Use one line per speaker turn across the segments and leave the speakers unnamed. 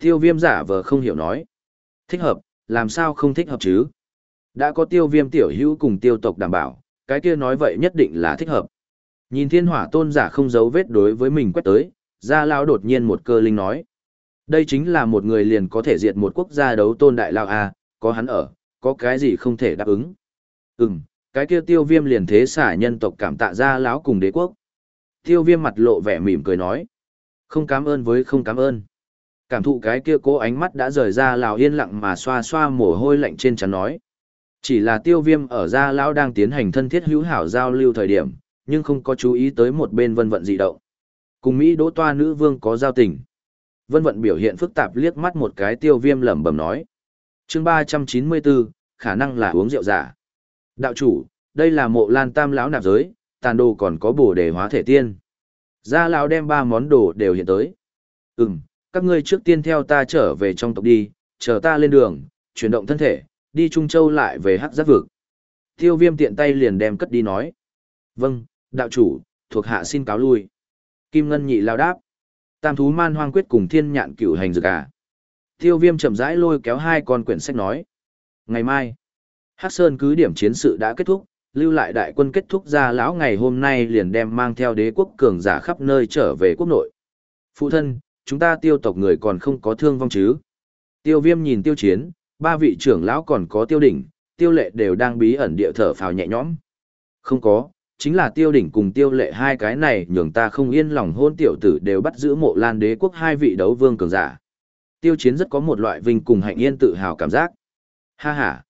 Tiêu viêm giả vờ không hiểu nói. Thích hợp, làm sao không thích hợp chứ? Đã có tiêu viêm tiểu hữu cùng tiêu tộc đảm bảo, cái kia nói vậy nhất định là thích hợp. Nhìn thiên hỏa tôn giả không giấu vết đối với mình quét tới, gia lao đột nhiên một cơ linh nói. Đây chính là một người liền có thể diệt một quốc gia đấu tôn đại lao A, có hắn ở, có cái gì không thể đáp ứng. Ừm, cái kia tiêu viêm liền thế xả nhân tộc cảm tạ gia lão cùng đế quốc. Tiêu viêm mặt lộ vẻ mỉm cười nói. Không cảm ơn với không cảm ơn. Cảm thụ cái kia cố ánh mắt đã rời ra lào yên lặng mà xoa xoa mồ hôi lạnh trên chắn nói. Chỉ là tiêu viêm ở gia lão đang tiến hành thân thiết hữu hảo giao lưu thời điểm, nhưng không có chú ý tới một bên vân vận dị động. Cùng Mỹ đỗ toa nữ vương có giao tình. Vân vận biểu hiện phức tạp liếc mắt một cái tiêu viêm lẩm bẩm nói. chương ba trăm chín mươi bốn khả năng là uống rượu giả. Đạo chủ, đây là mộ lan tam lão nạp giới, tàn đồ còn có bổ đề hóa thể tiên. Gia lão đem ba món đồ đều hiện tới. Ừm, các ngươi trước tiên theo ta trở về trong tộc đi, chờ ta lên đường, chuyển động thân thể, đi Trung Châu lại về hắc giác vực. Tiêu viêm tiện tay liền đem cất đi nói. Vâng, đạo chủ, thuộc hạ xin cáo lui. Kim Ngân nhị lao đáp. Tam thú man hoang quyết cùng thiên nhạn cửu hành dược à. Tiêu viêm chậm rãi lôi kéo hai con quyển sách nói. Ngày mai, Hắc Sơn cứ điểm chiến sự đã kết thúc, lưu lại đại quân kết thúc ra lão ngày hôm nay liền đem mang theo đế quốc cường giả khắp nơi trở về quốc nội. Phụ thân, chúng ta tiêu tộc người còn không có thương vong chứ. Tiêu viêm nhìn tiêu chiến, ba vị trưởng lão còn có tiêu đỉnh, tiêu lệ đều đang bí ẩn địa thở phào nhẹ nhõm. Không có, chính là tiêu đỉnh cùng tiêu lệ hai cái này nhường ta không yên lòng hôn tiểu tử đều bắt giữ mộ lan đế quốc hai vị đấu vương cường giả. Tiêu chiến rất có một loại vinh cùng hạnh yên tự hào cảm giác. Ha ha.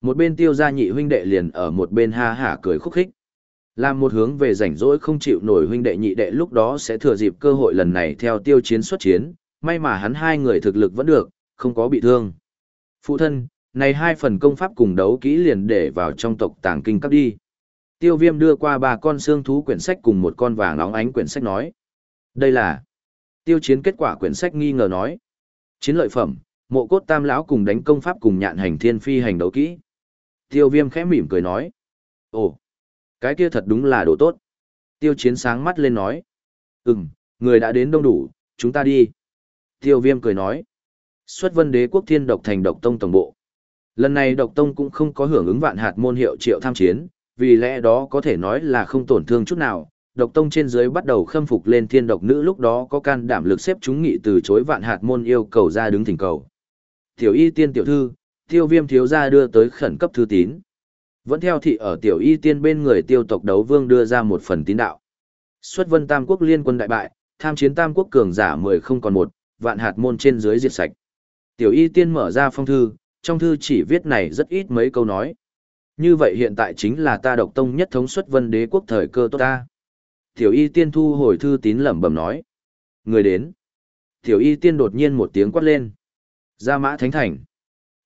Một bên tiêu gia nhị huynh đệ liền ở một bên ha ha cười khúc khích. Làm một hướng về rảnh rỗi không chịu nổi huynh đệ nhị đệ lúc đó sẽ thừa dịp cơ hội lần này theo tiêu chiến xuất chiến, may mà hắn hai người thực lực vẫn được, không có bị thương. Phụ thân, này hai phần công pháp cùng đấu kỹ liền để vào trong tộc tàng kinh cấp đi. Tiêu viêm đưa qua ba con xương thú quyển sách cùng một con vàng óng ánh quyển sách nói. Đây là tiêu chiến kết quả quyển sách nghi ngờ nói. Chiến lợi phẩm, mộ cốt tam lão cùng đánh công pháp cùng nhạn hành thiên phi hành đấu kỹ. Tiêu viêm khẽ mỉm cười nói. Ồ, cái kia thật đúng là đồ tốt. Tiêu chiến sáng mắt lên nói. Ừm, người đã đến đông đủ, chúng ta đi. Tiêu viêm cười nói. Xuất vân đế quốc thiên độc thành độc tông tổng bộ. Lần này độc tông cũng không có hưởng ứng vạn hạt môn hiệu triệu tham chiến, vì lẽ đó có thể nói là không tổn thương chút nào. Độc tông trên dưới bắt đầu khâm phục lên thiên độc nữ lúc đó có can đảm lực xếp chúng nghị từ chối vạn hạt môn yêu cầu ra đứng thỉnh cầu. Tiểu y tiên tiểu thư, tiêu viêm thiếu gia đưa tới khẩn cấp thư tín. Vẫn theo thị ở tiểu y tiên bên người tiêu tộc đấu vương đưa ra một phần tín đạo. Xuất vân tam quốc liên quân đại bại, tham chiến tam quốc cường giả mười không còn một, vạn hạt môn trên dưới diệt sạch. Tiểu y tiên mở ra phong thư, trong thư chỉ viết này rất ít mấy câu nói. Như vậy hiện tại chính là ta độc tông nhất thống xuất vân đế quốc thời cơ tốt ta. Tiểu y tiên thu hồi thư tín lẩm bẩm nói. Người đến. Tiểu y tiên đột nhiên một tiếng quát lên. Ra mã thánh thành.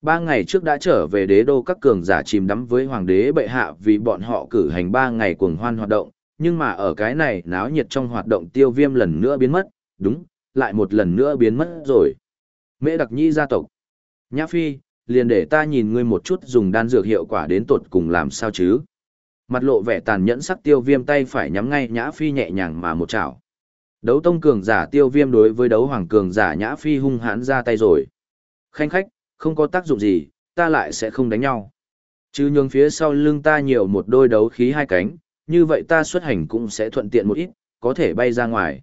Ba ngày trước đã trở về đế đô các cường giả chìm đắm với hoàng đế bệ hạ vì bọn họ cử hành ba ngày cuồng hoan hoạt động, nhưng mà ở cái này náo nhiệt trong hoạt động tiêu viêm lần nữa biến mất, đúng, lại một lần nữa biến mất rồi. Mễ đặc nhi gia tộc. Nhã Phi, liền để ta nhìn ngươi một chút dùng đan dược hiệu quả đến tột cùng làm sao chứ. Mặt lộ vẻ tàn nhẫn sắc tiêu viêm tay phải nhắm ngay Nhã Phi nhẹ nhàng mà một chảo. Đấu tông cường giả tiêu viêm đối với đấu hoàng cường giả Nhã Phi hung hãn ra tay rồi. Khanh khách, không có tác dụng gì, ta lại sẽ không đánh nhau. Chứ nhường phía sau lưng ta nhiều một đôi đấu khí hai cánh, như vậy ta xuất hành cũng sẽ thuận tiện một ít, có thể bay ra ngoài.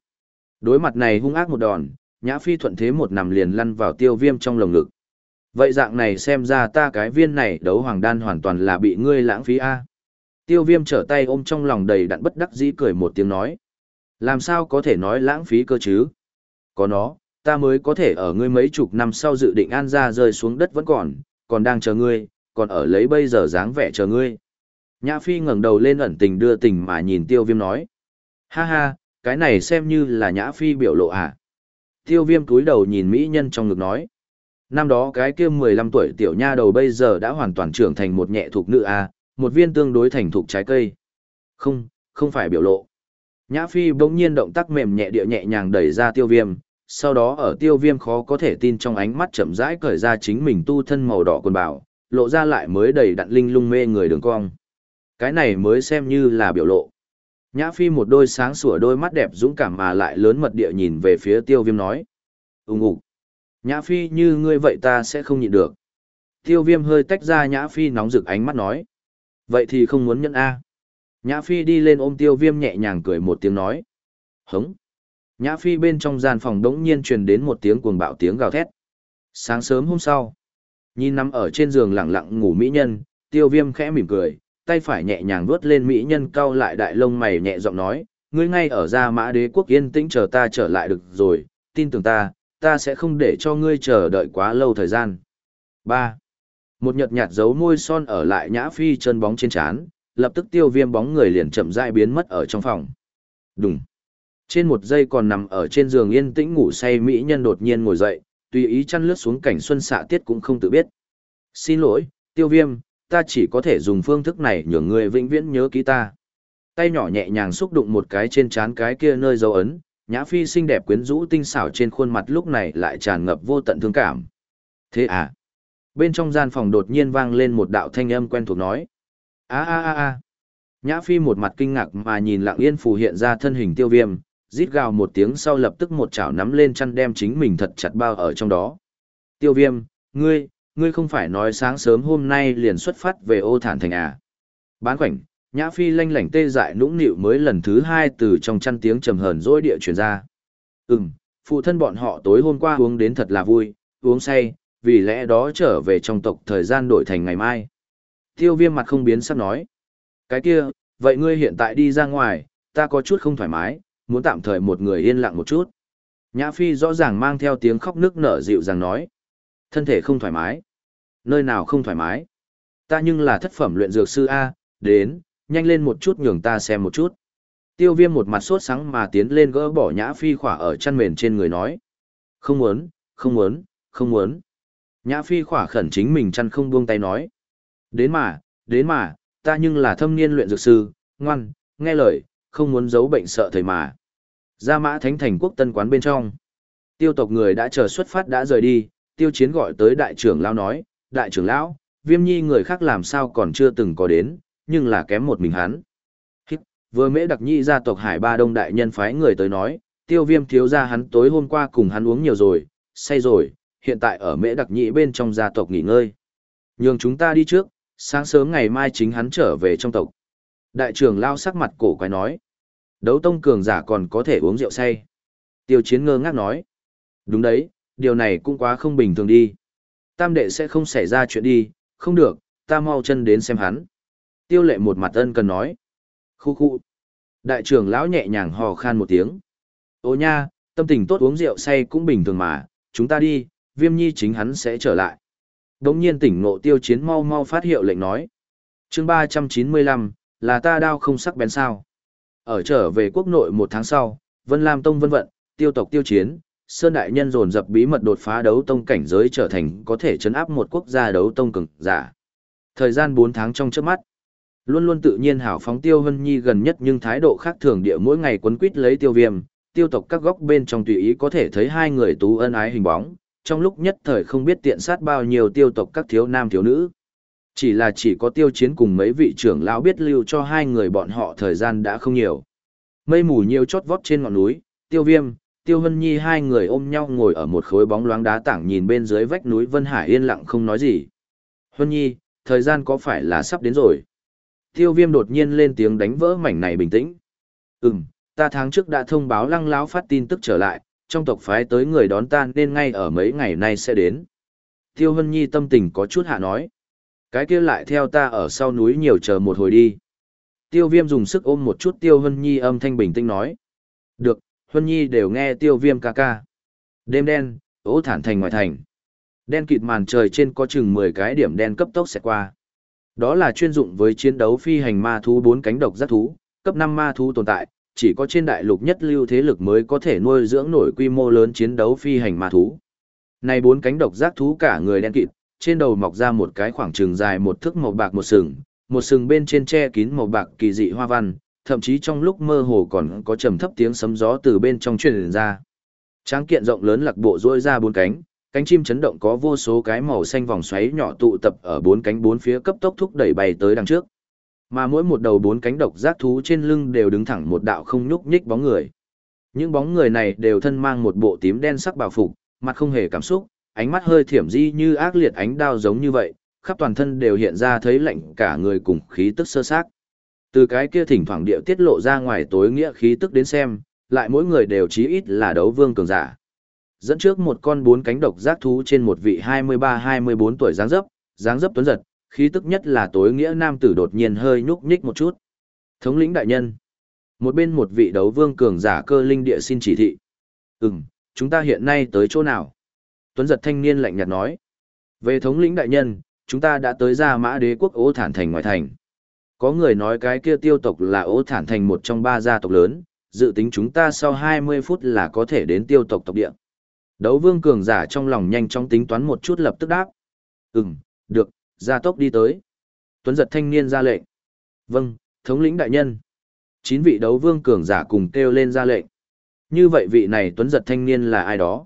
Đối mặt này hung ác một đòn, Nhã Phi thuận thế một nằm liền lăn vào tiêu viêm trong lồng ngực. Vậy dạng này xem ra ta cái viên này đấu hoàng đan hoàn toàn là bị ngươi lãng phí a. Tiêu viêm trở tay ôm trong lòng đầy đặn bất đắc dĩ cười một tiếng nói. Làm sao có thể nói lãng phí cơ chứ? Có nó, ta mới có thể ở ngươi mấy chục năm sau dự định an ra rơi xuống đất vẫn còn, còn đang chờ ngươi, còn ở lấy bây giờ dáng vẻ chờ ngươi. Nhã Phi ngẩng đầu lên ẩn tình đưa tình mà nhìn Tiêu Viêm nói. Ha ha, cái này xem như là Nhã Phi biểu lộ à. Tiêu Viêm cúi đầu nhìn Mỹ nhân trong ngực nói. Năm đó cái kia 15 tuổi tiểu nha đầu bây giờ đã hoàn toàn trưởng thành một nhẹ thuộc nữ à, một viên tương đối thành thục trái cây. Không, không phải biểu lộ. Nhã Phi bỗng nhiên động tác mềm nhẹ địa nhẹ nhàng đẩy ra Tiêu Viêm, sau đó ở tiêu viêm khó có thể tin trong ánh mắt chậm rãi cởi ra chính mình tu thân màu đỏ quần bảo, lộ ra lại mới đầy đặn linh lung mê người đường cong. Cái này mới xem như là biểu lộ. Nhã Phi một đôi sáng sủa đôi mắt đẹp dũng cảm mà lại lớn mật địa nhìn về phía tiêu viêm nói. Úng ục. Nhã Phi như ngươi vậy ta sẽ không nhịn được. Tiêu viêm hơi tách ra Nhã Phi nóng rực ánh mắt nói. Vậy thì không muốn nhận A. Nhã Phi đi lên ôm tiêu viêm nhẹ nhàng cười một tiếng nói. Hống. Nhã Phi bên trong gian phòng đống nhiên truyền đến một tiếng cuồng bạo tiếng gào thét. Sáng sớm hôm sau, nhìn nằm ở trên giường lặng lặng ngủ mỹ nhân, tiêu viêm khẽ mỉm cười, tay phải nhẹ nhàng vuốt lên mỹ nhân cau lại đại lông mày nhẹ giọng nói, ngươi ngay ở ra mã đế quốc yên tĩnh chờ ta trở lại được rồi, tin tưởng ta, ta sẽ không để cho ngươi chờ đợi quá lâu thời gian. 3. Một nhợt nhạt dấu môi son ở lại nhã phi chân bóng trên trán, lập tức tiêu viêm bóng người liền chậm rãi biến mất ở trong phòng. Đùng. Trên một giây còn nằm ở trên giường yên tĩnh ngủ say mỹ nhân đột nhiên ngồi dậy, tùy ý chăn lướt xuống cảnh xuân xạ tiết cũng không tự biết. Xin lỗi, tiêu viêm, ta chỉ có thể dùng phương thức này nhường người vĩnh viễn nhớ ký ta. Tay nhỏ nhẹ nhàng xúc đụng một cái trên trán cái kia nơi dấu ấn, nhã phi xinh đẹp quyến rũ tinh xảo trên khuôn mặt lúc này lại tràn ngập vô tận thương cảm. Thế à? Bên trong gian phòng đột nhiên vang lên một đạo thanh âm quen thuộc nói. a a a a Nhã phi một mặt kinh ngạc mà nhìn lặng yên phù hiện ra thân hình tiêu viêm, rít gào một tiếng sau lập tức một chảo nắm lên chăn đem chính mình thật chặt bao ở trong đó. Tiêu viêm, ngươi, ngươi không phải nói sáng sớm hôm nay liền xuất phát về ô thản thành à. Bán khoảnh, nhã phi lanh lảnh tê dại nũng nịu mới lần thứ hai từ trong chăn tiếng trầm hờn dỗi địa truyền ra. Ừm, phụ thân bọn họ tối hôm qua uống đến thật là vui, uống say, vì lẽ đó trở về trong tộc thời gian đổi thành ngày mai. Tiêu viêm mặt không biến sắp nói. Cái kia, vậy ngươi hiện tại đi ra ngoài, ta có chút không thoải mái, muốn tạm thời một người yên lặng một chút. Nhã Phi rõ ràng mang theo tiếng khóc nước nở dịu dàng nói. Thân thể không thoải mái. Nơi nào không thoải mái. Ta nhưng là thất phẩm luyện dược sư A, đến, nhanh lên một chút nhường ta xem một chút. Tiêu viêm một mặt sốt sáng mà tiến lên gỡ bỏ Nhã Phi khỏa ở chăn mền trên người nói. Không muốn, không muốn, không muốn. Nhã Phi khỏa khẩn chính mình chăn không buông tay nói. Đến mà, đến mà, ta nhưng là thâm niên luyện dược sư, ngoan, nghe lời, không muốn giấu bệnh sợ thầy mà. Gia mã thánh thành quốc tân quán bên trong. Tiêu tộc người đã chờ xuất phát đã rời đi, tiêu chiến gọi tới đại trưởng lão nói, đại trưởng lão, viêm nhi người khác làm sao còn chưa từng có đến, nhưng là kém một mình hắn. Hít, vừa mễ đặc nhi gia tộc hải ba đông đại nhân phái người tới nói, tiêu viêm thiếu gia hắn tối hôm qua cùng hắn uống nhiều rồi, say rồi, hiện tại ở mễ đặc nhị bên trong gia tộc nghỉ ngơi. Nhường chúng ta đi trước, sáng sớm ngày mai chính hắn trở về trong tộc. Đại trưởng lao sắc mặt cổ quái nói. Đấu tông cường giả còn có thể uống rượu say. Tiêu chiến ngơ ngác nói. Đúng đấy, điều này cũng quá không bình thường đi. Tam đệ sẽ không xảy ra chuyện đi, không được, ta mau chân đến xem hắn. Tiêu lệ một mặt ân cần nói. Khu khu. Đại trưởng lão nhẹ nhàng hò khan một tiếng. Ô nha, tâm tình tốt uống rượu say cũng bình thường mà, chúng ta đi, viêm nhi chính hắn sẽ trở lại. Đống nhiên tỉnh ngộ tiêu chiến mau mau phát hiệu lệnh nói. chương ba trăm chín mươi lăm là ta đao không sắc bén sao. Ở trở về quốc nội một tháng sau, Vân Lam Tông vân vận, tiêu tộc tiêu chiến, Sơn Đại Nhân dồn dập bí mật đột phá đấu tông cảnh giới trở thành có thể chấn áp một quốc gia đấu tông cường giả. Thời gian 4 tháng trong trước mắt, luôn luôn tự nhiên hảo phóng tiêu hân nhi gần nhất nhưng thái độ khác thường địa mỗi ngày quấn quýt lấy tiêu viêm, tiêu tộc các góc bên trong tùy ý có thể thấy hai người tú ân ái hình bóng, trong lúc nhất thời không biết tiện sát bao nhiêu tiêu tộc các thiếu nam thiếu nữ. Chỉ là chỉ có tiêu chiến cùng mấy vị trưởng lão biết lưu cho hai người bọn họ thời gian đã không nhiều. Mây mù nhiều chót vót trên ngọn núi, tiêu viêm, tiêu hân nhi hai người ôm nhau ngồi ở một khối bóng loáng đá tảng nhìn bên dưới vách núi Vân Hải yên lặng không nói gì. Hân nhi, thời gian có phải là sắp đến rồi? Tiêu viêm đột nhiên lên tiếng đánh vỡ mảnh này bình tĩnh. Ừm, ta tháng trước đã thông báo lăng lão phát tin tức trở lại, trong tộc phái tới người đón ta nên ngay ở mấy ngày nay sẽ đến. Tiêu Hân Nhi tâm tình có chút hạ nói. Cái kia lại theo ta ở sau núi nhiều chờ một hồi đi. Tiêu viêm dùng sức ôm một chút Tiêu Hân Nhi âm thanh bình tĩnh nói. Được, Hân Nhi đều nghe Tiêu viêm ca ca. Đêm đen, ố thản thành ngoài thành. Đen kịt màn trời trên có chừng 10 cái điểm đen cấp tốc sẽ qua. Đó là chuyên dụng với chiến đấu phi hành ma thú bốn cánh độc giác thú, cấp năm ma thú tồn tại, chỉ có trên đại lục nhất lưu thế lực mới có thể nuôi dưỡng nổi quy mô lớn chiến đấu phi hành ma thú. Này bốn cánh độc giác thú cả người đen kịt, trên đầu mọc ra một cái khoảng trường dài một thước màu bạc một sừng, một sừng bên trên che kín màu bạc kỳ dị hoa văn, thậm chí trong lúc mơ hồ còn có trầm thấp tiếng sấm gió từ bên trong truyền ra. Tráng kiện rộng lớn lạc bộ rỗi ra bốn cánh, cánh chim chấn động có vô số cái màu xanh vòng xoáy nhỏ tụ tập ở bốn cánh bốn phía cấp tốc thúc đẩy bay tới đằng trước. Mà mỗi một đầu bốn cánh độc giác thú trên lưng đều đứng thẳng một đạo không nhúc nhích bóng người. Những bóng người này đều thân mang một bộ tím đen sắc bào phục, mặt không hề cảm xúc, ánh mắt hơi thiểm di như ác liệt ánh đao giống như vậy, khắp toàn thân đều hiện ra thấy lạnh cả người cùng khí tức sơ sát Từ cái kia thỉnh thoảng điệu tiết lộ ra ngoài tối nghĩa khí tức đến xem, lại mỗi người đều chí ít là đấu vương cường giả. Dẫn trước một con bốn cánh độc giác thú trên một vị 23-24 tuổi dáng dấp, dáng dấp tuấn giật, khí tức nhất là tối nghĩa nam tử đột nhiên hơi nhúc nhích một chút. Thống lĩnh đại nhân. Một bên một vị đấu vương cường giả cơ linh địa xin chỉ thị. Ừm, chúng ta hiện nay tới chỗ nào? Tuấn giật thanh niên lạnh nhạt nói. Về thống lĩnh đại nhân, chúng ta đã tới ra mã đế quốc ố thản thành ngoại thành. Có người nói cái kia tiêu tộc là ố thản thành một trong ba gia tộc lớn, dự tính chúng ta sau 20 phút là có thể đến tiêu tộc tộc địa. Đấu vương cường giả trong lòng nhanh chóng tính toán một chút lập tức đáp. Ừm, được, gia tốc đi tới. Tuấn giật thanh niên ra lệnh. Vâng, thống lĩnh đại nhân. Chín vị đấu vương cường giả cùng kêu lên ra lệnh. Như vậy vị này Tuấn giật thanh niên là ai đó?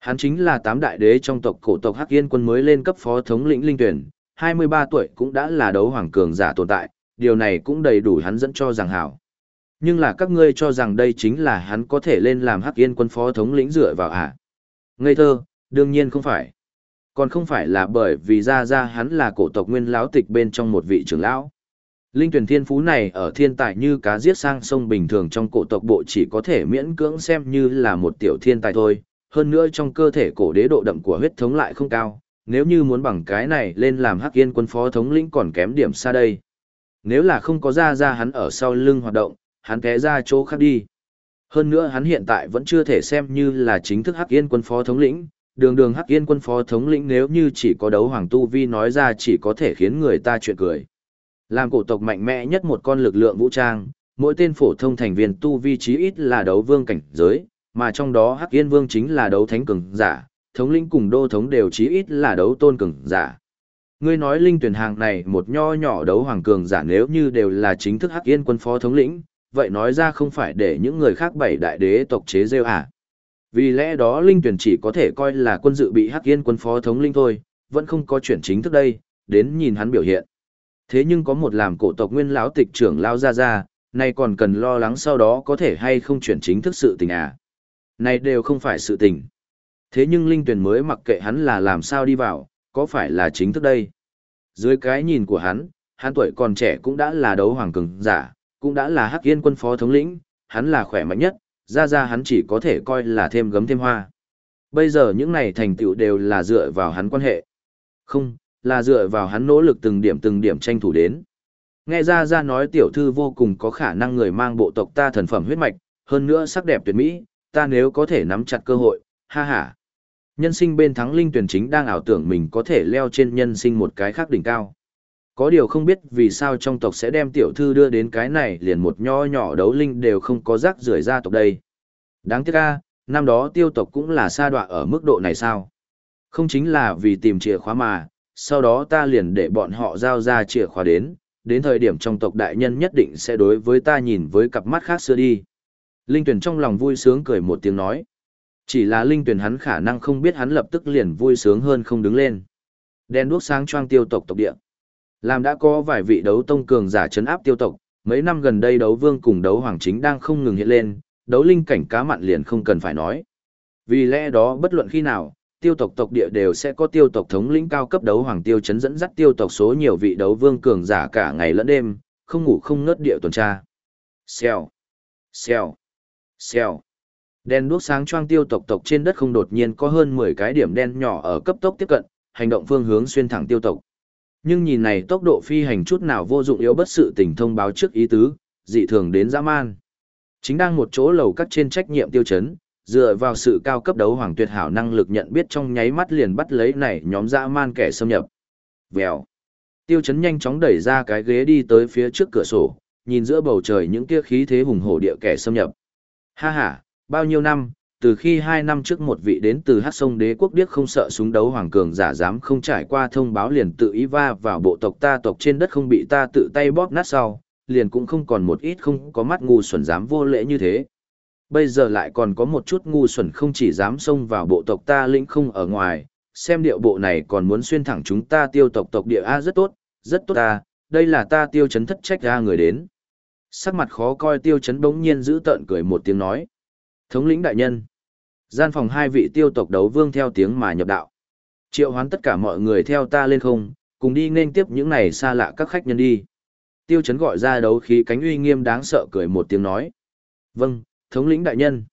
Hắn chính là tám đại đế trong tộc cổ tộc Hắc Yên quân mới lên cấp phó thống lĩnh linh tuyển, 23 tuổi cũng đã là đấu hoàng cường giả tồn tại, điều này cũng đầy đủ hắn dẫn cho rằng hảo. Nhưng là các ngươi cho rằng đây chính là hắn có thể lên làm Hắc Yên quân phó thống lĩnh dựa vào à? Ngây thơ, đương nhiên không phải. Còn không phải là bởi vì ra ra hắn là cổ tộc nguyên lão tịch bên trong một vị trưởng lão. Linh tuyển thiên phú này ở thiên tài như cá giết sang sông bình thường trong cổ tộc bộ chỉ có thể miễn cưỡng xem như là một tiểu thiên tài thôi, hơn nữa trong cơ thể cổ đế độ đậm của huyết thống lại không cao, nếu như muốn bằng cái này lên làm hắc yên quân phó thống lĩnh còn kém điểm xa đây. Nếu là không có ra ra hắn ở sau lưng hoạt động, hắn té ra chỗ khác đi. Hơn nữa hắn hiện tại vẫn chưa thể xem như là chính thức hắc yên quân phó thống lĩnh, đường đường hắc yên quân phó thống lĩnh nếu như chỉ có đấu hoàng tu vi nói ra chỉ có thể khiến người ta chuyện cười. Làm cổ tộc mạnh mẽ nhất một con lực lượng vũ trang, mỗi tên phổ thông thành viên tu vi chí ít là đấu vương cảnh giới, mà trong đó Hắc Yên Vương chính là đấu thánh cường giả, thống lĩnh cùng đô thống đều chí ít là đấu tôn cường giả. Ngươi nói linh tuyển hàng này một nho nhỏ đấu hoàng cường giả nếu như đều là chính thức Hắc Yên quân phó thống lĩnh, vậy nói ra không phải để những người khác bảy đại đế tộc chế rêu à. Vì lẽ đó linh tuyển chỉ có thể coi là quân dự bị Hắc Yên quân phó thống lĩnh thôi, vẫn không có chuyển chính thức đây, đến nhìn hắn biểu hiện. Thế nhưng có một làm cổ tộc nguyên lão tịch trưởng lao ra ra, nay còn cần lo lắng sau đó có thể hay không chuyển chính thức sự tình à. Này đều không phải sự tình. Thế nhưng Linh Tuyền mới mặc kệ hắn là làm sao đi vào, có phải là chính thức đây? Dưới cái nhìn của hắn, hắn tuổi còn trẻ cũng đã là đấu hoàng cường giả, cũng đã là hắc yên quân phó thống lĩnh, hắn là khỏe mạnh nhất, ra ra hắn chỉ có thể coi là thêm gấm thêm hoa. Bây giờ những này thành tựu đều là dựa vào hắn quan hệ. Không, là dựa vào hắn nỗ lực từng điểm từng điểm tranh thủ đến. Nghe ra ra nói tiểu thư vô cùng có khả năng người mang bộ tộc ta thần phẩm huyết mạch, hơn nữa sắc đẹp tuyệt mỹ, ta nếu có thể nắm chặt cơ hội, ha ha. Nhân sinh bên thắng linh tuyển chính đang ảo tưởng mình có thể leo trên nhân sinh một cái khác đỉnh cao. Có điều không biết vì sao trong tộc sẽ đem tiểu thư đưa đến cái này liền một nho nhỏ đấu linh đều không có rác rưởi ra tộc đây. Đáng tiếc a, năm đó tiêu tộc cũng là sa đọa ở mức độ này sao? Không chính là vì tìm chìa khóa mà, sau đó ta liền để bọn họ giao ra chìa khóa đến, đến thời điểm trong tộc đại nhân nhất định sẽ đối với ta nhìn với cặp mắt khác xưa đi. Linh tuyển trong lòng vui sướng cười một tiếng nói. Chỉ là linh tuyển hắn khả năng không biết hắn lập tức liền vui sướng hơn không đứng lên. Đen đuốc sáng choang tiêu tộc tộc địa. Làm đã có vài vị đấu tông cường giả chấn áp tiêu tộc, mấy năm gần đây đấu vương cùng đấu hoàng chính đang không ngừng hiện lên, đấu linh cảnh cá mặn liền không cần phải nói. Vì lẽ đó bất luận khi nào, tiêu tộc tộc địa đều sẽ có tiêu tộc thống lĩnh cao cấp đấu hoàng tiêu chấn dẫn dắt tiêu tộc số nhiều vị đấu vương cường giả cả ngày lẫn đêm, không ngủ không ngớt địa tuần tra. Xèo, xèo, xèo. Đen đuốc sáng choang tiêu tộc tộc trên đất không đột nhiên có hơn 10 cái điểm đen nhỏ ở cấp tốc tiếp cận, hành động phương hướng xuyên thẳng tiêu tộc. Nhưng nhìn này tốc độ phi hành chút nào vô dụng yếu bất sự tình thông báo trước ý tứ, dị thường đến dã man. Chính đang một chỗ lầu cắt trên trách nhiệm tiêu chấn, dựa vào sự cao cấp đấu hoàng tuyệt hảo năng lực nhận biết trong nháy mắt liền bắt lấy này nhóm dã man kẻ xâm nhập. Vèo. Tiêu chấn nhanh chóng đẩy ra cái ghế đi tới phía trước cửa sổ, nhìn giữa bầu trời những kia khí thế hùng hổ địa kẻ xâm nhập. Ha ha, bao nhiêu năm, từ khi hai năm trước một vị đến từ hát sông đế quốc điếc không sợ súng đấu hoàng cường giả dám không trải qua thông báo liền tự ý va vào bộ tộc ta tộc trên đất không bị ta tự tay bóp nát sau, liền cũng không còn một ít không có mắt ngu xuẩn dám vô lễ như thế. Bây giờ lại còn có một chút ngu xuẩn không chỉ dám xông vào bộ tộc ta lĩnh không ở ngoài, xem điệu bộ này còn muốn xuyên thẳng chúng ta tiêu tộc tộc địa A rất tốt, rất tốt ta, đây là ta tiêu chấn thất trách ra người đến. Sắc mặt khó coi tiêu chấn bỗng nhiên giữ tợn cười một tiếng nói. Thống lĩnh đại nhân. Gian phòng hai vị tiêu tộc đấu vương theo tiếng mà nhập đạo. Triệu hoán tất cả mọi người theo ta lên không, cùng đi nên tiếp những này xa lạ các khách nhân đi. Tiêu chấn gọi ra đấu khí cánh uy nghiêm đáng sợ cười một tiếng nói. Vâng, thống lĩnh đại nhân.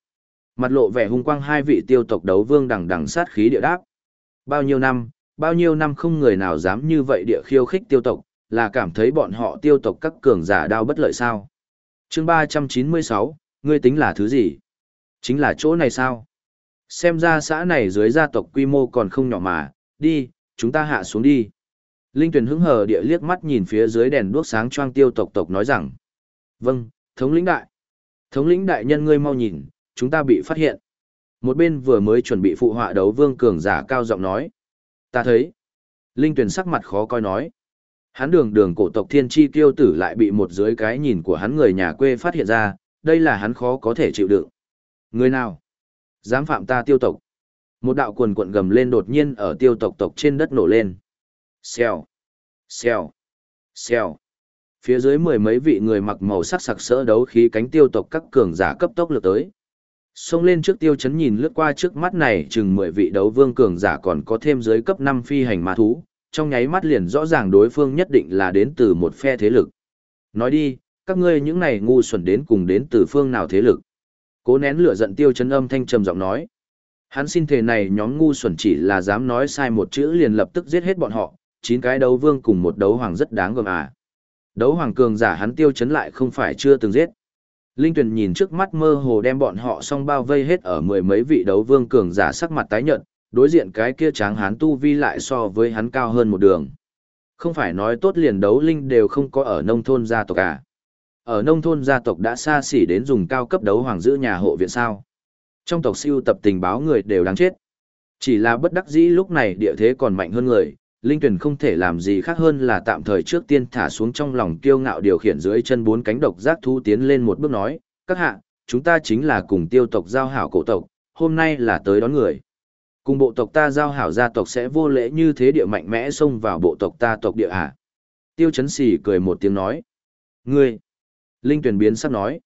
Mặt lộ vẻ hung quang hai vị tiêu tộc đấu vương đằng đằng sát khí địa đáp. Bao nhiêu năm, bao nhiêu năm không người nào dám như vậy địa khiêu khích tiêu tộc, là cảm thấy bọn họ tiêu tộc các cường giả đao bất lợi sao. chương 396, ngươi tính là thứ gì? Chính là chỗ này sao? Xem ra xã này dưới gia tộc quy mô còn không nhỏ mà, đi, chúng ta hạ xuống đi. Linh tuyển hứng hờ địa liếc mắt nhìn phía dưới đèn đuốc sáng choang tiêu tộc tộc nói rằng. Vâng, thống lĩnh đại. Thống lĩnh đại nhân ngươi mau nhìn, chúng ta bị phát hiện. Một bên vừa mới chuẩn bị phụ họa đấu vương cường giả cao giọng nói. Ta thấy. Linh tuyển sắc mặt khó coi nói. Hắn đường đường cổ tộc thiên chi tiêu tử lại bị một dưới cái nhìn của hắn người nhà quê phát hiện ra, đây là hắn khó có thể chịu đựng. Người nào? Dám phạm ta tiêu tộc. Một đạo quần quận gầm lên đột nhiên ở tiêu tộc tộc trên đất nổ lên. Xèo, xèo, xèo. Phía dưới mười mấy vị người mặc màu sắc sặc sỡ đấu khí cánh tiêu tộc các cường giả cấp tốc lượt tới. Xông lên trước tiêu chấn nhìn lướt qua trước mắt này chừng mười vị đấu vương cường giả còn có thêm dưới cấp năm phi hành ma thú, trong nháy mắt liền rõ ràng đối phương nhất định là đến từ một phe thế lực. Nói đi, các ngươi những này ngu xuẩn đến cùng đến từ phương nào thế lực. Cố nén lửa giận tiêu chấn âm thanh trầm giọng nói. Hắn xin thể này nhóm ngu xuẩn chỉ là dám nói sai một chữ liền lập tức giết hết bọn họ, chín cái đấu vương cùng một đấu hoàng rất đáng gờm à. Đấu hoàng cường giả hắn tiêu chấn lại không phải chưa từng giết. Linh Tuyền nhìn trước mắt mơ hồ đem bọn họ xong bao vây hết ở mười mấy vị đấu vương cường giả sắc mặt tái nhợt, đối diện cái kia tráng hán tu vi lại so với hắn cao hơn một đường. Không phải nói tốt liền đấu linh đều không có ở nông thôn gia tộc à. Ở nông thôn gia tộc đã xa xỉ đến dùng cao cấp đấu hoàng giữ nhà hộ viện sao. Trong tộc siêu tập tình báo người đều đáng chết. Chỉ là bất đắc dĩ lúc này địa thế còn mạnh hơn người, Linh tuyển không thể làm gì khác hơn là tạm thời trước tiên thả xuống trong lòng kiêu ngạo điều khiển dưới chân bốn cánh độc giác thu tiến lên một bước nói, các hạ, chúng ta chính là cùng tiêu tộc giao hảo cổ tộc, hôm nay là tới đón người. Cùng bộ tộc ta giao hảo gia tộc sẽ vô lễ như thế địa mạnh mẽ xông vào bộ tộc ta tộc địa à? Tiêu chấn xỉ cười một tiếng nói. Ngươi! Linh tuyển biến sắp nói.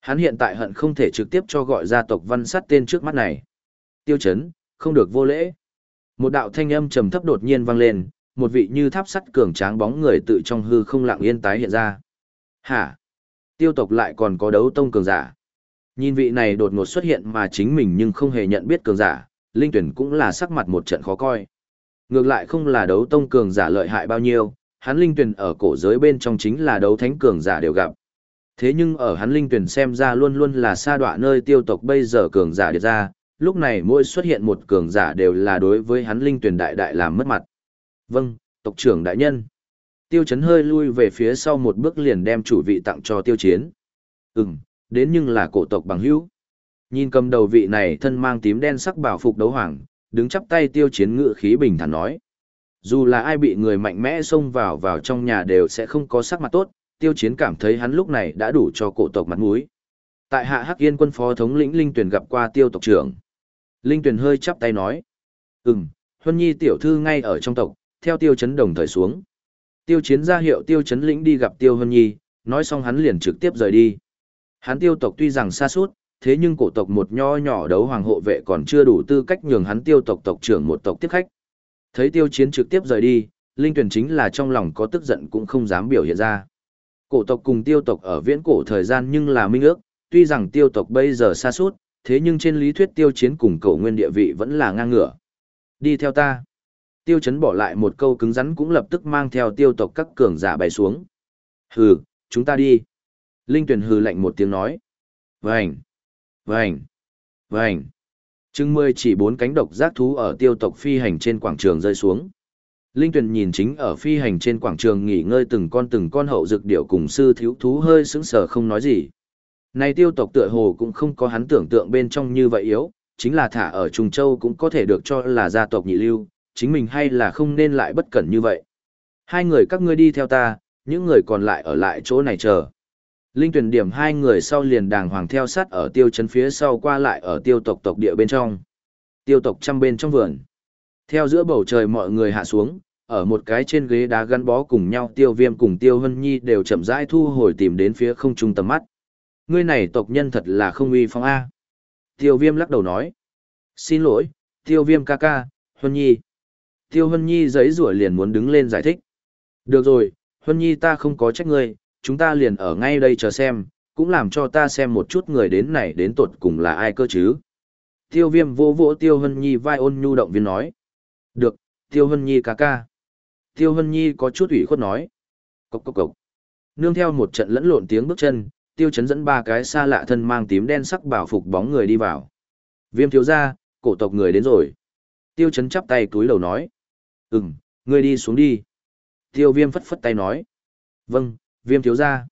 Hắn hiện tại hận không thể trực tiếp cho gọi gia tộc văn sát tên trước mắt này. Tiêu chấn, không được vô lễ. Một đạo thanh âm trầm thấp đột nhiên vang lên, một vị như tháp sắt cường tráng bóng người tự trong hư không lặng yên tái hiện ra. Hả? Tiêu tộc lại còn có đấu tông cường giả. Nhìn vị này đột ngột xuất hiện mà chính mình nhưng không hề nhận biết cường giả, Linh Tuyển cũng là sắc mặt một trận khó coi. Ngược lại không là đấu tông cường giả lợi hại bao nhiêu, hắn Linh Tuyển ở cổ giới bên trong chính là đấu thánh cường giả đều gặp. Thế nhưng ở hắn Linh Tuyển xem ra luôn luôn là sa đọa nơi tiêu tộc bây giờ cường giả điệt ra, lúc này mỗi xuất hiện một cường giả đều là đối với hắn Linh Tuyển đại đại làm mất mặt. Vâng, tộc trưởng đại nhân. Tiêu chấn hơi lui về phía sau một bước liền đem chủ vị tặng cho tiêu chiến. Ừm, đến nhưng là cổ tộc bằng hữu. Nhìn cầm đầu vị này thân mang tím đen sắc bảo phục đấu hoàng, đứng chắp tay tiêu chiến ngự khí bình thản nói. Dù là ai bị người mạnh mẽ xông vào vào trong nhà đều sẽ không có sắc mặt tốt, tiêu chiến cảm thấy hắn lúc này đã đủ cho cổ tộc mặt mũi. Tại hạ Hắc Yên quân phó thống lĩnh Linh Tuyền gặp qua tiêu tộc trưởng. Linh Tuyền hơi chắp tay nói. Ừm, Huân Nhi tiểu thư ngay ở trong tộc, theo tiêu chấn đồng thời xuống. Tiêu chiến ra hiệu tiêu chấn lĩnh đi gặp tiêu Huân Nhi, nói xong hắn liền trực tiếp rời đi. Hắn tiêu tộc tuy rằng xa suốt, thế nhưng cổ tộc một nho nhỏ đấu hoàng hộ vệ còn chưa đủ tư cách nhường hắn tiêu tộc tộc trưởng một tộc tiếp khách. Thấy tiêu chiến trực tiếp rời đi, Linh Tuyển chính là trong lòng có tức giận cũng không dám biểu hiện ra. Cổ tộc cùng tiêu tộc ở viễn cổ thời gian nhưng là minh ước, tuy rằng tiêu tộc bây giờ xa suốt, thế nhưng trên lý thuyết tiêu chiến cùng cổ nguyên địa vị vẫn là ngang ngửa. Đi theo ta. Tiêu chấn bỏ lại một câu cứng rắn cũng lập tức mang theo tiêu tộc các cường giả bay xuống. Hừ, chúng ta đi. Linh tuyển hừ lạnh một tiếng nói. Vành, vành, vành. chừng mười chỉ bốn cánh độc giác thú ở tiêu tộc phi hành trên quảng trường rơi xuống. Linh Tuyền nhìn chính ở phi hành trên quảng trường nghỉ ngơi từng con từng con hậu dực điệu cùng sư thiếu thú hơi sững sờ không nói gì. Này tiêu tộc tựa hồ cũng không có hắn tưởng tượng bên trong như vậy yếu, chính là thả ở Trung Châu cũng có thể được cho là gia tộc nhị lưu, chính mình hay là không nên lại bất cẩn như vậy. Hai người các ngươi đi theo ta, những người còn lại ở lại chỗ này chờ. Linh tuyển điểm hai người sau liền đàng hoàng theo sát ở tiêu chấn phía sau qua lại ở tiêu tộc tộc địa bên trong. Tiêu tộc trăm bên trong vườn. Theo giữa bầu trời mọi người hạ xuống, ở một cái trên ghế đá gắn bó cùng nhau tiêu viêm cùng tiêu hân nhi đều chậm rãi thu hồi tìm đến phía không trung tầm mắt. Ngươi này tộc nhân thật là không uy phong A. Tiêu viêm lắc đầu nói. Xin lỗi, tiêu viêm ca ca, hân nhi. Tiêu Hân Nhi giấy rủa liền muốn đứng lên giải thích. Được rồi, Hân Nhi ta không có trách ngươi, chúng ta liền ở ngay đây chờ xem, cũng làm cho ta xem một chút người đến này đến tuột cùng là ai cơ chứ. Tiêu viêm vô vỗ Tiêu Hân Nhi vai ôn nhu động viên nói. Được, Tiêu Hân Nhi ca ca. Tiêu Hân Nhi có chút ủy khuất nói. Cốc cốc cốc. Nương theo một trận lẫn lộn tiếng bước chân, Tiêu chấn dẫn ba cái xa lạ thân mang tím đen sắc bảo phục bóng người đi vào. Viêm thiếu gia, cổ tộc người đến rồi. Tiêu chấn chắp tay túi đầu nói. Ừm, ngươi đi xuống đi. Tiêu viêm phất phất tay nói. Vâng, viêm thiếu gia.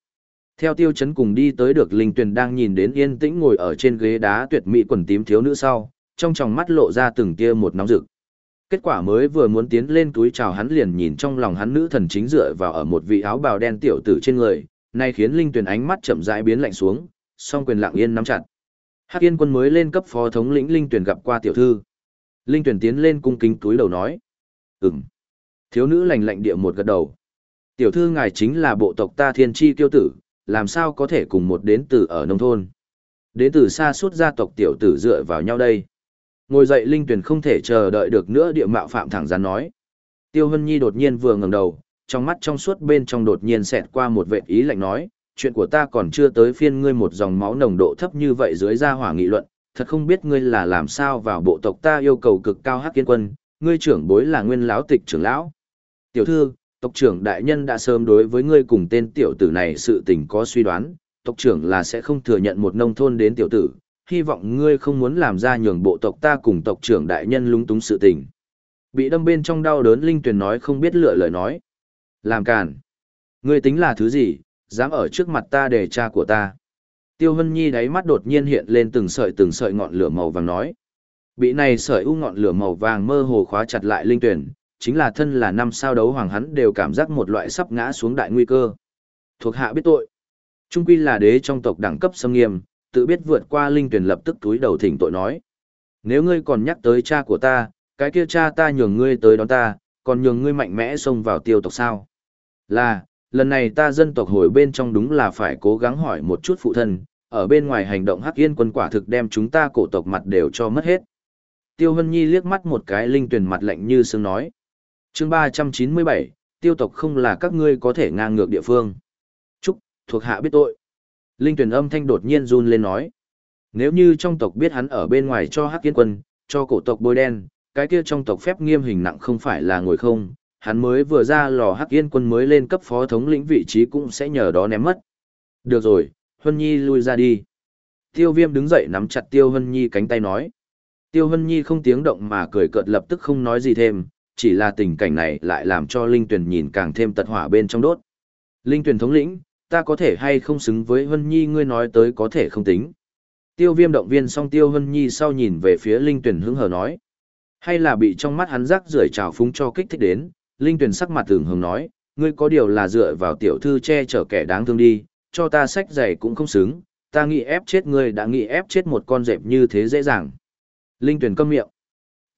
Theo tiêu chấn cùng đi tới được linh tuyền đang nhìn đến yên tĩnh ngồi ở trên ghế đá tuyệt mỹ quần tím thiếu nữ sau, trong tròng mắt lộ ra từng tia một nóng rực. Kết quả mới vừa muốn tiến lên túi chào hắn liền nhìn trong lòng hắn nữ thần chính dựa vào ở một vị áo bào đen tiểu tử trên người, nay khiến linh tuyền ánh mắt chậm rãi biến lạnh xuống, song quyền lặng yên nắm chặt. Hắc Yên quân mới lên cấp phó thống lĩnh linh tuyền gặp qua tiểu thư. Linh tuyền tiến lên cung kính túi đầu nói: "Ừm." Thiếu nữ lạnh lạnh địa một gật đầu. "Tiểu thư ngài chính là bộ tộc ta Thiên Chi tiêu tử, làm sao có thể cùng một đến từ ở nông thôn. Đến từ xa suốt gia tộc tiểu tử dựa vào nhau đây. Ngồi dậy Linh Tuyền không thể chờ đợi được nữa địa mạo phạm thẳng rắn nói. Tiêu Hân Nhi đột nhiên vừa ngẩng đầu, trong mắt trong suốt bên trong đột nhiên xẹt qua một vệ ý lạnh nói, chuyện của ta còn chưa tới phiên ngươi một dòng máu nồng độ thấp như vậy dưới ra hỏa nghị luận, thật không biết ngươi là làm sao vào bộ tộc ta yêu cầu cực cao hắc kiên quân, ngươi trưởng bối là nguyên lão tịch trưởng lão. Tiểu thư, tộc trưởng đại nhân đã sớm đối với ngươi cùng tên tiểu tử này sự tình có suy đoán, tộc trưởng là sẽ không thừa nhận một nông thôn đến tiểu tử, hy vọng ngươi không muốn làm ra nhường bộ tộc ta cùng tộc trưởng đại nhân lúng túng sự tình. Bị đâm bên trong đau đớn Linh Tuyền nói không biết lựa lời nói. Làm càn. Ngươi tính là thứ gì, dám ở trước mặt ta để cha của ta. Tiêu Hân Nhi đáy mắt đột nhiên hiện lên từng sợi từng sợi ngọn lửa màu vàng nói. Bị này sợi u ngọn lửa màu vàng mơ hồ khóa chặt lại Linh Tuyền, chính là thân là năm sao đấu hoàng hắn đều cảm giác một loại sắp ngã xuống đại nguy cơ. Thuộc hạ biết tội. Trung quy là đế trong tộc đẳng cấp xâm nghiêm, tự biết vượt qua linh tuyển lập tức túi đầu thỉnh tội nói. Nếu ngươi còn nhắc tới cha của ta, cái kia cha ta nhường ngươi tới đón ta, còn nhường ngươi mạnh mẽ xông vào tiêu tộc sao? Là, lần này ta dân tộc hồi bên trong đúng là phải cố gắng hỏi một chút phụ thân, ở bên ngoài hành động hắc yên quân quả thực đem chúng ta cổ tộc mặt đều cho mất hết. Tiêu Hân Nhi liếc mắt một cái linh tuyển mặt lạnh như sương nói chương ba trăm chín mươi bảy, tiêu tộc không là các ngươi có thể ngang ngược địa phương. Chúc, thuộc hạ biết tội. Linh tuyển âm thanh đột nhiên run lên nói. Nếu như trong tộc biết hắn ở bên ngoài cho hắc kiến quân, cho cổ tộc bôi đen, cái kia trong tộc phép nghiêm hình nặng không phải là ngồi không, hắn mới vừa ra lò hắc yên quân mới lên cấp phó thống lĩnh vị trí cũng sẽ nhờ đó ném mất. Được rồi, huân nhi lui ra đi. Tiêu viêm đứng dậy nắm chặt tiêu huân nhi cánh tay nói. Tiêu huân nhi không tiếng động mà cười cợt lập tức không nói gì thêm chỉ là tình cảnh này lại làm cho Linh Tuyền nhìn càng thêm tật hỏa bên trong đốt. Linh Tuyền thống lĩnh, ta có thể hay không xứng với Hân Nhi ngươi nói tới có thể không tính. Tiêu viêm động viên song Tiêu Hân Nhi sau nhìn về phía Linh Tuyền hứng hờ nói. Hay là bị trong mắt hắn rác rưởi trào phúng cho kích thích đến, Linh Tuyền sắc mặt tưởng hứng nói, ngươi có điều là dựa vào tiểu thư che chở kẻ đáng thương đi, cho ta sách giày cũng không xứng, ta nghĩ ép chết ngươi đã nghĩ ép chết một con dẹp như thế dễ dàng. Linh Tuyền câm miệng.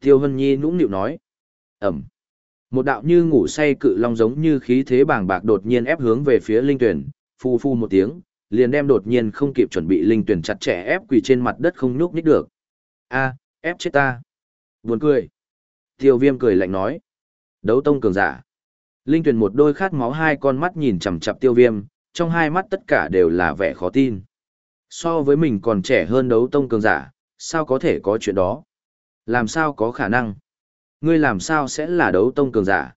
Tiêu Hân Nhi nũng nịu nói. Ẩm. Một đạo như ngủ say cự long giống như khí thế bàng bạc đột nhiên ép hướng về phía linh tuyển, phu phu một tiếng, liền đem đột nhiên không kịp chuẩn bị linh tuyển chặt chẽ ép quỳ trên mặt đất không nhúc nhích được. A, ép chết ta. Buồn cười. Tiêu viêm cười lạnh nói. Đấu tông cường giả. Linh tuyển một đôi khát máu hai con mắt nhìn chằm chằm tiêu viêm, trong hai mắt tất cả đều là vẻ khó tin. So với mình còn trẻ hơn đấu tông cường giả, sao có thể có chuyện đó? Làm sao có khả năng? Ngươi làm sao sẽ là đấu tông cường giả?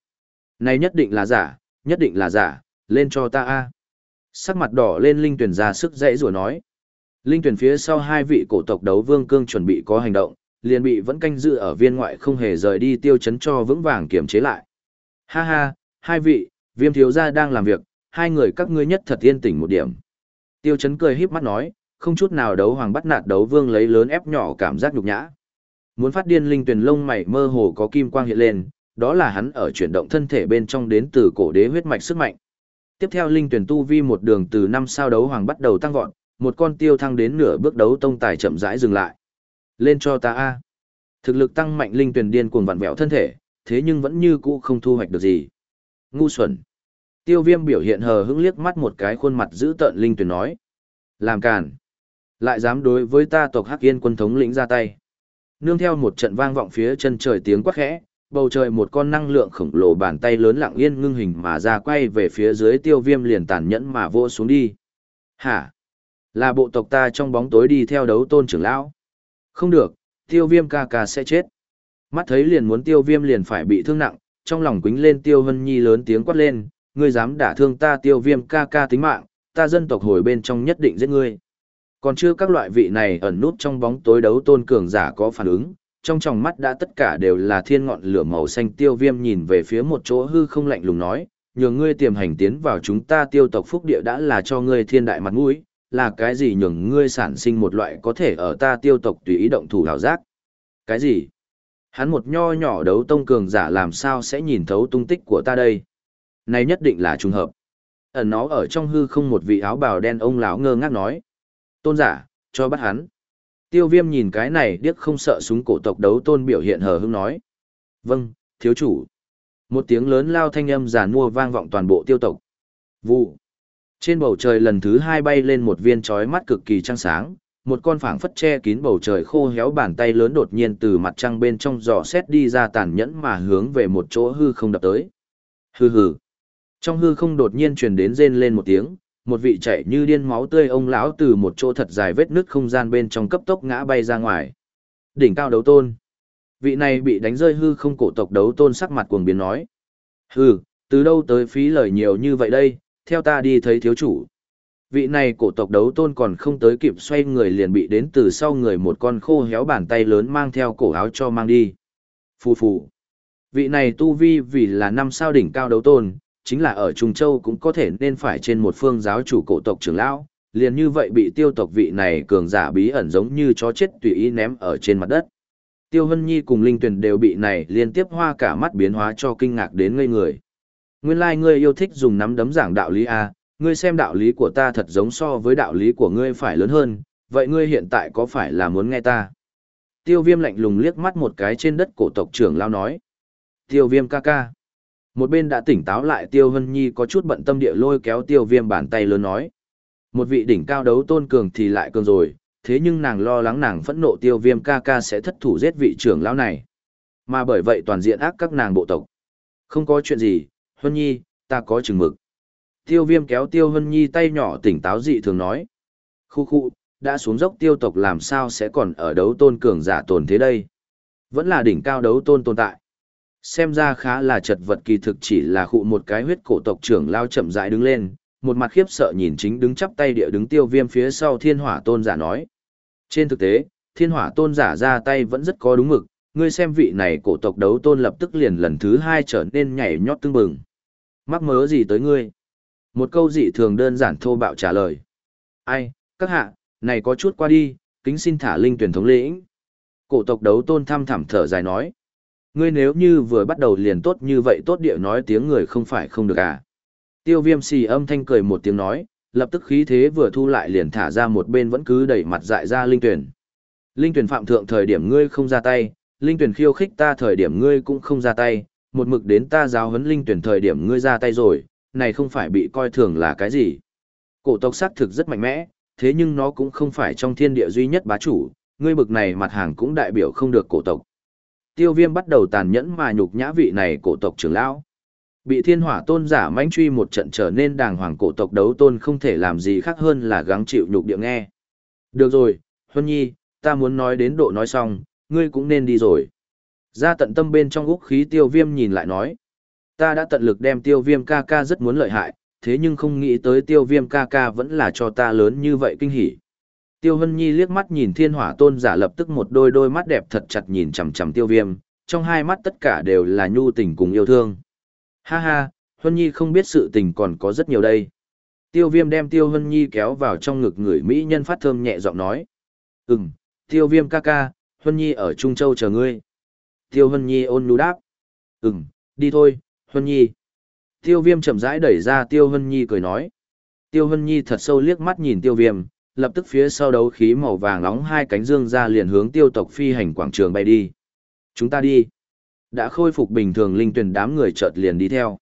Này nhất định là giả, nhất định là giả, lên cho ta a. Sắc mặt đỏ lên linh tuyển ra sức dãy rủa nói. Linh tuyển phía sau hai vị cổ tộc đấu vương cương chuẩn bị có hành động, liền bị vẫn canh dự ở viên ngoại không hề rời đi tiêu chấn cho vững vàng kiềm chế lại. Ha ha, hai vị, viêm thiếu gia đang làm việc, hai người các ngươi nhất thật yên tỉnh một điểm. Tiêu chấn cười híp mắt nói, không chút nào đấu hoàng bắt nạt đấu vương lấy lớn ép nhỏ cảm giác nhục nhã. Muốn phát điên linh tuyển lông mày mơ hồ có kim quang hiện lên, đó là hắn ở chuyển động thân thể bên trong đến từ cổ đế huyết mạch sức mạnh. Tiếp theo linh tuyển tu vi một đường từ năm sao đấu hoàng bắt đầu tăng vọt, một con tiêu thăng đến nửa bước đấu tông tài chậm rãi dừng lại. Lên cho ta a. Thực lực tăng mạnh linh tuyển điên cuồng vặn vẹo thân thể, thế nhưng vẫn như cũ không thu hoạch được gì. Ngu xuẩn. Tiêu viêm biểu hiện hờ hững liếc mắt một cái khuôn mặt giữ tợn linh tuyển nói. Làm càn. Lại dám đối với ta tộc Hắc Yên quân thống lĩnh ra tay. Nương theo một trận vang vọng phía chân trời tiếng quát khẽ, bầu trời một con năng lượng khổng lồ bàn tay lớn lặng yên ngưng hình mà ra quay về phía dưới tiêu viêm liền tàn nhẫn mà vỗ xuống đi. Hả? Là bộ tộc ta trong bóng tối đi theo đấu tôn trưởng lão. Không được, tiêu viêm ca ca sẽ chết. Mắt thấy liền muốn tiêu viêm liền phải bị thương nặng, trong lòng quính lên tiêu hân nhi lớn tiếng quát lên, ngươi dám đả thương ta tiêu viêm ca ca tính mạng, ta dân tộc hồi bên trong nhất định giết ngươi. Còn chưa các loại vị này ẩn nút trong bóng tối đấu tôn cường giả có phản ứng, trong tròng mắt đã tất cả đều là thiên ngọn lửa màu xanh tiêu viêm nhìn về phía một chỗ hư không lạnh lùng nói, nhường ngươi tiềm hành tiến vào chúng ta tiêu tộc phúc địa đã là cho ngươi thiên đại mặt mũi, là cái gì nhường ngươi sản sinh một loại có thể ở ta tiêu tộc tùy ý động thủ hào giác. Cái gì? Hắn một nho nhỏ đấu tông cường giả làm sao sẽ nhìn thấu tung tích của ta đây? Này nhất định là trùng hợp. Ẩn nó ở trong hư không một vị áo bào đen ông lão ngơ ngác nói. Tôn giả, cho bắt hắn. Tiêu viêm nhìn cái này điếc không sợ súng cổ tộc đấu tôn biểu hiện hờ hững nói. Vâng, thiếu chủ. Một tiếng lớn lao thanh âm giàn mua vang vọng toàn bộ tiêu tộc. Vụ. Trên bầu trời lần thứ hai bay lên một viên trói mắt cực kỳ trăng sáng, một con phảng phất che kín bầu trời khô héo bàn tay lớn đột nhiên từ mặt trăng bên trong giò xét đi ra tàn nhẫn mà hướng về một chỗ hư không đập tới. Hừ hừ. Trong hư không đột nhiên truyền đến rên lên một tiếng, một vị chạy như điên máu tươi ông lão từ một chỗ thật dài vết nứt không gian bên trong cấp tốc ngã bay ra ngoài. Đỉnh cao đấu tôn. Vị này bị đánh rơi hư không cổ tộc đấu tôn sắc mặt cuồng biến nói. Hừ, từ đâu tới phí lời nhiều như vậy đây, theo ta đi thấy thiếu chủ. Vị này cổ tộc đấu tôn còn không tới kịp xoay người liền bị đến từ sau người một con khô héo bàn tay lớn mang theo cổ áo cho mang đi. Phù phù. Vị này tu vi vì là năm sao đỉnh cao đấu tôn, chính là ở Trung Châu cũng có thể nên phải trên một phương giáo chủ cổ tộc trưởng lão, liền như vậy bị tiêu tộc vị này cường giả bí ẩn giống như chó chết tùy ý ném ở trên mặt đất. Tiêu Hân Nhi cùng Linh Tuyền đều bị này liên tiếp hoa cả mắt biến hóa cho kinh ngạc đến ngây người. Nguyên lai like ngươi yêu thích dùng nắm đấm giảng đạo lý A, ngươi xem đạo lý của ta thật giống so với đạo lý của ngươi phải lớn hơn, vậy ngươi hiện tại có phải là muốn nghe ta? Tiêu viêm lạnh lùng liếc mắt một cái trên đất cổ tộc trưởng lao nói. Tiêu viêm ca ca. Một bên đã tỉnh táo lại Tiêu Hân Nhi có chút bận tâm địa lôi kéo Tiêu Viêm bàn tay lớn nói. Một vị đỉnh cao đấu tôn cường thì lại cường rồi, thế nhưng nàng lo lắng nàng phẫn nộ Tiêu Viêm ca ca sẽ thất thủ giết vị trưởng lão này. Mà bởi vậy toàn diện ác các nàng bộ tộc. Không có chuyện gì, Hân Nhi, ta có chừng mực. Tiêu Viêm kéo Tiêu Hân Nhi tay nhỏ tỉnh táo dị thường nói. Khu khu, đã xuống dốc tiêu tộc làm sao sẽ còn ở đấu tôn cường giả tồn thế đây. Vẫn là đỉnh cao đấu tôn tồn tại xem ra khá là chật vật kỳ thực chỉ là khụ một cái huyết cổ tộc trưởng lao chậm rãi đứng lên, một mặt khiếp sợ nhìn chính đứng chắp tay địa đứng tiêu viêm phía sau thiên hỏa tôn giả nói. Trên thực tế, thiên hỏa tôn giả ra tay vẫn rất có đúng mực, ngươi xem vị này cổ tộc đấu tôn lập tức liền lần thứ hai trở nên nhảy nhót tương bừng. Mắc mớ gì tới ngươi? Một câu dị thường đơn giản thô bạo trả lời. Ai, các hạ, này có chút qua đi, kính xin thả linh tuyển thống lĩnh. Cổ tộc đấu tôn thăm thẳm thở dài nói ngươi nếu như vừa bắt đầu liền tốt như vậy tốt địa nói tiếng người không phải không được à. Tiêu viêm xì âm thanh cười một tiếng nói, lập tức khí thế vừa thu lại liền thả ra một bên vẫn cứ đẩy mặt dại ra linh tuyển. Linh tuyển phạm thượng thời điểm ngươi không ra tay, linh tuyển khiêu khích ta thời điểm ngươi cũng không ra tay, một mực đến ta giáo huấn linh tuyển thời điểm ngươi ra tay rồi, này không phải bị coi thường là cái gì. Cổ tộc xác thực rất mạnh mẽ, thế nhưng nó cũng không phải trong thiên địa duy nhất bá chủ, ngươi bực này mặt hàng cũng đại biểu không được cổ tộc tiêu viêm bắt đầu tàn nhẫn mà nhục nhã vị này cổ tộc trưởng lão. Bị thiên hỏa tôn giả mãnh truy một trận trở nên đàng hoàng cổ tộc đấu tôn không thể làm gì khác hơn là gắng chịu nhục địa nghe. Được rồi, Huân Nhi, ta muốn nói đến độ nói xong, ngươi cũng nên đi rồi. Ra tận tâm bên trong úc khí tiêu viêm nhìn lại nói. Ta đã tận lực đem tiêu viêm ca ca rất muốn lợi hại, thế nhưng không nghĩ tới tiêu viêm ca ca vẫn là cho ta lớn như vậy kinh hỉ. Tiêu Hân Nhi liếc mắt nhìn thiên hỏa tôn giả lập tức một đôi đôi mắt đẹp thật chặt nhìn chằm chằm tiêu viêm, trong hai mắt tất cả đều là nhu tình cùng yêu thương. Ha ha, Hân Nhi không biết sự tình còn có rất nhiều đây. Tiêu viêm đem Tiêu Hân Nhi kéo vào trong ngực người Mỹ nhân phát thơm nhẹ giọng nói. Ừm, Tiêu viêm ca ca, Hân Nhi ở Trung Châu chờ ngươi. Tiêu Hân Nhi ôn nhu đáp. Ừm, đi thôi, Hân Nhi. Tiêu viêm chậm rãi đẩy ra Tiêu Hân Nhi cười nói. Tiêu Hân Nhi thật sâu liếc mắt nhìn Tiêu viêm, lập tức phía sau đấu khí màu vàng nóng hai cánh dương ra liền hướng tiêu tộc phi hành quảng trường bay đi. Chúng ta đi. Đã khôi phục bình thường linh tuyển đám người chợt liền đi theo.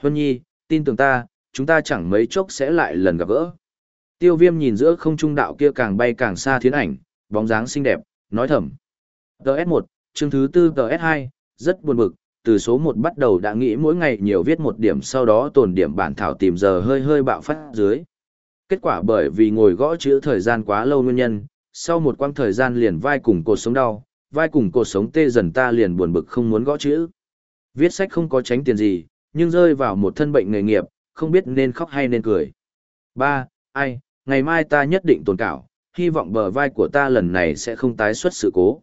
Huân nhi, tin tưởng ta, chúng ta chẳng mấy chốc sẽ lại lần gặp gỡ. Tiêu viêm nhìn giữa không trung đạo kia càng bay càng xa thiến ảnh, bóng dáng xinh đẹp, nói thầm. TS1, chương thứ tư TS2, rất buồn bực, từ số 1 bắt đầu đã nghĩ mỗi ngày nhiều viết một điểm sau đó tồn điểm bản thảo tìm giờ hơi hơi bạo phát dưới. Kết quả bởi vì ngồi gõ chữ thời gian quá lâu nguyên nhân, sau một quãng thời gian liền vai cùng cột sống đau, vai cùng cột sống tê dần ta liền buồn bực không muốn gõ chữ. Viết sách không có tránh tiền gì, nhưng rơi vào một thân bệnh nghề nghiệp, không biết nên khóc hay nên cười. Ba, Ai, ngày mai ta nhất định tồn cảo, hy vọng bờ vai của ta lần này sẽ không tái xuất sự cố.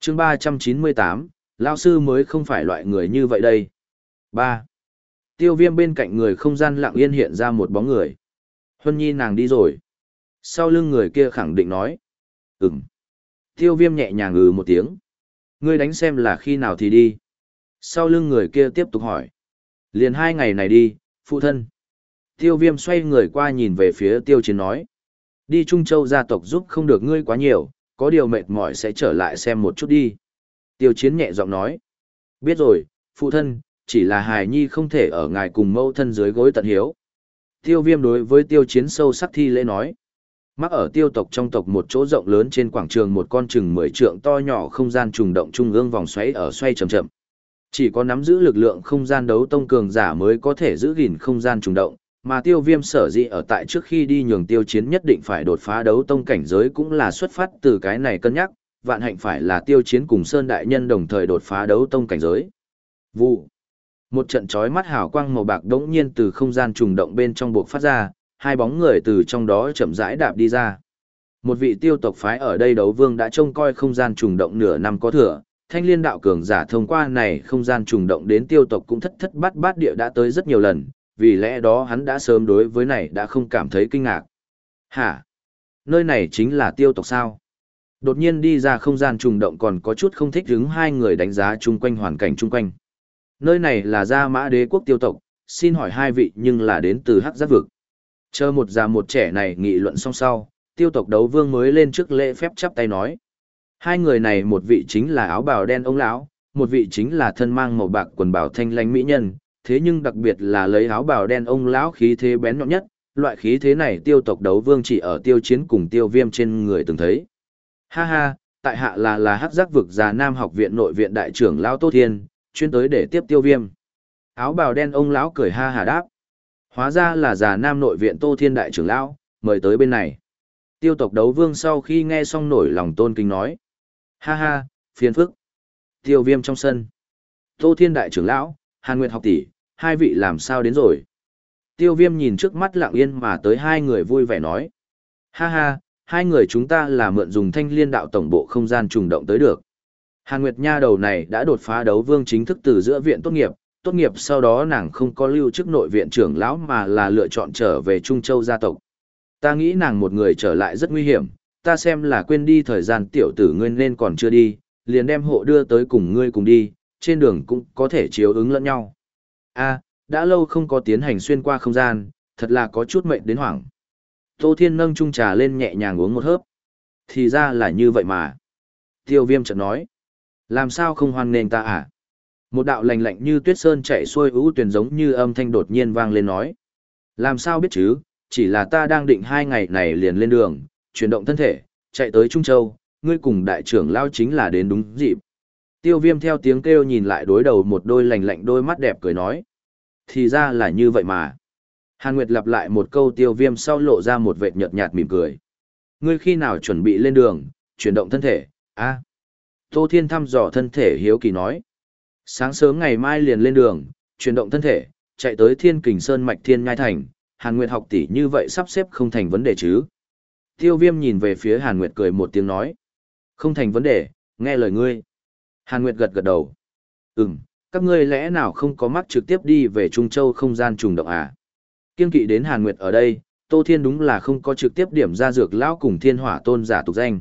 chương 398, Lao sư mới không phải loại người như vậy đây. Ba, Tiêu viêm bên cạnh người không gian lặng yên hiện ra một bóng người. Huân nhi nàng đi rồi. Sau lưng người kia khẳng định nói. Ừm. Tiêu viêm nhẹ nhàng ừ một tiếng. Ngươi đánh xem là khi nào thì đi. Sau lưng người kia tiếp tục hỏi. Liền hai ngày này đi, phụ thân. Tiêu viêm xoay người qua nhìn về phía tiêu chiến nói. Đi Trung Châu gia tộc giúp không được ngươi quá nhiều, có điều mệt mỏi sẽ trở lại xem một chút đi. Tiêu chiến nhẹ giọng nói. Biết rồi, phụ thân, chỉ là hài nhi không thể ở ngài cùng mâu thân dưới gối tận hiếu. Tiêu viêm đối với tiêu chiến sâu sắc thi lễ nói. Mắc ở tiêu tộc trong tộc một chỗ rộng lớn trên quảng trường một con chừng mười trượng to nhỏ không gian trùng động trung ương vòng xoáy ở xoay chậm chậm. Chỉ có nắm giữ lực lượng không gian đấu tông cường giả mới có thể giữ gìn không gian trùng động, mà tiêu viêm sở dĩ ở tại trước khi đi nhường tiêu chiến nhất định phải đột phá đấu tông cảnh giới cũng là xuất phát từ cái này cân nhắc, vạn hạnh phải là tiêu chiến cùng Sơn Đại Nhân đồng thời đột phá đấu tông cảnh giới. Vụ. Một trận chói mắt hào quang màu bạc đống nhiên từ không gian trùng động bên trong buộc phát ra, hai bóng người từ trong đó chậm rãi đạp đi ra. Một vị tiêu tộc phái ở đây đấu vương đã trông coi không gian trùng động nửa năm có thừa, thanh liên đạo cường giả thông qua này không gian trùng động đến tiêu tộc cũng thất thất bát bát địa đã tới rất nhiều lần, vì lẽ đó hắn đã sớm đối với này đã không cảm thấy kinh ngạc. Hả? Nơi này chính là tiêu tộc sao? Đột nhiên đi ra không gian trùng động còn có chút không thích hứng hai người đánh giá chung quanh hoàn cảnh chung quanh. Nơi này là gia mã đế quốc tiêu tộc, xin hỏi hai vị nhưng là đến từ hắc giác vực. Chờ một già một trẻ này nghị luận xong sau, tiêu tộc đấu vương mới lên trước lễ phép chắp tay nói. Hai người này một vị chính là áo bào đen ông lão, một vị chính là thân mang màu bạc quần bào thanh lãnh mỹ nhân, thế nhưng đặc biệt là lấy áo bào đen ông lão khí thế bén nhọn nhất, loại khí thế này tiêu tộc đấu vương chỉ ở tiêu chiến cùng tiêu viêm trên người từng thấy. Ha ha, tại hạ là là hắc giác vực già nam học viện nội viện đại trưởng lão Tô Thiên, chuyên tới để tiếp tiêu viêm. Áo bào đen ông lão cười ha hà đáp. Hóa ra là già nam nội viện Tô Thiên đại trưởng lão, mời tới bên này. Tiêu tộc đấu vương sau khi nghe xong nổi lòng tôn kính nói. Ha ha, phiền phức. Tiêu viêm trong sân. Tô Thiên đại trưởng lão, Hàn Nguyệt học tỷ, hai vị làm sao đến rồi? Tiêu viêm nhìn trước mắt lặng yên mà tới hai người vui vẻ nói. Ha ha, hai người chúng ta là mượn dùng thanh liên đạo tổng bộ không gian trùng động tới được. Hàn Nguyệt Nha đầu này đã đột phá đấu vương chính thức từ giữa viện tốt nghiệp, tốt nghiệp sau đó nàng không có lưu chức nội viện trưởng lão mà là lựa chọn trở về Trung Châu gia tộc. Ta nghĩ nàng một người trở lại rất nguy hiểm, ta xem là quên đi thời gian tiểu tử ngươi nên còn chưa đi, liền đem hộ đưa tới cùng ngươi cùng đi, trên đường cũng có thể chiếu ứng lẫn nhau. A, đã lâu không có tiến hành xuyên qua không gian, thật là có chút mệnh đến hoảng. Tô Thiên nâng chung trà lên nhẹ nhàng uống một hớp. Thì ra là như vậy mà. Tiêu viêm chợt nói. Làm sao không hoan nghênh ta à? Một đạo lạnh lạnh như tuyết sơn chạy xuôi ưu tuyển giống như âm thanh đột nhiên vang lên nói. Làm sao biết chứ, chỉ là ta đang định hai ngày này liền lên đường, chuyển động thân thể, chạy tới Trung Châu, ngươi cùng đại trưởng lao chính là đến đúng dịp. Tiêu viêm theo tiếng kêu nhìn lại đối đầu một đôi lạnh lạnh đôi mắt đẹp cười nói. Thì ra là như vậy mà. Hàn Nguyệt lặp lại một câu tiêu viêm sau lộ ra một vệt nhợt nhạt mỉm cười. Ngươi khi nào chuẩn bị lên đường, chuyển động thân thể, a Tô Thiên thăm dò thân thể hiếu kỳ nói. Sáng sớm ngày mai liền lên đường, chuyển động thân thể, chạy tới Thiên Kình Sơn Mạch Thiên Ngai Thành, Hàn Nguyệt học tỷ như vậy sắp xếp không thành vấn đề chứ. Tiêu viêm nhìn về phía Hàn Nguyệt cười một tiếng nói. Không thành vấn đề, nghe lời ngươi. Hàn Nguyệt gật gật đầu. Ừm, các ngươi lẽ nào không có mắt trực tiếp đi về Trung Châu không gian trùng động à? Kiên kỵ đến Hàn Nguyệt ở đây, Tô Thiên đúng là không có trực tiếp điểm ra dược lão cùng thiên hỏa tôn giả tục danh.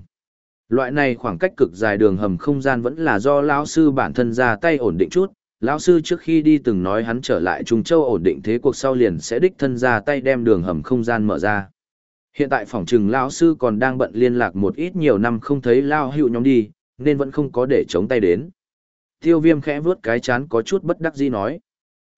Loại này khoảng cách cực dài đường hầm không gian vẫn là do lão sư bản thân ra tay ổn định chút, lão sư trước khi đi từng nói hắn trở lại Trung Châu ổn định thế cuộc sau liền sẽ đích thân ra tay đem đường hầm không gian mở ra. Hiện tại phòng trừng lão sư còn đang bận liên lạc một ít nhiều năm không thấy lao hữu nhóm đi, nên vẫn không có để chống tay đến. Tiêu viêm khẽ vướt cái chán có chút bất đắc dĩ nói.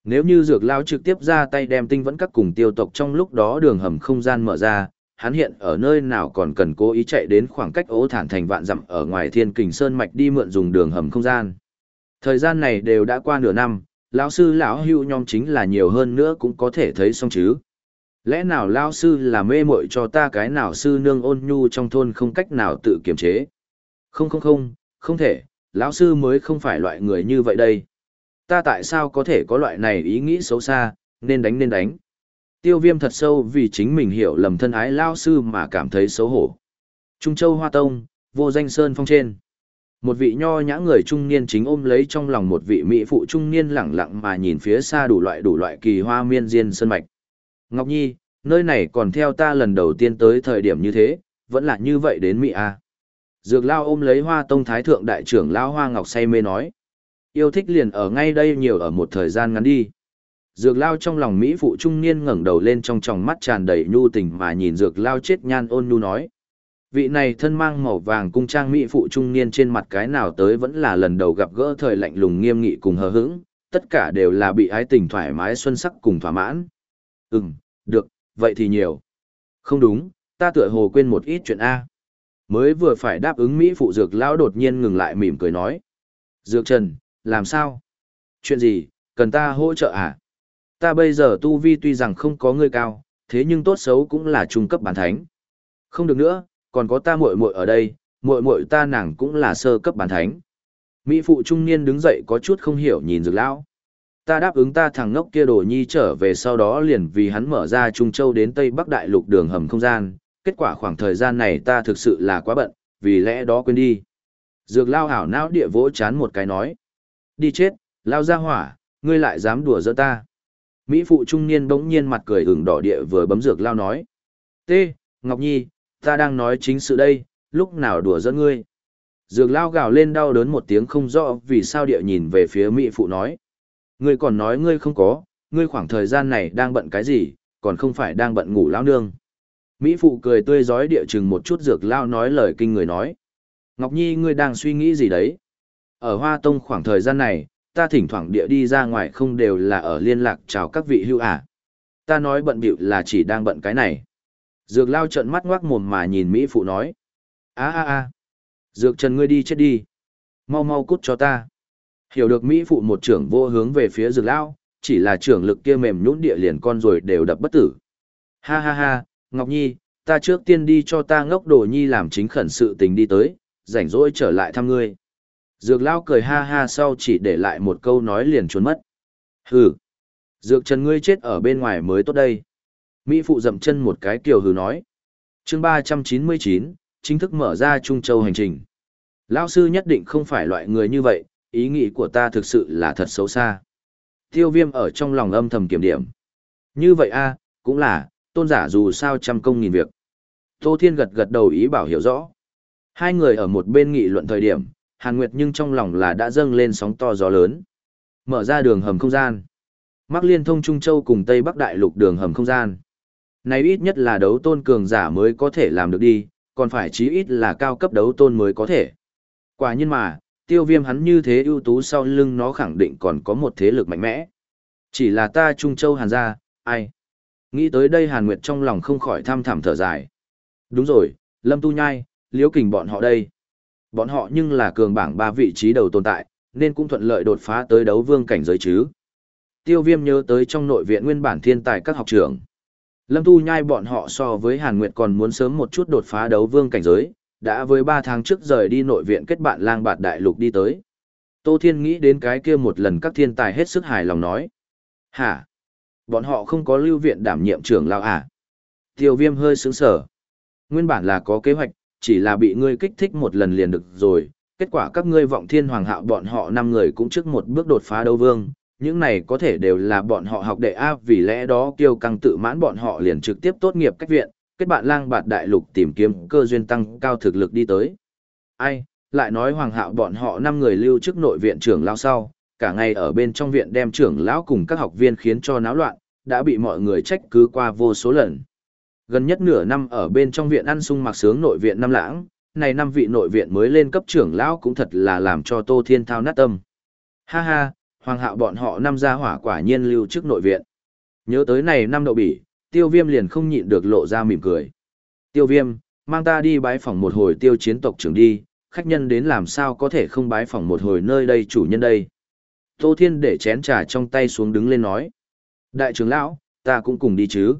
Nếu như dược lao trực tiếp ra tay đem tinh vẫn các cùng tiêu tộc trong lúc đó đường hầm không gian mở ra, hắn hiện ở nơi nào còn cần cố ý chạy đến khoảng cách ố thản thành vạn dặm ở ngoài thiên kình sơn mạch đi mượn dùng đường hầm không gian. Thời gian này đều đã qua nửa năm, lão sư lão hưu nhom chính là nhiều hơn nữa cũng có thể thấy xong chứ. Lẽ nào lão sư là mê mội cho ta cái nào sư nương ôn nhu trong thôn không cách nào tự kiềm chế? Không không không, không thể, lão sư mới không phải loại người như vậy đây. Ta tại sao có thể có loại này ý nghĩ xấu xa, nên đánh nên đánh. Tiêu viêm thật sâu vì chính mình hiểu lầm thân ái lão sư mà cảm thấy xấu hổ. Trung Châu Hoa Tông, vô danh sơn phong trên. Một vị nho nhã người trung niên chính ôm lấy trong lòng một vị mỹ phụ trung niên lẳng lặng mà nhìn phía xa đủ loại đủ loại kỳ hoa miên diên sơn mạch. Ngọc Nhi, nơi này còn theo ta lần đầu tiên tới thời điểm như thế, vẫn là như vậy đến mỹ a. Dược lao ôm lấy hoa tông thái thượng đại trưởng lao hoa ngọc say mê nói. Yêu thích liền ở ngay đây nhiều ở một thời gian ngắn đi. Dược lao trong lòng Mỹ phụ trung niên ngẩng đầu lên trong tròng mắt tràn đầy nhu tình mà nhìn dược lao chết nhan ôn nhu nói. Vị này thân mang màu vàng cung trang Mỹ phụ trung niên trên mặt cái nào tới vẫn là lần đầu gặp gỡ thời lạnh lùng nghiêm nghị cùng hờ hững, tất cả đều là bị ái tình thoải mái xuân sắc cùng thỏa mãn. Ừm, được, vậy thì nhiều. Không đúng, ta tựa hồ quên một ít chuyện A. Mới vừa phải đáp ứng Mỹ phụ dược lão đột nhiên ngừng lại mỉm cười nói. Dược Trần, làm sao? Chuyện gì, cần ta hỗ trợ à? Ta bây giờ tu vi tuy rằng không có ngươi cao, thế nhưng tốt xấu cũng là trung cấp bản thánh. Không được nữa, còn có ta muội muội ở đây, muội muội ta nàng cũng là sơ cấp bản thánh. Mỹ phụ trung niên đứng dậy có chút không hiểu nhìn dược lão. Ta đáp ứng ta thằng ngốc kia đồ nhi trở về sau đó liền vì hắn mở ra Trung Châu đến Tây Bắc Đại lục đường hầm không gian, kết quả khoảng thời gian này ta thực sự là quá bận, vì lẽ đó quên đi. Dược lao hảo não địa vỗ chán một cái nói. Đi chết, lao ra hỏa, ngươi lại dám đùa giỡn ta. Mỹ phụ trung niên bỗng nhiên mặt cười ửng đỏ địa vừa bấm dược lao nói. T, Ngọc Nhi, ta đang nói chính sự đây, lúc nào đùa giỡn ngươi. Dược lao gào lên đau đớn một tiếng không rõ vì sao địa nhìn về phía Mỹ phụ nói. Ngươi còn nói ngươi không có, ngươi khoảng thời gian này đang bận cái gì, còn không phải đang bận ngủ lao nương. Mỹ phụ cười tươi giói địa chừng một chút dược lao nói lời kinh người nói. Ngọc Nhi ngươi đang suy nghĩ gì đấy? Ở Hoa Tông khoảng thời gian này, ta thỉnh thoảng địa đi ra ngoài không đều là ở liên lạc chào các vị hưu à. Ta nói bận bịu là chỉ đang bận cái này. Dược lao trận mắt ngoác mồm mà nhìn Mỹ phụ nói. a a a Dược trần ngươi đi chết đi. Mau mau cút cho ta. Hiểu được Mỹ phụ một trưởng vô hướng về phía dược lao, chỉ là trưởng lực kia mềm nhũn địa liền con rồi đều đập bất tử. Ha ha ha, Ngọc Nhi, ta trước tiên đi cho ta ngốc đồ nhi làm chính khẩn sự tình đi tới, rảnh rỗi trở lại thăm ngươi. Dược lao cười ha ha sau chỉ để lại một câu nói liền trốn mất. Hừ, dược trần ngươi chết ở bên ngoài mới tốt đây. Mỹ phụ dậm chân một cái kiều hừ nói. chương 399, chính thức mở ra Trung Châu hành trình. Lão sư nhất định không phải loại người như vậy, ý nghĩ của ta thực sự là thật xấu xa. Tiêu viêm ở trong lòng âm thầm kiểm điểm. Như vậy a cũng là, tôn giả dù sao trăm công nghìn việc. Tô Thiên gật gật đầu ý bảo hiểu rõ. Hai người ở một bên nghị luận thời điểm, Hàn Nguyệt nhưng trong lòng là đã dâng lên sóng to gió lớn. Mở ra đường hầm không gian. Mắc liên thông Trung Châu cùng Tây Bắc Đại lục đường hầm không gian. Này ít nhất là đấu tôn cường giả mới có thể làm được đi, còn phải chí ít là cao cấp đấu tôn mới có thể. Quả nhiên mà, tiêu viêm hắn như thế ưu tú sau lưng nó khẳng định còn có một thế lực mạnh mẽ. Chỉ là ta Trung Châu Hàn gia, ai? Nghĩ tới đây Hàn Nguyệt trong lòng không khỏi tham thảm thở dài. Đúng rồi, Lâm Tu Nhai, Liễu Kình bọn họ đây. Bọn họ nhưng là cường bảng ba vị trí đầu tồn tại, nên cũng thuận lợi đột phá tới đấu vương cảnh giới chứ. Tiêu viêm nhớ tới trong nội viện nguyên bản thiên tài các học trưởng. Lâm Tu Nhai bọn họ so với Hàn Nguyệt còn muốn sớm một chút đột phá đấu vương cảnh giới, đã với 3 tháng trước rời đi nội viện kết bạn lang bạt đại lục đi tới. Tô Thiên nghĩ đến cái kia một lần các thiên tài hết sức hài lòng nói. Hả? Bọn họ không có lưu viện đảm nhiệm trưởng lao à? Tiêu viêm hơi sướng sở. Nguyên bản là có kế hoạch, chỉ là bị ngươi kích thích một lần liền được rồi. Kết quả các ngươi vọng thiên hoàng hạo bọn họ 5 người cũng trước một bước đột phá đấu vương. Những này có thể đều là bọn họ học đệ A vì lẽ đó kiêu căng tự mãn bọn họ liền trực tiếp tốt nghiệp cách viện, kết bạn lang bạt đại lục tìm kiếm cơ duyên tăng cao thực lực đi tới. Ai, lại nói hoàng hạo bọn họ 5 người lưu chức nội viện trưởng lao sau, cả ngày ở bên trong viện đem trưởng lão cùng các học viên khiến cho náo loạn, đã bị mọi người trách cứ qua vô số lần. Gần nhất nửa năm ở bên trong viện ăn sung mặc sướng nội viện năm lãng, này năm vị nội viện mới lên cấp trưởng lão cũng thật là làm cho Tô Thiên thao nát tâm. Ha ha, hoàng hạo bọn họ năm gia hỏa quả nhiên lưu trước nội viện. Nhớ tới này năm đậu bỉ, tiêu viêm liền không nhịn được lộ ra mỉm cười. Tiêu viêm, mang ta đi bái phòng một hồi tiêu chiến tộc trưởng đi, khách nhân đến làm sao có thể không bái phỏng một hồi nơi đây chủ nhân đây. Tô Thiên để chén trà trong tay xuống đứng lên nói. Đại trưởng lão, ta cũng cùng đi chứ.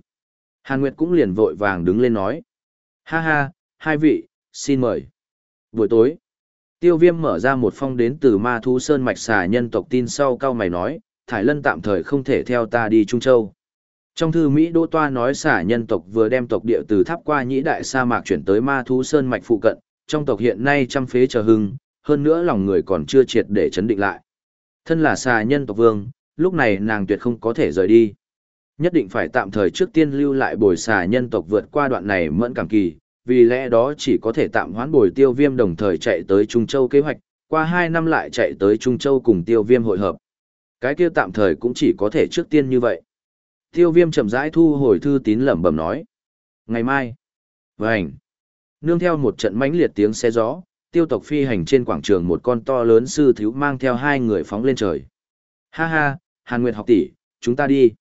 Hàn Nguyệt cũng liền vội vàng đứng lên nói. Ha ha, hai vị, xin mời. Buổi tối, tiêu viêm mở ra một phong đến từ ma thú sơn mạch xà nhân tộc tin sau cao mày nói, Thải Lân tạm thời không thể theo ta đi Trung Châu. Trong thư Mỹ Đỗ Toa nói xà nhân tộc vừa đem tộc địa từ tháp qua nhĩ đại sa mạc chuyển tới ma thú sơn mạch phụ cận, trong tộc hiện nay trăm phế chờ hưng, hơn nữa lòng người còn chưa triệt để chấn định lại. Thân là xà nhân tộc vương, lúc này nàng tuyệt không có thể rời đi. Nhất định phải tạm thời trước tiên lưu lại bồi xà nhân tộc vượt qua đoạn này mẫn cảm kỳ, vì lẽ đó chỉ có thể tạm hoãn bồi tiêu viêm đồng thời chạy tới Trung Châu kế hoạch, qua 2 năm lại chạy tới Trung Châu cùng tiêu viêm hội hợp. Cái kia tạm thời cũng chỉ có thể trước tiên như vậy. Tiêu viêm chậm rãi thu hồi thư tín lẩm bẩm nói. Ngày mai. Vânh. Nương theo một trận mãnh liệt tiếng xe gió, tiêu tộc phi hành trên quảng trường một con to lớn sư thiếu mang theo hai người phóng lên trời. Ha ha, Hàn Nguyệt học tỷ, chúng ta đi.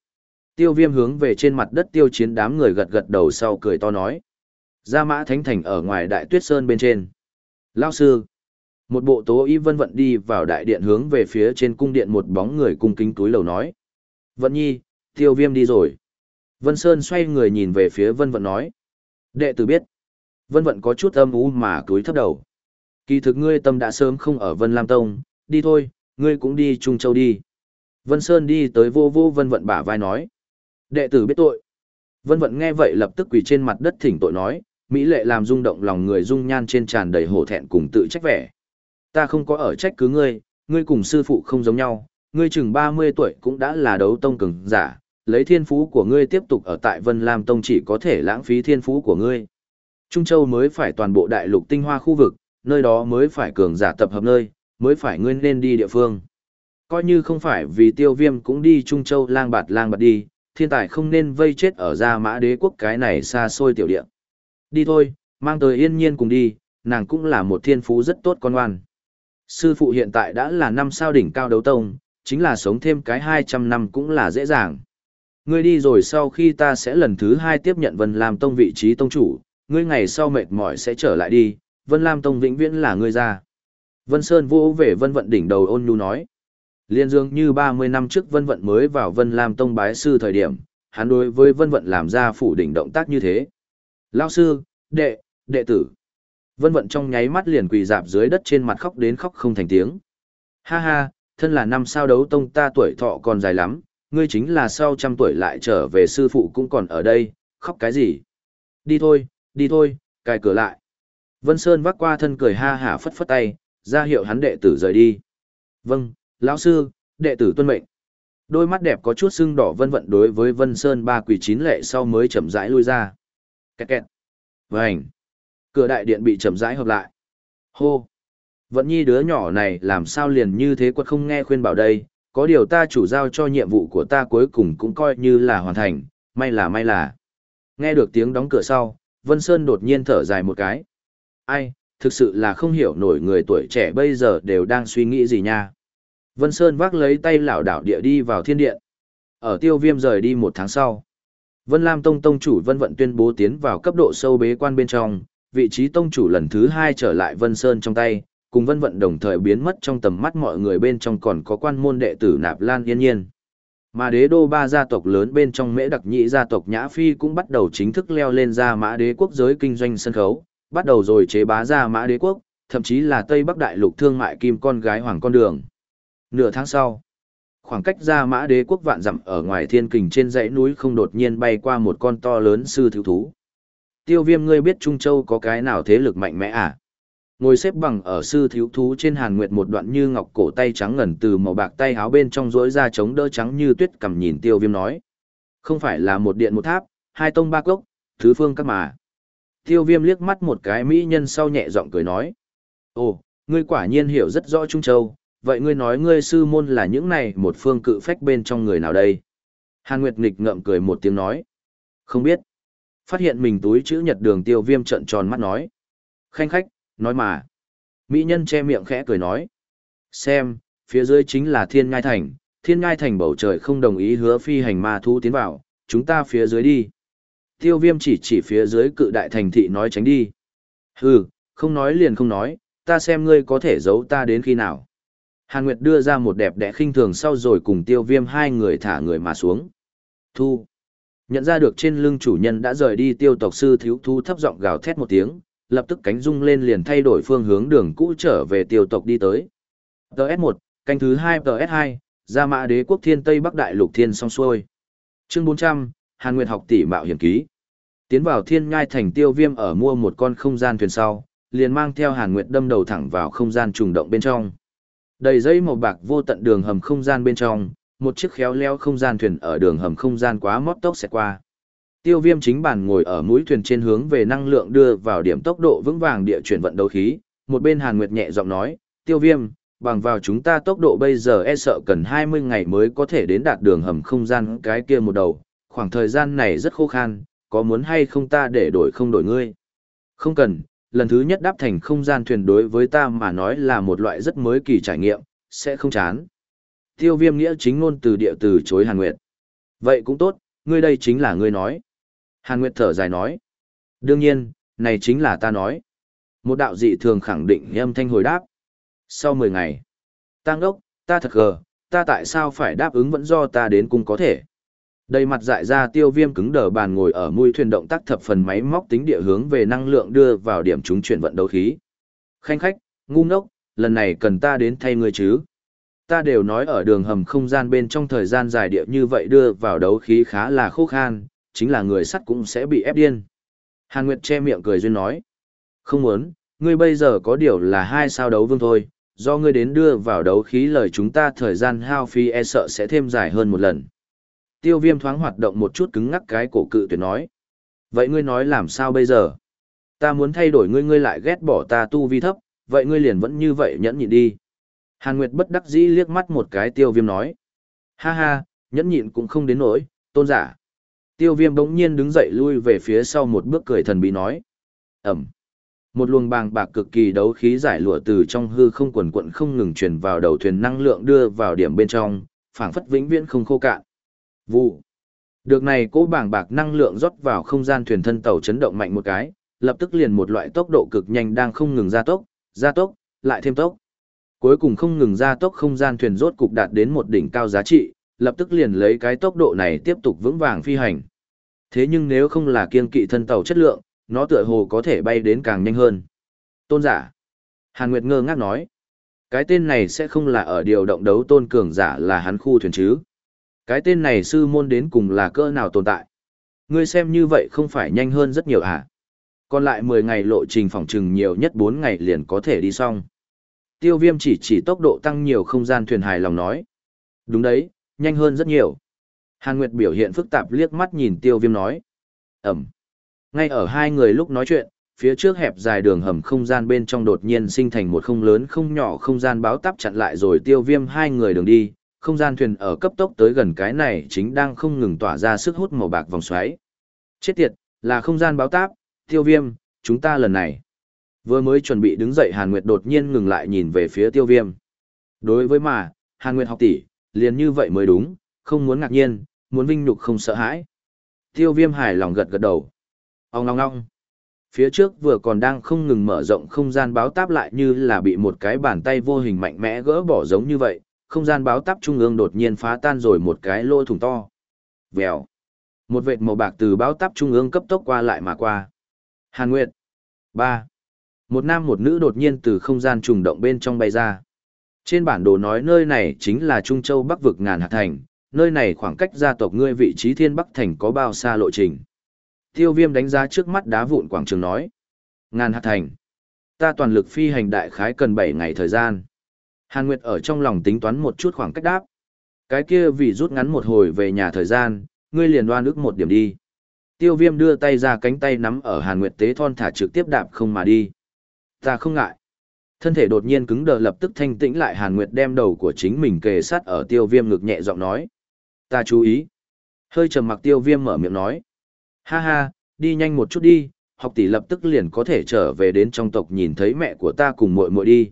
Tiêu viêm hướng về trên mặt đất tiêu chiến đám người gật gật đầu sau cười to nói. Gia mã thánh thành ở ngoài đại tuyết sơn bên trên. Lao sư. Một bộ tố y vân vận đi vào đại điện hướng về phía trên cung điện một bóng người cung kính túi lầu nói. Vận nhi, tiêu viêm đi rồi. Vân Sơn xoay người nhìn về phía vân vận nói. Đệ tử biết. Vân vận có chút âm u mà túi thấp đầu. Kỳ thực ngươi tâm đã sớm không ở Vân Lam Tông, đi thôi, ngươi cũng đi Trung Châu đi. Vân Sơn đi tới vô vô vân vận bả vai nói. Đệ tử biết tội. Vân vận nghe vậy lập tức quỳ trên mặt đất thỉnh tội nói, Mỹ lệ làm rung động lòng người dung nhan trên tràn đầy hổ thẹn cùng tự trách vẻ. Ta không có ở trách cứ ngươi, ngươi cùng sư phụ không giống nhau, ngươi chừng 30 tuổi cũng đã là đấu tông cường giả, lấy thiên phú của ngươi tiếp tục ở tại Vân Lam Tông chỉ có thể lãng phí thiên phú của ngươi. Trung Châu mới phải toàn bộ đại lục tinh hoa khu vực, nơi đó mới phải cường giả tập hợp nơi, mới phải ngươi nên đi địa phương. Coi như không phải vì tiêu viêm cũng đi Trung Châu lang bạt lang bạt đi, thiên tài không nên vây chết ở gia mã đế quốc cái này xa xôi tiểu địa. Đi thôi, mang tới yên nhiên cùng đi, nàng cũng là một thiên phú rất tốt con ngoan. Sư phụ hiện tại đã là năm sao đỉnh cao đấu tông, chính là sống thêm cái 200 năm cũng là dễ dàng. Ngươi đi rồi sau khi ta sẽ lần thứ hai tiếp nhận Vân Lam Tông vị trí tông chủ, ngươi ngày sau mệt mỏi sẽ trở lại đi, Vân Lam Tông vĩnh viễn là ngươi ra. Vân Sơn vô về Vân Vận đỉnh đầu ôn nhu nói. Liên dương như 30 năm trước Vân Vận mới vào Vân Lam Tông bái sư thời điểm, hắn đối với Vân Vận làm ra phủ đỉnh động tác như thế. Lao sư, đệ, đệ tử. Vân Vận trong nháy mắt liền quỳ dạp dưới đất trên mặt khóc đến khóc không thành tiếng. Ha ha, thân là năm sao đấu tông ta tuổi thọ còn dài lắm, ngươi chính là sau trăm tuổi lại trở về sư phụ cũng còn ở đây, khóc cái gì? Đi thôi, đi thôi, cài cửa lại. Vân Sơn vác qua thân cười ha hả phất phất tay, ra hiệu hắn đệ tử rời đi. Vâng, lão sư, đệ tử tuân mệnh. Đôi mắt đẹp có chút sưng đỏ vân vận đối với Vân Sơn ba quỷ chín lệ sau mới chậm rãi lui ra. Kẹt kẹt. Vành. Cửa đại điện bị chậm rãi hợp lại. Hô. Vận nhi đứa nhỏ này làm sao liền như thế quật không nghe khuyên bảo đây, có điều ta chủ giao cho nhiệm vụ của ta cuối cùng cũng coi như là hoàn thành, may là may là. Nghe được tiếng đóng cửa sau, Vân Sơn đột nhiên thở dài một cái. Ai, thực sự là không hiểu nổi người tuổi trẻ bây giờ đều đang suy nghĩ gì nha. Vân Sơn vác lấy tay lảo đảo địa đi vào thiên điện. Ở tiêu viêm rời đi một tháng sau. Vân Lam Tông Tông chủ Vân Vận tuyên bố tiến vào cấp độ sâu bế quan bên trong, vị trí Tông chủ lần thứ hai trở lại Vân Sơn trong tay, cùng Vân Vận đồng thời biến mất trong tầm mắt mọi người bên trong còn có quan môn đệ tử Nạp Lan Yên Nhiên. Mà đế đô ba gia tộc lớn bên trong mễ đặc nhị gia tộc Nhã Phi cũng bắt đầu chính thức leo lên ra mã đế quốc giới kinh doanh sân khấu, bắt đầu rồi chế bá ra mã đế quốc, thậm chí là Tây Bắc Đại lục thương mại kim con gái hoàng con đường. Nửa tháng sau, khoảng cách ra mã đế quốc vạn dặm ở ngoài thiên kình trên dãy núi không đột nhiên bay qua một con to lớn sư thiếu thú. Tiêu viêm ngươi biết Trung Châu có cái nào thế lực mạnh mẽ à? Ngồi xếp bằng ở sư thiếu thú trên hàn nguyệt một đoạn như ngọc cổ tay trắng ngần từ màu bạc tay áo bên trong rỗi ra chống đỡ trắng như tuyết cầm nhìn tiêu viêm nói. Không phải là một điện một tháp, hai tông ba cốc, thứ phương các mà. Tiêu viêm liếc mắt một cái mỹ nhân sau nhẹ giọng cười nói. Ồ, ngươi quả nhiên hiểu rất rõ Trung Châu, vậy ngươi nói ngươi sư môn là những này một phương cự phách bên trong người nào đây? Hàn Nguyệt nghịch ngậm cười một tiếng nói. Không biết. Phát hiện mình túi chữ nhật đường tiêu viêm trận tròn mắt nói. Khanh khách, nói mà. Mỹ nhân che miệng khẽ cười nói. Xem, phía dưới chính là thiên ngai thành, thiên ngai thành bầu trời không đồng ý hứa phi hành ma thu tiến vào, chúng ta phía dưới đi. Tiêu viêm chỉ chỉ phía dưới cự đại thành thị nói tránh đi. Hừ, không nói liền không nói, ta xem ngươi có thể giấu ta đến khi nào. Hàn Nguyệt đưa ra một đẹp đẽ khinh thường sau rồi cùng tiêu viêm hai người thả người mà xuống. Thu. Nhận ra được trên lưng chủ nhân đã rời đi tiêu tộc sư thiếu thu thấp giọng gào thét một tiếng, lập tức cánh rung lên liền thay đổi phương hướng đường cũ trở về tiêu tộc đi tới. TS1, canh thứ 2 TS2, Gia Mã Đế quốc Thiên Tây Bắc Đại Lục Thiên song xuôi. Chương 400, Hàn Nguyệt học tỷ mạo hiểm ký. Tiến vào Thiên Ngai thành Tiêu Viêm ở mua một con không gian thuyền sau, liền mang theo Hàn Nguyệt đâm đầu thẳng vào không gian trùng động bên trong. Đầy dây màu bạc vô tận đường hầm không gian bên trong, một chiếc khéo leo không gian thuyền ở đường hầm không gian quá mót tốc sẽ qua. Tiêu Viêm chính bản ngồi ở mũi thuyền trên hướng về năng lượng đưa vào điểm tốc độ vững vàng địa chuyển vận đấu khí, một bên Hàn Nguyệt nhẹ giọng nói, "Tiêu Viêm, bằng vào chúng ta tốc độ bây giờ e sợ cần 20 ngày mới có thể đến đạt đường hầm không gian cái kia một đầu, khoảng thời gian này rất khô khan, có muốn hay không ta để đổi không đổi ngươi? Không cần, lần thứ nhất đáp thành không gian thuyền đối với ta mà nói là một loại rất mới kỳ trải nghiệm, sẽ không chán. Tiêu viêm nghĩa chính ngôn từ địa từ chối Hàn Nguyệt. Vậy cũng tốt, ngươi đây chính là ngươi nói. Hàn Nguyệt thở dài nói. Đương nhiên, này chính là ta nói. Một đạo dị thường khẳng định âm thanh hồi đáp. Sau 10 ngày, tăng đốc, ta thật gờ, ta tại sao phải đáp ứng vẫn do ta đến cung có thể. Đầy mặt dại ra tiêu viêm cứng đờ bàn ngồi ở mũi thuyền động tác thập phần máy móc tính địa hướng về năng lượng đưa vào điểm chúng chuyển vận đấu khí. Khanh khách, ngu ngốc, lần này cần ta đến thay ngươi chứ. Ta đều nói ở đường hầm không gian bên trong thời gian dài địa như vậy đưa vào đấu khí khá là khô khan, chính là người sắt cũng sẽ bị ép điên. Hàn Nguyệt che miệng cười duyên nói. Không muốn, ngươi bây giờ có điều là hai sao đấu vương thôi, do ngươi đến đưa vào đấu khí lời chúng ta thời gian hao phí e sợ sẽ thêm dài hơn một lần. Tiêu viêm thoáng hoạt động một chút cứng ngắc cái cổ cự tuyệt nói. Vậy ngươi nói làm sao bây giờ? Ta muốn thay đổi ngươi ngươi lại ghét bỏ ta tu vi thấp, vậy ngươi liền vẫn như vậy nhẫn nhịn đi. Hàn Nguyệt bất đắc dĩ liếc mắt một cái tiêu viêm nói. Ha ha, nhẫn nhịn cũng không đến nỗi, tôn giả. Tiêu viêm bỗng nhiên đứng dậy lui về phía sau một bước cười thần bí nói. Ẩm. Một luồng bàng bạc cực kỳ đấu khí giải lụa từ trong hư không quần quận không ngừng truyền vào đầu thuyền năng lượng đưa vào điểm bên trong, phảng phất vĩnh viễn không khô cạn. Vụ. Được này cố bảng bạc năng lượng rót vào không gian thuyền thân tàu chấn động mạnh một cái, lập tức liền một loại tốc độ cực nhanh đang không ngừng gia tốc, gia tốc, lại thêm tốc. Cuối cùng không ngừng gia tốc không gian thuyền rốt cục đạt đến một đỉnh cao giá trị, lập tức liền lấy cái tốc độ này tiếp tục vững vàng phi hành. Thế nhưng nếu không là kiên kỵ thân tàu chất lượng, nó tựa hồ có thể bay đến càng nhanh hơn. Tôn giả. Hàn Nguyệt ngơ ngác nói. Cái tên này sẽ không là ở điều động đấu tôn cường giả là hắn khu thuyền chứ. Cái tên này sư môn đến cùng là cỡ nào tồn tại. Ngươi xem như vậy không phải nhanh hơn rất nhiều à. Còn lại 10 ngày lộ trình phòng trừng nhiều nhất 4 ngày liền có thể đi xong. Tiêu viêm chỉ chỉ tốc độ tăng nhiều không gian thuyền hài lòng nói. Đúng đấy, nhanh hơn rất nhiều. Hàn Nguyệt biểu hiện phức tạp liếc mắt nhìn tiêu viêm nói. Ẩm. Ngay ở hai người lúc nói chuyện, phía trước hẹp dài đường hầm không gian bên trong đột nhiên sinh thành một không lớn không nhỏ không gian báo tắp chặn lại rồi tiêu viêm hai người đường đi, không gian thuyền ở cấp tốc tới gần cái này chính đang không ngừng tỏa ra sức hút màu bạc vòng xoáy. Chết tiệt, là không gian báo táp, tiêu viêm, chúng ta lần này. Vừa mới chuẩn bị đứng dậy Hàn Nguyệt đột nhiên ngừng lại nhìn về phía tiêu viêm. Đối với mà, Hàn Nguyệt học tỷ, liền như vậy mới đúng, không muốn ngạc nhiên, muốn vinh nhục không sợ hãi. Tiêu viêm hài lòng gật gật đầu. Ông ngong ngong. Phía trước vừa còn đang không ngừng mở rộng không gian báo táp lại như là bị một cái bàn tay vô hình mạnh mẽ gỡ bỏ giống như vậy, không gian báo táp trung ương đột nhiên phá tan rồi một cái lỗ thủng to. Vèo. Một vệt màu bạc từ báo táp trung ương cấp tốc qua lại mà qua. Hàn Nguyệt. ba Một nam một nữ đột nhiên từ không gian trùng động bên trong bay ra. Trên bản đồ nói nơi này chính là Trung Châu Bắc vực ngàn hạt thành, nơi này khoảng cách gia tộc ngươi vị trí thiên Bắc thành có bao xa lộ trình. Tiêu viêm đánh giá trước mắt đá vụn quảng trường nói. Ngàn hạt thành. Ta toàn lực phi hành đại khái cần 7 ngày thời gian. Hàn Nguyệt ở trong lòng tính toán một chút khoảng cách đáp. Cái kia vì rút ngắn một hồi về nhà thời gian, ngươi liền đoan ức một điểm đi. Tiêu viêm đưa tay ra cánh tay nắm ở Hàn Nguyệt tế thon thả trực tiếp đạp không mà đi. Ta không ngại. Thân thể đột nhiên cứng đờ lập tức thanh tĩnh lại Hàn Nguyệt đem đầu của chính mình kề sát ở tiêu viêm ngực nhẹ giọng nói. Ta chú ý. Hơi trầm mặc tiêu viêm mở miệng nói. Ha ha, đi nhanh một chút đi, học tỷ lập tức liền có thể trở về đến trong tộc nhìn thấy mẹ của ta cùng muội muội đi.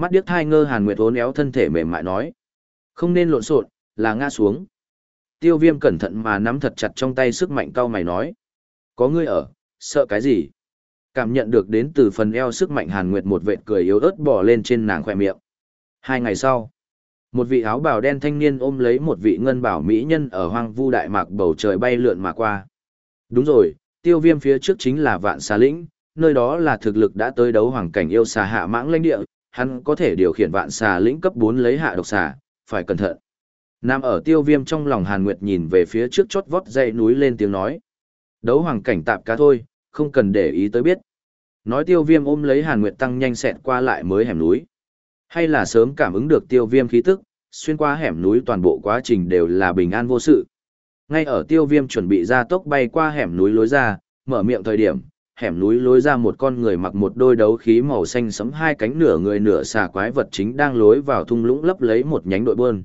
Mắt điếc thai ngơ Hàn Nguyệt uốn éo thân thể mềm mại nói. Không nên lộn xộn, là ngã xuống. Tiêu viêm cẩn thận mà nắm thật chặt trong tay sức mạnh cao mày nói. Có ngươi ở, sợ cái gì? Cảm nhận được đến từ phần eo sức mạnh Hàn Nguyệt một vệt cười yếu ớt bỏ lên trên nàng khỏe miệng. Hai ngày sau, một vị áo bào đen thanh niên ôm lấy một vị ngân bảo mỹ nhân ở hoang vu đại mạc bầu trời bay lượn mà qua. Đúng rồi, tiêu viêm phía trước chính là vạn xà lĩnh, nơi đó là thực lực đã tới đấu hoàng cảnh yêu xà hạ mãng lãnh địa, hắn có thể điều khiển vạn xà lĩnh cấp 4 lấy hạ độc xà, phải cẩn thận. Nam ở tiêu viêm trong lòng Hàn Nguyệt nhìn về phía trước chót vót dãy núi lên tiếng nói. Đấu hoàng cảnh tạp cá thôi, không cần để ý tới biết. Nói tiêu viêm ôm lấy Hàn Nguyệt tăng nhanh xẹt qua lại mới hẻm núi. Hay là sớm cảm ứng được tiêu viêm khí tức, xuyên qua hẻm núi toàn bộ quá trình đều là bình an vô sự. Ngay ở tiêu viêm chuẩn bị ra tốc bay qua hẻm núi lối ra, mở miệng thời điểm, hẻm núi lối ra một con người mặc một đôi đấu khí màu xanh sẫm hai cánh nửa người nửa xà quái vật chính đang lối vào thung lũng lấp lấy một nhánh đội bơn.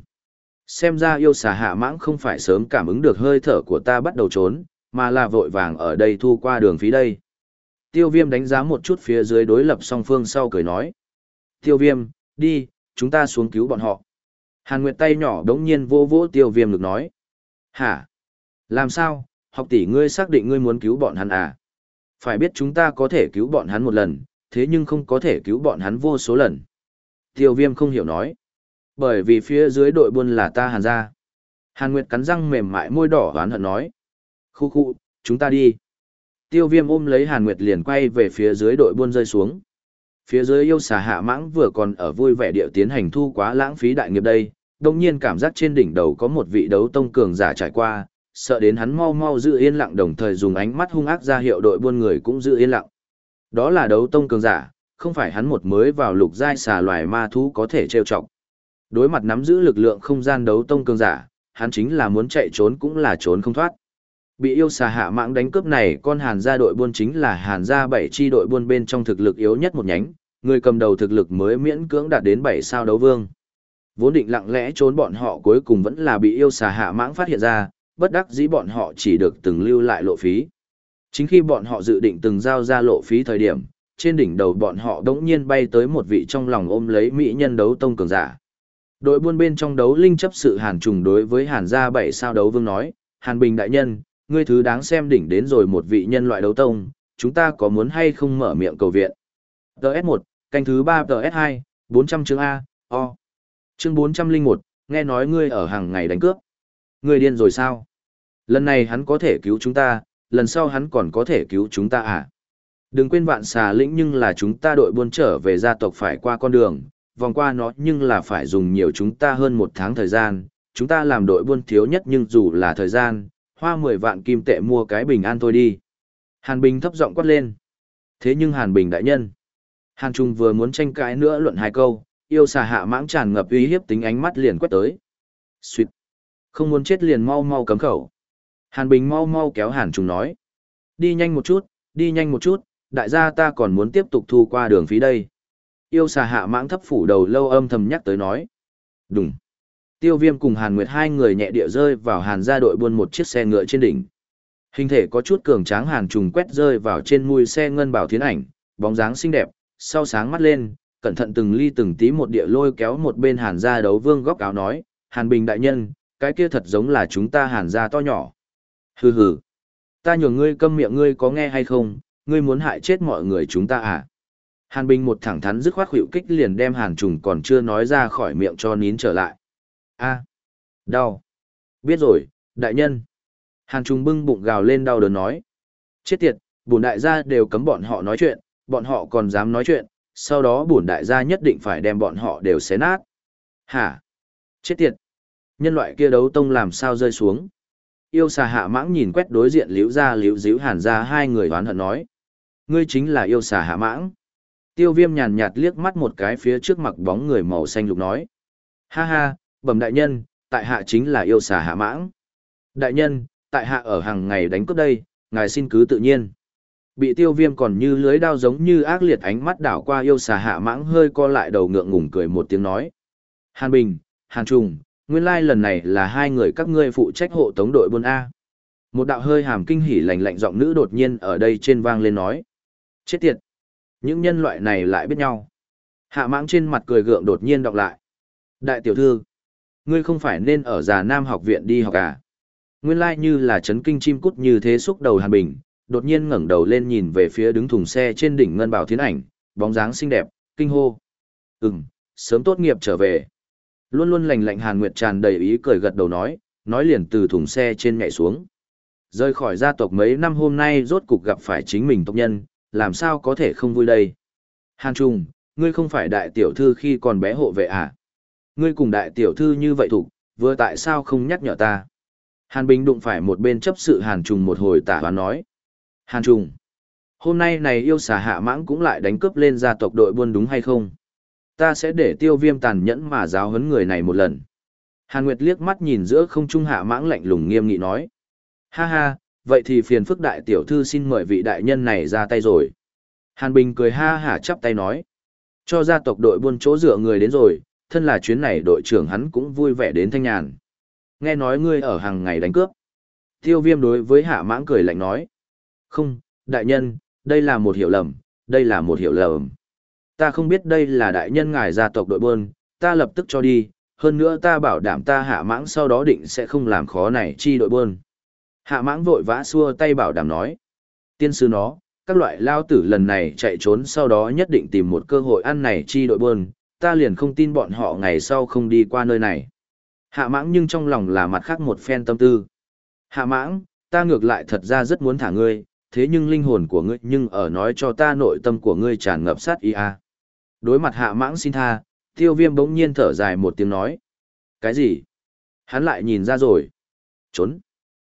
Xem ra yêu xà hạ mãng không phải sớm cảm ứng được hơi thở của ta bắt đầu trốn, mà là vội vàng ở đây thu qua đường phí đây. Tiêu viêm đánh giá một chút phía dưới đối lập song phương sau cười nói. Tiêu viêm, đi, chúng ta xuống cứu bọn họ. Hàn Nguyệt tay nhỏ đống nhiên vô vỗ tiêu viêm được nói. Hả? Làm sao, học tỷ ngươi xác định ngươi muốn cứu bọn hắn à? Phải biết chúng ta có thể cứu bọn hắn một lần, thế nhưng không có thể cứu bọn hắn vô số lần. Tiêu viêm không hiểu nói. Bởi vì phía dưới đội buôn là ta hàn ra. Hàn Nguyệt cắn răng mềm mại môi đỏ hoán hận nói. Khu khu, chúng ta đi. Tiêu viêm ôm lấy Hàn Nguyệt liền quay về phía dưới đội buôn rơi xuống. Phía dưới yêu xà hạ mãng vừa còn ở vui vẻ điệu tiến hành thu quá lãng phí đại nghiệp đây, đồng nhiên cảm giác trên đỉnh đầu có một vị đấu tông cường giả trải qua, sợ đến hắn mau mau giữ yên lặng đồng thời dùng ánh mắt hung ác ra hiệu đội buôn người cũng giữ yên lặng. Đó là đấu tông cường giả, không phải hắn một mới vào lục giai xà loài ma thú có thể trêu chọc. Đối mặt nắm giữ lực lượng không gian đấu tông cường giả, hắn chính là muốn chạy trốn cũng là trốn không thoát. Bị yêu xà hạ mạng đánh cướp này con hàn gia đội buôn chính là hàn gia bảy chi đội buôn bên trong thực lực yếu nhất một nhánh, người cầm đầu thực lực mới miễn cưỡng đạt đến bảy sao đấu vương. Vốn định lặng lẽ trốn bọn họ cuối cùng vẫn là bị yêu xà hạ mãng phát hiện ra, bất đắc dĩ bọn họ chỉ được từng lưu lại lộ phí. Chính khi bọn họ dự định từng giao ra lộ phí thời điểm, trên đỉnh đầu bọn họ đống nhiên bay tới một vị trong lòng ôm lấy mỹ nhân đấu tông cường giả. Đội buôn bên trong đấu linh chấp sự hàn trùng đối với hàn gia bảy sao đấu vương nói, hàn bình đại nhân, ngươi thứ đáng xem đỉnh đến rồi một vị nhân loại đấu tông, chúng ta có muốn hay không mở miệng cầu viện. TS1, canh thứ 3 TS2, 400 chương A, O. Chương 401, nghe nói ngươi ở hàng ngày đánh cướp. Người điên rồi sao? Lần này hắn có thể cứu chúng ta, lần sau hắn còn có thể cứu chúng ta à? Đừng quên vạn xà lĩnh nhưng là chúng ta đội buôn trở về gia tộc phải qua con đường, vòng qua nó nhưng là phải dùng nhiều chúng ta hơn một tháng thời gian, chúng ta làm đội buôn thiếu nhất nhưng dù là thời gian, hoa 10 vạn kim tệ mua cái bình an thôi đi. Hàn Bình thấp giọng quát lên. Thế nhưng Hàn Bình đại nhân. Hàn Trung vừa muốn tranh cãi nữa luận hai câu, yêu xà hạ mãng tràn ngập uy hiếp tính ánh mắt liền quét tới. Xuyệt. Không muốn chết liền mau mau cấm khẩu. Hàn Bình mau mau kéo Hàn Trung nói. Đi nhanh một chút, đi nhanh một chút, đại gia ta còn muốn tiếp tục thu qua đường phí đây. Yêu xà hạ mãng thấp phủ đầu lâu âm thầm nhắc tới nói. Đúng. Tiêu viêm cùng Hàn Nguyệt hai người nhẹ địa rơi vào Hàn gia đội buôn một chiếc xe ngựa trên đỉnh. Hình thể có chút cường tráng Hàn trùng quét rơi vào trên mui xe ngân bảo thiến ảnh, bóng dáng xinh đẹp, sau sáng mắt lên, cẩn thận từng ly từng tí một địa lôi kéo một bên Hàn gia đấu vương góc áo nói, Hàn Bình đại nhân, cái kia thật giống là chúng ta Hàn gia to nhỏ. Hừ hừ, ta nhường ngươi câm miệng ngươi có nghe hay không, ngươi muốn hại chết mọi người chúng ta à? Hàn Bình một thẳng thắn dứt khoát hữu kích liền đem Hàn trùng còn chưa nói ra khỏi miệng cho nín trở lại. A. Đau. Biết rồi đại nhân. Hàn trùng bưng bụng gào lên đau đớn nói. Chết tiệt bổn đại gia đều cấm bọn họ nói chuyện bọn họ còn dám nói chuyện sau đó bổn đại gia nhất định phải đem bọn họ đều xé nát. Hả? Chết tiệt nhân loại kia đấu tông làm sao rơi xuống yêu xà hạ mãng nhìn quét đối diện liễu ra liễu díu hàn ra hai người đoán hận nói ngươi chính là yêu xà hạ mãng tiêu viêm nhàn nhạt liếc mắt một cái phía trước mặt bóng người màu xanh lục nói ha ha bẩm đại nhân, tại hạ chính là yêu xà hạ mãng. Đại nhân, tại hạ ở hàng ngày đánh cướp đây, ngài xin cứ tự nhiên. Bị tiêu viêm còn như lưới đao giống như ác liệt ánh mắt đảo qua yêu xà hạ mãng hơi co lại đầu ngượng ngùng cười một tiếng nói. Hàn Bình, Hàn Trùng, nguyên lai lần này là hai người các ngươi phụ trách hộ tống đội buôn A. Một đạo hơi hàm kinh hỉ lạnh lạnh giọng nữ đột nhiên ở đây trên vang lên nói. Chết tiệt! Những nhân loại này lại biết nhau. Hạ mãng trên mặt cười gượng đột nhiên đọc lại. Đại tiểu thư! Ngươi không phải nên ở già nam học viện đi học à? Nguyên lai like như là chấn kinh chim cút như thế xúc đầu Hàn Bình, đột nhiên ngẩng đầu lên nhìn về phía đứng thùng xe trên đỉnh ngân bảo thiên ảnh, bóng dáng xinh đẹp, kinh hô. Ừm, sớm tốt nghiệp trở về. Luôn luôn lành lạnh Hàn Nguyệt tràn đầy ý cười gật đầu nói, nói liền từ thùng xe trên nhảy xuống. Rời khỏi gia tộc mấy năm hôm nay rốt cục gặp phải chính mình tộc nhân, làm sao có thể không vui đây. Hàn Trung, ngươi không phải đại tiểu thư khi còn bé hộ vệ à? Ngươi cùng đại tiểu thư như vậy thục, vừa tại sao không nhắc nhở ta? Hàn Bình đụng phải một bên chấp sự Hàn Trùng một hồi tả hoán nói. Hàn Trùng, hôm nay này yêu xà hạ mãng cũng lại đánh cướp lên gia tộc đội buôn đúng hay không? Ta sẽ để tiêu viêm tàn nhẫn mà giáo huấn người này một lần. Hàn Nguyệt liếc mắt nhìn giữa không trung hạ mãng lạnh lùng nghiêm nghị nói. Ha ha, vậy thì phiền phức đại tiểu thư xin mời vị đại nhân này ra tay rồi. Hàn Bình cười ha hả chắp tay nói. Cho gia tộc đội buôn chỗ dựa người đến rồi, thân là chuyến này đội trưởng hắn cũng vui vẻ đến thanh nhàn. Nghe nói ngươi ở hàng ngày đánh cướp. Tiêu viêm đối với hạ mãng cười lạnh nói. Không, đại nhân, đây là một hiểu lầm, đây là một hiểu lầm. Ta không biết đây là đại nhân ngài gia tộc đội buôn, ta lập tức cho đi, hơn nữa ta bảo đảm ta hạ mãng sau đó định sẽ không làm khó này chi đội buôn. Hạ mãng vội vã xua tay bảo đảm nói. Tiên sư nó, các loại lao tử lần này chạy trốn sau đó nhất định tìm một cơ hội ăn này chi đội buôn, ta liền không tin bọn họ ngày sau không đi qua nơi này. Hạ mãng nhưng trong lòng là mặt khác một phen tâm tư. Hạ mãng, ta ngược lại thật ra rất muốn thả ngươi, thế nhưng linh hồn của ngươi nhưng ở nói cho ta nội tâm của ngươi tràn ngập sát ý a. Đối mặt hạ mãng xin tha, tiêu viêm bỗng nhiên thở dài một tiếng nói. Cái gì? Hắn lại nhìn ra rồi. Trốn.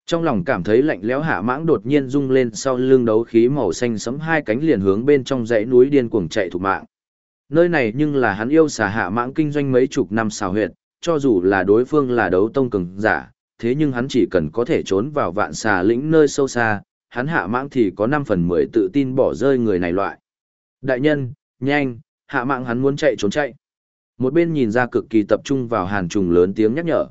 Trong lòng cảm thấy lạnh lẽo hạ mãng đột nhiên rung lên sau lưng đấu khí màu xanh sấm hai cánh liền hướng bên trong dãy núi điên cuồng chạy thục mạng. Nơi này nhưng là hắn yêu xà hạ mãng kinh doanh mấy chục năm xào huyệt, cho dù là đối phương là đấu tông cường giả, thế nhưng hắn chỉ cần có thể trốn vào vạn xà lĩnh nơi sâu xa, hắn hạ mãng thì có 5 phần 10 tự tin bỏ rơi người này loại. Đại nhân, nhanh, hạ mạng hắn muốn chạy trốn chạy. Một bên nhìn ra cực kỳ tập trung vào hàn trùng lớn tiếng nhắc nhở.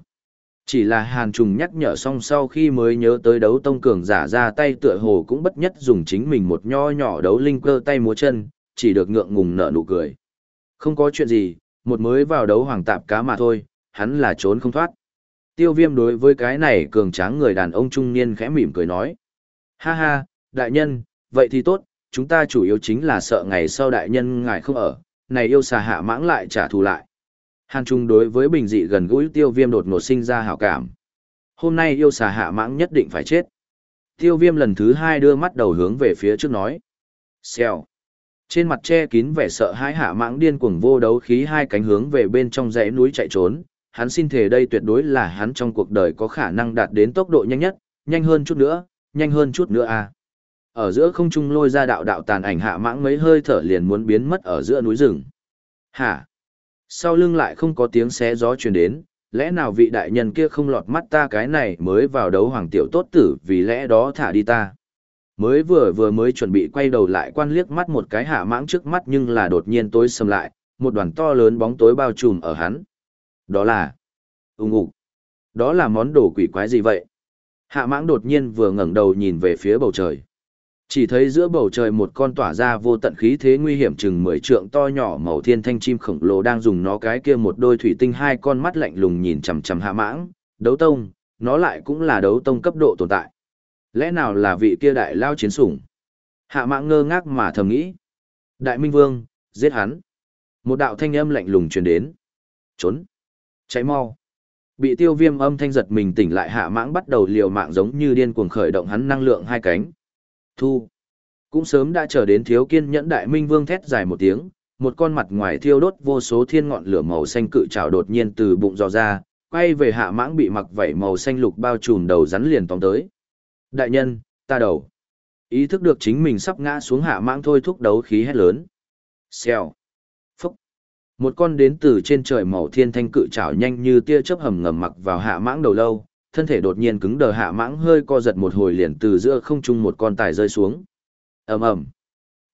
Chỉ là hàn trùng nhắc nhở xong sau khi mới nhớ tới đấu tông cường giả ra tay tựa hồ cũng bất nhất dùng chính mình một nho nhỏ đấu linh cơ tay múa chân, chỉ được ngượng ngùng nở nụ cười. Không có chuyện gì, một mới vào đấu hoàng tạp cá mà thôi, hắn là trốn không thoát. Tiêu viêm đối với cái này cường tráng người đàn ông trung niên khẽ mỉm cười nói. Ha ha, đại nhân, vậy thì tốt, chúng ta chủ yếu chính là sợ ngày sau đại nhân ngài không ở, này yêu xà hạ mãng lại trả thù lại. Hàn Trung đối với bình dị gần gũi tiêu viêm đột ngột sinh ra hảo cảm. Hôm nay yêu xà hạ mãng nhất định phải chết. Tiêu viêm lần thứ hai đưa mắt đầu hướng về phía trước nói. Xèo. Trên mặt che kín vẻ sợ hãi hạ mãng điên cuồng vô đấu khí hai cánh hướng về bên trong dãy núi chạy trốn. Hắn xin thề đây tuyệt đối là hắn trong cuộc đời có khả năng đạt đến tốc độ nhanh nhất, nhanh hơn chút nữa, nhanh hơn chút nữa à. Ở giữa không trung lôi ra đạo đạo tàn ảnh hạ mãng mấy hơi thở liền muốn biến mất ở giữa núi rừng. Hả? Sau lưng lại không có tiếng xé gió truyền đến, lẽ nào vị đại nhân kia không lọt mắt ta cái này mới vào đấu hoàng tiểu tốt tử vì lẽ đó thả đi ta. Mới vừa vừa mới chuẩn bị quay đầu lại quan liếc mắt một cái hạ mãng trước mắt nhưng là đột nhiên tối sầm lại, một đoàn to lớn bóng tối bao trùm ở hắn. Đó là... ung ục. Đó là món đồ quỷ quái gì vậy? Hạ mãng đột nhiên vừa ngẩng đầu nhìn về phía bầu trời. Chỉ thấy giữa bầu trời một con tỏa ra vô tận khí thế nguy hiểm chừng mười trượng to nhỏ màu thiên thanh chim khổng lồ đang dùng nó cái kia một đôi thủy tinh hai con mắt lạnh lùng nhìn chằm chằm hạ mãng, đấu tông, nó lại cũng là đấu tông cấp độ tồn tại. Lẽ nào là vị kia đại lao chiến sủng? Hạ mãng ngơ ngác mà thầm nghĩ. Đại Minh Vương, giết hắn. Một đạo thanh âm lạnh lùng truyền đến. Trốn. Cháy mau. Bị tiêu viêm âm thanh giật mình tỉnh lại hạ mãng bắt đầu liều mạng giống như điên cuồng khởi động hắn năng lượng hai cánh. Thu. Cũng sớm đã chờ đến thiếu kiên nhẫn đại minh vương thét dài một tiếng, một con mặt ngoài thiêu đốt vô số thiên ngọn lửa màu xanh cự trào đột nhiên từ bụng dò ra, quay về hạ mãng bị mặc vảy màu xanh lục bao trùm đầu rắn liền tóm tới. Đại nhân, ta đầu. Ý thức được chính mình sắp ngã xuống hạ mãng thôi thúc đấu khí hét lớn. Xèo. Phúc. Một con đến từ trên trời màu thiên thanh cự trảo nhanh như tia chớp hầm ngầm mặc vào hạ mãng đầu lâu, thân thể đột nhiên cứng đờ hạ mãng hơi co giật một hồi liền từ giữa không trung một con tài rơi xuống. ầm ầm,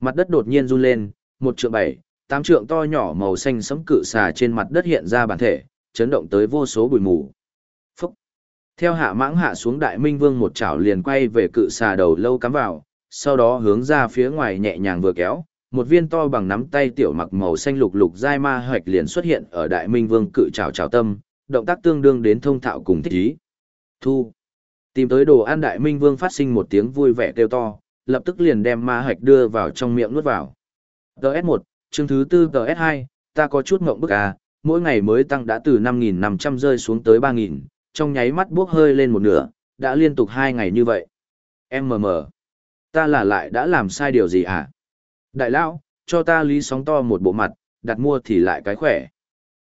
mặt đất đột nhiên run lên, một trượng bảy, tám trượng to nhỏ màu xanh sẫm cự xà trên mặt đất hiện ra bản thể, chấn động tới vô số bụi mù. Phúc. Theo hạ mãng hạ xuống đại minh vương một chảo liền quay về cự xà đầu lâu cắm vào, sau đó hướng ra phía ngoài nhẹ nhàng vừa kéo, một viên to bằng nắm tay tiểu mặc màu xanh lục lục dai ma hoạch liền xuất hiện ở đại minh vương cự chảo chảo tâm, động tác tương đương đến thông thạo cùng thích ý. Thu. Tìm tới đồ ăn đại minh vương phát sinh một tiếng vui vẻ kêu to, lập tức liền đem ma hạch đưa vào trong miệng nuốt vào. TS1, chương thứ tư TS2, ta có chút ngộng bức à, mỗi ngày mới tăng đã từ 5.500 rơi xuống tới 3.000, trong nháy mắt bước hơi lên một nửa, đã liên tục hai ngày như vậy. MM, ta là lại đã làm sai điều gì à? Đại lão, cho ta lý sóng to một bộ mặt, đặt mua thì lại cái khỏe.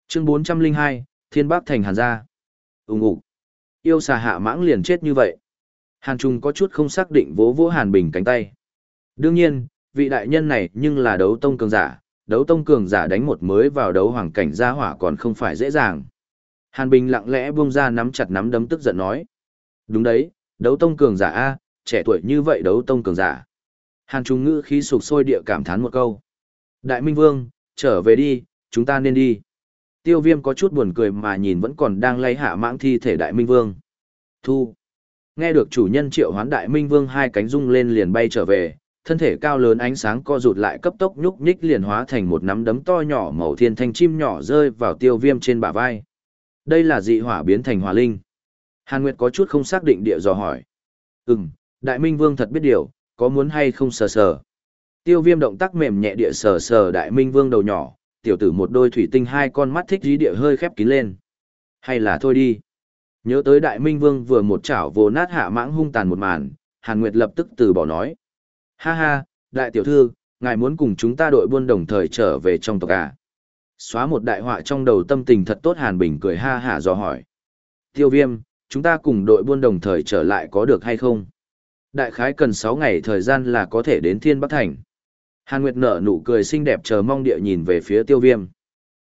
Chương 402, Thiên Bắc thành Hàn gia. Ùng ục. Yêu xà hạ mãng liền chết như vậy. Hàn Trung có chút không xác định vỗ vỗ Hàn Bình cánh tay. Đương nhiên, vị đại nhân này nhưng là đấu tông cường giả, đấu tông cường giả đánh một mới vào đấu hoàng cảnh gia hỏa còn không phải dễ dàng. Hàn Bình lặng lẽ buông ra nắm chặt nắm đấm tức giận nói. Đúng đấy, đấu tông cường giả A, trẻ tuổi như vậy đấu tông cường giả. Hàn Trung ngữ khí sụp sôi địa cảm thán một câu. Đại Minh Vương, trở về đi, chúng ta nên đi. Tiêu viêm có chút buồn cười mà nhìn vẫn còn đang lay hạ mãng thi thể Đại Minh Vương. Thu. Nghe được chủ nhân triệu hoán Đại Minh Vương hai cánh rung lên liền bay trở về, thân thể cao lớn ánh sáng co rụt lại cấp tốc nhúc nhích liền hóa thành một nắm đấm to nhỏ màu thiên thanh chim nhỏ rơi vào tiêu viêm trên bả vai. Đây là dị hỏa biến thành hỏa linh. Hàn Nguyệt có chút không xác định địa dò hỏi. Ừm, Đại Minh Vương thật biết điều, có muốn hay không sờ sờ. Tiêu viêm động tác mềm nhẹ địa sờ sờ Đại Minh Vương đầu nhỏ, tiểu tử một đôi thủy tinh hai con mắt thích dí địa hơi khép kín lên. Hay là thôi đi. Nhớ tới Đại Minh Vương vừa một chảo vô nát hạ mãng hung tàn một màn, Hàn Nguyệt lập tức từ bỏ nói. Ha ha, đại tiểu thư, ngài muốn cùng chúng ta đội buôn đồng thời trở về trong tộc à? Xóa một đại họa trong đầu tâm tình thật tốt Hàn Bình cười ha hả dò hỏi. Tiêu viêm, chúng ta cùng đội buôn đồng thời trở lại có được hay không? Đại khái cần 6 ngày thời gian là có thể đến Thiên Bắc Thành. Hàn Nguyệt nở nụ cười xinh đẹp chờ mong địa nhìn về phía tiêu viêm.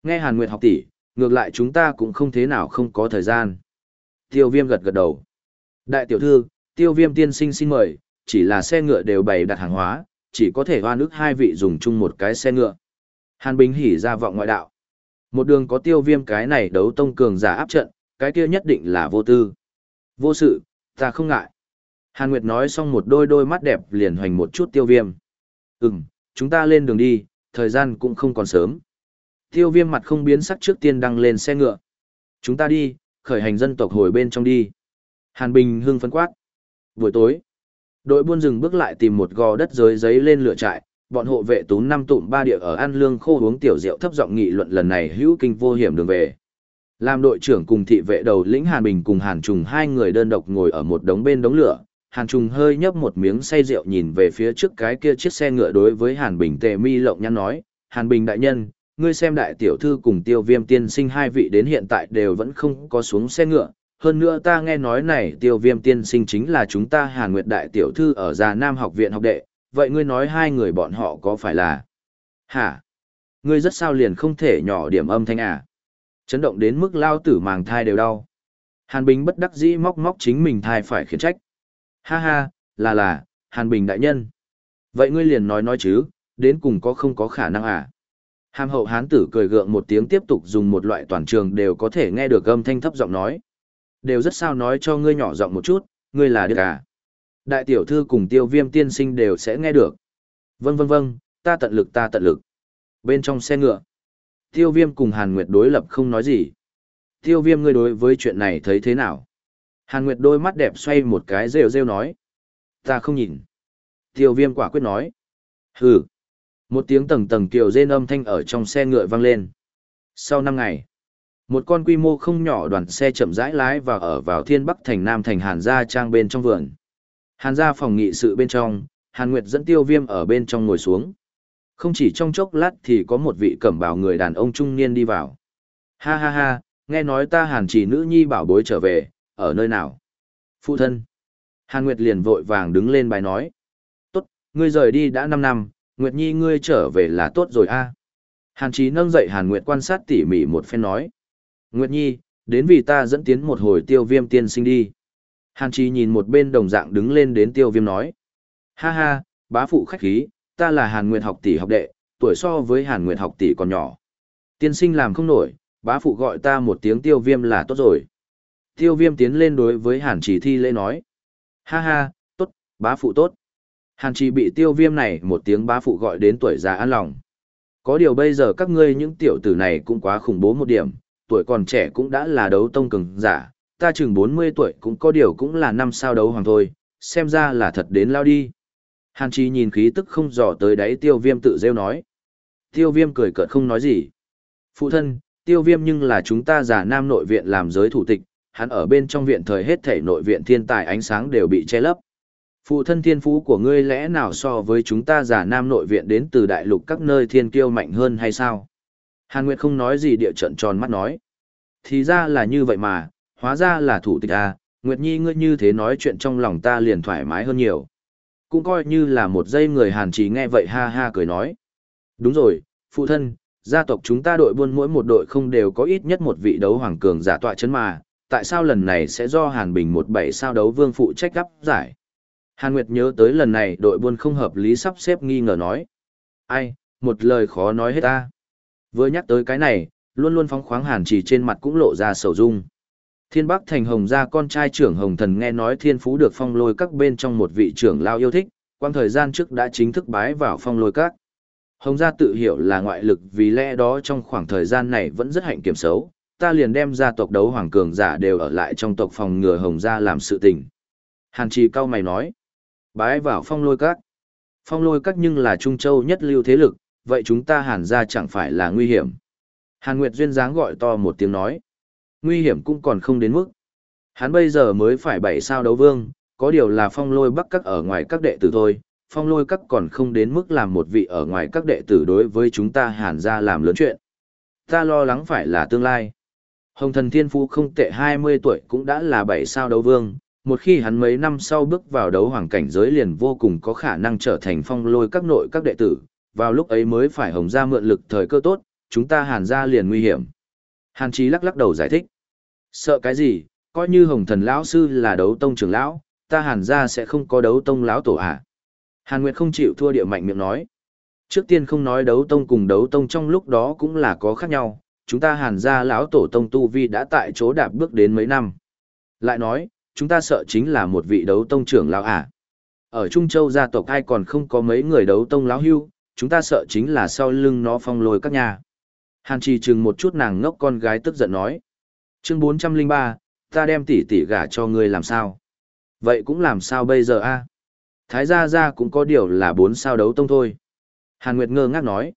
Nghe Hàn Nguyệt học tỷ, ngược lại chúng ta cũng không thế nào không có thời gian. Tiêu viêm gật gật đầu. Đại tiểu thư, tiêu viêm tiên sinh xin mời, chỉ là xe ngựa đều bày đặt hàng hóa, chỉ có thể hoa nước hai vị dùng chung một cái xe ngựa. Hàn Bình hỉ ra vọng ngoại đạo. Một đường có tiêu viêm cái này đấu tông cường giả áp trận, cái kia nhất định là vô tư. Vô sự, ta không ngại. Hàn Nguyệt nói xong một đôi đôi mắt đẹp liền hoành một chút tiêu viêm. Ừm, chúng ta lên đường đi, thời gian cũng không còn sớm. Tiêu viêm mặt không biến sắc trước tiên đăng lên xe ngựa. Chúng ta đi, khởi hành dân tộc hồi bên trong đi. Hàn Bình hưng phấn quát. Buổi tối, đội buôn rừng bước lại tìm một gò đất dưới giấy lên lửa trại, bọn hộ vệ tú năm tụm ba địa ở ăn lương khô uống tiểu rượu thấp giọng nghị luận lần này hữu kinh vô hiểm đường về. Làm đội trưởng cùng thị vệ đầu lĩnh Hàn Bình cùng Hàn Trùng hai người đơn độc ngồi ở một đống bên đống lửa, Hàn Trùng hơi nhấp một miếng say rượu nhìn về phía trước cái kia chiếc xe ngựa đối với Hàn Bình tề mi lộng nhăn nói, Hàn Bình đại nhân, ngươi xem đại tiểu thư cùng tiêu viêm tiên sinh hai vị đến hiện tại đều vẫn không có xuống xe ngựa, hơn nữa ta nghe nói này tiêu viêm tiên sinh chính là chúng ta Hàn Nguyệt đại tiểu thư ở Già Nam học viện học đệ, vậy ngươi nói hai người bọn họ có phải là... Hả? Ngươi rất sao liền không thể nhỏ điểm âm thanh à? Chấn động đến mức lao tử màng thai đều đau. Hàn Bình bất đắc dĩ móc móc chính mình thai phải khiển trách. Ha ha, là là, Hàn Bình đại nhân. Vậy ngươi liền nói nói chứ, đến cùng có không có khả năng à? Hàm hậu hán tử cười gượng một tiếng tiếp tục dùng một loại toàn trường đều có thể nghe được âm thanh thấp giọng nói. Đều rất sao nói cho ngươi nhỏ giọng một chút, ngươi là được à? Đại tiểu thư cùng tiêu viêm tiên sinh đều sẽ nghe được. Vâng vâng vâng, ta tận lực ta tận lực. Bên trong xe ngựa, tiêu viêm cùng Hàn Nguyệt đối lập không nói gì. Tiêu viêm ngươi đối với chuyện này thấy thế nào? Hàn Nguyệt đôi mắt đẹp xoay một cái rêu rêu nói. Ta không nhìn. Tiêu viêm quả quyết nói. Hừ. Một tiếng tầng tầng kiều rên âm thanh ở trong xe ngựa vang lên. Sau năm ngày, một con quy mô không nhỏ đoàn xe chậm rãi lái và ở vào thiên bắc thành nam thành Hàn Gia trang bên trong vườn. Hàn Gia phòng nghị sự bên trong, Hàn Nguyệt dẫn tiêu viêm ở bên trong ngồi xuống. Không chỉ trong chốc lát thì có một vị cẩm bào người đàn ông trung niên đi vào. Ha ha ha, nghe nói ta Hàn chỉ nữ nhi bảo bối trở về, ở nơi nào? Phụ thân. Hàn Nguyệt liền vội vàng đứng lên bài nói. Tốt, ngươi rời đi đã 5 năm, Nguyệt Nhi ngươi trở về là tốt rồi a. Hàn Chí nâng dậy Hàn Nguyệt quan sát tỉ mỉ một phen nói. Nguyệt Nhi, đến vì ta dẫn tiến một hồi tiêu viêm tiên sinh đi. Hàn Chí nhìn một bên đồng dạng đứng lên đến tiêu viêm nói. Ha ha, bá phụ khách khí, ta là Hàn Nguyệt học tỷ học đệ, tuổi so với Hàn Nguyệt học tỷ còn nhỏ. Tiên sinh làm không nổi, bá phụ gọi ta một tiếng tiêu viêm là tốt rồi. Tiêu viêm tiến lên đối với Hàn Chỉ thi lễ nói. Ha ha, tốt, bá phụ tốt. Hàn Chỉ bị tiêu viêm này một tiếng bá phụ gọi đến tuổi già an lòng. Có điều bây giờ các ngươi những tiểu tử này cũng quá khủng bố một điểm, tuổi còn trẻ cũng đã là đấu tông cường giả, ta chừng 40 tuổi cũng có điều cũng là năm sao đấu hoàng thôi, xem ra là thật đến lao đi. Hàn Chi nhìn khí tức không dò tới đáy tiêu viêm tự rêu nói. Tiêu viêm cười cợt không nói gì. Phụ thân, tiêu viêm nhưng là chúng ta giả nam nội viện làm giới thủ tịch, hắn ở bên trong viện thời hết thể nội viện thiên tài ánh sáng đều bị che lấp. Phụ thân thiên phú của ngươi lẽ nào so với chúng ta giả nam nội viện đến từ đại lục các nơi thiên kiêu mạnh hơn hay sao? Hàn Nguyệt không nói gì địa trận tròn mắt nói. Thì ra là như vậy mà, hóa ra là thủ tịch à, Nguyệt Nhi ngươi như thế nói chuyện trong lòng ta liền thoải mái hơn nhiều. Cũng coi như là một giây người Hàn Chỉ nghe vậy ha ha cười nói. Đúng rồi, phụ thân, gia tộc chúng ta đội buôn mỗi một đội không đều có ít nhất một vị đấu hoàng cường giả tọa chấn mà, tại sao lần này sẽ do Hàn Bình một bảy sao đấu vương phụ trách gấp giải? Hàn Nguyệt nhớ tới lần này đội buôn không hợp lý sắp xếp nghi ngờ nói. Ai, một lời khó nói hết ta. Vừa nhắc tới cái này, luôn luôn phóng khoáng Hàn chỉ trên mặt cũng lộ ra sầu dung. Thiên Bắc Thành Hồng gia con trai trưởng Hồng Thần nghe nói thiên phú được phong lôi các bên trong một vị trưởng lao yêu thích, quang thời gian trước đã chính thức bái vào phong lôi các. Hồng gia tự hiểu là ngoại lực vì lẽ đó trong khoảng thời gian này vẫn rất hạnh kiểm xấu, ta liền đem gia tộc đấu hoàng cường giả đều ở lại trong tộc phòng ngừa Hồng gia làm sự tình. Hàn Trì cao mày nói, bái vào phong lôi các. Phong lôi các nhưng là Trung Châu nhất lưu thế lực, vậy chúng ta hàn gia chẳng phải là nguy hiểm. Hàn Nguyệt Duyên dáng gọi to một tiếng nói, nguy hiểm cũng còn không đến mức. Hắn bây giờ mới phải bảy sao đấu vương, có điều là phong lôi bắc các ở ngoài các đệ tử thôi, phong lôi các còn không đến mức làm một vị ở ngoài các đệ tử đối với chúng ta hàn ra làm lớn chuyện. Ta lo lắng phải là tương lai. Hồng thần thiên phú không tệ 20 tuổi cũng đã là 7 sao đấu vương, một khi hắn mấy năm sau bước vào đấu hoàng cảnh giới liền vô cùng có khả năng trở thành phong lôi các nội các đệ tử, vào lúc ấy mới phải hồng ra mượn lực thời cơ tốt, chúng ta hàn ra liền nguy hiểm. Hàn Chí lắc lắc đầu giải thích. Sợ cái gì, coi như hồng thần lão sư là đấu tông trưởng lão, ta hàn ra sẽ không có đấu tông lão tổ à. Hàn Nguyệt không chịu thua địa mạnh miệng nói. Trước tiên không nói đấu tông cùng đấu tông trong lúc đó cũng là có khác nhau, chúng ta hàn gia lão tổ tông tu vi đã tại chỗ đạp bước đến mấy năm. Lại nói, chúng ta sợ chính là một vị đấu tông trưởng lão à. Ở Trung Châu gia tộc ai còn không có mấy người đấu tông lão hưu, chúng ta sợ chính là sau lưng nó phong lôi các nhà. Hàn trì chừng một chút nàng ngốc con gái tức giận nói. Chương 403, ta đem tỷ tỷ gả cho ngươi làm sao? Vậy cũng làm sao bây giờ a? Thái gia gia cũng có điều là bốn sao đấu tông thôi. Hàn Nguyệt ngơ ngác nói.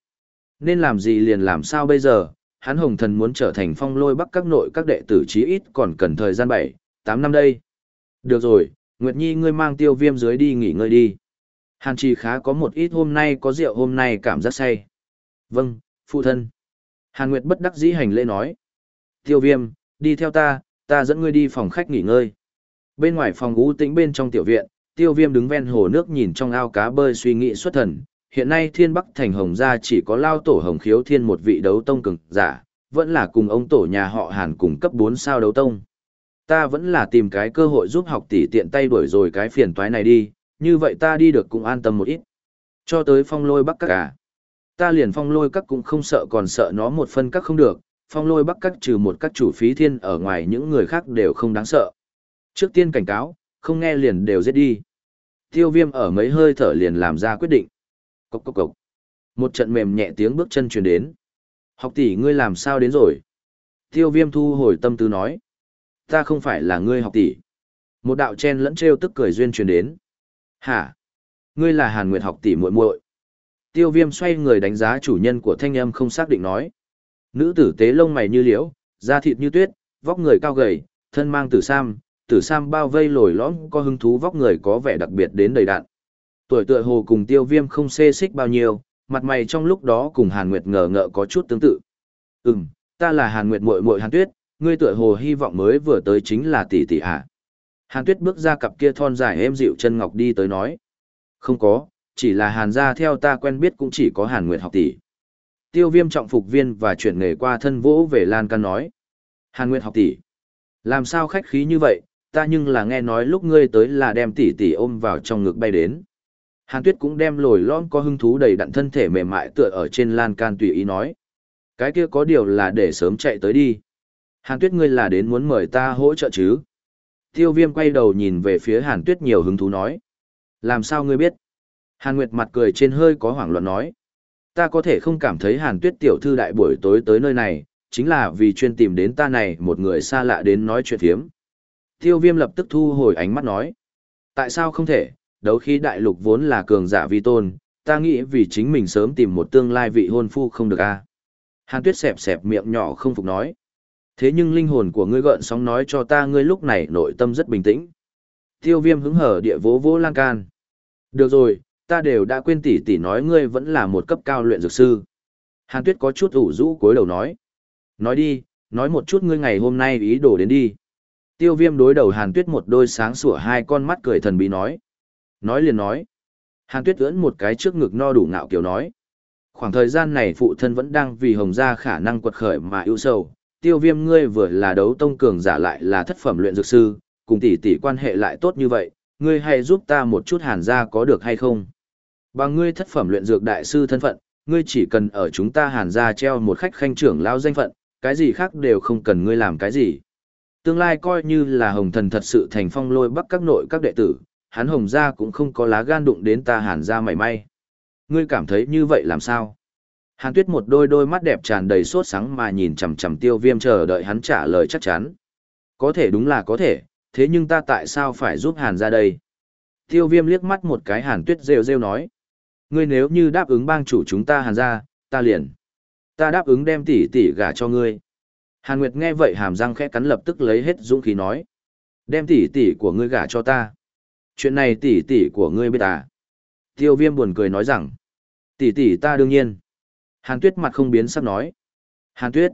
Nên làm gì liền làm sao bây giờ, hắn hồng thần muốn trở thành phong lôi bắc các nội các đệ tử chí ít còn cần thời gian 7, 8 năm đây. Được rồi, Nguyệt Nhi ngươi mang tiêu viêm dưới đi nghỉ ngơi đi. Hàn Trì khá có một ít hôm nay có rượu hôm nay cảm giác say. Vâng, phụ thân. Hàn Nguyệt bất đắc dĩ hành lễ nói. Tiêu viêm, đi theo ta, ta dẫn ngươi đi phòng khách nghỉ ngơi. Bên ngoài phòng ú tĩnh bên trong tiểu viện, tiêu viêm đứng ven hồ nước nhìn trong ao cá bơi suy nghĩ xuất thần. Hiện nay thiên bắc thành hồng gia chỉ có lao tổ hồng khiếu thiên một vị đấu tông cường giả, vẫn là cùng ông tổ nhà họ hàn cùng cấp bốn sao đấu tông. Ta vẫn là tìm cái cơ hội giúp học tỷ tiện tay đuổi rồi cái phiền toái này đi, như vậy ta đi được cũng an tâm một ít. Cho tới phong lôi bắc các cả. Ta liền phong lôi các cũng không sợ còn sợ nó một phân các không được, phong lôi bắc các trừ một các chủ phí thiên ở ngoài những người khác đều không đáng sợ. Trước tiên cảnh cáo, không nghe liền đều giết đi. Tiêu viêm ở mấy hơi thở liền làm ra quyết định. Cốc cốc cốc. Một trận mềm nhẹ tiếng bước chân truyền đến. Học tỷ ngươi làm sao đến rồi? Tiêu viêm thu hồi tâm tư nói. Ta không phải là ngươi học tỷ. Một đạo chen lẫn trêu tức cười duyên truyền đến. Hả? Ngươi là Hàn Nguyệt học tỷ muội muội. Tiêu viêm xoay người đánh giá chủ nhân của thanh âm không xác định nói. Nữ tử tế lông mày như liễu, da thịt như tuyết, vóc người cao gầy, thân mang tử sam, tử sam bao vây lồi lõm có hứng thú vóc người có vẻ đặc biệt đến đầy đạn. Tuổi tựa hồ cùng tiêu viêm không xê xích bao nhiêu, mặt mày trong lúc đó cùng Hàn Nguyệt ngờ ngợ có chút tương tự. Ừm, ta là Hàn Nguyệt muội muội Hàn Tuyết, ngươi tựa hồ hy vọng mới vừa tới chính là tỷ tỷ ạ. Hàn Tuyết bước ra cặp kia thon dài êm dịu chân ngọc đi tới nói. Không có, chỉ là Hàn gia theo ta quen biết cũng chỉ có Hàn Nguyệt học tỷ. Tiêu viêm trọng phục viên và chuyển nghề qua thân vỗ về Lan Can nói. Hàn Nguyệt học tỷ. Làm sao khách khí như vậy, ta nhưng là nghe nói lúc ngươi tới là đem tỷ tỷ ôm vào trong ngực bay đến. Hàn Tuyết cũng đem lồi lõm có hứng thú đầy đặn thân thể mềm mại tựa ở trên lan can tùy ý nói. Cái kia có điều là để sớm chạy tới đi. Hàn Tuyết ngươi là đến muốn mời ta hỗ trợ chứ? Tiêu viêm quay đầu nhìn về phía Hàn Tuyết nhiều hứng thú nói. Làm sao ngươi biết? Hàn Nguyệt mặt cười trên hơi có hoảng loạn nói. Ta có thể không cảm thấy Hàn Tuyết tiểu thư đại buổi tối tới nơi này, chính là vì chuyên tìm đến ta này một người xa lạ đến nói chuyện thiếm. Tiêu viêm lập tức thu hồi ánh mắt nói. Tại sao không thể, đấu khí đại lục vốn là cường giả vi tôn, ta nghĩ vì chính mình sớm tìm một tương lai vị hôn phu không được a. Hàn Tuyết sẹp sẹp miệng nhỏ không phục nói. Thế nhưng linh hồn của ngươi gợn sóng nói cho ta ngươi lúc này nội tâm rất bình tĩnh. Tiêu viêm hứng hở địa vỗ vỗ lan can. Được rồi, ta đều đã quên tỷ tỷ nói ngươi vẫn là một cấp cao luyện dược sư. Hàn Tuyết có chút ủ rũ cúi đầu nói. Nói đi, nói một chút ngươi ngày hôm nay ý đồ đến đi. Tiêu viêm đối đầu Hàn Tuyết một đôi sáng sủa hai con mắt cười thần bí nói. Nói liền nói. Hàn Tuyết ưỡn một cái trước ngực no đủ ngạo kiểu nói. Khoảng thời gian này phụ thân vẫn đang vì hồng gia khả năng quật khởi mà ưu sầu. Tiêu viêm ngươi vừa là đấu tông cường giả lại là thất phẩm luyện dược sư, cùng tỷ tỷ quan hệ lại tốt như vậy, ngươi hãy giúp ta một chút hàn gia có được hay không? Bằng ngươi thất phẩm luyện dược đại sư thân phận, ngươi chỉ cần ở chúng ta hàn gia treo một khách khanh trưởng lao danh phận, cái gì khác đều không cần ngươi làm cái gì. Tương lai coi như là hồng thần thật sự thành phong lôi bắc các nội các đệ tử, hắn hồng gia cũng không có lá gan đụng đến ta hàn gia mảy may. Ngươi cảm thấy như vậy làm sao? Hàn tuyết một đôi đôi mắt đẹp tràn đầy sốt sáng mà nhìn chằm chằm tiêu viêm chờ đợi hắn trả lời chắc chắn. Có thể đúng là có thể, thế nhưng ta tại sao phải giúp hàn gia đây? Tiêu viêm liếc mắt một cái hàn tuyết rêu rêu nói. Ngươi nếu như đáp ứng bang chủ chúng ta hàn gia, ta liền. Ta đáp ứng đem tỷ tỷ gả cho ngươi. Hàn Nguyệt nghe vậy hàm răng khẽ cắn lập tức lấy hết dũng khí nói. Đem tỷ tỷ của ngươi gả cho ta. Chuyện này tỷ tỷ của ngươi biết à? Tiêu viêm buồn cười nói rằng. Tỷ tỷ ta đương nhiên. Hàn tuyết mặt không biến sắc nói. Hàn tuyết.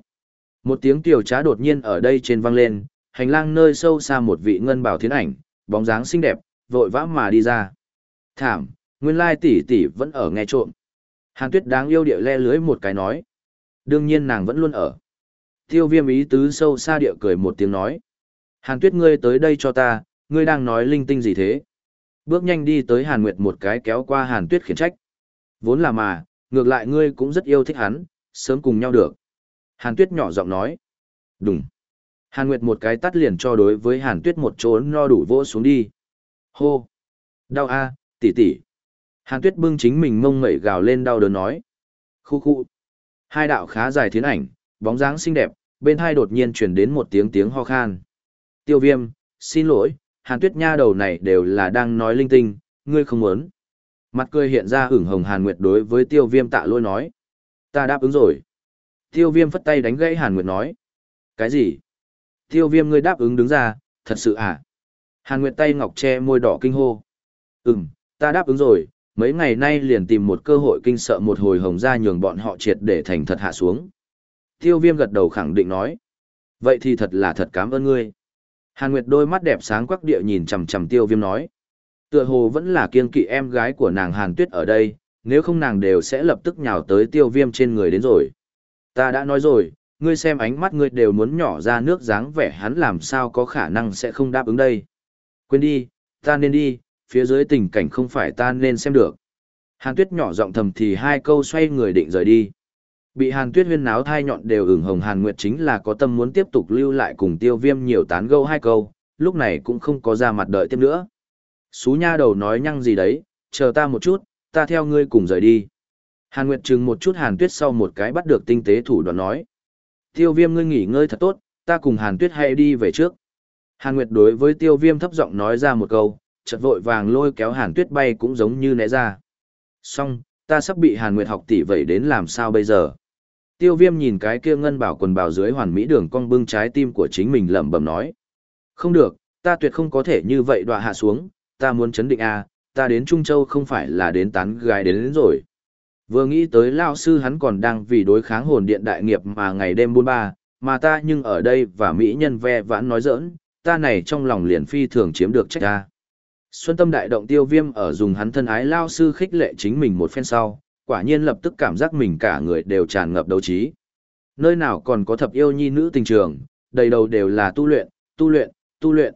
Một tiếng tiểu trá đột nhiên ở đây trên vang lên, hành lang nơi sâu xa một vị ngân bảo thiến ảnh, bóng dáng xinh đẹp, vội vã mà đi ra. Thảm, nguyên lai tỷ tỷ vẫn ở nghe trộm. Hàn tuyết đáng yêu địa le lưới một cái nói. Đương nhiên nàng vẫn luôn ở. Tiêu viêm ý tứ sâu xa địa cười một tiếng nói. Hàn tuyết ngươi tới đây cho ta, ngươi đang nói linh tinh gì thế? Bước nhanh đi tới Hàn Nguyệt một cái kéo qua Hàn tuyết khiển trách. Vốn là mà, ngược lại ngươi cũng rất yêu thích hắn, sớm cùng nhau được. Hàn tuyết nhỏ giọng nói. Đúng. Hàn Nguyệt một cái tắt liền cho đối với Hàn tuyết một chỗ no đủ vỗ xuống đi. Hô. Đau a, tỷ tỷ. Hàn tuyết bưng chính mình mông mẩy gào lên đau đớn nói. Khu khu. Hai đạo khá dài thiến ảnh, bóng dáng xinh đẹp, bên hai đột nhiên truyền đến một tiếng tiếng ho khan. Tiêu viêm, xin lỗi, hàn tuyết nha đầu này đều là đang nói linh tinh, ngươi không muốn. Mặt cười hiện ra hửng hồng hàn nguyệt đối với tiêu viêm tạ lôi nói. Ta đáp ứng rồi. Tiêu viêm phất tay đánh gãy hàn nguyệt nói. Cái gì? Tiêu viêm ngươi đáp ứng đứng ra, thật sự à? Hàn nguyệt tay ngọc che môi đỏ kinh hô. Ừm, ta đáp ứng rồi, mấy ngày nay liền tìm một cơ hội kinh sợ một hồi hồng ra nhường bọn họ triệt để thành thật hạ xuống. Tiêu viêm gật đầu khẳng định nói. Vậy thì thật là thật cảm ơn ngươi. Hàn Nguyệt đôi mắt đẹp sáng quắc địa nhìn chằm chằm tiêu viêm nói. Tựa hồ vẫn là kiên kỵ em gái của nàng Hàn Tuyết ở đây, nếu không nàng đều sẽ lập tức nhào tới tiêu viêm trên người đến rồi. Ta đã nói rồi, ngươi xem ánh mắt ngươi đều muốn nhỏ ra nước dáng vẻ hắn làm sao có khả năng sẽ không đáp ứng đây. Quên đi, ta nên đi, phía dưới tình cảnh không phải ta nên xem được. Hàn Tuyết nhỏ giọng thầm thì hai câu xoay người định rời đi. Bị Hàn Tuyết huyên náo thai nhọn đều ửng hồng Hàn Nguyệt chính là có tâm muốn tiếp tục lưu lại cùng tiêu viêm nhiều tán gâu hai câu, lúc này cũng không có ra mặt đợi tiếp nữa. Xú nha đầu nói nhăng gì đấy, chờ ta một chút, ta theo ngươi cùng rời đi. Hàn Nguyệt chừng một chút Hàn Tuyết sau một cái bắt được tinh tế thủ đoạn nói. Tiêu viêm ngươi nghỉ ngơi thật tốt, ta cùng Hàn Tuyết hay đi về trước. Hàn Nguyệt đối với tiêu viêm thấp giọng nói ra một câu, chợt vội vàng lôi kéo Hàn Tuyết bay cũng giống như né ra. Xong, ta sắp bị Hàn Nguyệt học tỷ vậy đến làm sao bây giờ? Tiêu viêm nhìn cái kia ngân bảo quần bào dưới hoàn mỹ đường cong bưng trái tim của chính mình lẩm bẩm nói. Không được, ta tuyệt không có thể như vậy đọa hạ xuống, ta muốn chấn định a, ta đến Trung Châu không phải là đến tán gái đến, đến rồi. Vừa nghĩ tới lao sư hắn còn đang vì đối kháng hồn điện đại nghiệp mà ngày đêm buôn ba, mà ta nhưng ở đây và mỹ nhân ve vãn nói giỡn, ta này trong lòng liền phi thường chiếm được trách ta. Xuân tâm đại động tiêu viêm ở dùng hắn thân ái lao sư khích lệ chính mình một phen sau, quả nhiên lập tức cảm giác mình cả người đều tràn ngập đấu trí. Nơi nào còn có thập yêu nhi nữ tình trường, đầy đầu đều là tu luyện, tu luyện, tu luyện.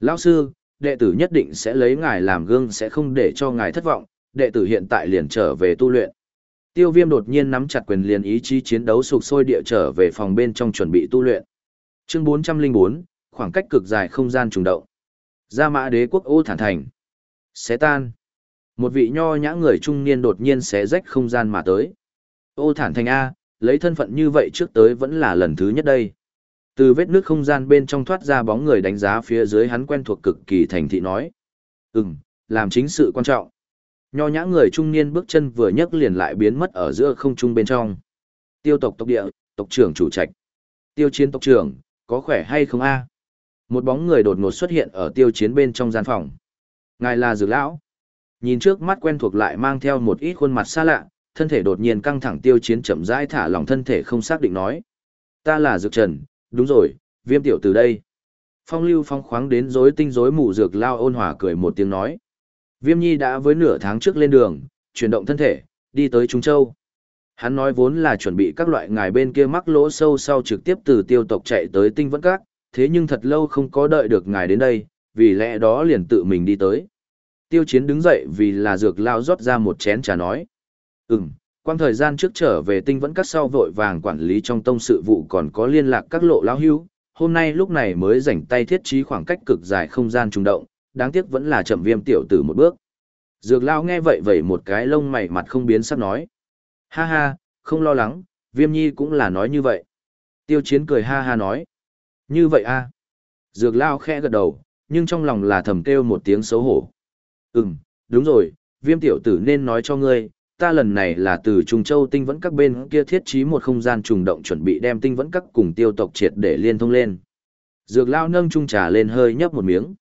Lão sư, đệ tử nhất định sẽ lấy ngài làm gương sẽ không để cho ngài thất vọng, đệ tử hiện tại liền trở về tu luyện. Tiêu viêm đột nhiên nắm chặt quyền liền ý chí chiến đấu sục sôi địa trở về phòng bên trong chuẩn bị tu luyện. Chương 404, khoảng cách cực dài không gian trùng động. Gia mã đế quốc ô thản thành. Xé tan. Một vị nho nhã người trung niên đột nhiên xé rách không gian mà tới. Ô thản thành A, lấy thân phận như vậy trước tới vẫn là lần thứ nhất đây. Từ vết nước không gian bên trong thoát ra bóng người đánh giá phía dưới hắn quen thuộc cực kỳ thành thị nói. Ừm, làm chính sự quan trọng. Nho nhã người trung niên bước chân vừa nhấc liền lại biến mất ở giữa không trung bên trong. Tiêu tộc tộc địa, tộc trưởng chủ trạch. Tiêu chiến tộc trưởng, có khỏe hay không a? Một bóng người đột ngột xuất hiện ở tiêu chiến bên trong gian phòng. Ngài là dược lão. Nhìn trước mắt quen thuộc lại mang theo một ít khuôn mặt xa lạ, thân thể đột nhiên căng thẳng tiêu chiến chậm rãi thả lòng thân thể không xác định nói. Ta là dược trần, đúng rồi, viêm tiểu từ đây. Phong lưu phong khoáng đến rối tinh rối mù dược lao ôn hòa cười một tiếng nói. Viêm nhi đã với nửa tháng trước lên đường, chuyển động thân thể, đi tới Trung Châu. Hắn nói vốn là chuẩn bị các loại ngài bên kia mắc lỗ sâu sau trực tiếp từ tiêu tộc chạy tới tinh vẫn các, thế nhưng thật lâu không có đợi được ngài đến đây, vì lẽ đó liền tự mình đi tới. Tiêu chiến đứng dậy vì là dược lao rót ra một chén trà nói. Ừm, quang thời gian trước trở về tinh vẫn cắt sau vội vàng quản lý trong tông sự vụ còn có liên lạc các lộ lao hưu, hôm nay lúc này mới rảnh tay thiết trí khoảng cách cực dài không gian trùng động, đáng tiếc vẫn là chậm viêm tiểu tử một bước. Dược lao nghe vậy vậy một cái lông mày mặt không biến sắc nói. Ha ha, không lo lắng, viêm nhi cũng là nói như vậy. Tiêu chiến cười ha ha nói. Như vậy a à? Dược lao khẽ gật đầu, nhưng trong lòng là thầm kêu một tiếng xấu hổ. Ừm, đúng rồi, viêm tiểu tử nên nói cho ngươi, ta lần này là từ Trung Châu tinh vẫn các bên kia thiết trí một không gian trùng động chuẩn bị đem tinh vẫn các cùng tiêu tộc triệt để liên thông lên. Dược lao nâng trung trà lên hơi nhấp một miếng.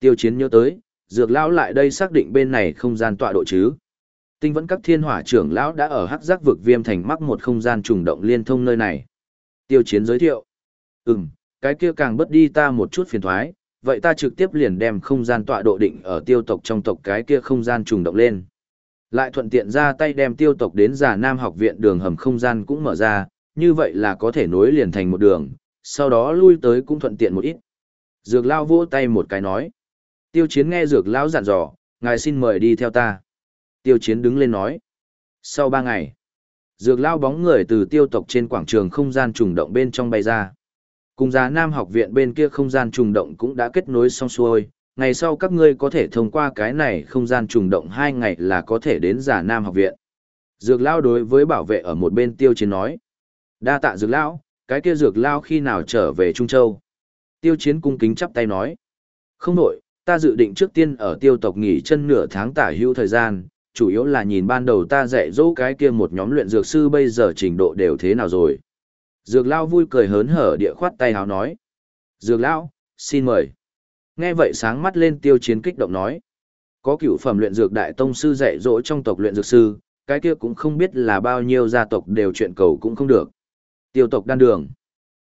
Tiêu chiến nhớ tới, dược lão lại đây xác định bên này không gian tọa độ chứ. Tinh vẫn các thiên hỏa trưởng lão đã ở hắc giác vực viêm thành mắc một không gian trùng động liên thông nơi này. Tiêu chiến giới thiệu. Ừm, cái kia càng bất đi ta một chút phiền thoái, vậy ta trực tiếp liền đem không gian tọa độ định ở tiêu tộc trong tộc cái kia không gian trùng động lên. Lại thuận tiện ra tay đem tiêu tộc đến giả nam học viện đường hầm không gian cũng mở ra, như vậy là có thể nối liền thành một đường, sau đó lui tới cũng thuận tiện một ít. Dược lao vỗ tay một cái nói. Tiêu chiến nghe dược lão dặn dò, ngài xin mời đi theo ta. Tiêu chiến đứng lên nói. Sau ba ngày, dược lao bóng người từ tiêu tộc trên quảng trường không gian trùng động bên trong bay ra. Cùng giá Nam học viện bên kia không gian trùng động cũng đã kết nối xong xuôi, ngày sau các ngươi có thể thông qua cái này không gian trùng động hai ngày là có thể đến giả Nam học viện. Dược lao đối với bảo vệ ở một bên tiêu chiến nói. Đa tạ dược lão, cái kia dược lao khi nào trở về Trung Châu. Tiêu chiến cung kính chắp tay nói. Không đổi, ta dự định trước tiên ở tiêu tộc nghỉ chân nửa tháng tả hữu thời gian, chủ yếu là nhìn ban đầu ta dạy dỗ cái kia một nhóm luyện dược sư bây giờ trình độ đều thế nào rồi. Dược lao vui cười hớn hở địa khoát tay háo nói. Dược lao, xin mời. Nghe vậy sáng mắt lên tiêu chiến kích động nói. Có cửu phẩm luyện dược đại tông sư dạy dỗ trong tộc luyện dược sư, cái kia cũng không biết là bao nhiêu gia tộc đều chuyện cầu cũng không được. Tiêu tộc đan đường.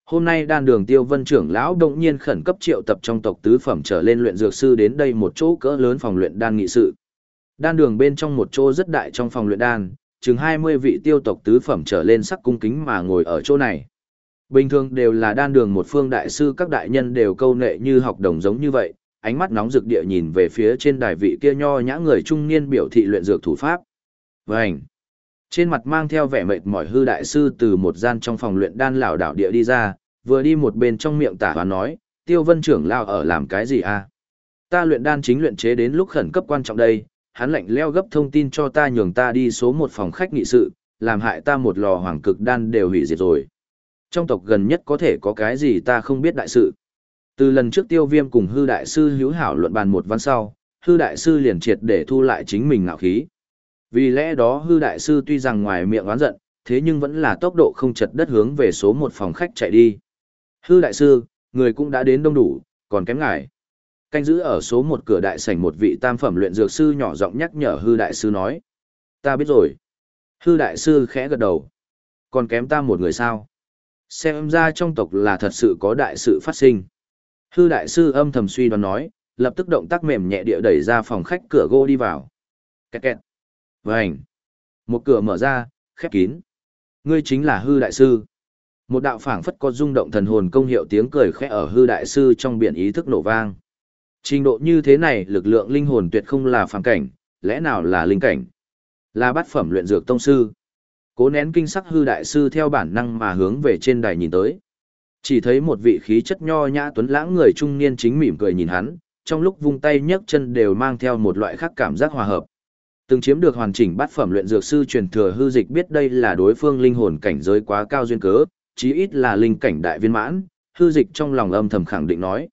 Hôm nay đan đường tiêu vân trưởng lão động nhiên khẩn cấp triệu tập trong tộc tứ phẩm trở lên luyện dược sư đến đây một chỗ cỡ lớn phòng luyện đan nghị sự. Đan đường bên trong một chỗ rất đại trong phòng luyện đan, chừng 20 vị tiêu tộc tứ phẩm trở lên sắc cung kính mà ngồi ở chỗ này. Bình thường đều là đan đường một phương đại sư các đại nhân đều câu nệ như học đồng giống như vậy, ánh mắt nóng rực địa nhìn về phía trên đài vị kia nho nhã người trung niên biểu thị luyện dược thủ pháp. Vành! Trên mặt mang theo vẻ mệt mỏi hư đại sư từ một gian trong phòng luyện đan lão đảo địa đi ra, vừa đi một bên trong miệng tả và nói, tiêu vân trưởng lao ở làm cái gì à? Ta luyện đan chính luyện chế đến lúc khẩn cấp quan trọng đây, hắn lạnh leo gấp thông tin cho ta nhường ta đi số một phòng khách nghị sự, làm hại ta một lò hoàng cực đan đều hủy diệt rồi. Trong tộc gần nhất có thể có cái gì ta không biết đại sự. Từ lần trước tiêu viêm cùng hư đại sư hữu hảo luận bàn một văn sau, hư đại sư liền triệt để thu lại chính mình ngạo khí. Vì lẽ đó hư đại sư tuy rằng ngoài miệng oán giận, thế nhưng vẫn là tốc độ không chật đất hướng về số một phòng khách chạy đi. Hư đại sư, người cũng đã đến đông đủ, còn kém ngài. Canh giữ ở số một cửa đại sảnh một vị tam phẩm luyện dược sư nhỏ giọng nhắc nhở hư đại sư nói. Ta biết rồi. Hư đại sư khẽ gật đầu. Còn kém ta một người sao? Xem ra trong tộc là thật sự có đại sự phát sinh. Hư đại sư âm thầm suy đoán nói, lập tức động tác mềm nhẹ địa đẩy ra phòng khách cửa gỗ đi vào. Kẹt kẹt. Vành. Một cửa mở ra, khép kín. Ngươi chính là hư đại sư. Một đạo phảng phất có rung động thần hồn công hiệu tiếng cười khẽ ở hư đại sư trong biển ý thức nổ vang. Trình độ như thế này lực lượng linh hồn tuyệt không là phàm cảnh, lẽ nào là linh cảnh? Là bát phẩm luyện dược tông sư. Cố nén kinh sắc hư đại sư theo bản năng mà hướng về trên đài nhìn tới. Chỉ thấy một vị khí chất nho nhã tuấn lãng người trung niên chính mỉm cười nhìn hắn, trong lúc vung tay nhấc chân đều mang theo một loại khác cảm giác hòa hợp. Từng chiếm được hoàn chỉnh bát phẩm luyện dược sư truyền thừa hư dịch biết đây là đối phương linh hồn cảnh giới quá cao duyên cớ, chí ít là linh cảnh đại viên mãn, hư dịch trong lòng âm thầm khẳng định nói.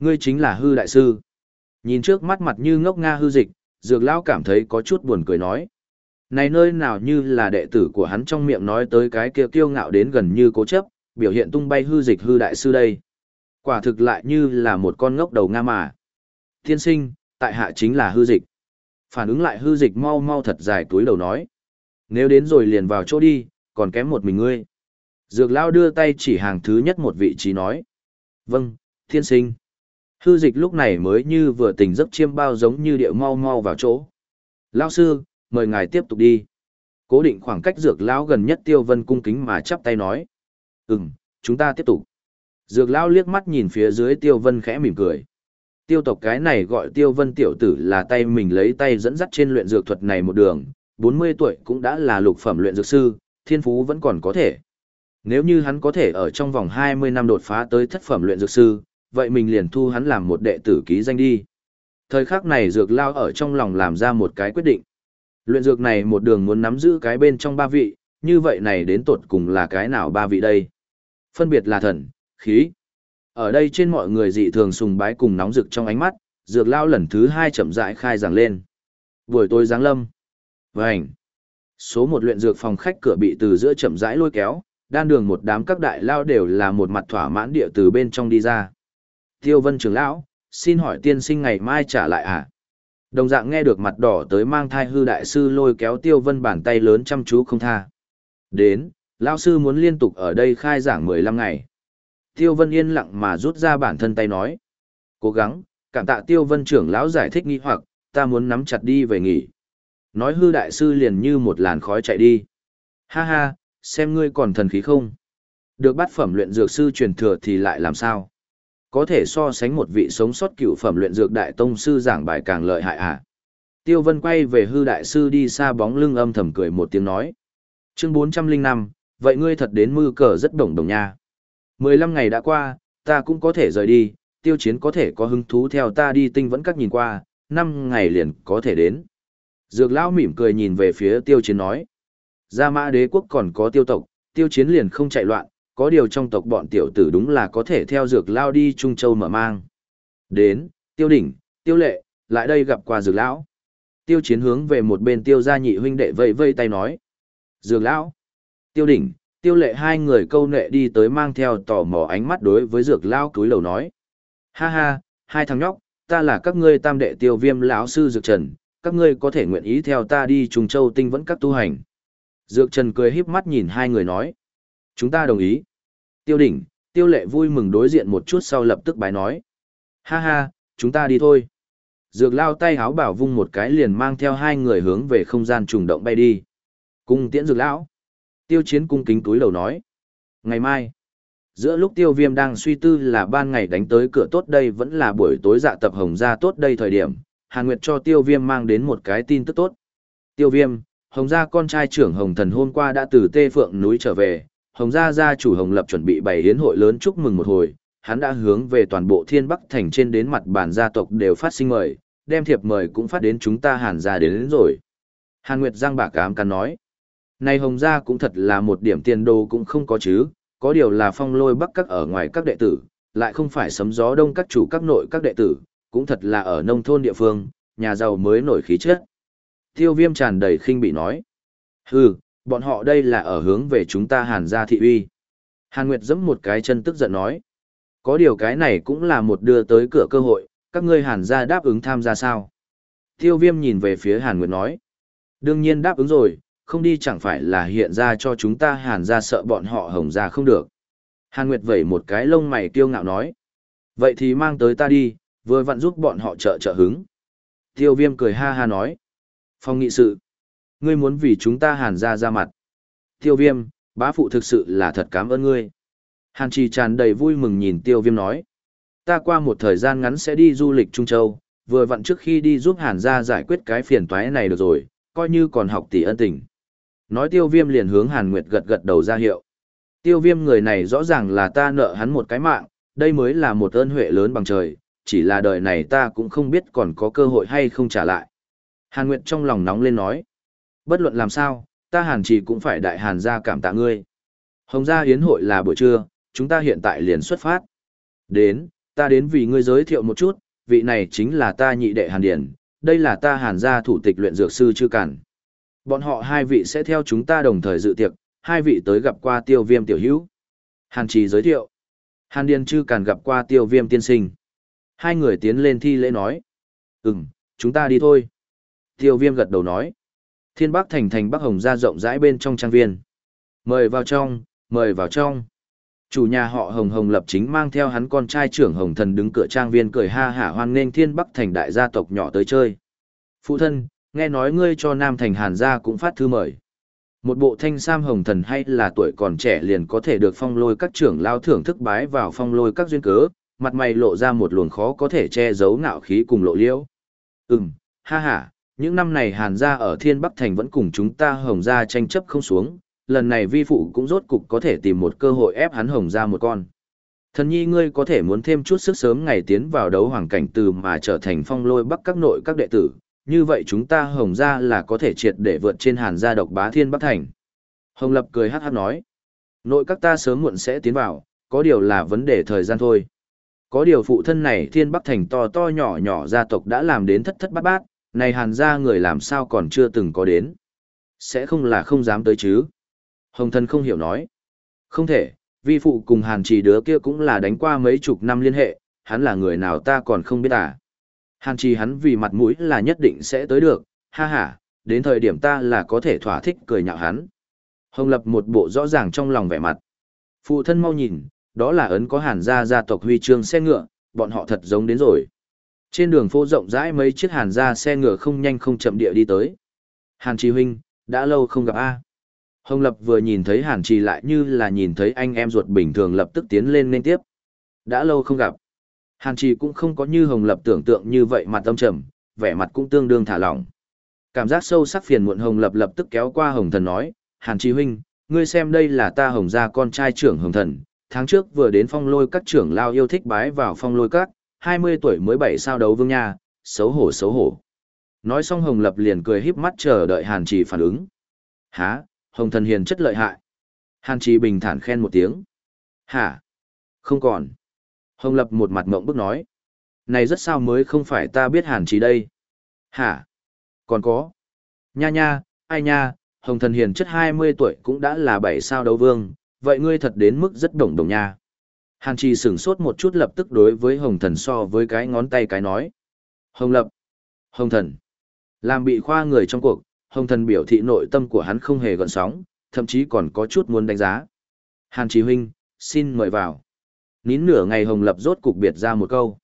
Ngươi chính là hư đại sư. Nhìn trước mắt mặt như ngốc nga hư dịch, dược lão cảm thấy có chút buồn cười nói. Này nơi nào như là đệ tử của hắn trong miệng nói tới cái kia kiêu ngạo đến gần như cố chấp, biểu hiện tung bay hư dịch hư đại sư đây. Quả thực lại như là một con ngốc đầu nga mà. Thiên sinh, tại hạ chính là hư dịch. Phản ứng lại hư dịch mau mau thật dài túi đầu nói. Nếu đến rồi liền vào chỗ đi, còn kém một mình ngươi. Dược lao đưa tay chỉ hàng thứ nhất một vị trí nói. Vâng, thiên sinh. Hư dịch lúc này mới như vừa tỉnh giấc chiêm bao giống như điệu mau mau vào chỗ. Lao sư, mời ngài tiếp tục đi. Cố định khoảng cách dược lão gần nhất tiêu vân cung kính mà chắp tay nói. Ừm, chúng ta tiếp tục. Dược lão liếc mắt nhìn phía dưới tiêu vân khẽ mỉm cười. Tiêu tộc cái này gọi tiêu vân tiểu tử là tay mình lấy tay dẫn dắt trên luyện dược thuật này một đường, 40 tuổi cũng đã là lục phẩm luyện dược sư, thiên phú vẫn còn có thể. Nếu như hắn có thể ở trong vòng 20 năm đột phá tới thất phẩm luyện dược sư, vậy mình liền thu hắn làm một đệ tử ký danh đi. Thời khắc này dược lao ở trong lòng làm ra một cái quyết định. Luyện dược này một đường muốn nắm giữ cái bên trong ba vị, như vậy này đến tột cùng là cái nào ba vị đây? Phân biệt là thần, khí. Ở đây trên mọi người dị thường sùng bái cùng nóng rực trong ánh mắt, dược lao lần thứ hai chậm rãi khai giảng lên. Buổi tối giáng lâm. Vành. Số một luyện dược phòng khách cửa bị từ giữa chậm rãi lôi kéo, đan đường một đám các đại lao đều là một mặt thỏa mãn địa từ bên trong đi ra. Tiêu vân trưởng lão, xin hỏi tiên sinh ngày mai trả lại à? Đồng dạng nghe được mặt đỏ tới mang thai hư đại sư lôi kéo tiêu vân bàn tay lớn chăm chú không tha. Đến, lão sư muốn liên tục ở đây khai giảng 15 ngày. Tiêu vân yên lặng mà rút ra bản thân tay nói. Cố gắng, cảm tạ tiêu vân trưởng lão giải thích nghi hoặc, ta muốn nắm chặt đi về nghỉ. Nói hư đại sư liền như một làn khói chạy đi. Ha ha, xem ngươi còn thần khí không? Được bắt phẩm luyện dược sư truyền thừa thì lại làm sao? Có thể so sánh một vị sống sót cựu phẩm luyện dược đại tông sư giảng bài càng lợi hại à? Tiêu Vân quay về hư đại sư đi xa bóng lưng âm thầm cười một tiếng nói. Chương 405, vậy ngươi thật đến mư cờ rất đồng đồng nha. 15 ngày đã qua, ta cũng có thể rời đi, tiêu chiến có thể có hứng thú theo ta đi tinh vẫn các nhìn qua, 5 ngày liền có thể đến. Dược lão mỉm cười nhìn về phía tiêu chiến nói. Gia mã đế quốc còn có tiêu tộc, tiêu chiến liền không chạy loạn, có điều trong tộc bọn tiểu tử đúng là có thể theo dược lao đi Trung Châu mở mang. Đến, tiêu đỉnh, tiêu lệ, lại đây gặp qua dược lão. Tiêu chiến hướng về một bên tiêu gia nhị huynh đệ vây vây tay nói. Dược lão, tiêu đỉnh, tiêu lệ hai người câu nệ đi tới mang theo tò mò ánh mắt đối với dược lão cúi lầu nói. Ha ha, hai thằng nhóc, ta là các ngươi tam đệ tiêu viêm lão sư dược trần, các ngươi có thể nguyện ý theo ta đi Trung Châu tinh vẫn các tu hành. Dược Trần cười híp mắt nhìn hai người nói. Chúng ta đồng ý. Tiêu đỉnh, tiêu lệ vui mừng đối diện một chút sau lập tức bái nói. Ha ha, chúng ta đi thôi. Dược lao tay háo bảo vung một cái liền mang theo hai người hướng về không gian trùng động bay đi. Cung tiễn dược lão. Tiêu chiến cung kính túi đầu nói. Ngày mai, giữa lúc tiêu viêm đang suy tư là ban ngày đánh tới cửa tốt đây vẫn là buổi tối dạ tập hồng ra tốt đây thời điểm, Hàn Nguyệt cho tiêu viêm mang đến một cái tin tức tốt. Tiêu viêm, hồng gia con trai trưởng hồng thần hôm qua đã từ tê phượng núi trở về, Hồng gia gia chủ Hồng Lập chuẩn bị bày hiến hội lớn chúc mừng một hồi, hắn đã hướng về toàn bộ Thiên Bắc thành trên đến mặt bản gia tộc đều phát sinh mời, đem thiệp mời cũng phát đến chúng ta Hàn gia đến, đến rồi. Hàn Nguyệt Giang bạc cám cắn nói, này Hồng gia cũng thật là một điểm tiền đồ cũng không có chứ, có điều là phong lôi bắc các ở ngoài các đệ tử, lại không phải sấm gió đông các chủ các nội các đệ tử, cũng thật là ở nông thôn địa phương, nhà giàu mới nổi khí chất. Tiêu viêm tràn đầy khinh bị nói. Hừ, bọn họ đây là ở hướng về chúng ta hàn gia thị uy. Hàn Nguyệt giẫm một cái chân tức giận nói. Có điều cái này cũng là một đưa tới cửa cơ hội, các ngươi hàn gia đáp ứng tham gia sao? Tiêu viêm nhìn về phía Hàn Nguyệt nói. Đương nhiên đáp ứng rồi, không đi chẳng phải là hiện ra cho chúng ta hàn gia sợ bọn họ hồng gia không được. Hàn Nguyệt vẩy một cái lông mày kiêu ngạo nói. Vậy thì mang tới ta đi, vừa vặn giúp bọn họ trợ trợ hứng. Tiêu viêm cười ha ha nói. Phong nghị sự ngươi muốn vì chúng ta hàn ra ra mặt. Tiêu viêm, bá phụ thực sự là thật cảm ơn ngươi. Hàn trì tràn đầy vui mừng nhìn tiêu viêm nói. Ta qua một thời gian ngắn sẽ đi du lịch Trung Châu, vừa vặn trước khi đi giúp hàn ra giải quyết cái phiền toái này được rồi, coi như còn học tỷ ân tình. Nói tiêu viêm liền hướng hàn nguyệt gật gật đầu ra hiệu. Tiêu viêm người này rõ ràng là ta nợ hắn một cái mạng, đây mới là một ơn huệ lớn bằng trời, chỉ là đời này ta cũng không biết còn có cơ hội hay không trả lại. Hàn Nguyệt trong lòng nóng lên nói. Bất luận làm sao, ta hàn chỉ cũng phải đại hàn gia cảm tạ ngươi. Hồng gia hiến hội là buổi trưa, chúng ta hiện tại liền xuất phát. Đến, ta đến vì ngươi giới thiệu một chút, vị này chính là ta nhị đệ Hàn Điển, đây là ta Hàn gia thủ tịch luyện dược sư Chư Cản. Bọn họ hai vị sẽ theo chúng ta đồng thời dự tiệc, hai vị tới gặp qua tiêu viêm tiểu hữu. Hàn Trì giới thiệu. Hàn Điền Chư Cản gặp qua tiêu viêm tiên sinh. Hai người tiến lên thi lễ nói. Ừm, chúng ta đi thôi. Tiêu viêm gật đầu nói. Thiên Bắc thành thành Bắc Hồng ra rộng rãi bên trong trang viên. Mời vào trong, mời vào trong. Chủ nhà họ Hồng Hồng Lập chính mang theo hắn con trai trưởng Hồng Thần đứng cửa trang viên cười ha hả hoan nghênh Thiên Bắc thành đại gia tộc nhỏ tới chơi. Phụ thân, nghe nói ngươi cho Nam thành Hàn gia cũng phát thư mời. Một bộ thanh sam hồng thần hay là tuổi còn trẻ liền có thể được phong lôi các trưởng lao thưởng thức bái vào phong lôi các duyên cớ, mặt mày lộ ra một luồng khó có thể che giấu ngạo khí cùng lộ liễu. Ừm, ha ha, những năm này Hàn gia ở Thiên Bắc Thành vẫn cùng chúng ta Hồng gia tranh chấp không xuống, lần này vi phụ cũng rốt cục có thể tìm một cơ hội ép hắn Hồng gia một con. Thần nhi ngươi có thể muốn thêm chút sức sớm ngày tiến vào đấu hoàng cảnh từ mà trở thành phong lôi bắc các nội các đệ tử, như vậy chúng ta Hồng gia là có thể triệt để vượt trên Hàn gia độc bá Thiên Bắc Thành. Hồng Lập cười hát hát nói, nội các ta sớm muộn sẽ tiến vào, có điều là vấn đề thời gian thôi. Có điều phụ thân này Thiên Bắc Thành to to nhỏ nhỏ gia tộc đã làm đến thất thất bát bát, này hàn gia người làm sao còn chưa từng có đến. Sẽ không là không dám tới chứ. Hồng thân không hiểu nói. Không thể, vi phụ cùng hàn trì đứa kia cũng là đánh qua mấy chục năm liên hệ, hắn là người nào ta còn không biết à. Hàn trì hắn vì mặt mũi là nhất định sẽ tới được, ha ha, đến thời điểm ta là có thể thỏa thích cười nhạo hắn. Hồng lập một bộ rõ ràng trong lòng vẻ mặt. Phụ thân mau nhìn, đó là ấn có hàn gia gia tộc huy chương xe ngựa, bọn họ thật giống đến rồi. Trên đường phố rộng rãi mấy chiếc hàn ra xe ngựa không nhanh không chậm địa đi tới. Hàn Trì huynh, đã lâu không gặp A. Hồng Lập vừa nhìn thấy Hàn Trì lại như là nhìn thấy anh em ruột bình thường lập tức tiến lên nên tiếp. Đã lâu không gặp. Hàn Trì cũng không có như Hồng Lập tưởng tượng như vậy mặt tâm trầm, vẻ mặt cũng tương đương thả lỏng. Cảm giác sâu sắc phiền muộn Hồng Lập lập tức kéo qua Hồng Thần nói, Hàn Trì huynh, ngươi xem đây là ta Hồng gia con trai trưởng Hồng Thần, tháng trước vừa đến phong lôi các trưởng lao yêu thích bái vào phong lôi các, 20 tuổi mới bảy sao đấu vương nha, xấu hổ xấu hổ. Nói xong Hồng Lập liền cười híp mắt chờ đợi Hàn Trì phản ứng. Hả, Hồng Thần Hiền chất lợi hại. Hàn Trì bình thản khen một tiếng. Hả? Không còn. Hồng Lập một mặt mộng bức nói. Này rất sao mới không phải ta biết Hàn Trì đây. Hả? Còn có. Nha nha, ai nha, Hồng Thần Hiền chất 20 tuổi cũng đã là bảy sao đấu vương, vậy ngươi thật đến mức rất đồng đồng nha. Hàn Trì sửng sốt một chút lập tức đối với Hồng Thần so với cái ngón tay cái nói. Hồng Lập. Hồng Thần. Làm bị khoa người trong cuộc, Hồng Thần biểu thị nội tâm của hắn không hề gợn sóng, thậm chí còn có chút muốn đánh giá. Hàn Trì Huynh, xin mời vào. Nín nửa ngày Hồng Lập rốt cục biệt ra một câu.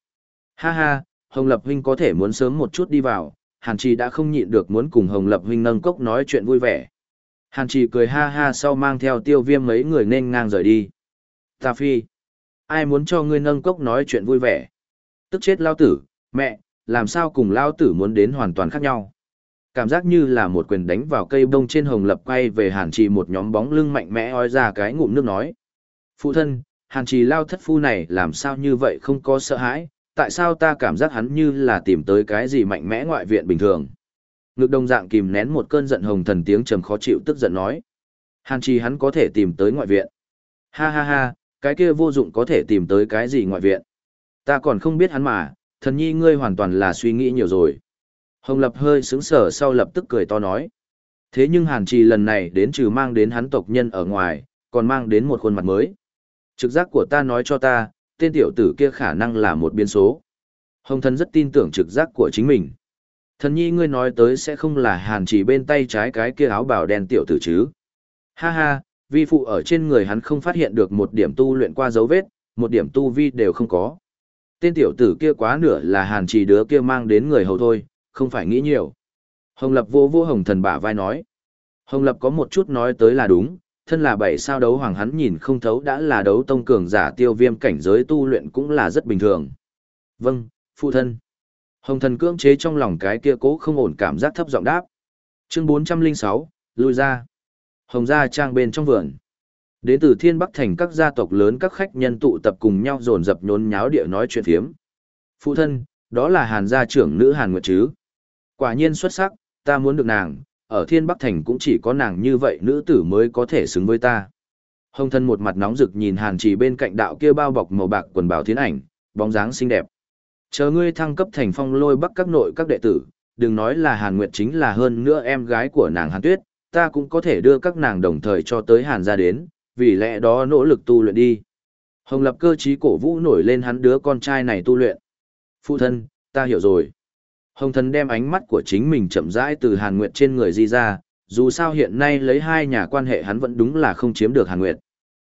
Ha ha, Hồng Lập Huynh có thể muốn sớm một chút đi vào, Hàn Trì đã không nhịn được muốn cùng Hồng Lập Huynh nâng cốc nói chuyện vui vẻ. Hàn Trì cười ha ha sau mang theo tiêu viêm mấy người nên ngang rời đi. Ta phi. Ai muốn cho ngươi nâng cốc nói chuyện vui vẻ? Tức chết lao tử, mẹ, làm sao cùng lao tử muốn đến hoàn toàn khác nhau? Cảm giác như là một quyền đánh vào cây bông trên hồng lập quay về hàn trì một nhóm bóng lưng mạnh mẽ ói ra cái ngụm nước nói. Phụ thân, hàn trì lao thất phu này làm sao như vậy không có sợ hãi, tại sao ta cảm giác hắn như là tìm tới cái gì mạnh mẽ ngoại viện bình thường? Ngực đồng dạng kìm nén một cơn giận hồng thần tiếng trầm khó chịu tức giận nói. Hàn trì hắn có thể tìm tới ngoại viện. Ha ha ha, cái kia vô dụng có thể tìm tới cái gì ngoại viện. Ta còn không biết hắn mà, thần nhi ngươi hoàn toàn là suy nghĩ nhiều rồi. Hồng Lập hơi sững sờ sau lập tức cười to nói. Thế nhưng Hàn Trì lần này đến trừ mang đến hắn tộc nhân ở ngoài, còn mang đến một khuôn mặt mới. Trực giác của ta nói cho ta, tên tiểu tử kia khả năng là một biến số. Hồng thần rất tin tưởng trực giác của chính mình. Thần nhi ngươi nói tới sẽ không là Hàn Trì bên tay trái cái kia áo bào đen tiểu tử chứ. Ha ha, vi phụ ở trên người hắn không phát hiện được một điểm tu luyện qua dấu vết, một điểm tu vi đều không có. Tên tiểu tử kia quá nửa là hàn trì đứa kia mang đến người hầu thôi, không phải nghĩ nhiều. Hồng Lập vô vô hồng thần bả vai nói. Hồng Lập có một chút nói tới là đúng, thân là bảy sao đấu hoàng hắn nhìn không thấu đã là đấu tông cường giả tiêu viêm cảnh giới tu luyện cũng là rất bình thường. Vâng, phụ thân. Hồng thần cưỡng chế trong lòng cái kia cố không ổn cảm giác thấp giọng đáp. Chương 406, lui ra. Hồng gia trang bên trong vườn. Đến từ Thiên Bắc thành các gia tộc lớn các khách nhân tụ tập cùng nhau dồn dập nhốn nháo địa nói chuyện phiếm. Phụ thân, đó là Hàn gia trưởng nữ Hàn Nguyệt chứ. Quả nhiên xuất sắc, ta muốn được nàng, ở Thiên Bắc thành cũng chỉ có nàng như vậy nữ tử mới có thể xứng với ta. Hồng thân một mặt nóng rực nhìn Hàn Chỉ bên cạnh đạo kia bao bọc màu bạc quần bào thiên ảnh, bóng dáng xinh đẹp. Chờ ngươi thăng cấp thành phong lôi bắc các nội các đệ tử, đừng nói là Hàn Nguyệt chính là hơn nữa em gái của nàng Hàn Tuyết, ta cũng có thể đưa các nàng đồng thời cho tới Hàn gia đến, vì lẽ đó nỗ lực tu luyện đi. Hồng Lập cơ trí cổ vũ nổi lên hắn đứa con trai này tu luyện. Phụ thân, ta hiểu rồi. Hồng thần đem ánh mắt của chính mình chậm rãi từ Hàn Nguyệt trên người di ra, dù sao hiện nay lấy hai nhà quan hệ hắn vẫn đúng là không chiếm được Hàn Nguyệt.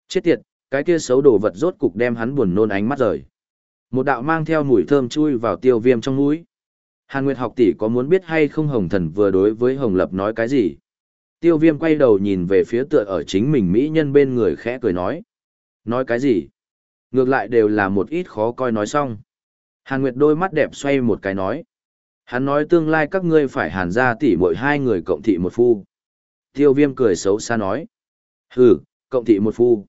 Chết tiệt, cái kia xấu đồ vật rốt cục đem hắn buồn nôn ánh mắt rời. Một đạo mang theo mùi thơm chui vào tiêu viêm trong mũi. Hàn Nguyệt học tỷ có muốn biết hay không Hồng Thần vừa đối với Hồng Lập nói cái gì? Tiêu viêm quay đầu nhìn về phía tựa ở chính mình Mỹ nhân bên người khẽ cười nói. Nói cái gì? Ngược lại đều là một ít khó coi nói xong. Hàn Nguyệt đôi mắt đẹp xoay một cái nói. Hắn nói tương lai các ngươi phải hàn ra tỷ mỗi hai người cộng thị một phu. Tiêu viêm cười xấu xa nói. Hừ, cộng thị một phu.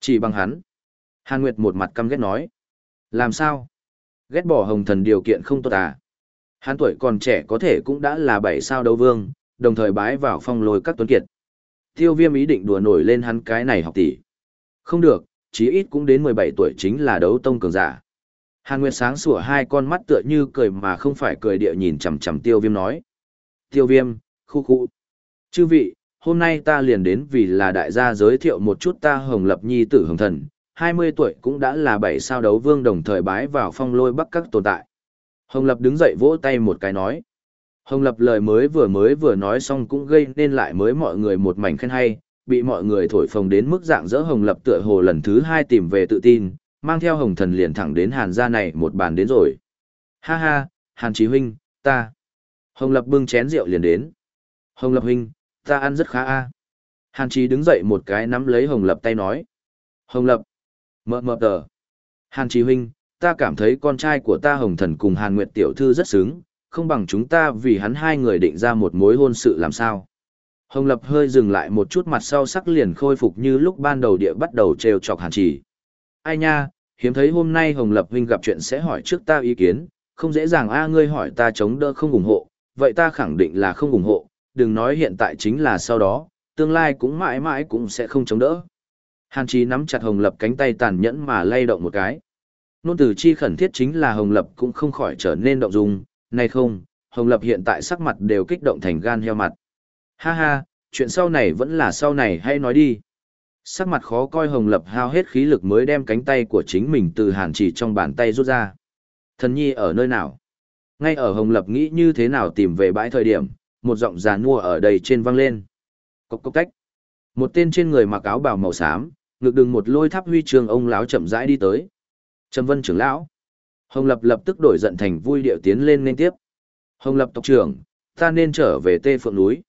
Chỉ bằng hắn. Hàn Nguyệt một mặt căm ghét nói. Làm sao? Ghét bỏ hồng thần điều kiện không tốt à? Hắn tuổi còn trẻ có thể cũng đã là bảy sao đấu vương, đồng thời bái vào phong lôi các tuấn kiệt. Tiêu viêm ý định đùa nổi lên hắn cái này học tỷ. Không được, chí ít cũng đến 17 tuổi chính là đấu tông cường giả. Hàn Nguyệt sáng sủa hai con mắt tựa như cười mà không phải cười địa nhìn chằm chằm tiêu viêm nói. Tiêu viêm, khu khu. Chư vị, hôm nay ta liền đến vì là đại gia giới thiệu một chút ta hồng lập nhi tử hồng thần, 20 tuổi cũng đã là bảy sao đấu vương đồng thời bái vào phong lôi bắc các tồn tại. Hồng lập đứng dậy vỗ tay một cái nói. Hồng lập lời mới vừa mới vừa nói xong cũng gây nên lại mới mọi người một mảnh khen hay, bị mọi người thổi phồng đến mức dạng dỡ hồng lập tựa hồ lần thứ hai tìm về tự tin, mang theo hồng thần liền thẳng đến hàn gia này một bàn đến rồi. Ha ha, hàn chí huynh, ta. Hồng lập bưng chén rượu liền đến. Hồng lập huynh, ta ăn rất khá a. Hàn chí đứng dậy một cái nắm lấy hồng lập tay nói. Hồng lập, mờ mờ tờ. Hàn chí huynh, ta cảm thấy con trai của ta hồng thần cùng hàn nguyệt tiểu thư rất sướng, không bằng chúng ta vì hắn hai người định ra một mối hôn sự làm sao. Hồng Lập hơi dừng lại một chút mặt sau sắc liền khôi phục như lúc ban đầu địa bắt đầu trêu chọc hàn chỉ. Ai nha, hiếm thấy hôm nay Hồng Lập huynh gặp chuyện sẽ hỏi trước ta ý kiến, không dễ dàng a ngươi hỏi ta chống đỡ không ủng hộ, vậy ta khẳng định là không ủng hộ, đừng nói hiện tại chính là sau đó, tương lai cũng mãi mãi cũng sẽ không chống đỡ. Hàn Chí nắm chặt Hồng Lập cánh tay tàn nhẫn mà lay động một cái. Nôn từ chi khẩn thiết chính là Hồng Lập cũng không khỏi trở nên động dung, nay không, Hồng Lập hiện tại sắc mặt đều kích động thành gan heo mặt. Ha ha, chuyện sau này vẫn là sau này hay nói đi. Sắc mặt khó coi Hồng Lập hao hết khí lực mới đem cánh tay của chính mình từ hàn chỉ trong bàn tay rút ra. Thần nhi ở nơi nào? Ngay ở Hồng Lập nghĩ như thế nào tìm về bãi thời điểm, một giọng già nua ở đây trên vang lên. Cốc cốc tách. Một tên trên người mặc áo bào màu xám, ngực đừng một lôi tháp huy trường ông lão chậm rãi đi tới. Trầm Vân trưởng lão. Hồng Lập lập tức đổi giận thành vui điệu tiến lên nên tiếp. Hồng Lập tộc trưởng, ta nên trở về Tê Phượng núi.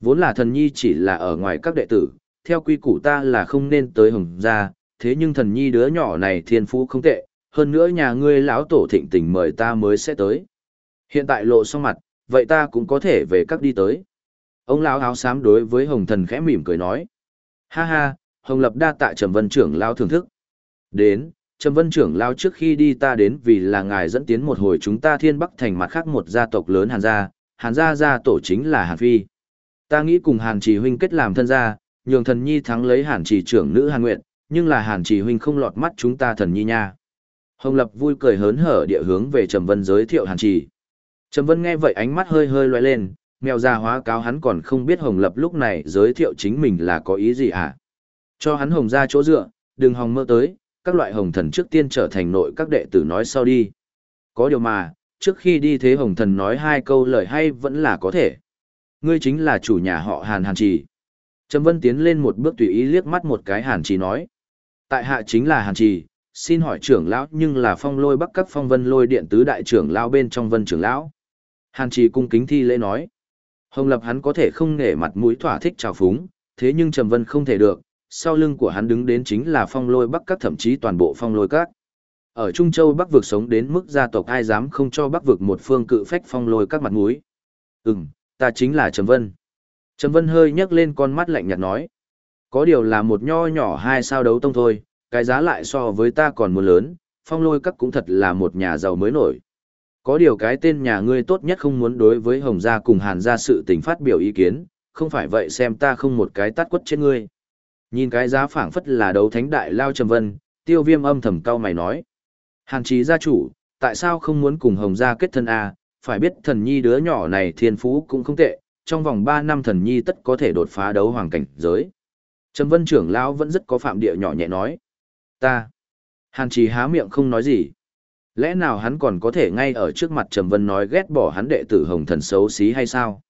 Vốn là thần nhi chỉ là ở ngoài các đệ tử, theo quy củ ta là không nên tới hồng gia, thế nhưng thần nhi đứa nhỏ này thiên phú không tệ, hơn nữa nhà ngươi lão tổ thịnh tình mời ta mới sẽ tới. Hiện tại lộ xong mặt, vậy ta cũng có thể về các đi tới. Ông lão áo xám đối với hồng thần khẽ mỉm cười nói. Ha ha, hồng lập đa tạ trầm vân trưởng lão thưởng thức. Đến, trầm vân trưởng lão trước khi đi ta đến vì là ngài dẫn tiến một hồi chúng ta thiên bắc thành mặt khác một gia tộc lớn hàn gia, hàn gia gia tổ chính là hàn phi. Ta nghĩ cùng hàn trì huynh kết làm thân gia, nhường thần nhi thắng lấy hàn trì trưởng nữ hàn Nguyệt, nhưng là hàn trì huynh không lọt mắt chúng ta thần nhi nha. Hồng Lập vui cười hớn hở địa hướng về Trầm Vân giới thiệu hàn trì. Trầm Vân nghe vậy ánh mắt hơi hơi loay lên, mèo già hóa cáo hắn còn không biết Hồng Lập lúc này giới thiệu chính mình là có ý gì à. Cho hắn hồng ra chỗ dựa, đừng hòng mơ tới, các loại hồng thần trước tiên trở thành nội các đệ tử nói sau đi. Có điều mà, trước khi đi thế hồng thần nói hai câu lời hay vẫn là có thể. Ngươi chính là chủ nhà họ Hàn Hàn Trì. Trầm Vân tiến lên một bước tùy ý liếc mắt một cái Hàn Trì nói. Tại hạ chính là Hàn Trì, xin hỏi trưởng lão nhưng là phong lôi bắc các phong vân lôi điện tứ đại trưởng lão bên trong vân trưởng lão. Hàn Trì cung kính thi lễ nói. Hồng Lập hắn có thể không nể mặt mũi thỏa thích trào phúng, thế nhưng Trầm Vân không thể được, sau lưng của hắn đứng đến chính là phong lôi bắc các thậm chí toàn bộ phong lôi các. Ở Trung Châu Bắc vực sống đến mức gia tộc ai dám không cho Bắc vực một phương cự phách phong lôi các mặt mũi. Ừm, ta chính là Trầm Vân. Trầm Vân hơi nhấc lên con mắt lạnh nhạt nói. Có điều là một nho nhỏ hai sao đấu tông thôi, cái giá lại so với ta còn muốn lớn, phong lôi các cũng thật là một nhà giàu mới nổi. Có điều cái tên nhà ngươi tốt nhất không muốn đối với Hồng Gia cùng Hàn Gia sự tình phát biểu ý kiến, không phải vậy xem ta không một cái tát quất trên ngươi. Nhìn cái giá phảng phất là đấu thánh đại lao Trầm Vân, tiêu viêm âm thầm cao mày nói. Hàn trí gia chủ, tại sao không muốn cùng Hồng gia kết thân a? phải biết thần nhi đứa nhỏ này thiên phú cũng không tệ, trong vòng 3 năm thần nhi tất có thể đột phá đấu hoàng cảnh giới. Trầm Vân trưởng lão vẫn rất có phạm địa nhỏ nhẹ nói. Ta. Hàn trí há miệng không nói gì. Lẽ nào hắn còn có thể ngay ở trước mặt Trầm Vân nói ghét bỏ hắn đệ tử Hồng Thần xấu xí hay sao?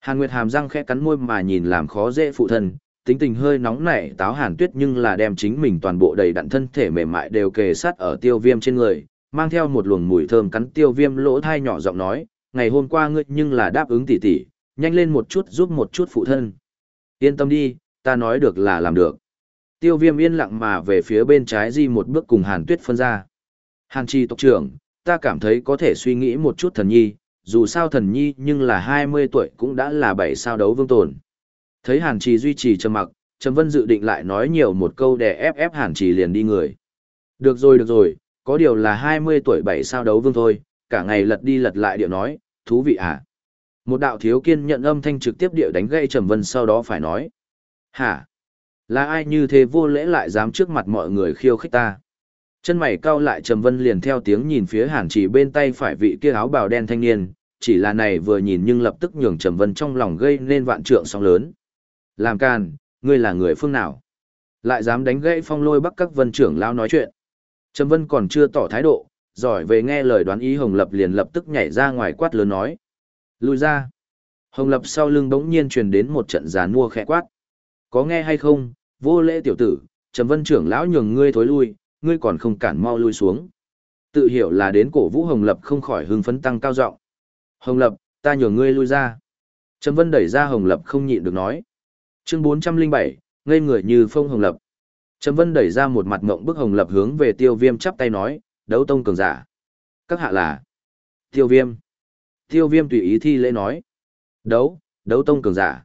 Hàn Nguyệt hàm răng khẽ cắn môi mà nhìn làm khó dễ phụ thân, tính tình hơi nóng nảy táo Hàn Tuyết nhưng là đem chính mình toàn bộ đầy đặn thân thể mềm mại đều kề sát ở tiêu viêm trên người, mang theo một luồng mùi thơm cắn tiêu viêm lỗ thai nhỏ giọng nói, ngày hôm qua ngươi nhưng là đáp ứng tỉ tỉ, nhanh lên một chút giúp một chút phụ thân. Yên tâm đi, ta nói được là làm được. Tiêu viêm yên lặng mà về phía bên trái di một bước cùng Hàn Tuyết phân ra. Hàn Chi tộc trưởng, ta cảm thấy có thể suy nghĩ một chút thần nhi, dù sao thần nhi nhưng là 20 tuổi cũng đã là bảy sao đấu vương tồn. Thấy Hàn Trì duy trì trầm mặc, Trầm Vân dự định lại nói nhiều một câu để ép ép Hàn Trì liền đi người. Được rồi được rồi, có điều là 20 tuổi bảy sao đấu vương thôi, cả ngày lật đi lật lại điệu nói, thú vị à. Một đạo thiếu kiên nhận âm thanh trực tiếp điệu đánh gây Trầm Vân sau đó phải nói. Hả? Là ai như thế vô lễ lại dám trước mặt mọi người khiêu khích ta? Chân mày cau lại Trầm Vân liền theo tiếng nhìn phía Hàn Chỉ bên tay phải vị kia áo bào đen thanh niên, chỉ là này vừa nhìn nhưng lập tức nhường Trầm Vân trong lòng gây nên vạn trượng sóng lớn. Làm can, ngươi là người phương nào? Lại dám đánh gãy phong lôi bắc các vân trưởng lao nói chuyện. Trầm Vân còn chưa tỏ thái độ, giỏi về nghe lời đoán ý Hồng Lập liền lập tức nhảy ra ngoài quát lớn nói. Lùi ra. Hồng Lập sau lưng bỗng nhiên truyền đến một trận giàn mua khẽ quát. Có nghe hay không, vô lễ tiểu tử, Trầm Vân trưởng lão nhường ngươi thối lui, ngươi còn không cản mau lui xuống. Tự hiểu là đến cổ vũ Hồng Lập không khỏi hưng phấn tăng cao giọng. Hồng Lập, ta nhường ngươi lui ra. Trầm Vân đẩy ra Hồng Lập không nhịn được nói. Chương 407, ngây người như phong Hồng Lập. Trầm Vân đẩy ra một mặt ngộng bức Hồng Lập hướng về Tiêu Viêm chắp tay nói, đấu tông cường giả. Các hạ là Tiêu Viêm. Tiêu Viêm tùy ý thi lễ nói. Đấu, đấu tông cường giả.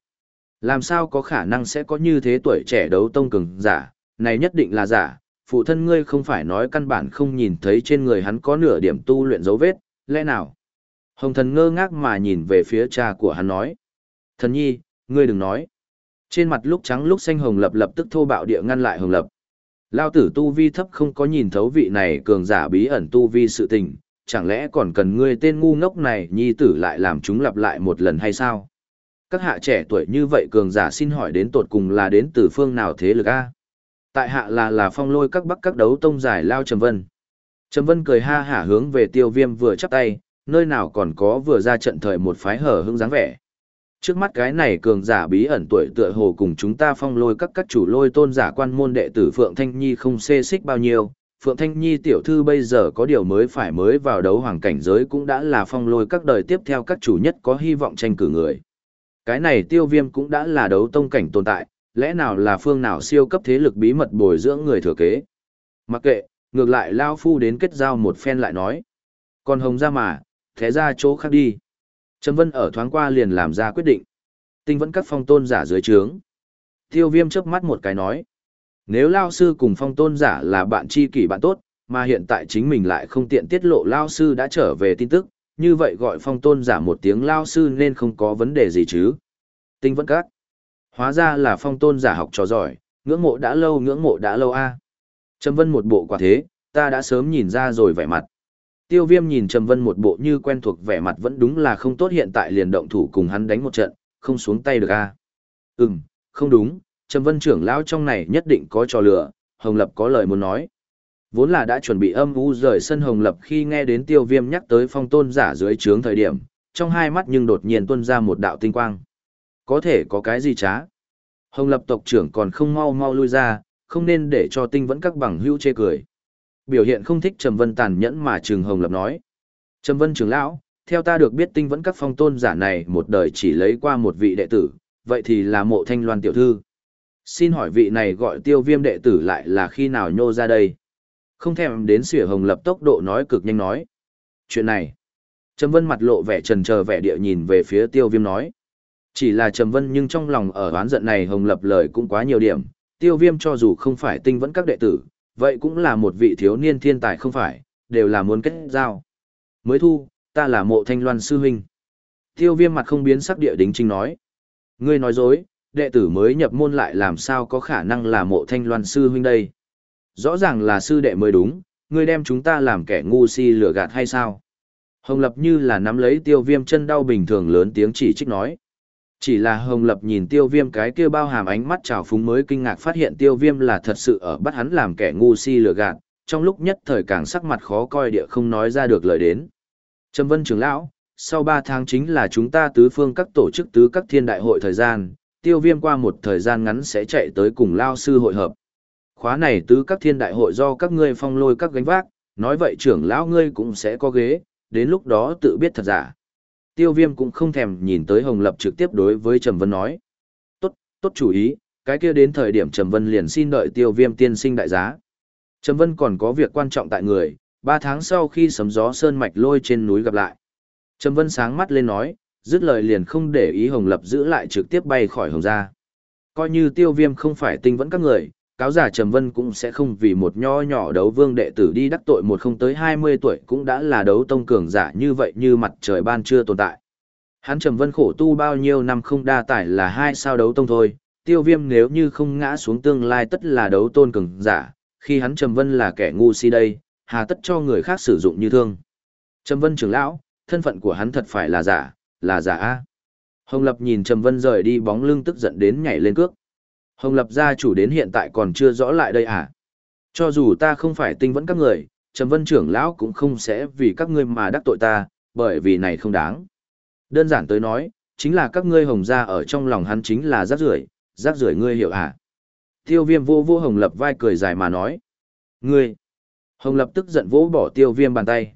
Làm sao có khả năng sẽ có như thế tuổi trẻ đấu tông cường giả, này nhất định là giả, phụ thân ngươi không phải nói căn bản không nhìn thấy trên người hắn có nửa điểm tu luyện dấu vết, lẽ nào? Hồng thần ngơ ngác mà nhìn về phía cha của hắn nói. Thần nhi, ngươi đừng nói. Trên mặt lúc trắng lúc xanh hồng lập lập tức thô bạo địa ngăn lại hồng lập. Lao tử tu vi thấp không có nhìn thấu vị này cường giả bí ẩn tu vi sự tình, chẳng lẽ còn cần ngươi tên ngu ngốc này nhi tử lại làm chúng lặp lại một lần hay sao? Các hạ trẻ tuổi như vậy cường giả xin hỏi đến tột cùng là đến từ phương nào thế lực a? Tại hạ là là phong lôi các bắc các đấu tông giải lao Trầm Vân. Trầm Vân cười ha hả hướng về tiêu viêm vừa chắp tay, nơi nào còn có vừa ra trận thời một phái hở hững dáng vẻ. Trước mắt cái này cường giả bí ẩn tuổi tựa hồ cùng chúng ta phong lôi các các chủ lôi tôn giả quan môn đệ tử Phượng Thanh Nhi không xê xích bao nhiêu. Phượng Thanh Nhi tiểu thư bây giờ có điều mới phải mới vào đấu hoàng cảnh giới cũng đã là phong lôi các đời tiếp theo các chủ nhất có hy vọng tranh cử người. Cái này tiêu viêm cũng đã là đấu tông cảnh tồn tại, lẽ nào là phương nào siêu cấp thế lực bí mật bồi dưỡng người thừa kế. Mặc kệ, ngược lại Lao Phu đến kết giao một phen lại nói. Còn hồng ra mà, thế ra chỗ khác đi. Trầm Vân ở thoáng qua liền làm ra quyết định. Tinh vẫn các phong tôn giả dưới trướng. Tiêu viêm chớp mắt một cái nói. Nếu Lao Sư cùng phong tôn giả là bạn tri kỷ bạn tốt, mà hiện tại chính mình lại không tiện tiết lộ Lao Sư đã trở về tin tức, như vậy gọi phong tôn giả một tiếng Lao Sư nên không có vấn đề gì chứ. Tinh vẫn các. Hóa ra là phong tôn giả học trò giỏi, ngưỡng mộ đã lâu ngưỡng mộ đã lâu a. Trầm Vân một bộ quả thế, ta đã sớm nhìn ra rồi vẻ mặt. Tiêu Viêm nhìn Trầm Vân một bộ như quen thuộc vẻ mặt vẫn đúng là không tốt hiện tại liền động thủ cùng hắn đánh một trận, không xuống tay được a. Ừm, không đúng, Trầm Vân trưởng lão trong này nhất định có trò lửa, Hồng Lập có lời muốn nói. Vốn là đã chuẩn bị âm u rời sân Hồng Lập khi nghe đến Tiêu Viêm nhắc tới phong tôn giả dưới trướng thời điểm, trong hai mắt nhưng đột nhiên tuôn ra một đạo tinh quang. Có thể có cái gì chá? Hồng lập tộc trưởng còn không mau mau lui ra, không nên để cho tinh vẫn các bằng hữu chê cười. Biểu hiện không thích Trầm Vân tàn nhẫn mà Trường Hồng lập nói. Trầm Vân trưởng lão, theo ta được biết tinh vẫn các phong tôn giả này một đời chỉ lấy qua một vị đệ tử, vậy thì là mộ thanh loan tiểu thư. Xin hỏi vị này gọi tiêu viêm đệ tử lại là khi nào nhô ra đây? Không thèm đến sỉa hồng lập tốc độ nói cực nhanh nói. Chuyện này. Trầm Vân mặt lộ vẻ trần chờ vẻ địa nhìn về phía tiêu viêm nói. Chỉ là Trầm Vân nhưng trong lòng ở oán giận này Hồng Lập lời cũng quá nhiều điểm, tiêu viêm cho dù không phải tinh vẫn các đệ tử, vậy cũng là một vị thiếu niên thiên tài không phải, đều là muốn kết giao. Mới thu, ta là mộ thanh loan sư huynh. Tiêu viêm mặt không biến sắc địa đính trinh nói. Ngươi nói dối, đệ tử mới nhập môn lại làm sao có khả năng là mộ thanh loan sư huynh đây. Rõ ràng là sư đệ mới đúng, ngươi đem chúng ta làm kẻ ngu si lừa gạt hay sao? Hồng Lập như là nắm lấy tiêu viêm chân đau bình thường lớn tiếng chỉ trích nói. Chỉ là Hồng Lập nhìn tiêu viêm cái kia bao hàm ánh mắt trào phúng mới kinh ngạc phát hiện tiêu viêm là thật sự ở bắt hắn làm kẻ ngu si lừa gạt, trong lúc nhất thời càng sắc mặt khó coi địa không nói ra được lời đến. Trầm Vân trưởng lão, sau 3 tháng chính là chúng ta tứ phương các tổ chức tứ các thiên đại hội thời gian, tiêu viêm qua một thời gian ngắn sẽ chạy tới cùng lao sư hội hợp. Khóa này tứ các thiên đại hội do các ngươi phong lôi các gánh vác, nói vậy trưởng lão ngươi cũng sẽ có ghế, đến lúc đó tự biết thật giả. Tiêu viêm cũng không thèm nhìn tới Hồng Lập trực tiếp đối với Trầm Vân nói. Tốt, tốt chủ ý, cái kia đến thời điểm Trầm Vân liền xin đợi tiêu viêm tiên sinh đại giá. Trầm Vân còn có việc quan trọng tại người, ba tháng sau khi sấm gió sơn mạch lôi trên núi gặp lại. Trầm Vân sáng mắt lên nói, dứt lời liền không để ý Hồng Lập giữ lại trực tiếp bay khỏi Hồng gia. Coi như tiêu viêm không phải tinh vẫn các người, cáo giả Trầm Vân cũng sẽ không vì một nho nhỏ đấu vương đệ tử đi đắc tội một không tới 20 tuổi cũng đã là đấu tông cường giả như vậy như mặt trời ban chưa tồn tại. Hắn Trầm Vân khổ tu bao nhiêu năm không đa tải là hai sao đấu tông thôi, tiêu viêm nếu như không ngã xuống tương lai tất là đấu tôn cường giả, khi hắn Trầm Vân là kẻ ngu si đây, hà tất cho người khác sử dụng như thương. Trầm Vân trưởng lão, thân phận của hắn thật phải là giả, là giả a. Hồng Lập nhìn Trầm Vân rời đi bóng lưng tức giận đến nhảy lên cước. Hồng Lập gia chủ đến hiện tại còn chưa rõ lại đây à? Cho dù ta không phải tinh vẫn các người, Trầm Vân trưởng lão cũng không sẽ vì các ngươi mà đắc tội ta, bởi vì này không đáng. Đơn giản tới nói, chính là các ngươi hồng gia ở trong lòng hắn chính là rác rưởi, rác rưởi ngươi hiểu à? Tiêu viêm vô vô hồng lập vai cười dài mà nói. Ngươi! Hồng lập tức giận vỗ bỏ tiêu viêm bàn tay.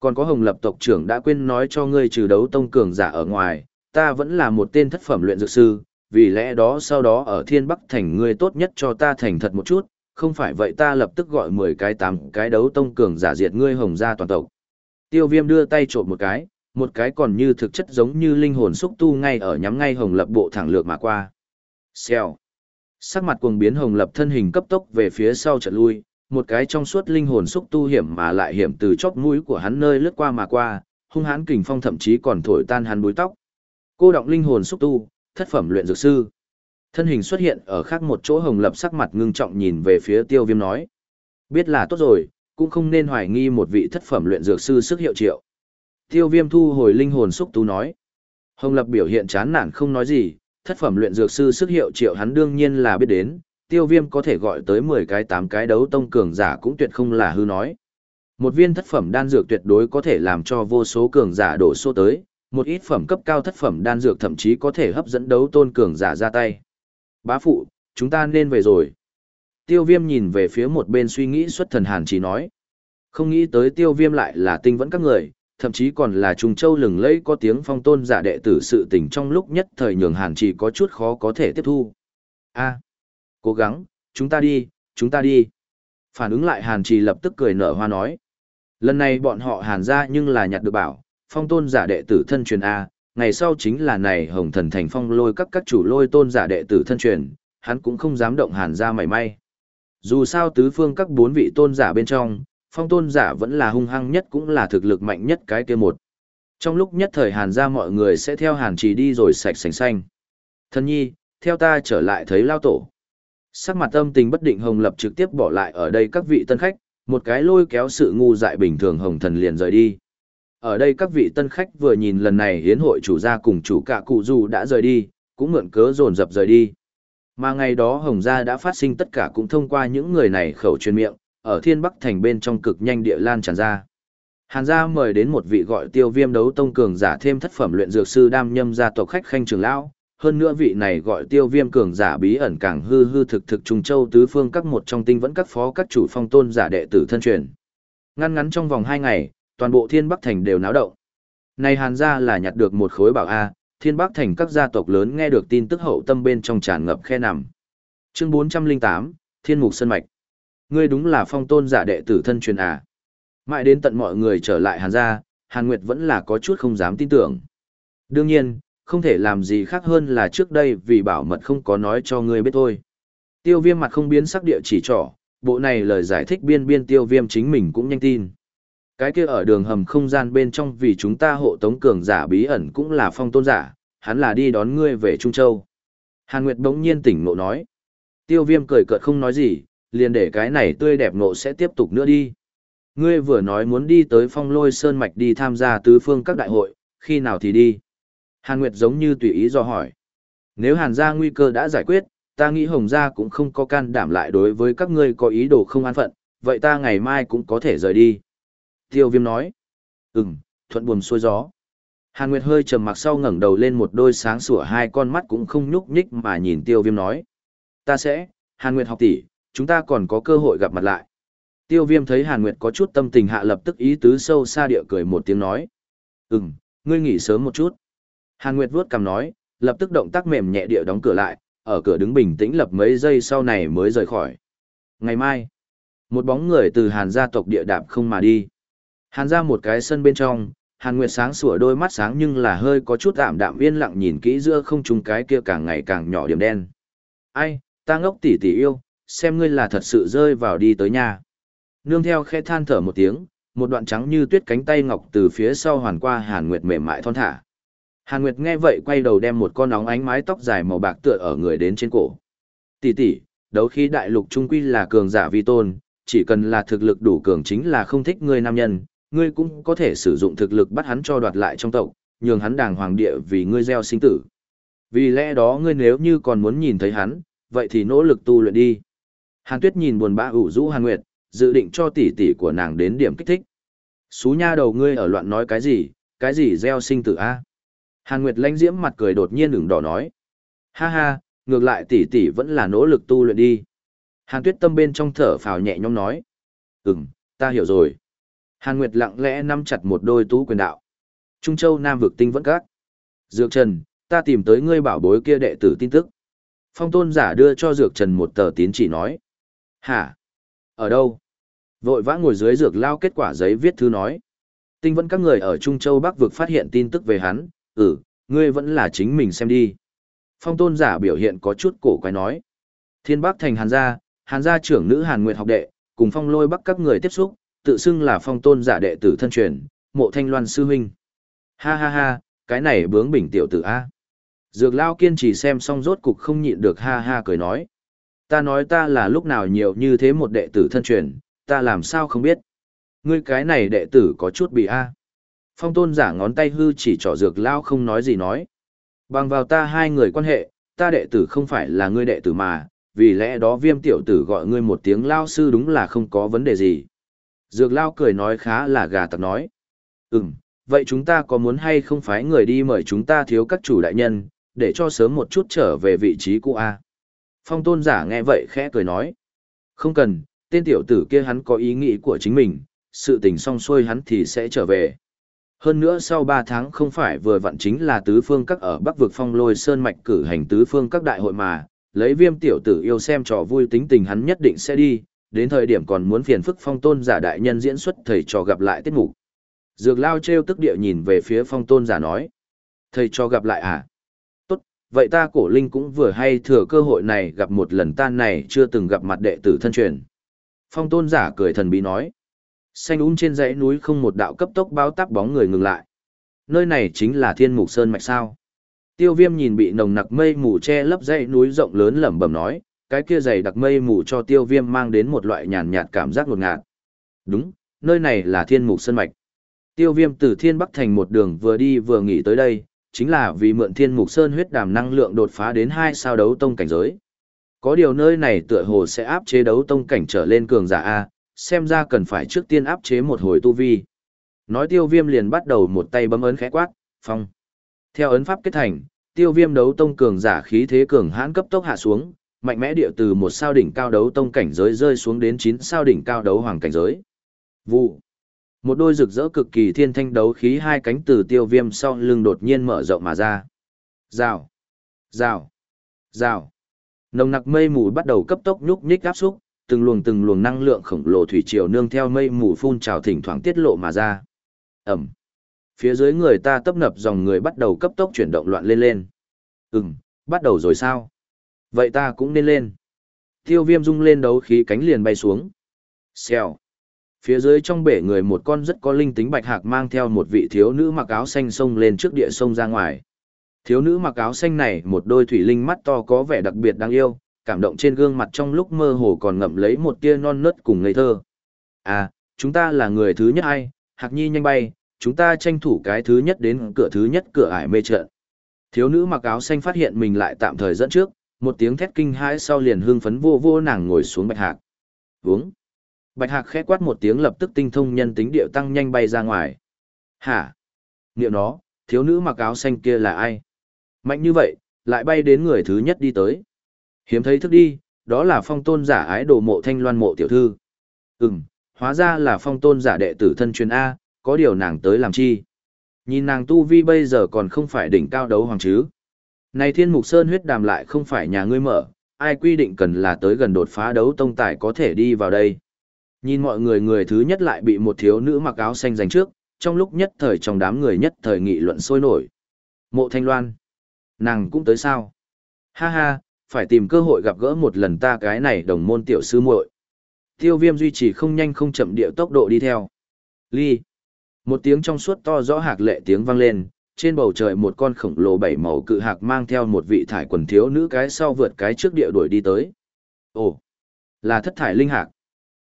Còn có hồng lập tộc trưởng đã quên nói cho ngươi trừ đấu tông cường giả ở ngoài, ta vẫn là một tên thất phẩm luyện dược sư, vì lẽ đó sau đó ở thiên bắc thành ngươi tốt nhất cho ta thành thật một chút, không phải vậy ta lập tức gọi 10 cái tám cái đấu tông cường giả diệt ngươi hồng gia toàn tộc. Tiêu viêm đưa tay trộm một cái, một cái còn như thực chất giống như linh hồn xúc tu ngay ở nhắm ngay hồng lập bộ thẳng lược mà qua. Xèo. Sắc mặt cuồng biến hồng lập thân hình cấp tốc về phía sau trận lui, một cái trong suốt linh hồn xúc tu hiểm mà lại hiểm từ chóp mũi của hắn nơi lướt qua mà qua, hung hãn kình phong thậm chí còn thổi tan hắn búi tóc. Cô động linh hồn xúc tu, thất phẩm luyện dược sư. Thân hình xuất hiện ở khác một chỗ hồng lập sắc mặt ngưng trọng nhìn về phía tiêu viêm nói. Biết là tốt rồi, cũng không nên hoài nghi một vị thất phẩm luyện dược sư sức hiệu triệu. Tiêu viêm thu hồi linh hồn xúc tu nói. Hồng lập biểu hiện chán nản không nói gì, thất phẩm luyện dược sư sức hiệu triệu hắn đương nhiên là biết đến, tiêu viêm có thể gọi tới 10 cái 8 cái đấu tông cường giả cũng tuyệt không là hư nói. Một viên thất phẩm đan dược tuyệt đối có thể làm cho vô số cường giả đổ số tới, một ít phẩm cấp cao thất phẩm đan dược thậm chí có thể hấp dẫn đấu tôn cường giả ra tay. Bá phụ, chúng ta nên về rồi. Tiêu viêm nhìn về phía một bên suy nghĩ xuất thần hàn chỉ nói. Không nghĩ tới tiêu viêm lại là tinh vẫn các người, thậm chí còn là trùng châu lừng lẫy có tiếng phong tôn giả đệ tử sự tình trong lúc nhất thời nhường hàn chỉ có chút khó có thể tiếp thu. a cố gắng, chúng ta đi, chúng ta đi. Phản ứng lại hàn chỉ lập tức cười nở hoa nói. Lần này bọn họ hàn ra nhưng là nhặt được bảo, phong tôn giả đệ tử thân truyền A, ngày sau chính là này hồng thần thành phong lôi các các chủ lôi tôn giả đệ tử thân truyền, hắn cũng không dám động hàn ra mảy may. Dù sao tứ phương các bốn vị tôn giả bên trong, phong tôn giả vẫn là hung hăng nhất cũng là thực lực mạnh nhất cái kia một. Trong lúc nhất thời hàn ra mọi người sẽ theo hàn trì đi rồi sạch sành xanh. Thân nhi, theo ta trở lại thấy lao tổ. Sắc mặt âm tình bất định hồng lập trực tiếp bỏ lại ở đây các vị tân khách, một cái lôi kéo sự ngu dại bình thường hồng thần liền rời đi. Ở đây các vị tân khách vừa nhìn lần này hiến hội chủ gia cùng chủ cả cụ dù đã rời đi, cũng mượn cớ dồn dập rời đi. Mà ngày đó Hồng Gia đã phát sinh tất cả cũng thông qua những người này khẩu truyền miệng, ở Thiên Bắc Thành bên trong cực nhanh địa lan tràn ra. Hàn gia mời đến một vị gọi tiêu viêm đấu tông cường giả thêm thất phẩm luyện dược sư đam nhâm gia tộc khách khanh trường lão. Hơn nữa vị này gọi tiêu viêm cường giả bí ẩn càng hư hư thực thực trùng châu tứ phương các một trong tinh vẫn các phó các chủ phong tôn giả đệ tử thân truyền. Ngăn ngắn trong vòng hai ngày, toàn bộ Thiên Bắc Thành đều náo động. Này Hàn gia là nhặt được một khối bảo A, Thiên Bắc Thành các gia tộc lớn nghe được tin tức hậu tâm bên trong tràn ngập khe nằm. Chương 408, Thiên Mục Sơn Mạch. Ngươi đúng là phong tôn giả đệ tử thân truyền à. Mãi đến tận mọi người trở lại Hàn gia, Hàn Nguyệt vẫn là có chút không dám tin tưởng. Đương nhiên, không thể làm gì khác hơn là trước đây vì bảo mật không có nói cho ngươi biết thôi. Tiêu viêm mặt không biến sắc địa chỉ trỏ, bộ này lời giải thích biên biên tiêu viêm chính mình cũng nhanh tin. Cái kia ở đường hầm không gian bên trong vì chúng ta hộ tống cường giả bí ẩn cũng là phong tôn giả, hắn là đi đón ngươi về Trung Châu. Hàn Nguyệt bỗng nhiên tỉnh ngộ nói. Tiêu viêm cười cợt không nói gì, liền để cái này tươi đẹp ngộ sẽ tiếp tục nữa đi. ngươi vừa nói muốn đi tới phong lôi sơn mạch đi tham gia tứ phương các đại hội, khi nào thì đi? Hàn Nguyệt giống như tùy ý do hỏi. Nếu Hàn gia nguy cơ đã giải quyết, ta nghĩ Hồng gia cũng không có can đảm lại đối với các ngươi có ý đồ không an phận, vậy ta ngày mai cũng có thể rời đi. Tiêu viêm nói. Ừm, thuận buồm xuôi gió. Hàn Nguyệt hơi trầm mặc sau ngẩng đầu lên một đôi sáng sủa hai con mắt cũng không nhúc nhích mà nhìn tiêu viêm nói. Ta sẽ, Hàn Nguyệt học tỷ, chúng ta còn có cơ hội gặp mặt lại. Tiêu viêm thấy Hàn Nguyệt có chút tâm tình hạ lập tức ý tứ sâu xa địa cười một tiếng nói. Ừm, ngươi nghỉ sớm một chút. Hàn Nguyệt vuốt cằm nói, lập tức động tác mềm nhẹ địa đóng cửa lại, ở cửa đứng bình tĩnh lập mấy giây sau này mới rời khỏi. Ngày mai, một bóng người từ Hàn gia tộc địa đạp không mà đi. Hàn ra một cái sân bên trong, Hàn Nguyệt sáng sủa đôi mắt sáng nhưng là hơi có chút tạm đạm yên lặng nhìn kỹ giữa không trung cái kia càng ngày càng nhỏ điểm đen. Ai, ta ngốc tỷ tỷ yêu, xem ngươi là thật sự rơi vào đi tới nhà. Nương theo khẽ than thở một tiếng, một đoạn trắng như tuyết cánh tay ngọc từ phía sau hoàn qua Hàn Nguyệt mềm mại thon thả. Hàn Nguyệt nghe vậy quay đầu đem một con nóng ánh mái tóc dài màu bạc tựa ở người đến trên cổ. Tỷ tỷ, đấu khí đại lục trung quy là cường giả vi tôn, chỉ cần là thực lực đủ cường chính là không thích người nam nhân, ngươi cũng có thể sử dụng thực lực bắt hắn cho đoạt lại trong tộc, nhường hắn đàng hoàng địa vì ngươi gieo sinh tử. Vì lẽ đó ngươi nếu như còn muốn nhìn thấy hắn, vậy thì nỗ lực tu luyện đi. Hàn Tuyết nhìn buồn bã ủ rũ Hàn Nguyệt, dự định cho tỷ tỷ của nàng đến điểm kích thích. Xú nha đầu ngươi ở loạn nói cái gì, cái gì gieo sinh tử a? Hàn Nguyệt lãnh diễm mặt cười đột nhiên ửng đỏ nói. Ha ha, ngược lại tỷ tỷ vẫn là nỗ lực tu luyện đi. Hàn Tuyết tâm bên trong thở phào nhẹ nhõm nói. Ừm, ta hiểu rồi. Hàn Nguyệt lặng lẽ nắm chặt một đôi tú quyền đạo. Trung Châu Nam vực tinh vẫn các. Dược Trần, ta tìm tới ngươi bảo bối kia đệ tử tin tức. Phong tôn giả đưa cho Dược Trần một tờ tín chỉ nói. Hả? Ở đâu? Vội vã ngồi dưới dược lao kết quả giấy viết thư nói. Tinh vẫn các người ở Trung Châu Bắc vực phát hiện tin tức về hắn, ừ, ngươi vẫn là chính mình xem đi. Phong tôn giả biểu hiện có chút cổ quái nói. Thiên Bắc thành Hàn gia, Hàn gia trưởng nữ Hàn Nguyệt học đệ, cùng phong lôi bắc các người tiếp xúc, tự xưng là phong tôn giả đệ tử thân truyền, mộ thanh loan sư huynh. Ha ha ha, cái này bướng bỉnh tiểu tử A. Dược lao kiên trì xem xong rốt cục không nhịn được ha ha cười nói. Ta nói ta là lúc nào nhiều như thế một đệ tử thân truyền, ta làm sao không biết. Ngươi cái này đệ tử có chút bị A. Phong tôn giả ngón tay hư chỉ trỏ dược lao không nói gì nói. Bằng vào ta hai người quan hệ, ta đệ tử không phải là ngươi đệ tử mà, vì lẽ đó viêm tiểu tử gọi ngươi một tiếng lao sư đúng là không có vấn đề gì. Dược lao cười nói khá là gà tặc nói. Ừm, vậy chúng ta có muốn hay không phải người đi mời chúng ta thiếu các chủ đại nhân, để cho sớm một chút trở về vị trí cũ A. Phong tôn giả nghe vậy khẽ cười nói. Không cần, tên tiểu tử kia hắn có ý nghĩ của chính mình, sự tình xong xuôi hắn thì sẽ trở về. Hơn nữa sau 3 tháng không phải vừa vặn chính là tứ phương các ở Bắc vực phong lôi sơn mạch cử hành tứ phương các đại hội mà, lấy viêm tiểu tử yêu xem trò vui tính tình hắn nhất định sẽ đi, đến thời điểm còn muốn phiền phức phong tôn giả đại nhân diễn xuất thầy trò gặp lại tiết mục. Dược lao treo tức địa nhìn về phía phong tôn giả nói. Thầy trò gặp lại à? Tốt, vậy ta cổ linh cũng vừa hay thừa cơ hội này gặp một lần tan này chưa từng gặp mặt đệ tử thân truyền. Phong tôn giả cười thần bí nói. Xanh úng trên dãy núi không một đạo cấp tốc báo táp bóng người ngừng lại. Nơi này chính là thiên mục sơn mạch sao. Tiêu viêm nhìn bị nồng nặc mây mù che lấp dãy núi rộng lớn lẩm bẩm nói, cái kia dày đặc mây mù cho tiêu viêm mang đến một loại nhàn nhạt cảm giác ngột ngạt. Đúng, nơi này là thiên mục sơn mạch. Tiêu viêm từ thiên bắc thành một đường vừa đi vừa nghỉ tới đây, chính là vì mượn thiên mục sơn huyết đàm năng lượng đột phá đến hai sao đấu tông cảnh giới. Có điều nơi này tựa hồ sẽ áp chế đấu tông cảnh trở lên cường giả A, xem ra cần phải trước tiên áp chế một hồi tu vi. Nói tiêu viêm liền bắt đầu một tay bấm ấn khẽ quát, phong. Theo ấn pháp kết thành, tiêu viêm đấu tông cường giả khí thế cường hãn cấp tốc hạ xuống, mạnh mẽ địa từ một sao đỉnh cao đấu tông cảnh giới rơi xuống đến chín sao đỉnh cao đấu hoàng cảnh giới. Vụ. Một đôi rực rỡ cực kỳ thiên thanh đấu khí hai cánh từ tiêu viêm sau lưng đột nhiên mở rộng mà ra. Rào. Rào. Rào. Nồng nặc mây mù bắt đầu cấp tốc nhúc nhích áp xúc, từng luồng từng luồng năng lượng khổng lồ thủy triều nương theo mây mù phun trào thỉnh thoảng tiết lộ mà ra. Ẩm. Phía dưới người ta tấp nập dòng người bắt đầu cấp tốc chuyển động loạn lên lên. Ừm, bắt đầu rồi sao? Vậy ta cũng nên lên. Tiêu viêm rung lên đấu khí cánh liền bay xuống. Xèo. Phía dưới trong bể người một con rất có linh tính bạch hạc mang theo một vị thiếu nữ mặc áo xanh sông lên trước địa sông ra ngoài. Thiếu nữ mặc áo xanh này một đôi thủy linh mắt to có vẻ đặc biệt đáng yêu, cảm động trên gương mặt trong lúc mơ hồ còn ngậm lấy một tia non nớt cùng ngây thơ. À, chúng ta là người thứ nhất ai, Hạc Nhi nhanh bay, chúng ta tranh thủ cái thứ nhất đến cửa thứ nhất cửa ải mê trận. Thiếu nữ mặc áo xanh phát hiện mình lại tạm thời dẫn trước, một tiếng thét kinh hãi sau liền hưng phấn vô vô nàng ngồi xuống bạch hạc. Uống. Bạch hạc khẽ quát một tiếng lập tức tinh thông nhân tính điệu tăng nhanh bay ra ngoài. Hả? Niệm nó, thiếu nữ mặc áo xanh kia là ai? Mạnh như vậy, lại bay đến người thứ nhất đi tới. Hiếm thấy thức đi, đó là phong tôn giả ái đồ mộ thanh loan mộ tiểu thư. Ừm, hóa ra là phong tôn giả đệ tử thân truyền A, có điều nàng tới làm chi? Nhìn nàng tu vi bây giờ còn không phải đỉnh cao đấu hoàng chứ. Này thiên mục sơn huyết đàm lại không phải nhà ngươi mở, ai quy định cần là tới gần đột phá đấu tông tài có thể đi vào đây. Nhìn mọi người người thứ nhất lại bị một thiếu nữ mặc áo xanh giành trước, trong lúc nhất thời trong đám người nhất thời nghị luận sôi nổi. Mộ Thanh Loan. Nàng cũng tới sao? Ha ha, phải tìm cơ hội gặp gỡ một lần ta cái này đồng môn tiểu sư muội. Tiêu viêm duy trì không nhanh không chậm điệu tốc độ đi theo. Ly. Một tiếng trong suốt to rõ hạc lệ tiếng vang lên, trên bầu trời một con khổng lồ bảy màu cự hạc mang theo một vị thải quần thiếu nữ cái sau vượt cái trước địa đuổi đi tới. Ồ, là thất thải linh hạc.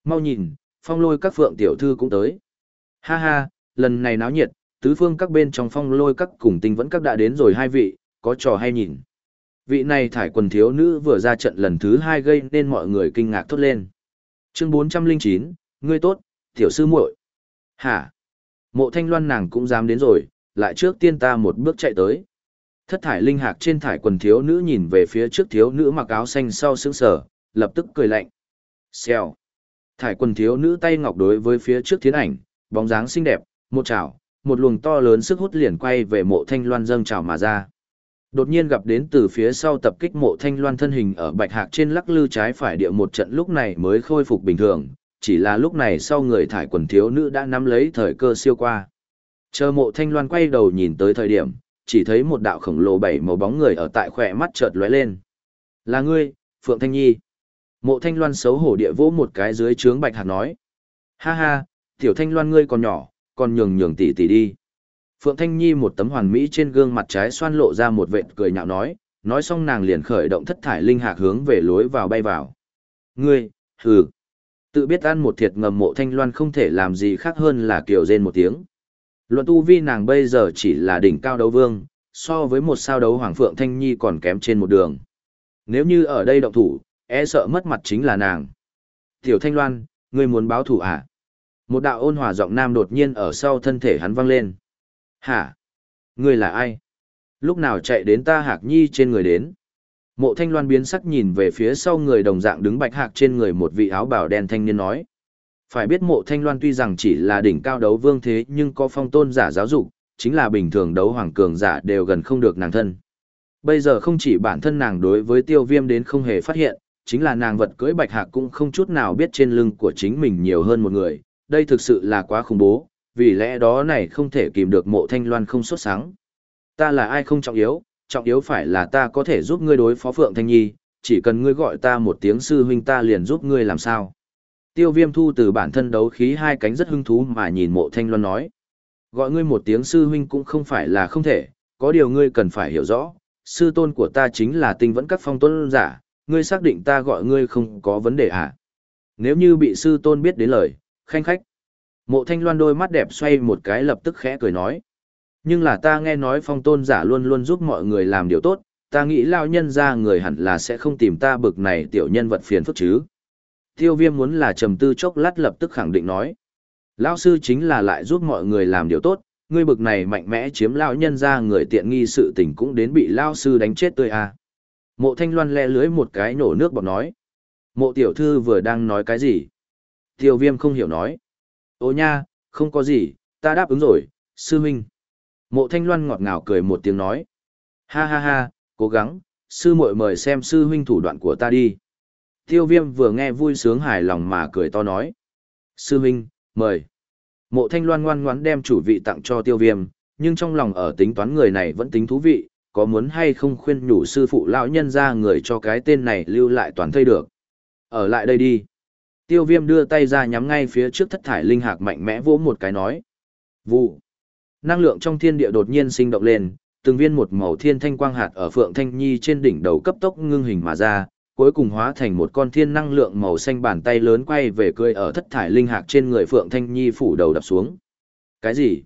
Mau nhìn, phong lôi các phượng tiểu thư cũng tới. Ha ha, lần này náo nhiệt, tứ phương các bên trong phong lôi các cùng tinh vẫn các đã đến rồi hai vị, có trò hay nhìn. Vị này thải quần thiếu nữ vừa ra trận lần thứ hai gây nên mọi người kinh ngạc thốt lên. Chương 409, ngươi tốt, tiểu sư muội. Hả? Mộ thanh loan nàng cũng dám đến rồi, lại trước tiên ta một bước chạy tới. Thất thải linh hạc trên thải quần thiếu nữ nhìn về phía trước thiếu nữ mặc áo xanh sau sững sở, lập tức cười lạnh. Xèo. Thải quần thiếu nữ tay ngọc đối với phía trước thiến ảnh, bóng dáng xinh đẹp, một chảo, một luồng to lớn sức hút liền quay về mộ thanh loan dâng chảo mà ra. Đột nhiên gặp đến từ phía sau tập kích mộ thanh loan thân hình ở bạch hạc trên lắc lư trái phải địa một trận lúc này mới khôi phục bình thường, chỉ là lúc này sau người thải quần thiếu nữ đã nắm lấy thời cơ siêu qua. Chờ mộ thanh loan quay đầu nhìn tới thời điểm, chỉ thấy một đạo khổng lồ bảy màu bóng người ở tại khỏe mắt chợt lóe lên. Là ngươi, Phượng Thanh Nhi. Mộ thanh loan xấu hổ địa vỗ một cái dưới trướng bạch hạt nói. Ha ha, tiểu thanh loan ngươi còn nhỏ, còn nhường nhường tỷ tỷ đi. Phượng Thanh Nhi một tấm hoàn mỹ trên gương mặt trái xoan lộ ra một vệt cười nhạo nói, nói xong nàng liền khởi động thất thải linh hạc hướng về lối vào bay vào. Ngươi, hừ. Tự biết ăn một thiệt ngầm mộ thanh loan không thể làm gì khác hơn là kiều rên một tiếng. Luận tu vi nàng bây giờ chỉ là đỉnh cao đấu vương, so với một sao đấu Hoàng Phượng Thanh Nhi còn kém trên một đường. Nếu như ở đây động thủ, e sợ mất mặt chính là nàng. Tiểu Thanh Loan, ngươi muốn báo thủ à? Một đạo ôn hòa giọng nam đột nhiên ở sau thân thể hắn vang lên. Hả? Ngươi là ai? Lúc nào chạy đến ta hạc nhi trên người đến? Mộ Thanh Loan biến sắc nhìn về phía sau người đồng dạng đứng bạch hạc trên người một vị áo bào đen thanh niên nói. Phải biết mộ thanh loan tuy rằng chỉ là đỉnh cao đấu vương thế nhưng có phong tôn giả giáo dục, chính là bình thường đấu hoàng cường giả đều gần không được nàng thân. Bây giờ không chỉ bản thân nàng đối với tiêu viêm đến không hề phát hiện, chính là nàng vật cưỡi bạch hạc cũng không chút nào biết trên lưng của chính mình nhiều hơn một người, đây thực sự là quá khủng bố, vì lẽ đó này không thể kìm được mộ thanh loan không xuất sáng. Ta là ai không trọng yếu, trọng yếu phải là ta có thể giúp ngươi đối phó Phượng Thanh Nhi, chỉ cần ngươi gọi ta một tiếng sư huynh ta liền giúp ngươi làm sao. Tiêu viêm thu từ bản thân đấu khí hai cánh rất hưng thú mà nhìn mộ thanh loan nói. Gọi ngươi một tiếng sư huynh cũng không phải là không thể, có điều ngươi cần phải hiểu rõ, sư tôn của ta chính là tinh vẫn các phong tôn giả, ngươi xác định ta gọi ngươi không có vấn đề à? Nếu như bị sư tôn biết đến lời, khanh khách. Mộ thanh loan đôi mắt đẹp xoay một cái lập tức khẽ cười nói. Nhưng là ta nghe nói phong tôn giả luôn luôn giúp mọi người làm điều tốt, ta nghĩ lao nhân ra người hẳn là sẽ không tìm ta bực này tiểu nhân vật phiền phức chứ. Tiêu viêm muốn là trầm tư chốc lát lập tức khẳng định nói. Lão sư chính là lại giúp mọi người làm điều tốt, ngươi bực này mạnh mẽ chiếm lão nhân ra người tiện nghi sự tình cũng đến bị lão sư đánh chết tươi à. Mộ thanh loan le lưới một cái nổ nước bọt nói. Mộ tiểu thư vừa đang nói cái gì? Tiêu viêm không hiểu nói. Ô nha, không có gì, ta đáp ứng rồi, sư huynh. Mộ thanh loan ngọt ngào cười một tiếng nói. Ha ha ha, cố gắng, sư muội mời xem sư huynh thủ đoạn của ta đi. Tiêu viêm vừa nghe vui sướng hài lòng mà cười to nói. Sư Minh, mời. Mộ thanh loan ngoan ngoãn đem chủ vị tặng cho tiêu viêm, nhưng trong lòng ở tính toán người này vẫn tính thú vị, có muốn hay không khuyên nhủ sư phụ lão nhân ra người cho cái tên này lưu lại toàn thây được. Ở lại đây đi. Tiêu viêm đưa tay ra nhắm ngay phía trước thất thải linh hạc mạnh mẽ vỗ một cái nói. Vụ. Năng lượng trong thiên địa đột nhiên sinh động lên, từng viên một màu thiên thanh quang hạt ở phượng thanh nhi trên đỉnh đầu cấp tốc ngưng hình mà ra, cuối cùng hóa thành một con thiên năng lượng màu xanh bàn tay lớn quay về cười ở thất thải linh hạc trên người Phượng Thanh Nhi phủ đầu đập xuống. Cái gì?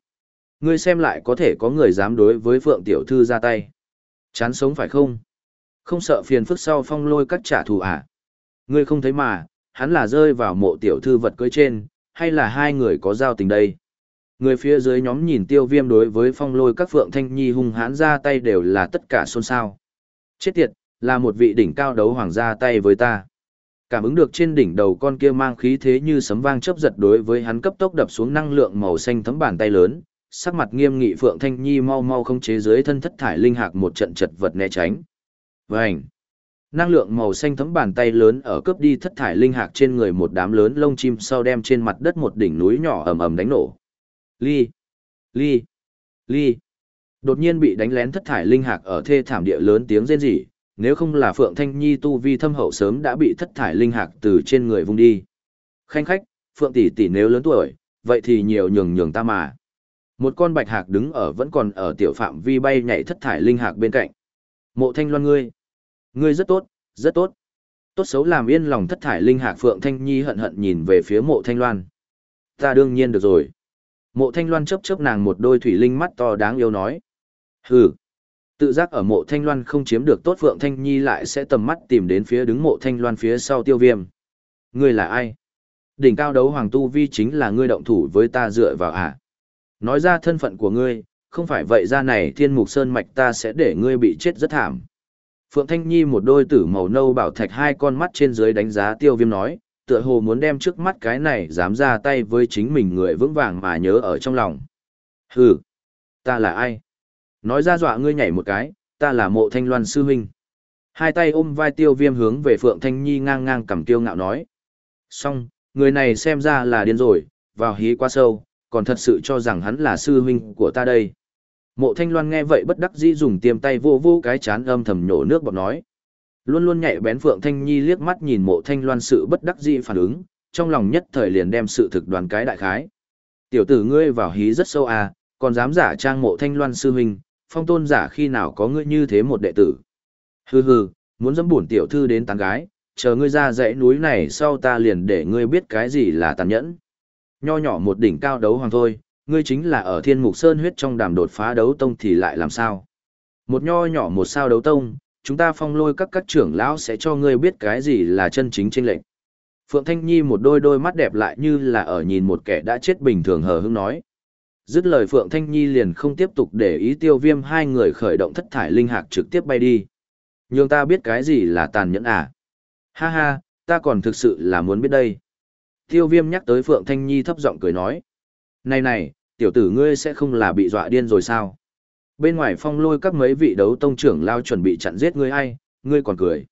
Ngươi xem lại có thể có người dám đối với Phượng Tiểu Thư ra tay. Chán sống phải không? Không sợ phiền phức sau phong lôi các trả thù à? Ngươi không thấy mà, hắn là rơi vào mộ Tiểu Thư vật cưới trên, hay là hai người có giao tình đây? Người phía dưới nhóm nhìn tiêu viêm đối với phong lôi các Phượng Thanh Nhi hung hãn ra tay đều là tất cả xôn xao. Chết tiệt, là một vị đỉnh cao đấu hoàng ra tay với ta. Cảm ứng được trên đỉnh đầu con kia mang khí thế như sấm vang chớp giật đối với hắn cấp tốc đập xuống năng lượng màu xanh thấm bàn tay lớn, sắc mặt nghiêm nghị Phượng Thanh Nhi mau mau không chế dưới thân thất thải linh hạc một trận chật vật né tránh. Vành! Năng lượng màu xanh thấm bàn tay lớn ở cướp đi thất thải linh hạc trên người một đám lớn lông chim sau đem trên mặt đất một đỉnh núi nhỏ ầm ầm đánh nổ. Ly! Ly! Ly! Đột nhiên bị đánh lén thất thải linh hạc ở thê thảm địa lớn tiếng rên rỉ, nếu không là Phượng Thanh Nhi tu vi thâm hậu sớm đã bị thất thải linh hạc từ trên người vung đi. Khanh khách, Phượng tỷ tỷ nếu lớn tuổi, vậy thì nhiều nhường nhường ta mà. Một con bạch hạc đứng ở vẫn còn ở tiểu phạm vi bay nhảy thất thải linh hạc bên cạnh. Mộ Thanh Loan ngươi, ngươi rất tốt, rất tốt. Tốt xấu làm yên lòng thất thải linh hạc Phượng Thanh Nhi hận hận nhìn về phía Mộ Thanh Loan. Ta đương nhiên được rồi. Mộ Thanh Loan chớp chớp nàng một đôi thủy linh mắt to đáng yêu nói. Hừ. Tự giác ở mộ thanh loan không chiếm được tốt Phượng Thanh Nhi lại sẽ tầm mắt tìm đến phía đứng mộ thanh loan phía sau tiêu viêm. Ngươi là ai? Đỉnh cao đấu hoàng tu vi chính là ngươi động thủ với ta dựa vào à? Nói ra thân phận của ngươi, không phải vậy ra này thiên mục sơn mạch ta sẽ để ngươi bị chết rất thảm. Phượng Thanh Nhi một đôi tử màu nâu bảo thạch hai con mắt trên dưới đánh giá tiêu viêm nói, tựa hồ muốn đem trước mắt cái này dám ra tay với chính mình người vững vàng mà nhớ ở trong lòng. Hừ, ta là ai? Nói ra dọa ngươi nhảy một cái, ta là mộ thanh loan sư huynh. Hai tay ôm vai tiêu viêm hướng về Phượng Thanh Nhi ngang ngang cầm tiêu ngạo nói. Xong, người này xem ra là điên rồi, vào hí quá sâu, còn thật sự cho rằng hắn là sư huynh của ta đây. Mộ thanh loan nghe vậy bất đắc dĩ dùng tiêm tay vô vô cái chán âm thầm nhổ nước bọt nói. Luôn luôn nhạy bén Phượng Thanh Nhi liếc mắt nhìn mộ thanh loan sự bất đắc dĩ phản ứng, trong lòng nhất thời liền đem sự thực đoàn cái đại khái. Tiểu tử ngươi vào hí rất sâu à, còn dám giả trang mộ thanh loan sư huynh, phong tôn giả khi nào có ngươi như thế một đệ tử. Hừ hừ, muốn dẫm bổn tiểu thư đến tán gái, chờ ngươi ra dãy núi này sau ta liền để ngươi biết cái gì là tàn nhẫn. Nho nhỏ một đỉnh cao đấu hoàng thôi, ngươi chính là ở thiên mục sơn huyết trong đàm đột phá đấu tông thì lại làm sao? Một nho nhỏ một sao đấu tông, chúng ta phong lôi các các trưởng lão sẽ cho ngươi biết cái gì là chân chính trên lệnh. Phượng Thanh Nhi một đôi đôi mắt đẹp lại như là ở nhìn một kẻ đã chết bình thường hờ hững nói. Dứt lời Phượng Thanh Nhi liền không tiếp tục để ý tiêu viêm hai người khởi động thất thải linh hạc trực tiếp bay đi. Nhưng ta biết cái gì là tàn nhẫn à? Ha ha, ta còn thực sự là muốn biết đây. Tiêu viêm nhắc tới Phượng Thanh Nhi thấp giọng cười nói. Này này, tiểu tử ngươi sẽ không là bị dọa điên rồi sao? Bên ngoài phong lôi các mấy vị đấu tông trưởng lao chuẩn bị chặn giết ngươi ai, ngươi còn cười.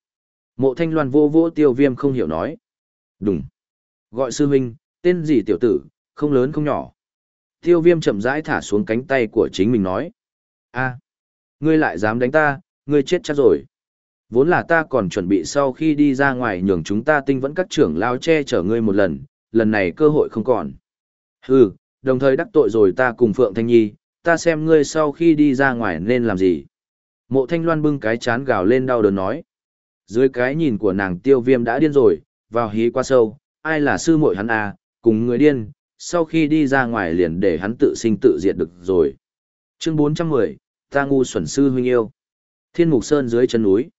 Mộ thanh loan vô vô tiêu viêm không hiểu nói. Đúng. Gọi sư huynh, tên gì tiểu tử, không lớn không nhỏ, Tiêu viêm chậm rãi thả xuống cánh tay của chính mình nói. a ngươi lại dám đánh ta, ngươi chết chắc rồi. Vốn là ta còn chuẩn bị sau khi đi ra ngoài nhường chúng ta tinh vẫn các trưởng lao che chở ngươi một lần, lần này cơ hội không còn. Hừ, đồng thời đắc tội rồi ta cùng Phượng Thanh Nhi, ta xem ngươi sau khi đi ra ngoài nên làm gì. Mộ Thanh Loan bưng cái chán gào lên đau đớn nói. Dưới cái nhìn của nàng tiêu viêm đã điên rồi, vào hí qua sâu, ai là sư muội hắn à, cùng người điên, sau khi đi ra ngoài liền để hắn tự sinh tự diệt được rồi. Chương 410, ta ngu xuẩn sư huynh yêu. Thiên Mục Sơn dưới chân núi.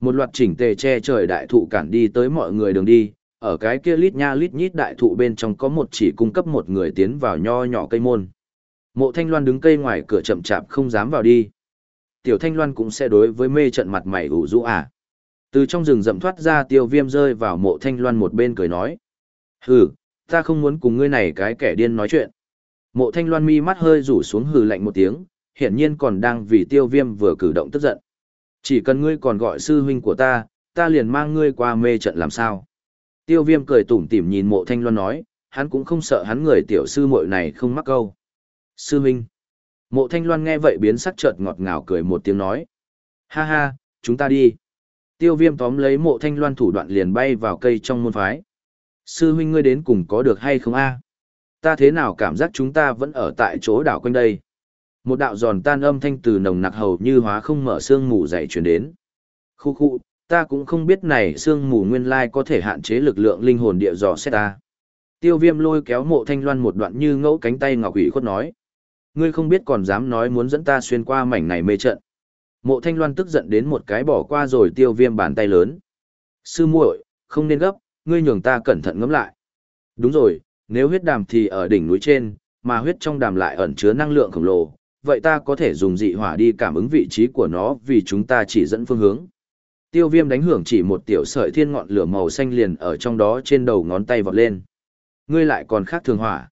Một loạt chỉnh tề che trời đại thụ cản đi tới mọi người đường đi, ở cái kia lít nha lít nhít đại thụ bên trong có một chỉ cung cấp một người tiến vào nho nhỏ cây môn. Mộ Thanh Loan đứng cây ngoài cửa chậm chạp không dám vào đi. Tiểu Thanh Loan cũng sẽ đối với mê trận mặt mày ủ rũ à. Từ trong rừng rậm thoát ra tiêu viêm rơi vào mộ Thanh Loan một bên cười nói. Hừ, ta không muốn cùng ngươi này cái kẻ điên nói chuyện. Mộ thanh loan mi mắt hơi rủ xuống hừ lạnh một tiếng, hiển nhiên còn đang vì tiêu viêm vừa cử động tức giận. Chỉ cần ngươi còn gọi sư huynh của ta, ta liền mang ngươi qua mê trận làm sao. Tiêu viêm cười tủm tỉm nhìn mộ thanh loan nói, hắn cũng không sợ hắn người tiểu sư muội này không mắc câu. Sư huynh. Mộ thanh loan nghe vậy biến sắc chợt ngọt ngào cười một tiếng nói. Ha ha, chúng ta đi. Tiêu viêm tóm lấy mộ thanh loan thủ đoạn liền bay vào cây trong môn phái. Sư huynh ngươi đến cùng có được hay không a? Ta thế nào cảm giác chúng ta vẫn ở tại chỗ đảo quanh đây? Một đạo giòn tan âm thanh từ nồng nặc hầu như hóa không mở xương mù dậy truyền đến. Khu khu, ta cũng không biết này sương mù nguyên lai có thể hạn chế lực lượng linh hồn địa dò xét ta. Tiêu viêm lôi kéo mộ thanh loan một đoạn như ngẫu cánh tay ngọc ủy khuất nói. Ngươi không biết còn dám nói muốn dẫn ta xuyên qua mảnh này mê trận. Mộ thanh loan tức giận đến một cái bỏ qua rồi tiêu viêm bàn tay lớn. Sư muội, không nên gấp, ngươi nhường ta cẩn thận ngẫm lại. Đúng rồi, nếu huyết đàm thì ở đỉnh núi trên, mà huyết trong đàm lại ẩn chứa năng lượng khổng lồ, vậy ta có thể dùng dị hỏa đi cảm ứng vị trí của nó vì chúng ta chỉ dẫn phương hướng. Tiêu viêm đánh hưởng chỉ một tiểu sợi thiên ngọn lửa màu xanh liền ở trong đó trên đầu ngón tay vọt lên. Ngươi lại còn khác thường hỏa.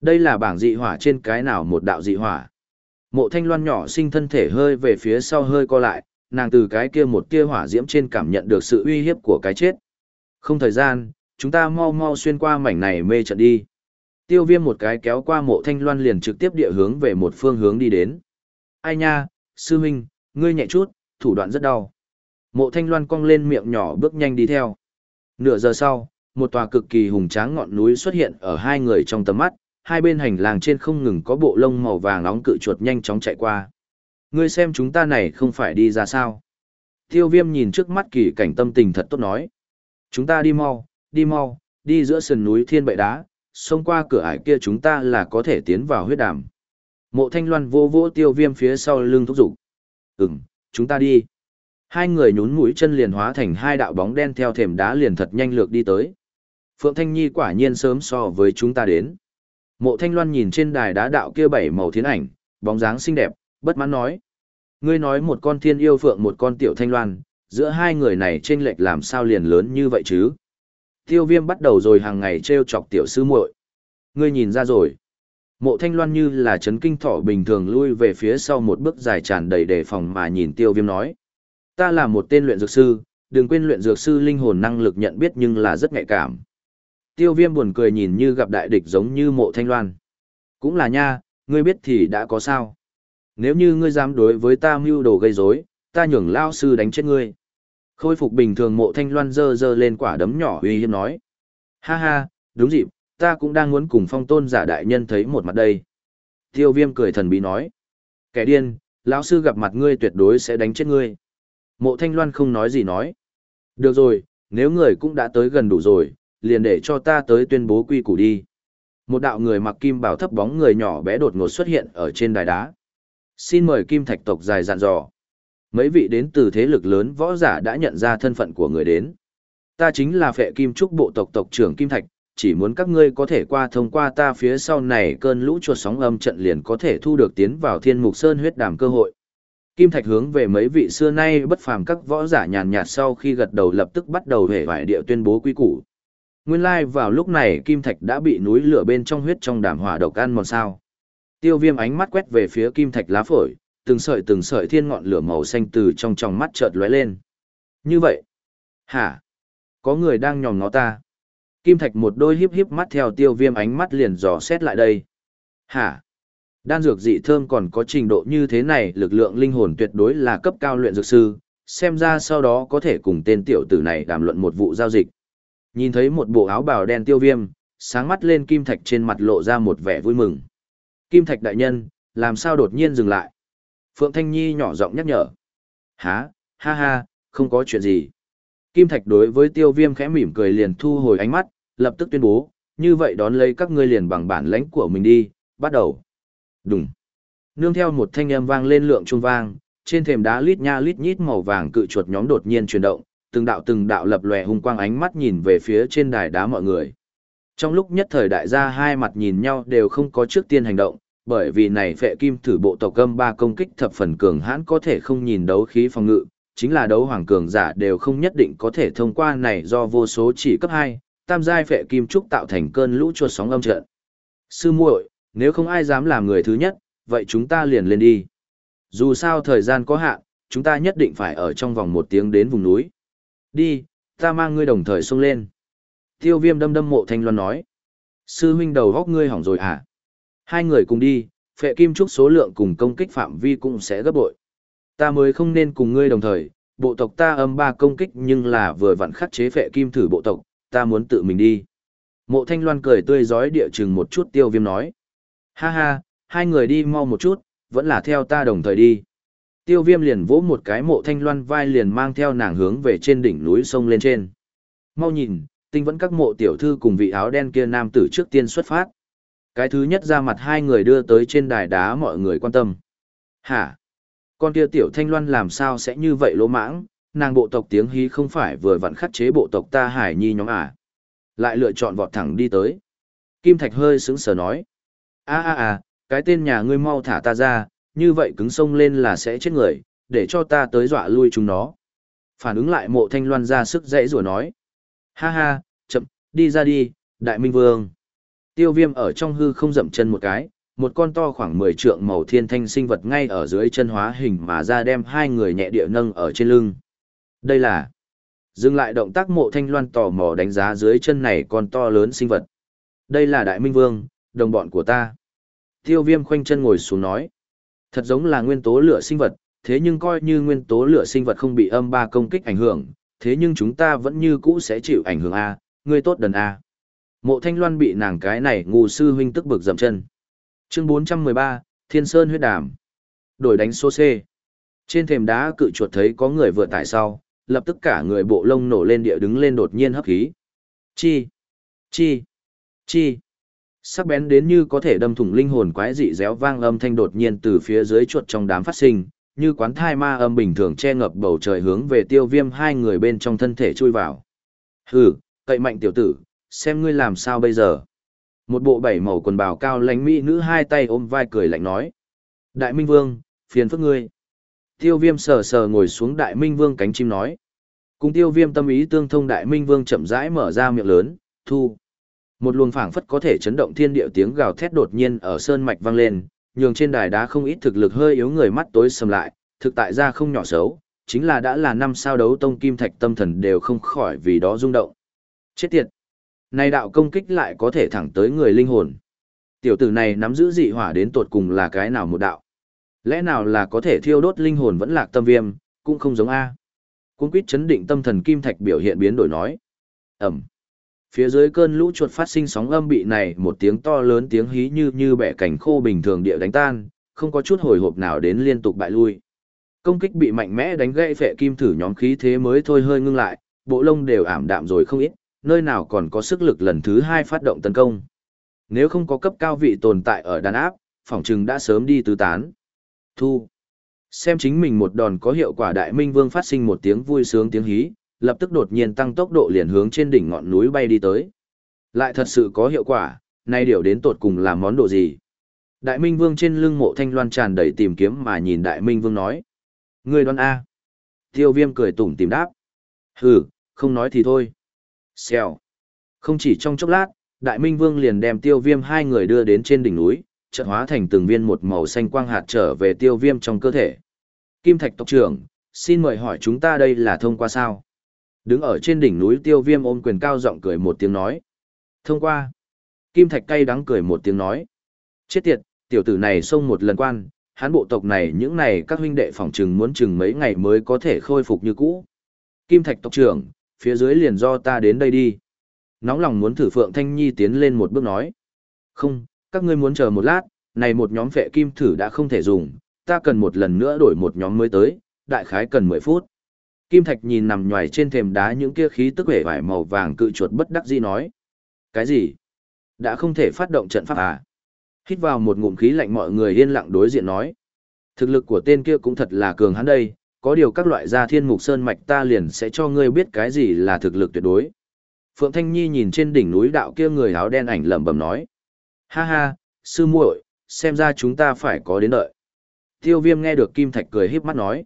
Đây là bảng dị hỏa trên cái nào một đạo dị hỏa. Mộ thanh loan nhỏ sinh thân thể hơi về phía sau hơi co lại, nàng từ cái kia một tia hỏa diễm trên cảm nhận được sự uy hiếp của cái chết. Không thời gian, chúng ta mau mau xuyên qua mảnh này mê trận đi. Tiêu viêm một cái kéo qua mộ thanh loan liền trực tiếp địa hướng về một phương hướng đi đến. Ai nha, sư huynh, ngươi nhẹ chút, thủ đoạn rất đau. Mộ thanh loan cong lên miệng nhỏ bước nhanh đi theo. Nửa giờ sau, một tòa cực kỳ hùng tráng ngọn núi xuất hiện ở hai người trong tầm mắt, hai bên hành lang trên không ngừng có bộ lông màu vàng nóng cự chuột nhanh chóng chạy qua. Ngươi xem chúng ta này không phải đi ra sao. Tiêu viêm nhìn trước mắt kỳ cảnh tâm tình thật tốt nói. Chúng ta đi mau, đi mau, đi giữa sườn núi thiên bệ đá, xông qua cửa ải kia chúng ta là có thể tiến vào huyết đàm. Mộ thanh loan vô vô tiêu viêm phía sau lưng thúc giục. Ừm, chúng ta đi. Hai người nhún mũi chân liền hóa thành hai đạo bóng đen theo thềm đá liền thật nhanh lược đi tới. Phượng Thanh Nhi quả nhiên sớm so với chúng ta đến. Mộ Thanh Loan nhìn trên đài đá đạo kia bảy màu thiên ảnh, bóng dáng xinh đẹp, bất mãn nói. Ngươi nói một con thiên yêu phượng một con tiểu Thanh Loan, giữa hai người này chênh lệch làm sao liền lớn như vậy chứ? Tiêu viêm bắt đầu rồi hàng ngày treo chọc tiểu sư muội. Ngươi nhìn ra rồi. Mộ Thanh Loan như là chấn kinh thỏ bình thường lui về phía sau một bước dài tràn đầy đề phòng mà nhìn tiêu viêm nói. Ta là một tên luyện dược sư, đừng quên luyện dược sư linh hồn năng lực nhận biết nhưng là rất nhạy cảm. Tiêu viêm buồn cười nhìn như gặp đại địch giống như mộ thanh loan. Cũng là nha, ngươi biết thì đã có sao. Nếu như ngươi dám đối với ta mưu đồ gây rối, ta nhường lao sư đánh chết ngươi. Khôi phục bình thường mộ thanh loan dơ dơ lên quả đấm nhỏ uy hiếp nói. Ha ha, đúng dịp, ta cũng đang muốn cùng phong tôn giả đại nhân thấy một mặt đây. Tiêu viêm cười thần bí nói. Kẻ điên, lão sư gặp mặt ngươi tuyệt đối sẽ đánh chết ngươi. Mộ thanh loan không nói gì nói. Được rồi, nếu người cũng đã tới gần đủ rồi, liền để cho ta tới tuyên bố quy củ đi. Một đạo người mặc kim bảo thấp bóng người nhỏ bé đột ngột xuất hiện ở trên đài đá. Xin mời kim thạch tộc dài dặn dò. Mấy vị đến từ thế lực lớn võ giả đã nhận ra thân phận của người đến. Ta chính là phệ kim trúc bộ tộc tộc trưởng kim thạch, chỉ muốn các ngươi có thể qua thông qua ta phía sau này cơn lũ chuột sóng âm trận liền có thể thu được tiến vào thiên mục sơn huyết đàm cơ hội. Kim Thạch hướng về mấy vị xưa nay bất phàm các võ giả nhàn nhạt sau khi gật đầu lập tức bắt đầu hề vải địa tuyên bố quy củ. Nguyên lai like vào lúc này Kim Thạch đã bị núi lửa bên trong huyết trong đàm hỏa độc ăn mòn sao. Tiêu viêm ánh mắt quét về phía Kim Thạch lá phổi, từng sợi từng sợi thiên ngọn lửa màu xanh từ trong trong mắt chợt lóe lên. Như vậy? Hả? Có người đang nhòm ngó ta. Kim Thạch một đôi híp híp mắt theo tiêu viêm ánh mắt liền dò xét lại đây. Hả? Đan dược dị thơm còn có trình độ như thế này lực lượng linh hồn tuyệt đối là cấp cao luyện dược sư, xem ra sau đó có thể cùng tên tiểu tử này đàm luận một vụ giao dịch. Nhìn thấy một bộ áo bào đen tiêu viêm, sáng mắt lên kim thạch trên mặt lộ ra một vẻ vui mừng. Kim thạch đại nhân, làm sao đột nhiên dừng lại? Phượng Thanh Nhi nhỏ giọng nhắc nhở. Há, ha ha, không có chuyện gì. Kim thạch đối với tiêu viêm khẽ mỉm cười liền thu hồi ánh mắt, lập tức tuyên bố, như vậy đón lấy các ngươi liền bằng bản lãnh của mình đi, bắt đầu. Đùng. Nương theo một thanh âm vang lên lượng trung vang, trên thềm đá lít nha lít nhít màu vàng cự chuột nhóm đột nhiên chuyển động, từng đạo từng đạo lập lòe hung quang ánh mắt nhìn về phía trên đài đá mọi người. Trong lúc nhất thời đại gia hai mặt nhìn nhau đều không có trước tiên hành động, bởi vì này phệ kim thử bộ tộc gâm ba công kích thập phần cường hãn có thể không nhìn đấu khí phòng ngự, chính là đấu hoàng cường giả đều không nhất định có thể thông qua này do vô số chỉ cấp hai tam giai phệ kim trúc tạo thành cơn lũ chuột sóng âm trận. Sư muội, nếu không ai dám làm người thứ nhất, vậy chúng ta liền lên đi. Dù sao thời gian có hạn, chúng ta nhất định phải ở trong vòng một tiếng đến vùng núi. Đi, ta mang ngươi đồng thời xông lên. Tiêu viêm đâm đâm mộ thanh loan nói. Sư huynh đầu góc ngươi hỏng rồi à? Hai người cùng đi, phệ kim trúc số lượng cùng công kích phạm vi cũng sẽ gấp bội. Ta mới không nên cùng ngươi đồng thời, bộ tộc ta âm ba công kích nhưng là vừa vặn khắc chế phệ kim thử bộ tộc, ta muốn tự mình đi. Mộ thanh loan cười tươi giói địa chừng một chút tiêu viêm nói. Ha ha, hai người đi mau một chút, vẫn là theo ta đồng thời đi. Tiêu viêm liền vỗ một cái mộ thanh loan vai liền mang theo nàng hướng về trên đỉnh núi sông lên trên. Mau nhìn, tinh vẫn các mộ tiểu thư cùng vị áo đen kia nam tử trước tiên xuất phát. Cái thứ nhất ra mặt hai người đưa tới trên đài đá mọi người quan tâm. Hả? Con kia tiểu thanh loan làm sao sẽ như vậy lỗ mãng, nàng bộ tộc tiếng hí không phải vừa vặn khắc chế bộ tộc ta hải nhi nhóm à. Lại lựa chọn vọt thẳng đi tới. Kim Thạch hơi sững sờ nói. a a a cái tên nhà ngươi mau thả ta ra, như vậy cứng sông lên là sẽ chết người, để cho ta tới dọa lui chúng nó. Phản ứng lại mộ thanh loan ra sức dãy rủa nói. Ha ha, chậm, đi ra đi, đại minh vương. Tiêu viêm ở trong hư không dậm chân một cái, một con to khoảng 10 trượng màu thiên thanh sinh vật ngay ở dưới chân hóa hình mà ra đem hai người nhẹ địa nâng ở trên lưng. Đây là... Dừng lại động tác mộ thanh loan tò mò đánh giá dưới chân này con to lớn sinh vật. Đây là đại minh vương, đồng bọn của ta. Tiêu viêm khoanh chân ngồi xuống nói. Thật giống là nguyên tố lửa sinh vật, thế nhưng coi như nguyên tố lửa sinh vật không bị âm ba công kích ảnh hưởng, thế nhưng chúng ta vẫn như cũ sẽ chịu ảnh hưởng A, ngươi tốt đần A. Mộ thanh loan bị nàng cái này ngu sư huynh tức bực dậm chân. Chương 413, Thiên Sơn huyết đàm. Đổi đánh số C. Trên thềm đá cự chuột thấy có người vừa tải sau, lập tức cả người bộ lông nổ lên địa đứng lên đột nhiên hấp khí. Chi, chi, chi. Sắc bén đến như có thể đâm thủng linh hồn quái dị réo vang âm thanh đột nhiên từ phía dưới chuột trong đám phát sinh, như quán thai ma âm bình thường che ngập bầu trời hướng về tiêu viêm hai người bên trong thân thể chui vào. Hừ, cậy mạnh tiểu tử, xem ngươi làm sao bây giờ. Một bộ bảy màu quần bào cao lánh mỹ nữ hai tay ôm vai cười lạnh nói. Đại Minh Vương, phiền phức ngươi. Tiêu viêm sờ sờ ngồi xuống Đại Minh Vương cánh chim nói. Cùng tiêu viêm tâm ý tương thông Đại Minh Vương chậm rãi mở ra miệng lớn, thu. Một luồng phảng phất có thể chấn động thiên địa tiếng gào thét đột nhiên ở sơn mạch vang lên, nhường trên đài đá không ít thực lực hơi yếu người mắt tối sầm lại, thực tại ra không nhỏ xấu, chính là đã là năm sao đấu tông kim thạch tâm thần đều không khỏi vì đó rung động. Chết tiệt! Này đạo công kích lại có thể thẳng tới người linh hồn. Tiểu tử này nắm giữ dị hỏa đến tột cùng là cái nào một đạo. Lẽ nào là có thể thiêu đốt linh hồn vẫn lạc tâm viêm, cũng không giống A. Cung quýt chấn định tâm thần kim thạch biểu hiện biến đổi nói. Ẩm. Phía dưới cơn lũ chuột phát sinh sóng âm bị này một tiếng to lớn tiếng hí như như bẻ cảnh khô bình thường địa đánh tan, không có chút hồi hộp nào đến liên tục bại lui. Công kích bị mạnh mẽ đánh gãy phệ kim thử nhóm khí thế mới thôi hơi ngưng lại, bộ lông đều ảm đạm rồi không ít, nơi nào còn có sức lực lần thứ hai phát động tấn công. Nếu không có cấp cao vị tồn tại ở đàn áp, phỏng chừng đã sớm đi tứ tán. Thu. Xem chính mình một đòn có hiệu quả đại minh vương phát sinh một tiếng vui sướng tiếng hí, lập tức đột nhiên tăng tốc độ liền hướng trên đỉnh ngọn núi bay đi tới. Lại thật sự có hiệu quả, nay điều đến tột cùng là món đồ gì? Đại Minh Vương trên lưng mộ thanh loan tràn đầy tìm kiếm mà nhìn Đại Minh Vương nói. Người Đoan A. Tiêu viêm cười tủm tìm đáp. Hừ, không nói thì thôi. Xèo. Không chỉ trong chốc lát, Đại Minh Vương liền đem tiêu viêm hai người đưa đến trên đỉnh núi, chợt hóa thành từng viên một màu xanh quang hạt trở về tiêu viêm trong cơ thể. Kim Thạch tộc trưởng, xin mời hỏi chúng ta đây là thông qua sao? Đứng ở trên đỉnh núi tiêu viêm ôm quyền cao giọng cười một tiếng nói. Thông qua. Kim Thạch cay đắng cười một tiếng nói. Chết tiệt, tiểu tử này xông một lần quan, hắn bộ tộc này những này các huynh đệ phỏng chừng muốn chừng mấy ngày mới có thể khôi phục như cũ. Kim Thạch tộc trưởng, phía dưới liền do ta đến đây đi. Nóng lòng muốn thử Phượng Thanh Nhi tiến lên một bước nói. Không, các ngươi muốn chờ một lát, này một nhóm phệ kim thử đã không thể dùng, ta cần một lần nữa đổi một nhóm mới tới, đại khái cần 10 phút. Kim Thạch nhìn nằm nhòi trên thềm đá những kia khí tức vẻ vải màu vàng cự chuột bất đắc dĩ nói. Cái gì? Đã không thể phát động trận pháp à? Hít vào một ngụm khí lạnh mọi người yên lặng đối diện nói. Thực lực của tên kia cũng thật là cường hắn đây, có điều các loại gia thiên mục sơn mạch ta liền sẽ cho ngươi biết cái gì là thực lực tuyệt đối. Phượng Thanh Nhi nhìn trên đỉnh núi đạo kia người áo đen ảnh lẩm bẩm nói. Ha ha, sư muội, xem ra chúng ta phải có đến đợi. Tiêu viêm nghe được Kim Thạch cười híp mắt nói.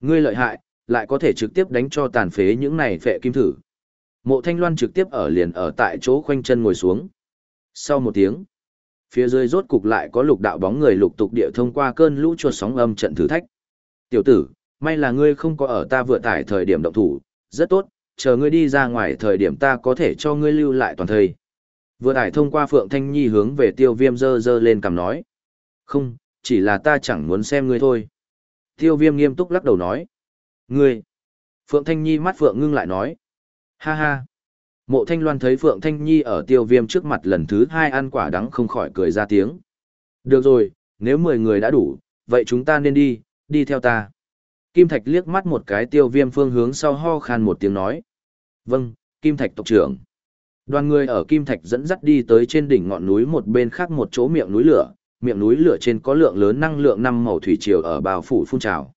Ngươi lợi hại, lại có thể trực tiếp đánh cho tàn phế những này phệ kim thử. Mộ Thanh Loan trực tiếp ở liền ở tại chỗ khoanh chân ngồi xuống. Sau một tiếng, phía dưới rốt cục lại có lục đạo bóng người lục tục địa thông qua cơn lũ chuột sóng âm trận thử thách. Tiểu tử, may là ngươi không có ở ta vừa tải thời điểm động thủ, rất tốt, chờ ngươi đi ra ngoài thời điểm ta có thể cho ngươi lưu lại toàn thời. Vừa tải thông qua Phượng Thanh Nhi hướng về tiêu viêm dơ dơ lên cầm nói. Không, chỉ là ta chẳng muốn xem ngươi thôi. Tiêu viêm nghiêm túc lắc đầu nói. Ngươi! Phượng Thanh Nhi mắt Phượng ngưng lại nói. Ha ha! Mộ Thanh Loan thấy Phượng Thanh Nhi ở tiêu viêm trước mặt lần thứ hai ăn quả đắng không khỏi cười ra tiếng. Được rồi, nếu 10 người đã đủ, vậy chúng ta nên đi, đi theo ta. Kim Thạch liếc mắt một cái tiêu viêm phương hướng sau ho khan một tiếng nói. Vâng, Kim Thạch tộc trưởng. Đoàn người ở Kim Thạch dẫn dắt đi tới trên đỉnh ngọn núi một bên khác một chỗ miệng núi lửa, miệng núi lửa trên có lượng lớn năng lượng năm màu thủy triều ở bao phủ phun trào.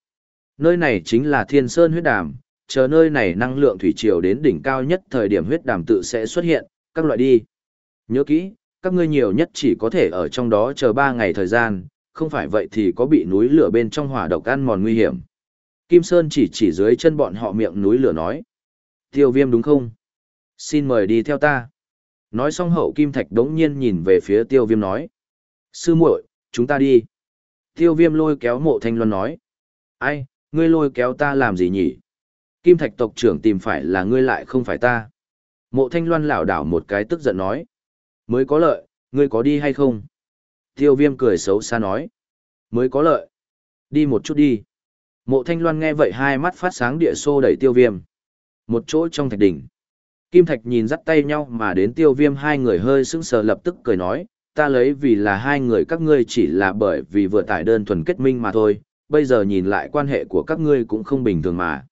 Nơi này chính là Thiên Sơn huyết đàm, chờ nơi này năng lượng thủy triều đến đỉnh cao nhất thời điểm huyết đàm tự sẽ xuất hiện, các loại đi. Nhớ kỹ, các ngươi nhiều nhất chỉ có thể ở trong đó chờ 3 ngày thời gian, không phải vậy thì có bị núi lửa bên trong hỏa độc ăn mòn nguy hiểm. Kim Sơn chỉ chỉ dưới chân bọn họ miệng núi lửa nói. Tiêu viêm đúng không? Xin mời đi theo ta. Nói xong hậu Kim Thạch đống nhiên nhìn về phía tiêu viêm nói. Sư muội, chúng ta đi. Tiêu viêm lôi kéo mộ thanh loan nói. Ai, ngươi lôi kéo ta làm gì nhỉ? Kim Thạch tộc trưởng tìm phải là ngươi lại không phải ta. Mộ thanh loan lảo đảo một cái tức giận nói. Mới có lợi, ngươi có đi hay không? Tiêu viêm cười xấu xa nói. Mới có lợi. Đi một chút đi. Mộ thanh loan nghe vậy hai mắt phát sáng địa xô đẩy tiêu viêm. Một chỗ trong thạch đỉnh. Kim Thạch nhìn dắt tay nhau mà đến tiêu viêm hai người hơi sững sờ lập tức cười nói, ta lấy vì là hai người các ngươi chỉ là bởi vì vừa tải đơn thuần kết minh mà thôi, bây giờ nhìn lại quan hệ của các ngươi cũng không bình thường mà.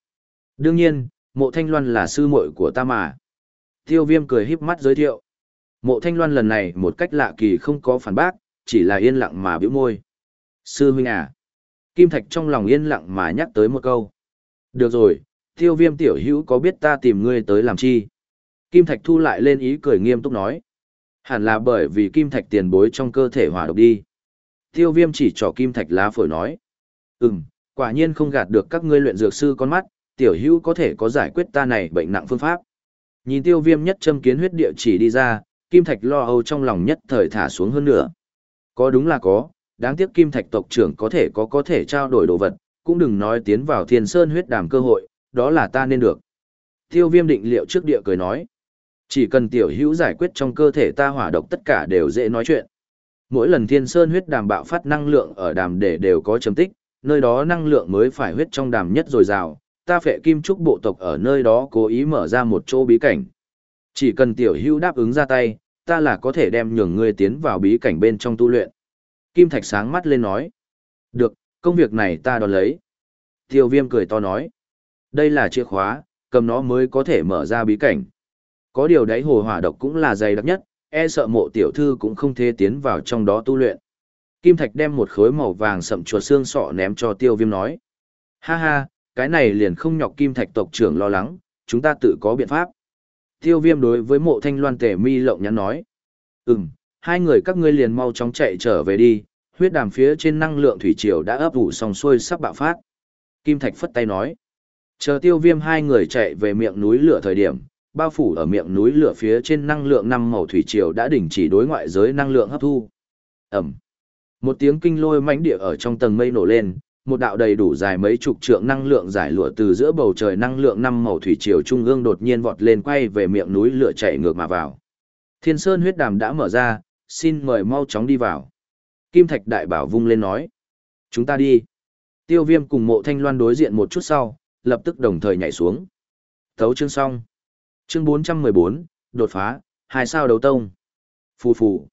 Đương nhiên, mộ thanh loan là sư muội của ta mà. Tiêu viêm cười híp mắt giới thiệu. Mộ thanh loan lần này một cách lạ kỳ không có phản bác, chỉ là yên lặng mà biểu môi. Sư huynh à. Kim Thạch trong lòng yên lặng mà nhắc tới một câu. Được rồi, tiêu viêm tiểu hữu có biết ta tìm ngươi tới làm chi? Kim Thạch thu lại lên ý cười nghiêm túc nói. Hẳn là bởi vì Kim Thạch tiền bối trong cơ thể hỏa độc đi. Tiêu viêm chỉ cho Kim Thạch lá phổi nói. Ừm, quả nhiên không gạt được các ngươi luyện dược sư con mắt, tiểu hữu có thể có giải quyết ta này bệnh nặng phương pháp. Nhìn tiêu viêm nhất châm kiến huyết địa chỉ đi ra, Kim Thạch lo âu trong lòng nhất thời thả xuống hơn nữa. Có đúng là có, đáng tiếc Kim Thạch tộc trưởng có thể có có thể trao đổi đồ vật, cũng đừng nói tiến vào thiên sơn huyết đàm cơ hội, đó là ta nên được. Tiêu viêm định liệu trước địa cười nói. Chỉ cần tiểu hữu giải quyết trong cơ thể ta hỏa độc tất cả đều dễ nói chuyện. Mỗi lần thiên sơn huyết đàm bạo phát năng lượng ở đàm để đều có chấm tích, nơi đó năng lượng mới phải huyết trong đàm nhất dồi dào, ta phệ kim trúc bộ tộc ở nơi đó cố ý mở ra một chỗ bí cảnh. Chỉ cần tiểu hữu đáp ứng ra tay, ta là có thể đem nhường ngươi tiến vào bí cảnh bên trong tu luyện. Kim Thạch sáng mắt lên nói. Được, công việc này ta đón lấy. Tiêu viêm cười to nói. Đây là chìa khóa, cầm nó mới có thể mở ra bí cảnh. Có điều đáy hồ hỏa độc cũng là dày đặc nhất, e sợ mộ tiểu thư cũng không thể tiến vào trong đó tu luyện. Kim Thạch đem một khối màu vàng sậm chuột xương sọ ném cho tiêu viêm nói. Ha ha, cái này liền không nhọc Kim Thạch tộc trưởng lo lắng, chúng ta tự có biện pháp. Tiêu viêm đối với mộ thanh loan tể mi lộng nhắn nói. Ừm, hai người các ngươi liền mau chóng chạy trở về đi, huyết đàm phía trên năng lượng thủy triều đã ấp ủ xong xuôi sắp bạo phát. Kim Thạch phất tay nói. Chờ tiêu viêm hai người chạy về miệng núi lửa thời điểm, bao phủ ở miệng núi lửa phía trên năng lượng năm màu thủy triều đã đình chỉ đối ngoại giới năng lượng hấp thu. Ẩm. Một tiếng kinh lôi mãnh địa ở trong tầng mây nổ lên, một đạo đầy đủ dài mấy chục trượng năng lượng giải lụa từ giữa bầu trời năng lượng năm màu thủy triều trung ương đột nhiên vọt lên quay về miệng núi lửa chạy ngược mà vào. Thiên Sơn huyết đàm đã mở ra, xin mời mau chóng đi vào. Kim Thạch Đại Bảo vung lên nói. Chúng ta đi. Tiêu viêm cùng mộ thanh loan đối diện một chút sau, lập tức đồng thời nhảy xuống. Thấu chương xong. Chương 414, đột phá, hai sao đấu tông. Phù phù.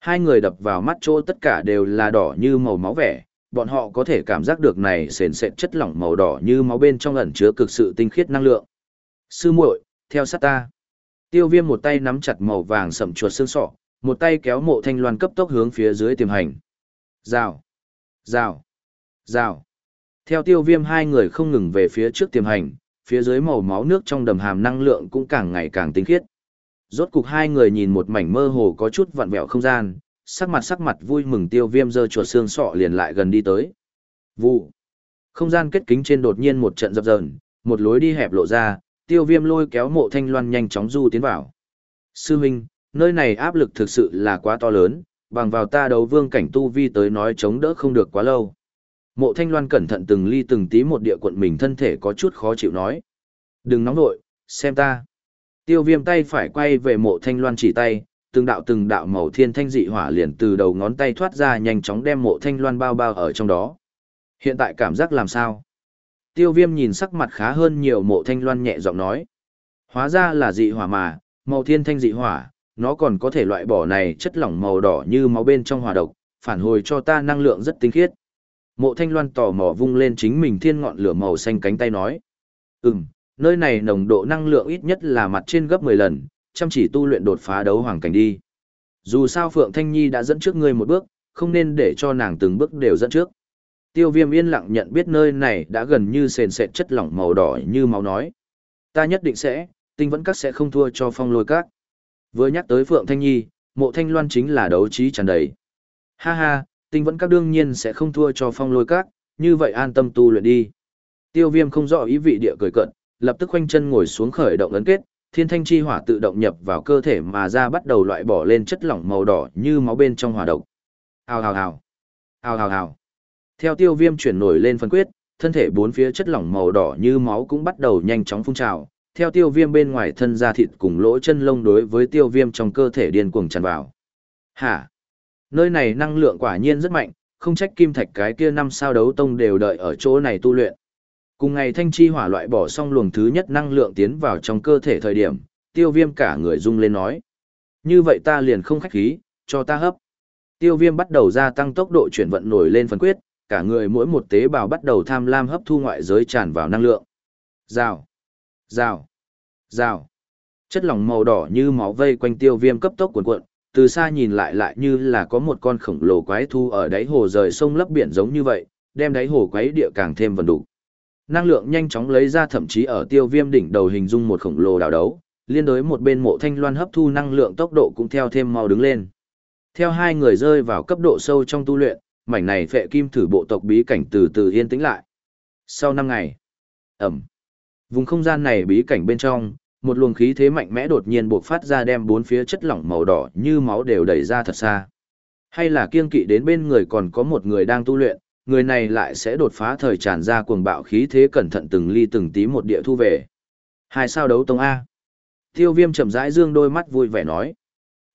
Hai người đập vào mắt chỗ tất cả đều là đỏ như màu máu vẻ, bọn họ có thể cảm giác được này sền sệt chất lỏng màu đỏ như máu bên trong ẩn chứa cực sự tinh khiết năng lượng. Sư muội, theo sát ta. Tiêu viêm một tay nắm chặt màu vàng sầm chuột xương sọ, một tay kéo mộ thanh loan cấp tốc hướng phía dưới tiềm hành. Rào, rào, rào. Theo tiêu viêm hai người không ngừng về phía trước tiềm hành, phía dưới màu máu nước trong đầm hàm năng lượng cũng càng ngày càng tinh khiết. Rốt cục hai người nhìn một mảnh mơ hồ có chút vặn vẹo không gian, sắc mặt sắc mặt vui mừng tiêu viêm giơ chuột xương sọ liền lại gần đi tới. Vụ. Không gian kết kính trên đột nhiên một trận dập dờn, một lối đi hẹp lộ ra, tiêu viêm lôi kéo mộ thanh loan nhanh chóng du tiến vào. Sư huynh, nơi này áp lực thực sự là quá to lớn, bằng vào ta đấu vương cảnh tu vi tới nói chống đỡ không được quá lâu. Mộ thanh loan cẩn thận từng ly từng tí một địa quận mình thân thể có chút khó chịu nói. Đừng nóng nội, xem ta. Tiêu viêm tay phải quay về mộ thanh loan chỉ tay, từng đạo từng đạo màu thiên thanh dị hỏa liền từ đầu ngón tay thoát ra nhanh chóng đem mộ thanh loan bao bao ở trong đó. Hiện tại cảm giác làm sao? Tiêu viêm nhìn sắc mặt khá hơn nhiều mộ thanh loan nhẹ giọng nói. Hóa ra là dị hỏa mà, màu thiên thanh dị hỏa, nó còn có thể loại bỏ này chất lỏng màu đỏ như máu bên trong hòa độc, phản hồi cho ta năng lượng rất tinh khiết. Mộ thanh loan tò mò vung lên chính mình thiên ngọn lửa màu xanh cánh tay nói. Ừm, nơi này nồng độ năng lượng ít nhất là mặt trên gấp 10 lần, chăm chỉ tu luyện đột phá đấu hoàng cảnh đi. Dù sao Phượng Thanh Nhi đã dẫn trước ngươi một bước, không nên để cho nàng từng bước đều dẫn trước. Tiêu viêm yên lặng nhận biết nơi này đã gần như sền sệt chất lỏng màu đỏ như máu nói. Ta nhất định sẽ, tinh vẫn các sẽ không thua cho phong lôi các. Vừa nhắc tới Phượng Thanh Nhi, mộ thanh loan chính là đấu trí tràn đầy. Ha ha, tinh vẫn các đương nhiên sẽ không thua cho phong lôi các, như vậy an tâm tu luyện đi. Tiêu viêm không rõ ý vị địa cười cận, lập tức khoanh chân ngồi xuống khởi động ấn kết, thiên thanh chi hỏa tự động nhập vào cơ thể mà ra bắt đầu loại bỏ lên chất lỏng màu đỏ như máu bên trong hỏa độc. Hào hào hào. Hào hào hào. Theo tiêu viêm chuyển nổi lên phân quyết, thân thể bốn phía chất lỏng màu đỏ như máu cũng bắt đầu nhanh chóng phun trào. Theo tiêu viêm bên ngoài thân da thịt cùng lỗ chân lông đối với tiêu viêm trong cơ thể điên cuồng tràn vào. Hả? Nơi này năng lượng quả nhiên rất mạnh, không trách kim thạch cái kia năm sao đấu tông đều đợi ở chỗ này tu luyện. Cùng ngày thanh chi hỏa loại bỏ xong luồng thứ nhất năng lượng tiến vào trong cơ thể thời điểm, tiêu viêm cả người rung lên nói. Như vậy ta liền không khách khí, cho ta hấp. Tiêu viêm bắt đầu gia tăng tốc độ chuyển vận nổi lên phần quyết, cả người mỗi một tế bào bắt đầu tham lam hấp thu ngoại giới tràn vào năng lượng. Rào, rào, rào. Chất lỏng màu đỏ như máu vây quanh tiêu viêm cấp tốc cuộn cuộn, từ xa nhìn lại lại như là có một con khổng lồ quái thu ở đáy hồ rời sông lấp biển giống như vậy, đem đáy hồ quái địa càng thêm vần đủ. Năng lượng nhanh chóng lấy ra thậm chí ở tiêu viêm đỉnh đầu hình dung một khổng lồ đảo đấu, liên đối một bên mộ thanh loan hấp thu năng lượng tốc độ cũng theo thêm mau đứng lên. Theo hai người rơi vào cấp độ sâu trong tu luyện, mảnh này phệ kim thử bộ tộc bí cảnh từ từ yên tĩnh lại. Sau năm ngày, ẩm, vùng không gian này bí cảnh bên trong, một luồng khí thế mạnh mẽ đột nhiên buộc phát ra đem bốn phía chất lỏng màu đỏ như máu đều đẩy ra thật xa. Hay là kiên kỵ đến bên người còn có một người đang tu luyện, người này lại sẽ đột phá thời tràn ra cuồng bạo khí thế cẩn thận từng ly từng tí một địa thu về. Hai sao đấu tông A. Tiêu viêm chậm rãi dương đôi mắt vui vẻ nói.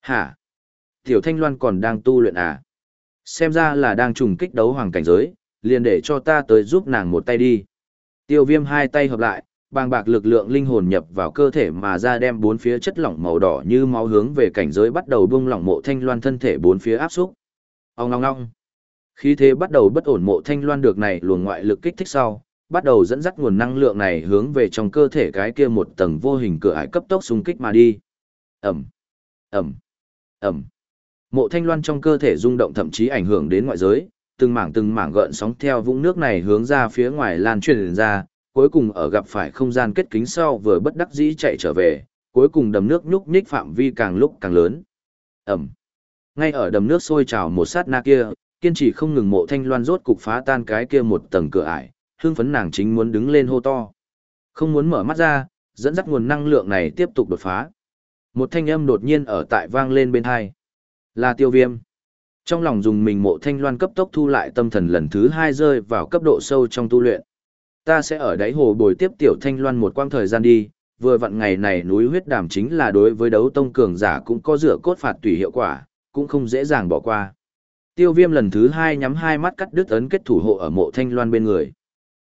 Hả? Tiểu Thanh Loan còn đang tu luyện à? Xem ra là đang trùng kích đấu hoàng cảnh giới, liền để cho ta tới giúp nàng một tay đi. Tiêu viêm hai tay hợp lại, bàng bạc lực lượng linh hồn nhập vào cơ thể mà ra đem bốn phía chất lỏng màu đỏ như máu hướng về cảnh giới bắt đầu buông lỏng mộ thanh loan thân thể bốn phía áp xúc. Ông long long Khí thế bắt đầu bất ổn mộ thanh loan được này luồng ngoại lực kích thích sau, bắt đầu dẫn dắt nguồn năng lượng này hướng về trong cơ thể cái kia một tầng vô hình cửa ải cấp tốc xung kích mà đi. Ẩm, Ẩm, Ẩm. Mộ thanh loan trong cơ thể rung động thậm chí ảnh hưởng đến ngoại giới, từng mảng từng mảng gợn sóng theo vũng nước này hướng ra phía ngoài lan truyền ra, cuối cùng ở gặp phải không gian kết kính sau vừa bất đắc dĩ chạy trở về, cuối cùng đầm nước nhúc nhích phạm vi càng lúc càng lớn. Ẩm. Ngay ở đầm nước sôi trào một sát na kia, kiên trì không ngừng mộ thanh loan rốt cục phá tan cái kia một tầng cửa ải, hương phấn nàng chính muốn đứng lên hô to. Không muốn mở mắt ra, dẫn dắt nguồn năng lượng này tiếp tục đột phá. Một thanh âm đột nhiên ở tại vang lên bên hai. Là tiêu viêm. Trong lòng dùng mình mộ thanh loan cấp tốc thu lại tâm thần lần thứ hai rơi vào cấp độ sâu trong tu luyện. Ta sẽ ở đáy hồ bồi tiếp tiểu thanh loan một quang thời gian đi, vừa vặn ngày này núi huyết đàm chính là đối với đấu tông cường giả cũng có rửa cốt phạt tùy hiệu quả, cũng không dễ dàng bỏ qua. Tiêu viêm lần thứ hai nhắm hai mắt cắt đứt ấn kết thủ hộ ở mộ thanh loan bên người.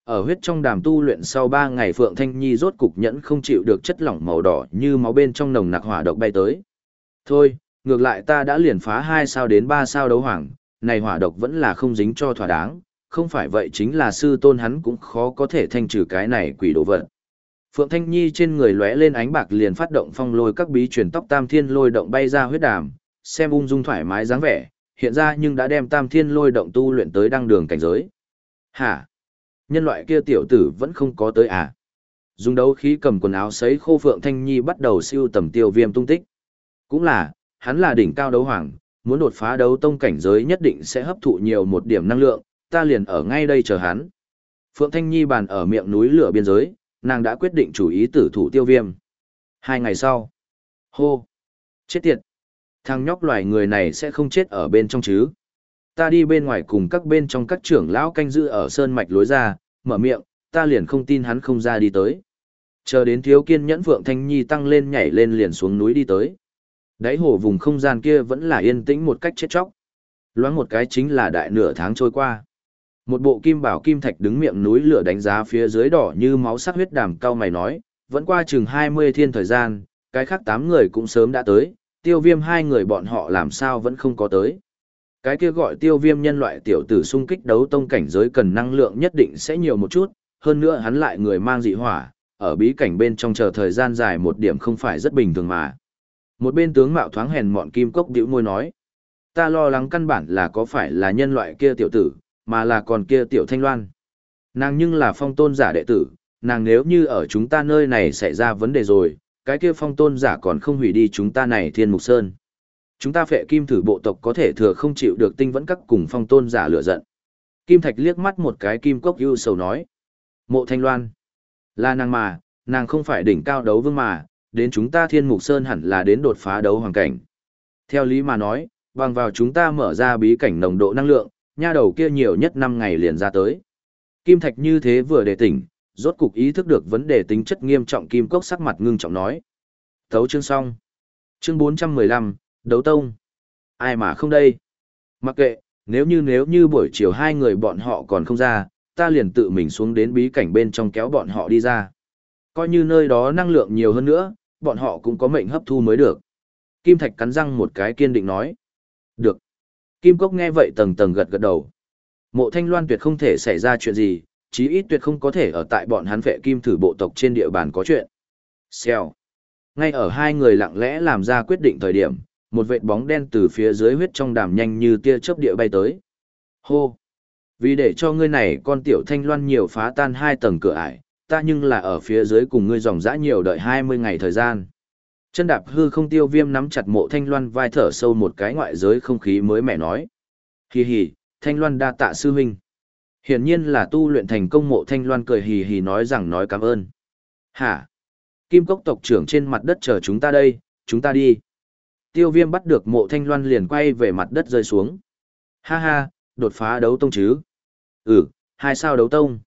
Ở huyết trong đàm tu luyện sau ba ngày Phượng Thanh Nhi rốt cục nhẫn không chịu được chất lỏng màu đỏ như máu bên trong nồng nặc hỏa độc bay tới. Thôi, ngược lại ta đã liền phá hai sao đến ba sao đấu hoàng, này hỏa độc vẫn là không dính cho thỏa đáng, không phải vậy chính là sư tôn hắn cũng khó có thể thanh trừ cái này quỷ đồ vật. Phượng Thanh Nhi trên người lóe lên ánh bạc liền phát động phong lôi các bí truyền tóc tam thiên lôi động bay ra huyết đàm, xem ung dung thoải mái dáng vẻ, hiện ra nhưng đã đem tam thiên lôi động tu luyện tới đăng đường cảnh giới. Hả? Nhân loại kia tiểu tử vẫn không có tới à? Dùng đấu khí cầm quần áo sấy khô Phượng Thanh Nhi bắt đầu siêu tầm tiêu viêm tung tích. Cũng là, hắn là đỉnh cao đấu hoàng, muốn đột phá đấu tông cảnh giới nhất định sẽ hấp thụ nhiều một điểm năng lượng, ta liền ở ngay đây chờ hắn. Phượng Thanh Nhi bàn ở miệng núi lửa biên giới, nàng đã quyết định chủ ý tử thủ tiêu viêm. Hai ngày sau. Hô. Chết tiệt. Thằng nhóc loài người này sẽ không chết ở bên trong chứ. Ta đi bên ngoài cùng các bên trong các trưởng lão canh giữ ở sơn mạch lối ra, mở miệng, ta liền không tin hắn không ra đi tới. Chờ đến thiếu kiên nhẫn Phượng Thanh Nhi tăng lên nhảy lên liền xuống núi đi tới. Đáy hồ vùng không gian kia vẫn là yên tĩnh một cách chết chóc. Loáng một cái chính là đại nửa tháng trôi qua. Một bộ kim bảo kim thạch đứng miệng núi lửa đánh giá phía dưới đỏ như máu sắc huyết đàm cao mày nói, vẫn qua chừng 20 thiên thời gian, cái khác 8 người cũng sớm đã tới, tiêu viêm hai người bọn họ làm sao vẫn không có tới. Cái kia gọi tiêu viêm nhân loại tiểu tử xung kích đấu tông cảnh giới cần năng lượng nhất định sẽ nhiều một chút, hơn nữa hắn lại người mang dị hỏa, ở bí cảnh bên trong chờ thời gian dài một điểm không phải rất bình thường mà. Một bên tướng mạo thoáng hèn mọn kim cốc bĩu môi nói, ta lo lắng căn bản là có phải là nhân loại kia tiểu tử, mà là còn kia tiểu thanh loan. Nàng nhưng là phong tôn giả đệ tử, nàng nếu như ở chúng ta nơi này xảy ra vấn đề rồi, cái kia phong tôn giả còn không hủy đi chúng ta này thiên mục sơn. Chúng ta phệ kim thử bộ tộc có thể thừa không chịu được tinh vẫn các cùng phong tôn giả lửa giận. Kim Thạch liếc mắt một cái kim cốc ưu sầu nói. Mộ thanh loan. Là nàng mà, nàng không phải đỉnh cao đấu vương mà, đến chúng ta thiên mục sơn hẳn là đến đột phá đấu hoàng cảnh. Theo lý mà nói, bằng vào chúng ta mở ra bí cảnh nồng độ năng lượng, nha đầu kia nhiều nhất 5 ngày liền ra tới. Kim Thạch như thế vừa đề tỉnh, rốt cục ý thức được vấn đề tính chất nghiêm trọng Kim Cốc sắc mặt ngưng trọng nói. Thấu chương xong. Chương 415, Đấu Tông. Ai mà không đây? Mặc kệ, nếu như nếu như buổi chiều hai người bọn họ còn không ra, ta liền tự mình xuống đến bí cảnh bên trong kéo bọn họ đi ra. Coi như nơi đó năng lượng nhiều hơn nữa, bọn họ cũng có mệnh hấp thu mới được. Kim Thạch cắn răng một cái kiên định nói. Được. Kim Cốc nghe vậy tầng tầng gật gật đầu. Mộ Thanh Loan tuyệt không thể xảy ra chuyện gì, chí ít tuyệt không có thể ở tại bọn hắn vệ kim thử bộ tộc trên địa bàn có chuyện. Xèo. Ngay ở hai người lặng lẽ làm ra quyết định thời điểm, một vệt bóng đen từ phía dưới huyết trong đàm nhanh như tia chớp địa bay tới. Hô. Vì để cho ngươi này con tiểu thanh loan nhiều phá tan hai tầng cửa ải, ta nhưng là ở phía dưới cùng ngươi dòng dã nhiều đợi 20 ngày thời gian. Chân đạp hư không tiêu viêm nắm chặt mộ thanh loan vai thở sâu một cái ngoại giới không khí mới mẻ nói. Hì hì, thanh loan đa tạ sư huynh. Hiển nhiên là tu luyện thành công mộ thanh loan cười hì hì nói rằng nói cảm ơn. Hả? Kim cốc tộc trưởng trên mặt đất chờ chúng ta đây, chúng ta đi. Tiêu viêm bắt được mộ thanh loan liền quay về mặt đất rơi xuống. Ha ha, đột phá đấu tông chứ? Ừ, hai sao đấu tông.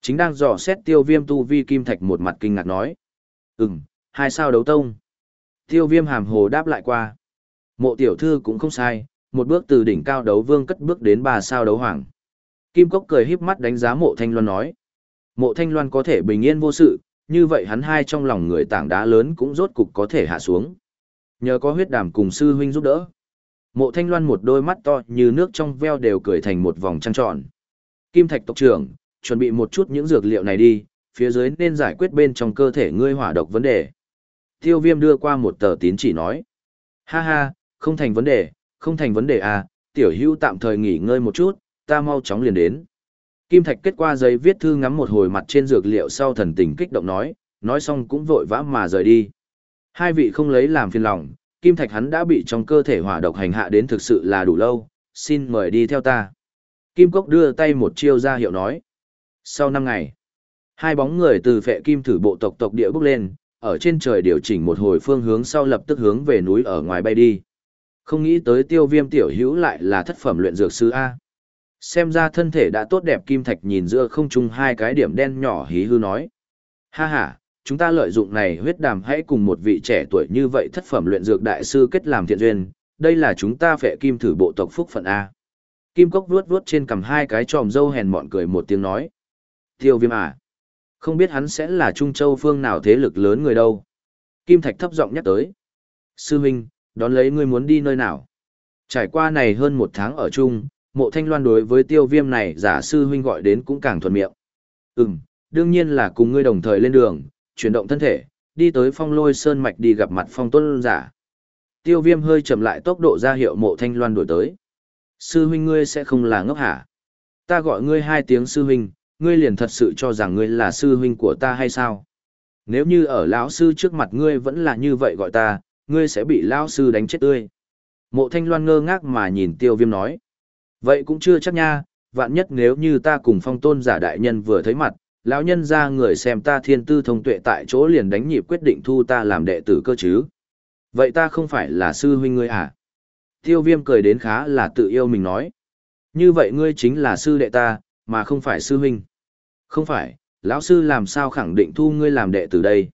Chính đang dò xét tiêu viêm tu vi kim thạch một mặt kinh ngạc nói. Ừm, hai sao đấu tông. Tiêu viêm hàm hồ đáp lại qua. Mộ tiểu thư cũng không sai, một bước từ đỉnh cao đấu vương cất bước đến ba sao đấu hoàng. Kim Cốc cười híp mắt đánh giá mộ thanh loan nói. Mộ thanh loan có thể bình yên vô sự, như vậy hắn hai trong lòng người tảng đá lớn cũng rốt cục có thể hạ xuống. Nhờ có huyết đàm cùng sư huynh giúp đỡ. Mộ thanh loan một đôi mắt to như nước trong veo đều cười thành một vòng trăng tròn. Kim Thạch tộc trưởng, chuẩn bị một chút những dược liệu này đi, phía dưới nên giải quyết bên trong cơ thể ngươi hỏa độc vấn đề. Tiêu viêm đưa qua một tờ tín chỉ nói. Ha ha, không thành vấn đề, không thành vấn đề à, tiểu hưu tạm thời nghỉ ngơi một chút, ta mau chóng liền đến. Kim Thạch kết qua giấy viết thư ngắm một hồi mặt trên dược liệu sau thần tình kích động nói, nói xong cũng vội vã mà rời đi. Hai vị không lấy làm phiền lòng, Kim Thạch hắn đã bị trong cơ thể hỏa độc hành hạ đến thực sự là đủ lâu, xin mời đi theo ta. Kim Cốc đưa tay một chiêu ra hiệu nói. Sau năm ngày, hai bóng người từ phệ kim thử bộ tộc tộc địa bước lên, ở trên trời điều chỉnh một hồi phương hướng sau lập tức hướng về núi ở ngoài bay đi. Không nghĩ tới tiêu viêm tiểu hữu lại là thất phẩm luyện dược sư A. Xem ra thân thể đã tốt đẹp kim thạch nhìn giữa không trung hai cái điểm đen nhỏ hí hư nói. Ha ha, chúng ta lợi dụng này huyết đàm hãy cùng một vị trẻ tuổi như vậy thất phẩm luyện dược đại sư kết làm thiện duyên, đây là chúng ta phệ kim thử bộ tộc phúc phận A. Kim cốc vuốt vuốt trên cầm hai cái tròm dâu hèn mọn cười một tiếng nói. Tiêu viêm à? Không biết hắn sẽ là Trung Châu phương nào thế lực lớn người đâu. Kim Thạch thấp giọng nhắc tới. Sư huynh, đón lấy ngươi muốn đi nơi nào? Trải qua này hơn một tháng ở chung, mộ thanh loan đối với tiêu viêm này giả sư huynh gọi đến cũng càng thuận miệng. Ừm, đương nhiên là cùng ngươi đồng thời lên đường, chuyển động thân thể, đi tới phong lôi sơn mạch đi gặp mặt phong tuân giả. Tiêu viêm hơi chậm lại tốc độ ra hiệu mộ thanh loan đổi tới. Sư huynh ngươi sẽ không là ngốc hả? Ta gọi ngươi hai tiếng sư huynh, ngươi liền thật sự cho rằng ngươi là sư huynh của ta hay sao? Nếu như ở lão sư trước mặt ngươi vẫn là như vậy gọi ta, ngươi sẽ bị lão sư đánh chết tươi. Mộ thanh loan ngơ ngác mà nhìn tiêu viêm nói. Vậy cũng chưa chắc nha, vạn nhất nếu như ta cùng phong tôn giả đại nhân vừa thấy mặt, lão nhân ra người xem ta thiên tư thông tuệ tại chỗ liền đánh nhịp quyết định thu ta làm đệ tử cơ chứ. Vậy ta không phải là sư huynh ngươi à? Tiêu viêm cười đến khá là tự yêu mình nói. Như vậy ngươi chính là sư đệ ta, mà không phải sư huynh. Không phải, lão sư làm sao khẳng định thu ngươi làm đệ từ đây?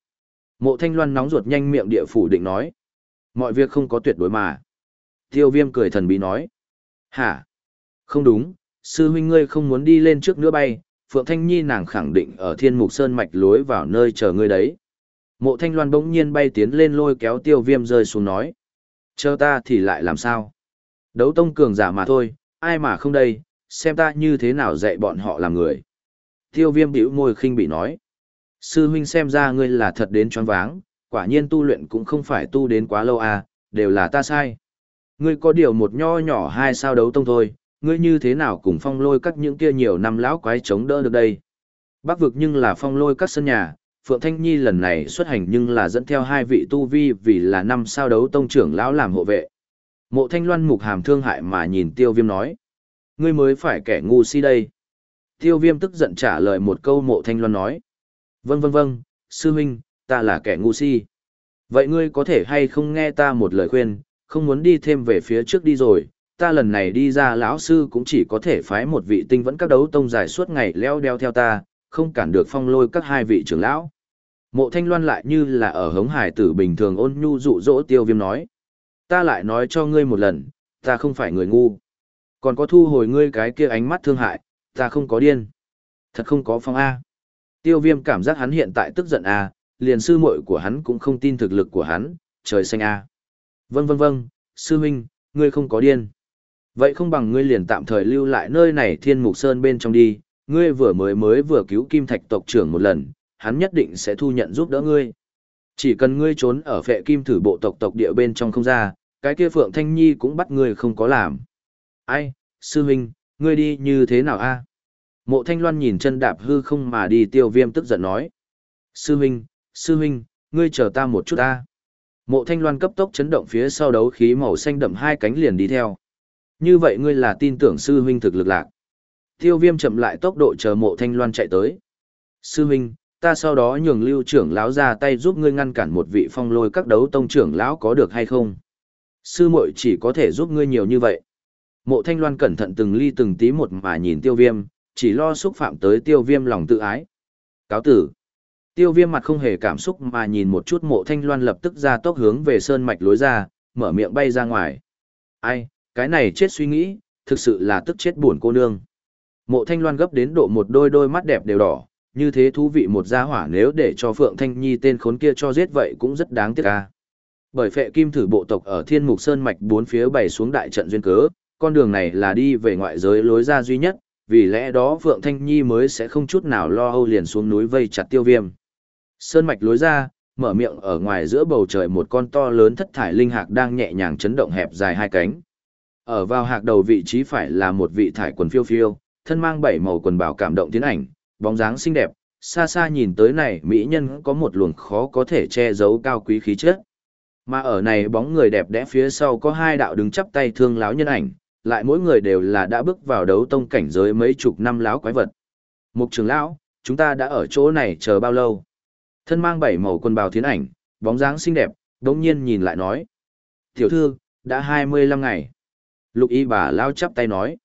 Mộ thanh loan nóng ruột nhanh miệng địa phủ định nói. Mọi việc không có tuyệt đối mà. Tiêu viêm cười thần bí nói. Hả? Không đúng, sư huynh ngươi không muốn đi lên trước nữa bay, Phượng Thanh Nhi nàng khẳng định ở thiên mục sơn mạch lối vào nơi chờ ngươi đấy. Mộ thanh loan bỗng nhiên bay tiến lên lôi kéo tiêu viêm rơi xuống nói. Chờ ta thì lại làm sao? Đấu tông cường giả mà thôi, ai mà không đây, xem ta như thế nào dạy bọn họ làm người. Tiêu viêm bĩu môi khinh bị nói. Sư huynh xem ra ngươi là thật đến choáng váng, quả nhiên tu luyện cũng không phải tu đến quá lâu à, đều là ta sai. Ngươi có điều một nho nhỏ hai sao đấu tông thôi, ngươi như thế nào cùng phong lôi các những kia nhiều năm lão quái chống đỡ được đây. Bắc vực nhưng là phong lôi các sân nhà, Phượng Thanh Nhi lần này xuất hành nhưng là dẫn theo hai vị tu vi vì là năm sao đấu tông trưởng lão làm hộ vệ. Mộ Thanh Loan mục hàm thương hại mà nhìn tiêu viêm nói. Ngươi mới phải kẻ ngu si đây. Tiêu viêm tức giận trả lời một câu mộ Thanh Loan nói. Vâng vâng vâng, sư huynh, ta là kẻ ngu si. Vậy ngươi có thể hay không nghe ta một lời khuyên, không muốn đi thêm về phía trước đi rồi, ta lần này đi ra lão sư cũng chỉ có thể phái một vị tinh vẫn các đấu tông dài suốt ngày leo đeo theo ta, không cản được phong lôi các hai vị trưởng lão. Mộ thanh loan lại như là ở hống hải tử bình thường ôn nhu dụ dỗ tiêu viêm nói. Ta lại nói cho ngươi một lần, ta không phải người ngu. Còn có thu hồi ngươi cái kia ánh mắt thương hại, ta không có điên. Thật không có phong A. Tiêu viêm cảm giác hắn hiện tại tức giận A, liền sư muội của hắn cũng không tin thực lực của hắn, trời xanh A. Vâng vâng vâng, sư huynh, ngươi không có điên. Vậy không bằng ngươi liền tạm thời lưu lại nơi này thiên mục sơn bên trong đi, ngươi vừa mới mới vừa cứu kim thạch tộc trưởng một lần, hắn nhất định sẽ thu nhận giúp đỡ ngươi. Chỉ cần ngươi trốn ở phệ kim thử bộ tộc tộc địa bên trong không ra, cái kia Phượng Thanh Nhi cũng bắt ngươi không có làm. Ai, sư huynh, ngươi đi như thế nào a? Mộ Thanh Loan nhìn chân đạp hư không mà đi tiêu viêm tức giận nói. Sư huynh, sư huynh, ngươi chờ ta một chút ta. Mộ Thanh Loan cấp tốc chấn động phía sau đấu khí màu xanh đậm hai cánh liền đi theo. Như vậy ngươi là tin tưởng sư huynh thực lực lạc. Tiêu viêm chậm lại tốc độ chờ mộ Thanh Loan chạy tới. Sư huynh, ta sau đó nhường lưu trưởng lão ra tay giúp ngươi ngăn cản một vị phong lôi các đấu tông trưởng lão có được hay không? Sư muội chỉ có thể giúp ngươi nhiều như vậy. Mộ Thanh Loan cẩn thận từng ly từng tí một mà nhìn tiêu viêm, chỉ lo xúc phạm tới tiêu viêm lòng tự ái. Cáo tử. Tiêu viêm mặt không hề cảm xúc mà nhìn một chút mộ thanh loan lập tức ra tốc hướng về sơn mạch lối ra, mở miệng bay ra ngoài. Ai, cái này chết suy nghĩ, thực sự là tức chết buồn cô nương. Mộ thanh loan gấp đến độ một đôi đôi mắt đẹp đều đỏ, như thế thú vị một gia hỏa nếu để cho Phượng Thanh Nhi tên khốn kia cho giết vậy cũng rất đáng tiếc ca. Bởi phệ kim thử bộ tộc ở thiên mục sơn mạch bốn phía bày xuống đại trận duyên cớ, con đường này là đi về ngoại giới lối ra duy nhất, vì lẽ đó Phượng Thanh Nhi mới sẽ không chút nào lo âu liền xuống núi vây chặt tiêu viêm. Sơn mạch lối ra, mở miệng ở ngoài giữa bầu trời một con to lớn thất thải linh hạc đang nhẹ nhàng chấn động hẹp dài hai cánh. Ở vào hạc đầu vị trí phải là một vị thải quần phiêu phiêu, thân mang bảy màu quần bào cảm động tiến ảnh, bóng dáng xinh đẹp, xa xa nhìn tới này mỹ nhân có một luồng khó có thể che giấu cao quý khí chất. Mà ở này bóng người đẹp đẽ phía sau có hai đạo đứng chắp tay thương láo nhân ảnh, lại mỗi người đều là đã bước vào đấu tông cảnh giới mấy chục năm láo quái vật. Mục trưởng lão, chúng ta đã ở chỗ này chờ bao lâu? Thân mang bảy màu quần bào thiến ảnh, bóng dáng xinh đẹp, đống nhiên nhìn lại nói. Tiểu thư, đã 25 ngày. Lục y bà lao chắp tay nói.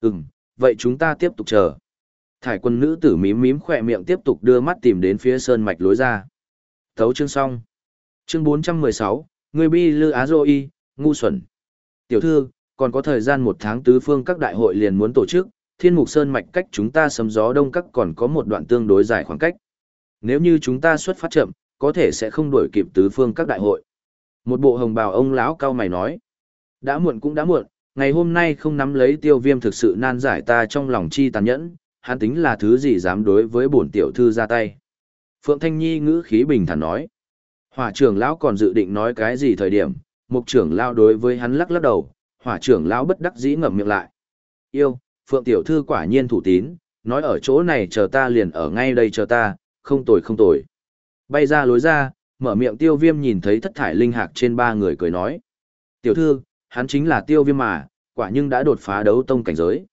Ừm, vậy chúng ta tiếp tục chờ. Thải quân nữ tử mím mím khỏe miệng tiếp tục đưa mắt tìm đến phía sơn mạch lối ra. Thấu chương xong. Chương 416, người bi lư á dô y, ngu xuẩn. Tiểu thư, còn có thời gian một tháng tứ phương các đại hội liền muốn tổ chức, thiên mục sơn mạch cách chúng ta sấm gió đông các còn có một đoạn tương đối dài khoảng cách. Nếu như chúng ta xuất phát chậm, có thể sẽ không đuổi kịp tứ phương các đại hội. Một bộ hồng bào ông lão cao mày nói. Đã muộn cũng đã muộn, ngày hôm nay không nắm lấy tiêu viêm thực sự nan giải ta trong lòng chi tàn nhẫn, hắn tính là thứ gì dám đối với bổn tiểu thư ra tay. Phượng Thanh Nhi ngữ khí bình thản nói. Hỏa trưởng lão còn dự định nói cái gì thời điểm, mục trưởng lão đối với hắn lắc lắc đầu, hỏa trưởng lão bất đắc dĩ ngậm miệng lại. Yêu, Phượng tiểu thư quả nhiên thủ tín, nói ở chỗ này chờ ta liền ở ngay đây chờ ta, không tồi không tồi. Bay ra lối ra, mở miệng tiêu viêm nhìn thấy thất thải linh hạc trên ba người cười nói. Tiểu thư, hắn chính là tiêu viêm mà, quả nhưng đã đột phá đấu tông cảnh giới.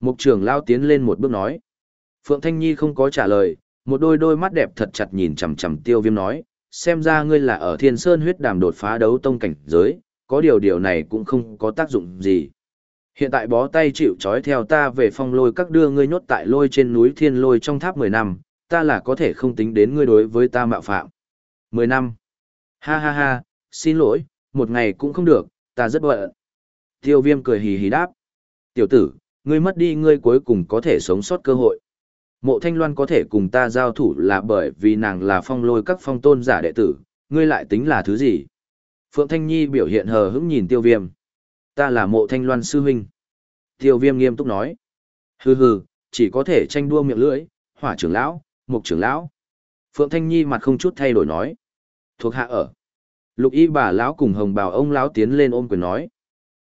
Mục trưởng lao tiến lên một bước nói. Phượng Thanh Nhi không có trả lời, một đôi đôi mắt đẹp thật chặt nhìn chằm chằm tiêu viêm nói, xem ra ngươi là ở thiên sơn huyết đàm đột phá đấu tông cảnh giới, có điều điều này cũng không có tác dụng gì. Hiện tại bó tay chịu trói theo ta về phong lôi các đưa ngươi nhốt tại lôi trên núi thiên lôi trong tháp 10 năm, ta là có thể không tính đến ngươi đối với ta mạo phạm. Mười năm. Ha ha ha, xin lỗi, một ngày cũng không được, ta rất bận. Tiêu viêm cười hì hì đáp. Tiểu tử, ngươi mất đi ngươi cuối cùng có thể sống sót cơ hội. Mộ Thanh Loan có thể cùng ta giao thủ là bởi vì nàng là phong lôi các phong tôn giả đệ tử, ngươi lại tính là thứ gì? Phượng Thanh Nhi biểu hiện hờ hững nhìn tiêu viêm. Ta là mộ thanh loan sư huynh. Tiêu viêm nghiêm túc nói. Hừ hừ, chỉ có thể tranh đua miệng lưỡi, hỏa trưởng lão, mục trưởng lão. Phượng Thanh Nhi mặt không chút thay đổi nói. Thuộc hạ ở. Lục y bà lão cùng hồng bào ông lão tiến lên ôm quyền nói.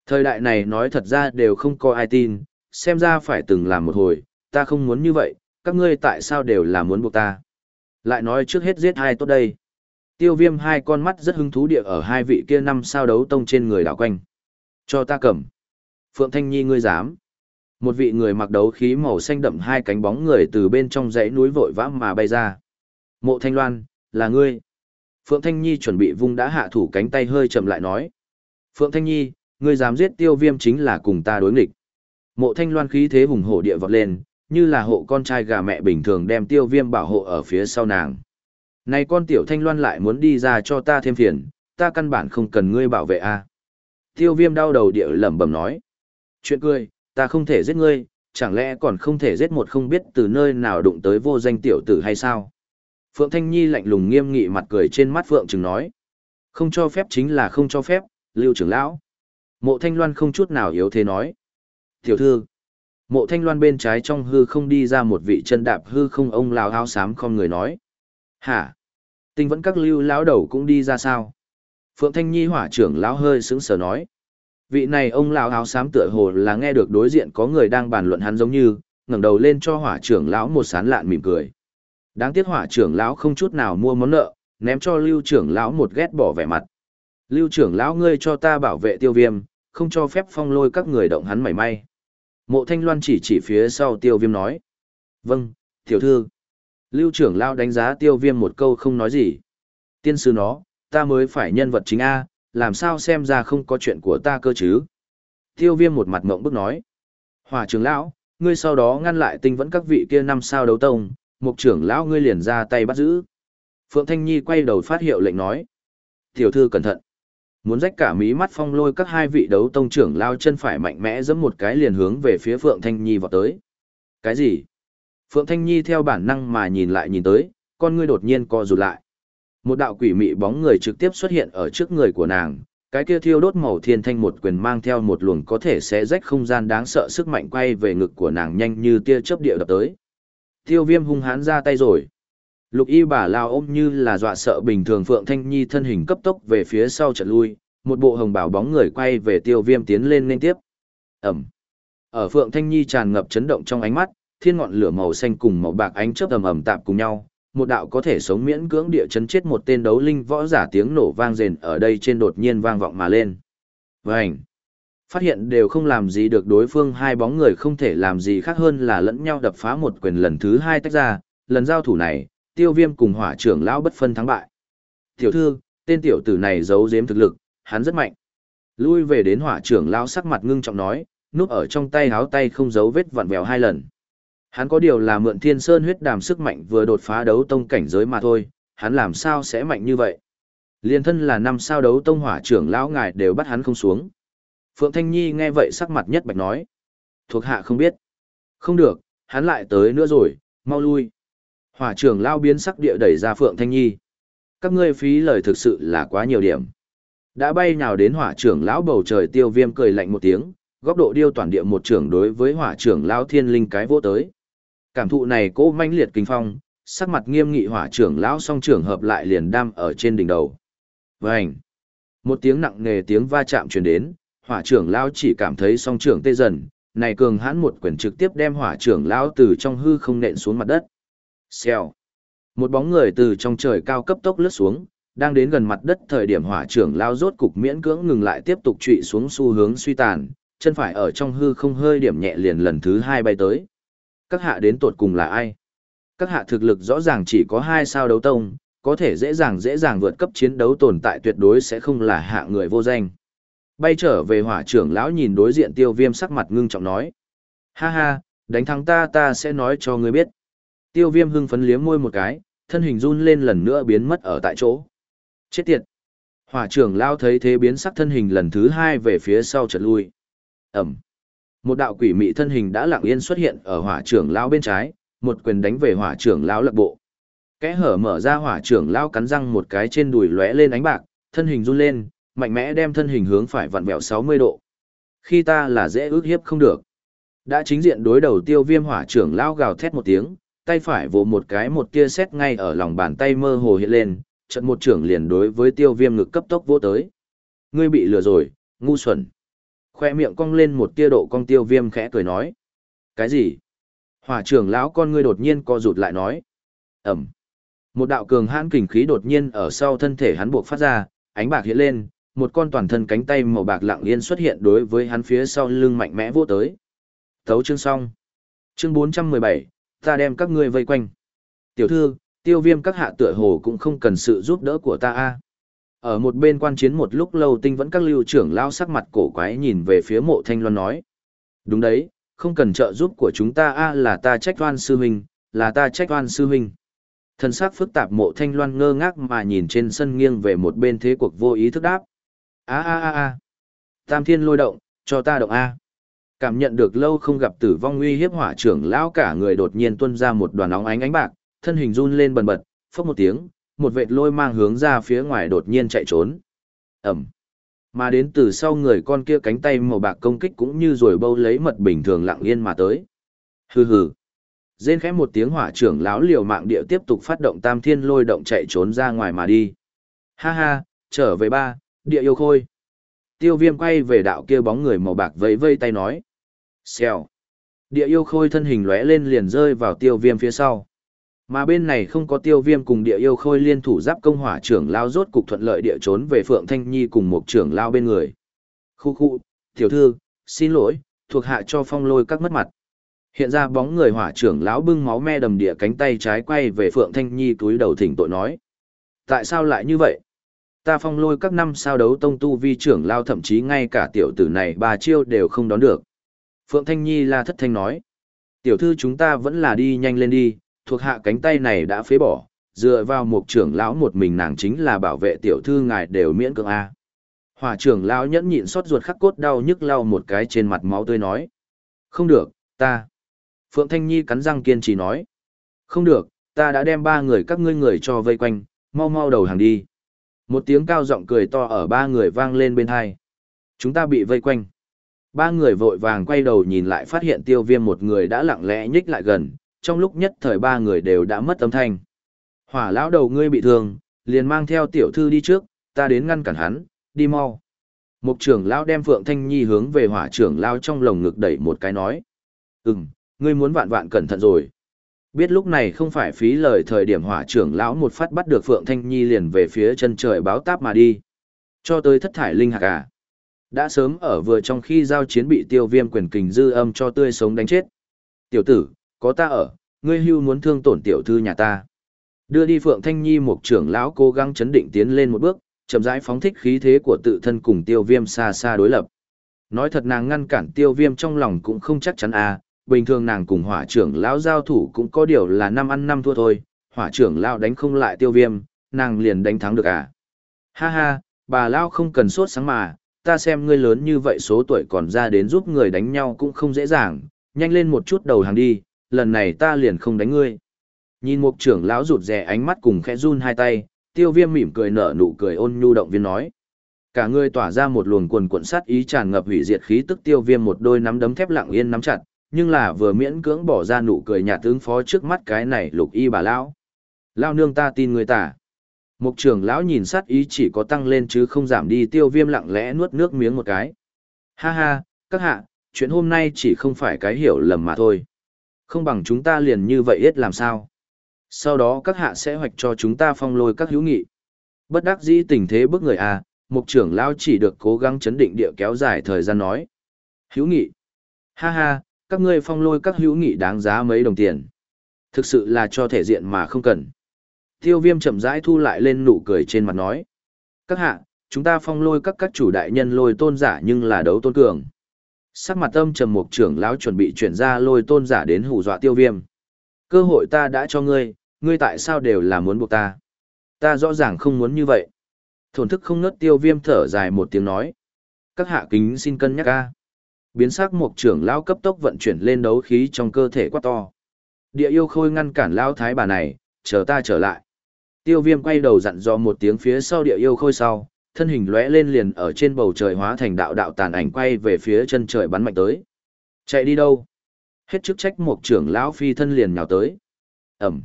Thời đại này nói thật ra đều không có ai tin, xem ra phải từng làm một hồi, ta không muốn như vậy, các ngươi tại sao đều là muốn buộc ta. Lại nói trước hết giết hai tốt đây. Tiêu viêm hai con mắt rất hứng thú địa ở hai vị kia năm sao đấu tông trên người đảo quanh. Cho ta cầm. Phượng Thanh Nhi ngươi dám. Một vị người mặc đấu khí màu xanh đậm hai cánh bóng người từ bên trong dãy núi vội vã mà bay ra. Mộ Thanh Loan, là ngươi. Phượng Thanh Nhi chuẩn bị vung đã hạ thủ cánh tay hơi chậm lại nói. Phượng Thanh Nhi, ngươi dám giết tiêu viêm chính là cùng ta đối nghịch. Mộ Thanh Loan khí thế hùng hổ địa vọt lên, như là hộ con trai gà mẹ bình thường đem tiêu viêm bảo hộ ở phía sau nàng. Này con tiểu Thanh Loan lại muốn đi ra cho ta thêm phiền, ta căn bản không cần ngươi bảo vệ a. Tiêu viêm đau đầu địa lẩm bẩm nói. Chuyện cười, ta không thể giết ngươi, chẳng lẽ còn không thể giết một không biết từ nơi nào đụng tới vô danh tiểu tử hay sao? Phượng Thanh Nhi lạnh lùng nghiêm nghị mặt cười trên mắt Phượng Trừng nói. Không cho phép chính là không cho phép, lưu trưởng lão. Mộ Thanh Loan không chút nào yếu thế nói. Tiểu thư. Mộ Thanh Loan bên trái trong hư không đi ra một vị chân đạp hư không ông lão áo xám không người nói. Hả? Tinh vẫn các lưu lão đầu cũng đi ra sao? Phượng Thanh Nhi hỏa trưởng lão hơi sững sờ nói. Vị này ông lão áo xám tựa hồ là nghe được đối diện có người đang bàn luận hắn giống như, ngẩng đầu lên cho hỏa trưởng lão một sán lạn mỉm cười. Đáng tiếc hỏa trưởng lão không chút nào mua món nợ, ném cho lưu trưởng lão một ghét bỏ vẻ mặt. Lưu trưởng lão ngươi cho ta bảo vệ tiêu viêm, không cho phép phong lôi các người động hắn mảy may. Mộ thanh loan chỉ chỉ phía sau tiêu viêm nói. Vâng, tiểu thư. Lưu trưởng lão đánh giá tiêu viêm một câu không nói gì. Tiên sư nó, ta mới phải nhân vật chính A, làm sao xem ra không có chuyện của ta cơ chứ. Tiêu viêm một mặt mộng bức nói. Hòa trưởng lão, ngươi sau đó ngăn lại tinh vẫn các vị kia năm sao đấu tông, mục trưởng lão ngươi liền ra tay bắt giữ. Phượng Thanh Nhi quay đầu phát hiệu lệnh nói. Tiểu thư cẩn thận. Muốn rách cả mí mắt phong lôi các hai vị đấu tông trưởng lao chân phải mạnh mẽ giẫm một cái liền hướng về phía Phượng Thanh Nhi vào tới. Cái gì? Phượng Thanh Nhi theo bản năng mà nhìn lại nhìn tới, con ngươi đột nhiên co rụt lại. Một đạo quỷ mị bóng người trực tiếp xuất hiện ở trước người của nàng, cái kia thiêu đốt màu thiên thanh một quyền mang theo một luồng có thể sẽ rách không gian đáng sợ sức mạnh quay về ngực của nàng nhanh như tia chớp địa đập tới. Tiêu viêm hung hãn ra tay rồi. Lục y bà lao ôm như là dọa sợ bình thường Phượng Thanh Nhi thân hình cấp tốc về phía sau chợt lui, một bộ hồng bảo bóng người quay về tiêu viêm tiến lên liên tiếp. ầm. Ở Phượng Thanh Nhi tràn ngập chấn động trong ánh mắt, thiên ngọn lửa màu xanh cùng màu bạc ánh chớp ầm ầm tạp cùng nhau, một đạo có thể sống miễn cưỡng địa chấn chết một tên đấu linh võ giả tiếng nổ vang rền ở đây trên đột nhiên vang vọng mà lên. Vành. Phát hiện đều không làm gì được đối phương hai bóng người không thể làm gì khác hơn là lẫn nhau đập phá một quyền lần thứ hai tách ra, lần giao thủ này, tiêu viêm cùng hỏa trưởng lão bất phân thắng bại. Tiểu thư, tên tiểu tử này giấu giếm thực lực, hắn rất mạnh. Lui về đến hỏa trưởng lão sắc mặt ngưng trọng nói, núp ở trong tay háo tay không giấu vết vặn vẹo hai lần. Hắn có điều là mượn thiên sơn huyết đàm sức mạnh vừa đột phá đấu tông cảnh giới mà thôi, hắn làm sao sẽ mạnh như vậy. Liên thân là năm sao đấu tông hỏa trưởng lão ngài đều bắt hắn không xuống. Phượng Thanh Nhi nghe vậy sắc mặt nhất bạch nói. Thuộc hạ không biết. Không được, hắn lại tới nữa rồi, mau lui. Hỏa trưởng lao biến sắc địa đẩy ra Phượng Thanh Nhi. Các ngươi phí lời thực sự là quá nhiều điểm. Đã bay nào đến hỏa trưởng lão bầu trời tiêu viêm cười lạnh một tiếng, góc độ điêu toàn địa một trưởng đối với hỏa trưởng lão thiên linh cái vô tới. Cảm thụ này cố manh liệt kinh phong, sắc mặt nghiêm nghị hỏa trưởng lão song trưởng hợp lại liền đam ở trên đỉnh đầu. Vành! Một tiếng nặng nề tiếng va chạm truyền đến, hỏa trưởng lão chỉ cảm thấy song trưởng tê dần, này cường hãn một quyền trực tiếp đem hỏa trưởng lão từ trong hư không nện xuống mặt đất. Xèo. Một bóng người từ trong trời cao cấp tốc lướt xuống, đang đến gần mặt đất thời điểm hỏa trưởng lão rốt cục miễn cưỡng ngừng lại tiếp tục trụy xuống xu hướng suy tàn, chân phải ở trong hư không hơi điểm nhẹ liền lần thứ hai bay tới. Các hạ đến tột cùng là ai? Các hạ thực lực rõ ràng chỉ có hai sao đấu tông, có thể dễ dàng dễ dàng vượt cấp chiến đấu tồn tại tuyệt đối sẽ không là hạ người vô danh. Bay trở về hỏa trưởng lão nhìn đối diện tiêu viêm sắc mặt ngưng trọng nói. Ha ha, đánh thắng ta ta sẽ nói cho ngươi biết. Tiêu viêm hưng phấn liếm môi một cái, thân hình run lên lần nữa biến mất ở tại chỗ. Chết tiệt. Hỏa trưởng lão thấy thế biến sắc thân hình lần thứ hai về phía sau chợt lui. Ẩm. Một đạo quỷ mị thân hình đã lặng yên xuất hiện ở hỏa trưởng lão bên trái, một quyền đánh về hỏa trưởng lão lập bộ. Kẽ hở mở ra hỏa trưởng lão cắn răng một cái trên đùi lóe lên ánh bạc, thân hình run lên, mạnh mẽ đem thân hình hướng phải vặn vẹo 60 độ. Khi ta là dễ ước hiếp không được. Đã chính diện đối đầu tiêu viêm hỏa trưởng lao gào thét một tiếng, tay phải vỗ một cái một tia sét ngay ở lòng bàn tay mơ hồ hiện lên, trận một trưởng liền đối với tiêu viêm ngực cấp tốc vỗ tới. Ngươi bị lừa rồi, ngu xuẩn. Khoe miệng cong lên một tia độ cong tiêu viêm khẽ cười nói. Cái gì? Hỏa trưởng lão con ngươi đột nhiên co rụt lại nói. Ẩm. Một đạo cường hãn kình khí đột nhiên ở sau thân thể hắn buộc phát ra, ánh bạc hiện lên, một con toàn thân cánh tay màu bạc lặng yên xuất hiện đối với hắn phía sau lưng mạnh mẽ vô tới. Thấu chương xong. Chương 417, ta đem các ngươi vây quanh. Tiểu thư, tiêu viêm các hạ tựa hồ cũng không cần sự giúp đỡ của ta a. Ở một bên quan chiến một lúc lâu tinh vẫn các lưu trưởng lao sắc mặt cổ quái nhìn về phía mộ thanh loan nói. Đúng đấy, không cần trợ giúp của chúng ta a là ta trách oan sư huynh, là ta trách oan sư huynh. Thần sắc phức tạp mộ thanh loan ngơ ngác mà nhìn trên sân nghiêng về một bên thế cuộc vô ý thức đáp. a a a a Tam thiên lôi động, cho ta động a. Cảm nhận được lâu không gặp tử vong uy hiếp hỏa trưởng lão cả người đột nhiên tuôn ra một đoàn óng ánh ánh bạc, thân hình run lên bần bật, phốc một tiếng, một vệt lôi mang hướng ra phía ngoài đột nhiên chạy trốn. Ẩm. Mà đến từ sau người con kia cánh tay màu bạc công kích cũng như rồi bâu lấy mật bình thường lặng yên mà tới. Hừ hừ. Rên khẽ một tiếng hỏa trưởng lão liều mạng địa tiếp tục phát động tam thiên lôi động chạy trốn ra ngoài mà đi. Ha ha, trở về ba, địa yêu khôi. Tiêu viêm quay về đạo kia bóng người màu bạc vẫy vây tay nói. Xèo. Địa yêu khôi thân hình lóe lên liền rơi vào tiêu viêm phía sau. Mà bên này không có tiêu viêm cùng địa yêu khôi liên thủ giáp công hỏa trưởng lao rốt cục thuận lợi địa trốn về Phượng Thanh Nhi cùng một trưởng lao bên người. Khu khu, tiểu thư, xin lỗi, thuộc hạ cho phong lôi các mất mặt. Hiện ra bóng người hỏa trưởng lão bưng máu me đầm địa cánh tay trái quay về Phượng Thanh Nhi túi đầu thỉnh tội nói. Tại sao lại như vậy? Ta phong lôi các năm sao đấu tông tu vi trưởng lao thậm chí ngay cả tiểu tử này bà chiêu đều không đón được. Phượng Thanh Nhi la thất thanh nói. Tiểu thư chúng ta vẫn là đi nhanh lên đi, thuộc hạ cánh tay này đã phế bỏ, dựa vào một trưởng lão một mình nàng chính là bảo vệ tiểu thư ngài đều miễn cưỡng A. Hỏa trưởng lão nhẫn nhịn xót ruột khắc cốt đau nhức lau một cái trên mặt máu tươi nói. Không được, ta. Phượng Thanh Nhi cắn răng kiên trì nói. Không được, ta đã đem ba người các ngươi người cho vây quanh, mau mau đầu hàng đi. Một tiếng cao giọng cười to ở ba người vang lên bên hai. Chúng ta bị vây quanh. Ba người vội vàng quay đầu nhìn lại phát hiện tiêu viêm một người đã lặng lẽ nhích lại gần, trong lúc nhất thời ba người đều đã mất âm thanh. Hỏa lão đầu ngươi bị thương, liền mang theo tiểu thư đi trước, ta đến ngăn cản hắn, đi mau. Mục trưởng lão đem Phượng Thanh Nhi hướng về hỏa trưởng lão trong lồng ngực đẩy một cái nói. Ừm, ngươi muốn vạn vạn cẩn thận rồi. Biết lúc này không phải phí lời thời điểm hỏa trưởng lão một phát bắt được Phượng Thanh Nhi liền về phía chân trời báo táp mà đi. Cho tới thất thải linh hạc à. Đã sớm ở vừa trong khi giao chiến bị tiêu viêm quyền kình dư âm cho tươi sống đánh chết. Tiểu tử, có ta ở, ngươi hưu muốn thương tổn tiểu thư nhà ta. Đưa đi Phượng Thanh Nhi một trưởng lão cố gắng chấn định tiến lên một bước, chậm rãi phóng thích khí thế của tự thân cùng tiêu viêm xa xa đối lập. Nói thật nàng ngăn cản tiêu viêm trong lòng cũng không chắc chắn à, bình thường nàng cùng hỏa trưởng lão giao thủ cũng có điều là năm ăn năm thua thôi, hỏa trưởng lão đánh không lại tiêu viêm, nàng liền đánh thắng được à. Ha ha, bà lão không cần sốt sáng mà, ta xem ngươi lớn như vậy số tuổi còn ra đến giúp người đánh nhau cũng không dễ dàng, nhanh lên một chút đầu hàng đi, lần này ta liền không đánh ngươi. Nhìn mục trưởng lão rụt rè ánh mắt cùng khẽ run hai tay, tiêu viêm mỉm cười nở nụ cười ôn nhu động viên nói. Cả người tỏa ra một luồng quần cuộn sát ý tràn ngập hủy diệt khí tức tiêu viêm một đôi nắm đấm thép lặng yên nắm chặt, nhưng là vừa miễn cưỡng bỏ ra nụ cười nhạt tướng phó trước mắt cái này lục y bà lão. Lao nương ta tin người ta. Mục trưởng lão nhìn sát ý chỉ có tăng lên chứ không giảm đi tiêu viêm lặng lẽ nuốt nước miếng một cái. Ha ha, các hạ, chuyện hôm nay chỉ không phải cái hiểu lầm mà thôi. Không bằng chúng ta liền như vậy ít làm sao. Sau đó các hạ sẽ hoạch cho chúng ta phong lôi các hữu nghị. Bất đắc dĩ tình thế bức người à, mục trưởng lao chỉ được cố gắng chấn định địa kéo dài thời gian nói. Hữu nghị. Ha ha, các ngươi phong lôi các hữu nghị đáng giá mấy đồng tiền. Thực sự là cho thể diện mà không cần. Tiêu viêm chậm rãi thu lại lên nụ cười trên mặt nói. Các hạ, chúng ta phong lôi các các chủ đại nhân lôi tôn giả nhưng là đấu tôn cường. Sắc mặt âm trầm mục trưởng lão chuẩn bị chuyển ra lôi tôn giả đến hù dọa tiêu viêm. Cơ hội ta đã cho ngươi, ngươi tại sao đều là muốn buộc ta? Ta rõ ràng không muốn như vậy. Thổn thức không nớt tiêu viêm thở dài một tiếng nói. Các hạ kính xin cân nhắc ca. Biến sắc mục trưởng lão cấp tốc vận chuyển lên đấu khí trong cơ thể quá to. Địa yêu khôi ngăn cản lão thái bà này, chờ ta trở lại. Tiêu viêm quay đầu dặn dò một tiếng phía sau địa yêu khôi sau, thân hình lóe lên liền ở trên bầu trời hóa thành đạo đạo tàn ảnh quay về phía chân trời bắn mạnh tới. Chạy đi đâu? Hết chức trách một trưởng lão phi thân liền nhào tới. Ẩm.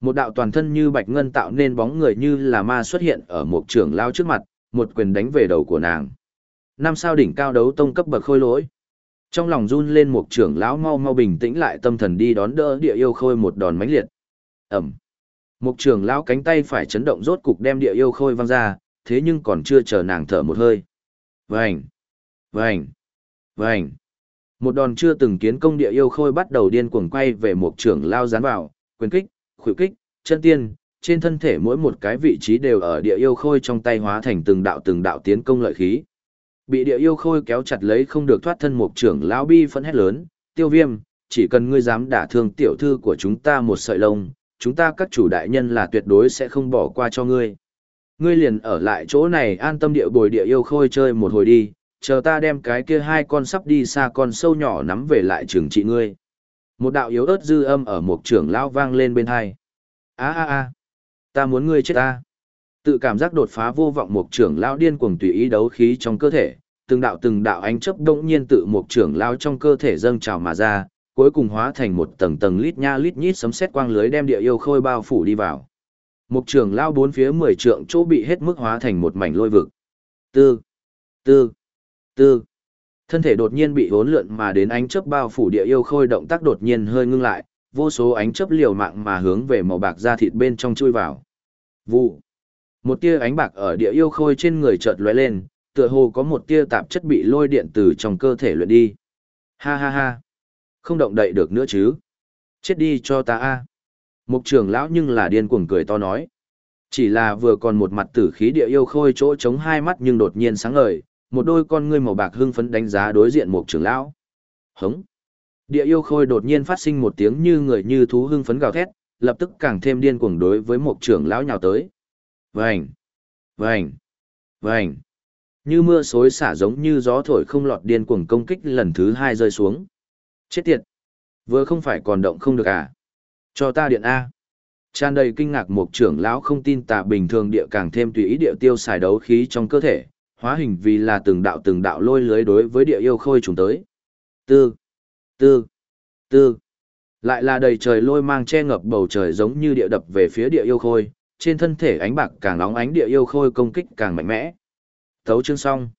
Một đạo toàn thân như bạch ngân tạo nên bóng người như là ma xuất hiện ở một trưởng lão trước mặt, một quyền đánh về đầu của nàng. Năm sao đỉnh cao đấu tông cấp bậc khôi lỗi. Trong lòng run lên một trưởng lão mau mau bình tĩnh lại tâm thần đi đón đỡ địa yêu khôi một đòn mãnh liệt. Ẩm. Một trưởng lão cánh tay phải chấn động rốt cục đem địa yêu khôi văng ra, thế nhưng còn chưa chờ nàng thở một hơi. Vành, vành, vành. Một đòn chưa từng kiến công địa yêu khôi bắt đầu điên cuồng quay về một trưởng lao dán vào, quyền kích, khuỷu kích, chân tiên, trên thân thể mỗi một cái vị trí đều ở địa yêu khôi trong tay hóa thành từng đạo từng đạo tiến công lợi khí. Bị địa yêu khôi kéo chặt lấy không được thoát thân một trưởng lão bi phẫn hét lớn, tiêu viêm, chỉ cần ngươi dám đả thương tiểu thư của chúng ta một sợi lông, chúng ta các chủ đại nhân là tuyệt đối sẽ không bỏ qua cho ngươi. Ngươi liền ở lại chỗ này an tâm địa bồi địa yêu khôi chơi một hồi đi, chờ ta đem cái kia hai con sắp đi xa con sâu nhỏ nắm về lại trường trị ngươi. Một đạo yếu ớt dư âm ở một trưởng lão vang lên bên hai. a a a ta muốn ngươi chết ta. Tự cảm giác đột phá vô vọng một trưởng lão điên cuồng tùy ý đấu khí trong cơ thể, từng đạo từng đạo ánh chớp động nhiên tự một trưởng lão trong cơ thể dâng trào mà ra, cuối cùng hóa thành một tầng tầng lít nha lít nhít sấm sét quang lưới đem địa yêu khôi bao phủ đi vào. Mục trưởng lao bốn phía mười trượng chỗ bị hết mức hóa thành một mảnh lôi vực. Tư, tư, tư. Thân thể đột nhiên bị hỗn lượn mà đến ánh chớp bao phủ địa yêu khôi động tác đột nhiên hơi ngưng lại, vô số ánh chớp liều mạng mà hướng về màu bạc da thịt bên trong chui vào. Vụ. Một tia ánh bạc ở địa yêu khôi trên người chợt lóe lên, tựa hồ có một tia tạp chất bị lôi điện từ trong cơ thể luyện đi. Ha ha ha. Không động đậy được nữa chứ. Chết đi cho ta a. Mục trưởng lão nhưng là điên cuồng cười to nói. Chỉ là vừa còn một mặt tử khí địa yêu khôi chỗ chống hai mắt nhưng đột nhiên sáng ngời, một đôi con ngươi màu bạc hưng phấn đánh giá đối diện mục trưởng lão. Hống. Địa yêu khôi đột nhiên phát sinh một tiếng như người như thú hưng phấn gào thét, lập tức càng thêm điên cuồng đối với mục trưởng lão nhào tới. Vành, vành, vành. Như mưa xối xả giống như gió thổi không lọt điên cuồng công kích lần thứ hai rơi xuống. Chết tiệt. Vừa không phải còn động không được à? Cho ta điện A. Tràn đầy kinh ngạc một trưởng lão không tin tạ bình thường địa càng thêm tùy ý địa tiêu xài đấu khí trong cơ thể, hóa hình vì là từng đạo từng đạo lôi lưới đối với địa yêu khôi trùng tới. Tư, tư, tư. Lại là đầy trời lôi mang che ngập bầu trời giống như địa đập về phía địa yêu khôi, trên thân thể ánh bạc càng nóng ánh địa yêu khôi công kích càng mạnh mẽ. Thấu chương xong.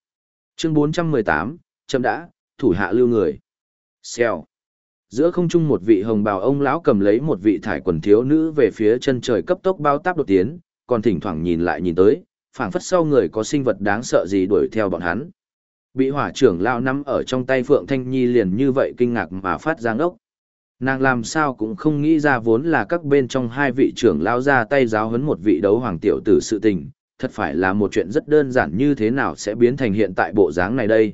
Chương 418, chậm đã, thủ hạ lưu người. Xèo giữa không trung một vị hồng bào ông lão cầm lấy một vị thải quần thiếu nữ về phía chân trời cấp tốc bao táp đột tiến, còn thỉnh thoảng nhìn lại nhìn tới, phảng phất sau người có sinh vật đáng sợ gì đuổi theo bọn hắn. Bị hỏa trưởng lao nắm ở trong tay Phượng Thanh Nhi liền như vậy kinh ngạc mà phát giang ốc. Nàng làm sao cũng không nghĩ ra vốn là các bên trong hai vị trưởng lao ra tay giáo huấn một vị đấu hoàng tiểu tử sự tình, thật phải là một chuyện rất đơn giản như thế nào sẽ biến thành hiện tại bộ dáng này đây.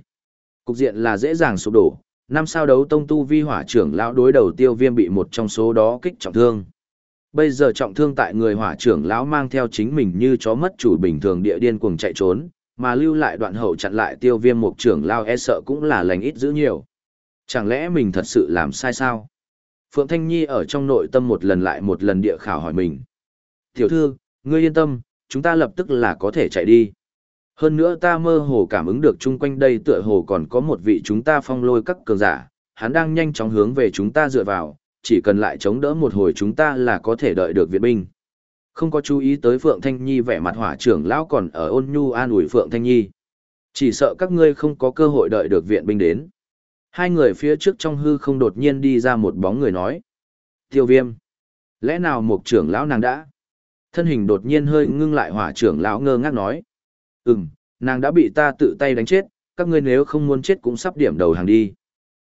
Cục diện là dễ dàng sụp đổ, năm sao đấu tông tu vi hỏa trưởng lão đối đầu tiêu viêm bị một trong số đó kích trọng thương. Bây giờ trọng thương tại người hỏa trưởng lão mang theo chính mình như chó mất chủ bình thường địa điên cuồng chạy trốn, mà lưu lại đoạn hậu chặn lại tiêu viêm một trưởng lao e sợ cũng là lành ít giữ nhiều. Chẳng lẽ mình thật sự làm sai sao? Phượng Thanh Nhi ở trong nội tâm một lần lại một lần địa khảo hỏi mình. Tiểu thư, ngươi yên tâm, chúng ta lập tức là có thể chạy đi. Hơn nữa ta mơ hồ cảm ứng được chung quanh đây tựa hồ còn có một vị chúng ta phong lôi các cường giả, hắn đang nhanh chóng hướng về chúng ta dựa vào, chỉ cần lại chống đỡ một hồi chúng ta là có thể đợi được viện binh. Không có chú ý tới Phượng Thanh Nhi vẻ mặt hỏa trưởng lão còn ở ôn nhu an ủi Phượng Thanh Nhi. Chỉ sợ các ngươi không có cơ hội đợi được viện binh đến. Hai người phía trước trong hư không đột nhiên đi ra một bóng người nói. Tiêu viêm. Lẽ nào một trưởng lão nàng đã? Thân hình đột nhiên hơi ngưng lại hỏa trưởng lão ngơ ngác nói. Ừm, nàng đã bị ta tự tay đánh chết, các ngươi nếu không muốn chết cũng sắp điểm đầu hàng đi.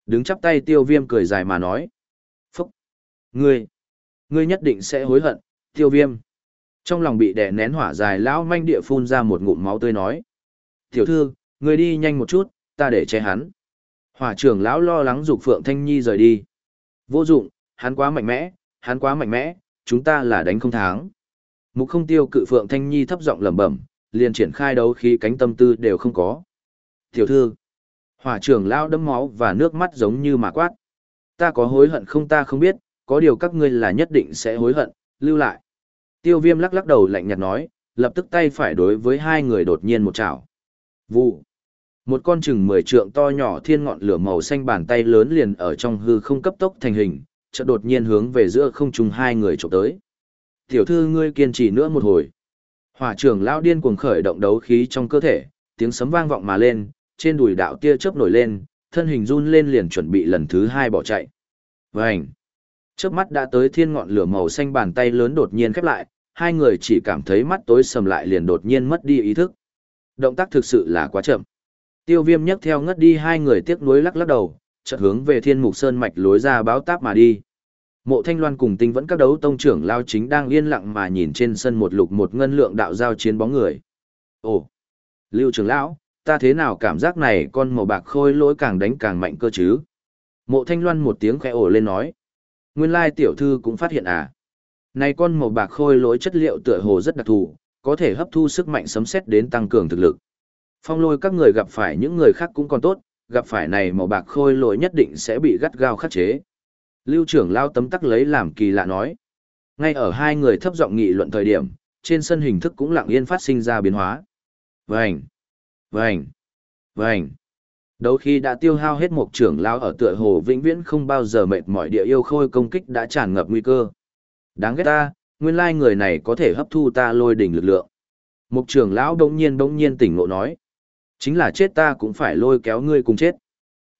Đứng chắp tay tiêu viêm cười dài mà nói. Phúc! Ngươi! Ngươi nhất định sẽ hối hận, tiêu viêm. Trong lòng bị đè nén hỏa dài lão manh địa phun ra một ngụm máu tươi nói. Tiểu thư, ngươi đi nhanh một chút, ta để che hắn. Hỏa trưởng lão lo lắng dục Phượng Thanh Nhi rời đi. Vô dụng, hắn quá mạnh mẽ, hắn quá mạnh mẽ, chúng ta là đánh không thắng. Mục không tiêu cự Phượng Thanh Nhi thấp giọng lẩm bẩm, liền triển khai đấu khí cánh tâm tư đều không có. Tiểu thư, hỏa trưởng lao đấm máu và nước mắt giống như mà quát. Ta có hối hận không ta không biết, có điều các ngươi là nhất định sẽ hối hận, lưu lại. Tiêu viêm lắc lắc đầu lạnh nhạt nói, lập tức tay phải đối với hai người đột nhiên một chảo. Vụ. Một con chừng mười trượng to nhỏ thiên ngọn lửa màu xanh bàn tay lớn liền ở trong hư không cấp tốc thành hình, chợt đột nhiên hướng về giữa không trung hai người chụp tới. Tiểu thư ngươi kiên trì nữa một hồi. Hỏa trưởng lão điên cuồng khởi động đấu khí trong cơ thể, tiếng sấm vang vọng mà lên, trên đùi đạo tia chớp nổi lên, thân hình run lên liền chuẩn bị lần thứ hai bỏ chạy. Vành. Chớp mắt đã tới thiên ngọn lửa màu xanh bàn tay lớn đột nhiên khép lại, hai người chỉ cảm thấy mắt tối sầm lại liền đột nhiên mất đi ý thức. Động tác thực sự là quá chậm. Tiêu viêm nhấc theo ngất đi hai người tiếc nuối lắc lắc đầu, chợt hướng về thiên mục sơn mạch lối ra báo táp mà đi. Mộ Thanh Loan cùng tinh vẫn các đấu tông trưởng lao chính đang yên lặng mà nhìn trên sân một lục một ngân lượng đạo giao chiến bóng người. Ồ, Lưu trưởng lão, ta thế nào cảm giác này con màu bạc khôi lỗi càng đánh càng mạnh cơ chứ? Mộ Thanh Loan một tiếng khẽ ồ lên nói. Nguyên lai tiểu thư cũng phát hiện à. Này con màu bạc khôi lỗi chất liệu tựa hồ rất đặc thù, có thể hấp thu sức mạnh sấm sét đến tăng cường thực lực. Phong lôi các người gặp phải những người khác cũng còn tốt, gặp phải này màu bạc khôi lỗi nhất định sẽ bị gắt gao khắc chế. Lưu trưởng lao tấm tắc lấy làm kỳ lạ nói. Ngay ở hai người thấp giọng nghị luận thời điểm, trên sân hình thức cũng lặng yên phát sinh ra biến hóa. Vành, vành, vành. Đấu khi đã tiêu hao hết một trưởng lao ở tựa hồ vĩnh viễn không bao giờ mệt mỏi địa yêu khôi công kích đã tràn ngập nguy cơ. Đáng ghét ta, nguyên lai người này có thể hấp thu ta lôi đỉnh lực lượng. Mục trưởng lão đông nhiên đông nhiên tỉnh ngộ nói. Chính là chết ta cũng phải lôi kéo ngươi cùng chết.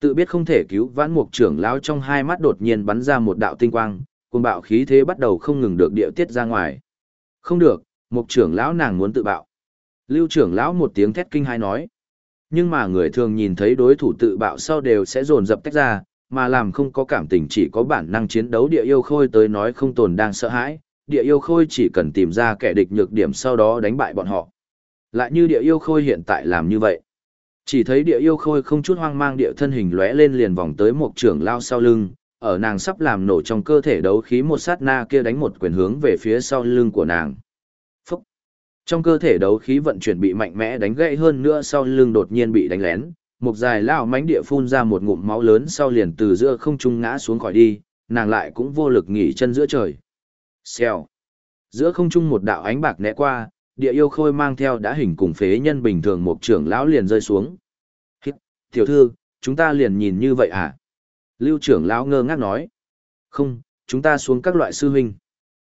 Tự biết không thể cứu vãn mục trưởng lão trong hai mắt đột nhiên bắn ra một đạo tinh quang, cuồng bạo khí thế bắt đầu không ngừng được điệu tiết ra ngoài. Không được, mục trưởng lão nàng muốn tự bạo. Lưu trưởng lão một tiếng thét kinh hai nói. Nhưng mà người thường nhìn thấy đối thủ tự bạo sau đều sẽ dồn dập tách ra, mà làm không có cảm tình chỉ có bản năng chiến đấu địa yêu khôi tới nói không tồn đang sợ hãi, địa yêu khôi chỉ cần tìm ra kẻ địch nhược điểm sau đó đánh bại bọn họ. Lại như địa yêu khôi hiện tại làm như vậy. Chỉ thấy địa yêu khôi không chút hoang mang địa thân hình lóe lên liền vòng tới một trưởng lao sau lưng, ở nàng sắp làm nổ trong cơ thể đấu khí một sát na kia đánh một quyền hướng về phía sau lưng của nàng. Phúc! Trong cơ thể đấu khí vận chuyển bị mạnh mẽ đánh gãy hơn nữa sau lưng đột nhiên bị đánh lén, một dài lao mánh địa phun ra một ngụm máu lớn sau liền từ giữa không trung ngã xuống khỏi đi, nàng lại cũng vô lực nghỉ chân giữa trời. Xèo! Giữa không trung một đạo ánh bạc né qua, địa yêu khôi mang theo đã hình cùng phế nhân bình thường một trưởng lão liền rơi xuống. Hít, tiểu thư, chúng ta liền nhìn như vậy à? Lưu trưởng lão ngơ ngác nói. Không, chúng ta xuống các loại sư huynh.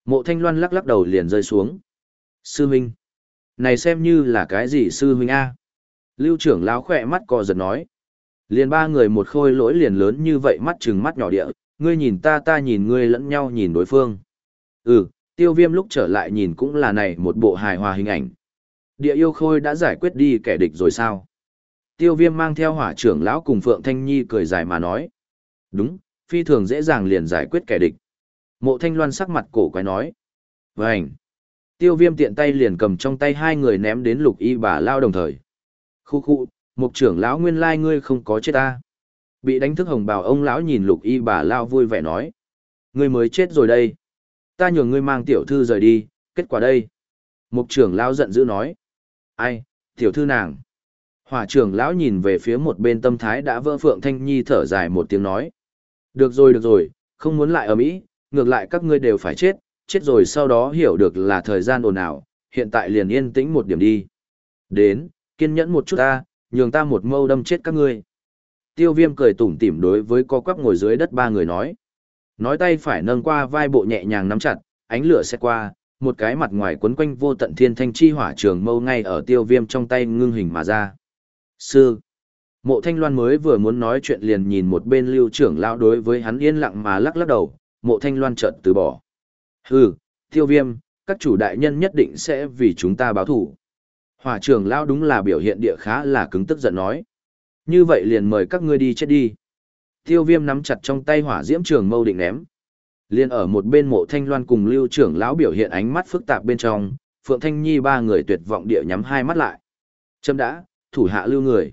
Mộ thanh loan lắc lắc đầu liền rơi xuống. Sư huynh. Này xem như là cái gì sư huynh A? Lưu trưởng lão khỏe mắt co giật nói. Liền ba người một khôi lỗi liền lớn như vậy mắt trừng mắt nhỏ địa, ngươi nhìn ta ta nhìn ngươi lẫn nhau nhìn đối phương. Ừ, tiêu viêm lúc trở lại nhìn cũng là này một bộ hài hòa hình ảnh. Địa yêu khôi đã giải quyết đi kẻ địch rồi sao? Tiêu viêm mang theo hỏa trưởng lão cùng Phượng Thanh Nhi cười dài mà nói. Đúng, phi thường dễ dàng liền giải quyết kẻ địch. Mộ thanh loan sắc mặt cổ quái nói. Vânh! Tiêu viêm tiện tay liền cầm trong tay hai người ném đến lục y bà lao đồng thời. Khu khu, mục trưởng lão nguyên lai ngươi không có chết ta. Bị đánh thức hồng bào ông lão nhìn lục y bà lao vui vẻ nói. Ngươi mới chết rồi đây ta nhường ngươi mang tiểu thư rời đi, kết quả đây. Mục trưởng lão giận dữ nói. Ai, tiểu thư nàng. Hỏa trưởng lão nhìn về phía một bên tâm thái đã vỡ Phượng Thanh Nhi thở dài một tiếng nói. Được rồi được rồi, không muốn lại ở Mỹ, ngược lại các ngươi đều phải chết, chết rồi sau đó hiểu được là thời gian ồn ào, hiện tại liền yên tĩnh một điểm đi. Đến, kiên nhẫn một chút ta, nhường ta một mâu đâm chết các ngươi. Tiêu viêm cười tủm tỉm đối với co quắp ngồi dưới đất ba người nói. Nói tay phải nâng qua vai bộ nhẹ nhàng nắm chặt, ánh lửa sẽ qua, một cái mặt ngoài quấn quanh vô tận thiên thanh chi hỏa trường mâu ngay ở tiêu viêm trong tay ngưng hình mà ra. Sư. Mộ thanh loan mới vừa muốn nói chuyện liền nhìn một bên lưu trưởng lao đối với hắn yên lặng mà lắc lắc đầu, mộ thanh loan chợt từ bỏ. Hừ, tiêu viêm, các chủ đại nhân nhất định sẽ vì chúng ta báo thủ. Hỏa trưởng lao đúng là biểu hiện địa khá là cứng tức giận nói. Như vậy liền mời các ngươi đi chết đi. Tiêu viêm nắm chặt trong tay hỏa diễm trường mâu định ném. Liên ở một bên mộ thanh loan cùng lưu trưởng lão biểu hiện ánh mắt phức tạp bên trong, Phượng Thanh Nhi ba người tuyệt vọng địa nhắm hai mắt lại. Châm đã, thủ hạ lưu người.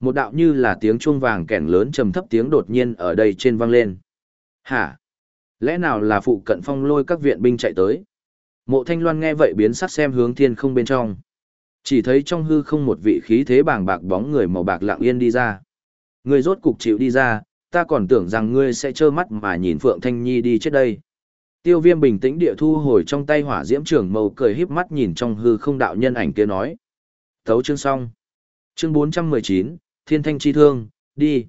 Một đạo như là tiếng chuông vàng kèn lớn trầm thấp tiếng đột nhiên ở đây trên vang lên. Hả? Lẽ nào là phụ cận phong lôi các viện binh chạy tới? Mộ thanh loan nghe vậy biến sắc xem hướng thiên không bên trong. Chỉ thấy trong hư không một vị khí thế bàng bạc bóng người màu bạc lặng yên đi ra. Người rốt cục chịu đi ra, ta còn tưởng rằng ngươi sẽ trơ mắt mà nhìn Phượng Thanh Nhi đi chết đây. Tiêu viêm bình tĩnh địa thu hồi trong tay hỏa diễm trưởng màu cười híp mắt nhìn trong hư không đạo nhân ảnh kia nói. Thấu chương xong. Chương 419, Thiên Thanh Chi Thương, đi.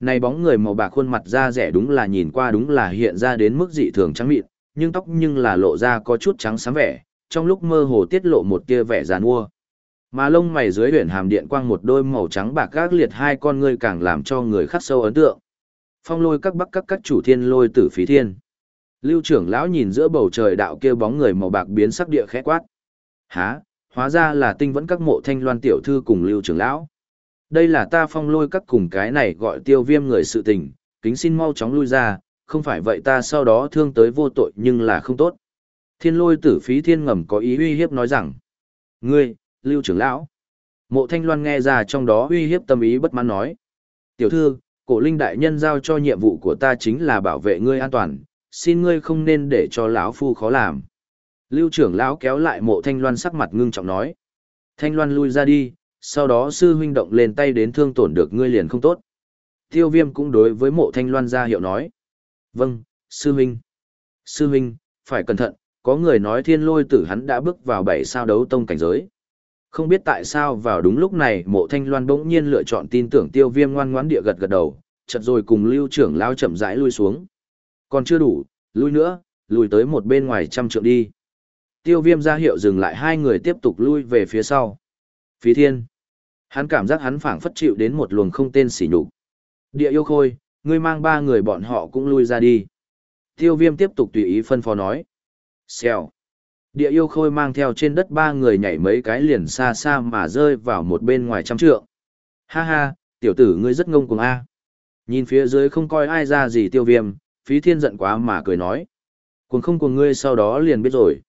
Này bóng người màu bạc khuôn mặt da rẻ đúng là nhìn qua đúng là hiện ra đến mức dị thường trắng mịn, nhưng tóc nhưng là lộ ra có chút trắng sáng vẻ, trong lúc mơ hồ tiết lộ một tia vẻ giàn mua. Mà lông mày dưới huyền hàm điện quang một đôi màu trắng bạc gác liệt hai con ngươi càng làm cho người khắc sâu ấn tượng. Phong lôi các bắc các các chủ thiên lôi tử phí thiên. Lưu trưởng lão nhìn giữa bầu trời đạo kia bóng người màu bạc biến sắc địa khẽ quát. há hóa ra là tinh vẫn các mộ thanh loan tiểu thư cùng lưu trưởng lão. Đây là ta phong lôi các cùng cái này gọi tiêu viêm người sự tình, kính xin mau chóng lui ra, không phải vậy ta sau đó thương tới vô tội nhưng là không tốt. Thiên lôi tử phí thiên ngầm có ý uy hiếp nói rằng, ngươi, lưu trưởng lão. Mộ thanh loan nghe ra trong đó uy hiếp tâm ý bất mãn nói. Tiểu thư, cổ linh đại nhân giao cho nhiệm vụ của ta chính là bảo vệ ngươi an toàn, xin ngươi không nên để cho lão phu khó làm. Lưu trưởng lão kéo lại mộ thanh loan sắc mặt ngưng trọng nói. Thanh loan lui ra đi, sau đó sư huynh động lên tay đến thương tổn được ngươi liền không tốt. Tiêu viêm cũng đối với mộ thanh loan ra hiệu nói. Vâng, sư huynh. Sư huynh, phải cẩn thận, có người nói thiên lôi tử hắn đã bước vào bảy sao đấu tông cảnh giới. Không biết tại sao vào đúng lúc này mộ thanh loan bỗng nhiên lựa chọn tin tưởng tiêu viêm ngoan ngoãn địa gật gật đầu, chợt rồi cùng lưu trưởng lao chậm rãi lui xuống. Còn chưa đủ, lui nữa, lùi tới một bên ngoài trăm trượng đi. Tiêu viêm ra hiệu dừng lại hai người tiếp tục lui về phía sau. Phí thiên. Hắn cảm giác hắn phảng phất chịu đến một luồng không tên sỉ nhục. Địa yêu khôi, ngươi mang ba người bọn họ cũng lui ra đi. Tiêu viêm tiếp tục tùy ý phân phó nói. Xèo. Địa yêu khôi mang theo trên đất ba người nhảy mấy cái liền xa xa mà rơi vào một bên ngoài trăm trượng. Ha ha, tiểu tử ngươi rất ngông cuồng a. Nhìn phía dưới không coi ai ra gì tiêu viêm, phí thiên giận quá mà cười nói. Cuồng không cuồng ngươi sau đó liền biết rồi.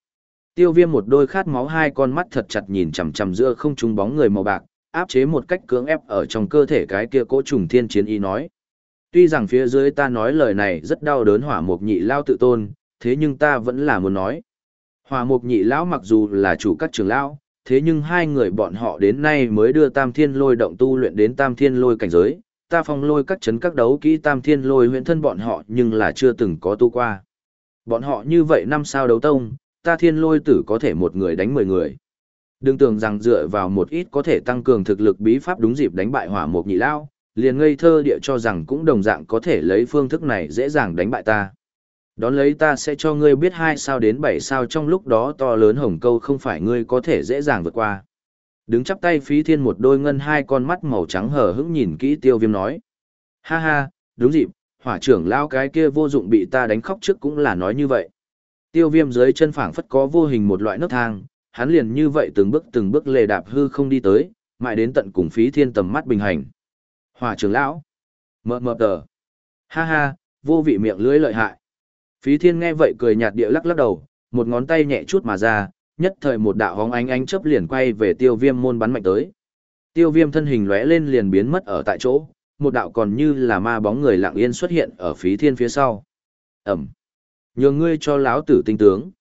Tiêu viêm một đôi khát máu hai con mắt thật chặt nhìn chằm chằm giữa không trung bóng người màu bạc, áp chế một cách cưỡng ép ở trong cơ thể cái kia cỗ trùng thiên chiến y nói. Tuy rằng phía dưới ta nói lời này rất đau đớn hỏa mục nhị lao tự tôn, thế nhưng ta vẫn là muốn nói. Hòa mục nhị lão mặc dù là chủ các trường lão, thế nhưng hai người bọn họ đến nay mới đưa tam thiên lôi động tu luyện đến tam thiên lôi cảnh giới, ta phong lôi các chấn các đấu kỹ tam thiên lôi huyện thân bọn họ nhưng là chưa từng có tu qua. Bọn họ như vậy năm sao đấu tông, ta thiên lôi tử có thể một người đánh mười người. Đừng tưởng rằng dựa vào một ít có thể tăng cường thực lực bí pháp đúng dịp đánh bại hỏa mục nhị lao, liền ngây thơ địa cho rằng cũng đồng dạng có thể lấy phương thức này dễ dàng đánh bại ta. Đón lấy ta sẽ cho ngươi biết hai sao đến bảy sao trong lúc đó to lớn hồng câu không phải ngươi có thể dễ dàng vượt qua. Đứng chắp tay phí thiên một đôi ngân hai con mắt màu trắng hờ hững nhìn kỹ tiêu viêm nói. Ha ha, đúng dịp, hỏa trưởng lao cái kia vô dụng bị ta đánh khóc trước cũng là nói như vậy. Tiêu viêm dưới chân phảng phất có vô hình một loại nấc thang, hắn liền như vậy từng bước từng bước lề đạp hư không đi tới, mãi đến tận cùng phí thiên tầm mắt bình hành. Hỏa trưởng lão. Mờ mờ tờ. Ha ha, vô vị miệng lưỡi lợi hại. Phí thiên nghe vậy cười nhạt địa lắc lắc đầu, một ngón tay nhẹ chút mà ra, nhất thời một đạo hóng ánh ánh chớp liền quay về tiêu viêm môn bắn mạnh tới. Tiêu viêm thân hình lóe lên liền biến mất ở tại chỗ, một đạo còn như là ma bóng người lặng yên xuất hiện ở phí thiên phía sau. Ẩm. Nhường ngươi cho lão tử tinh tướng.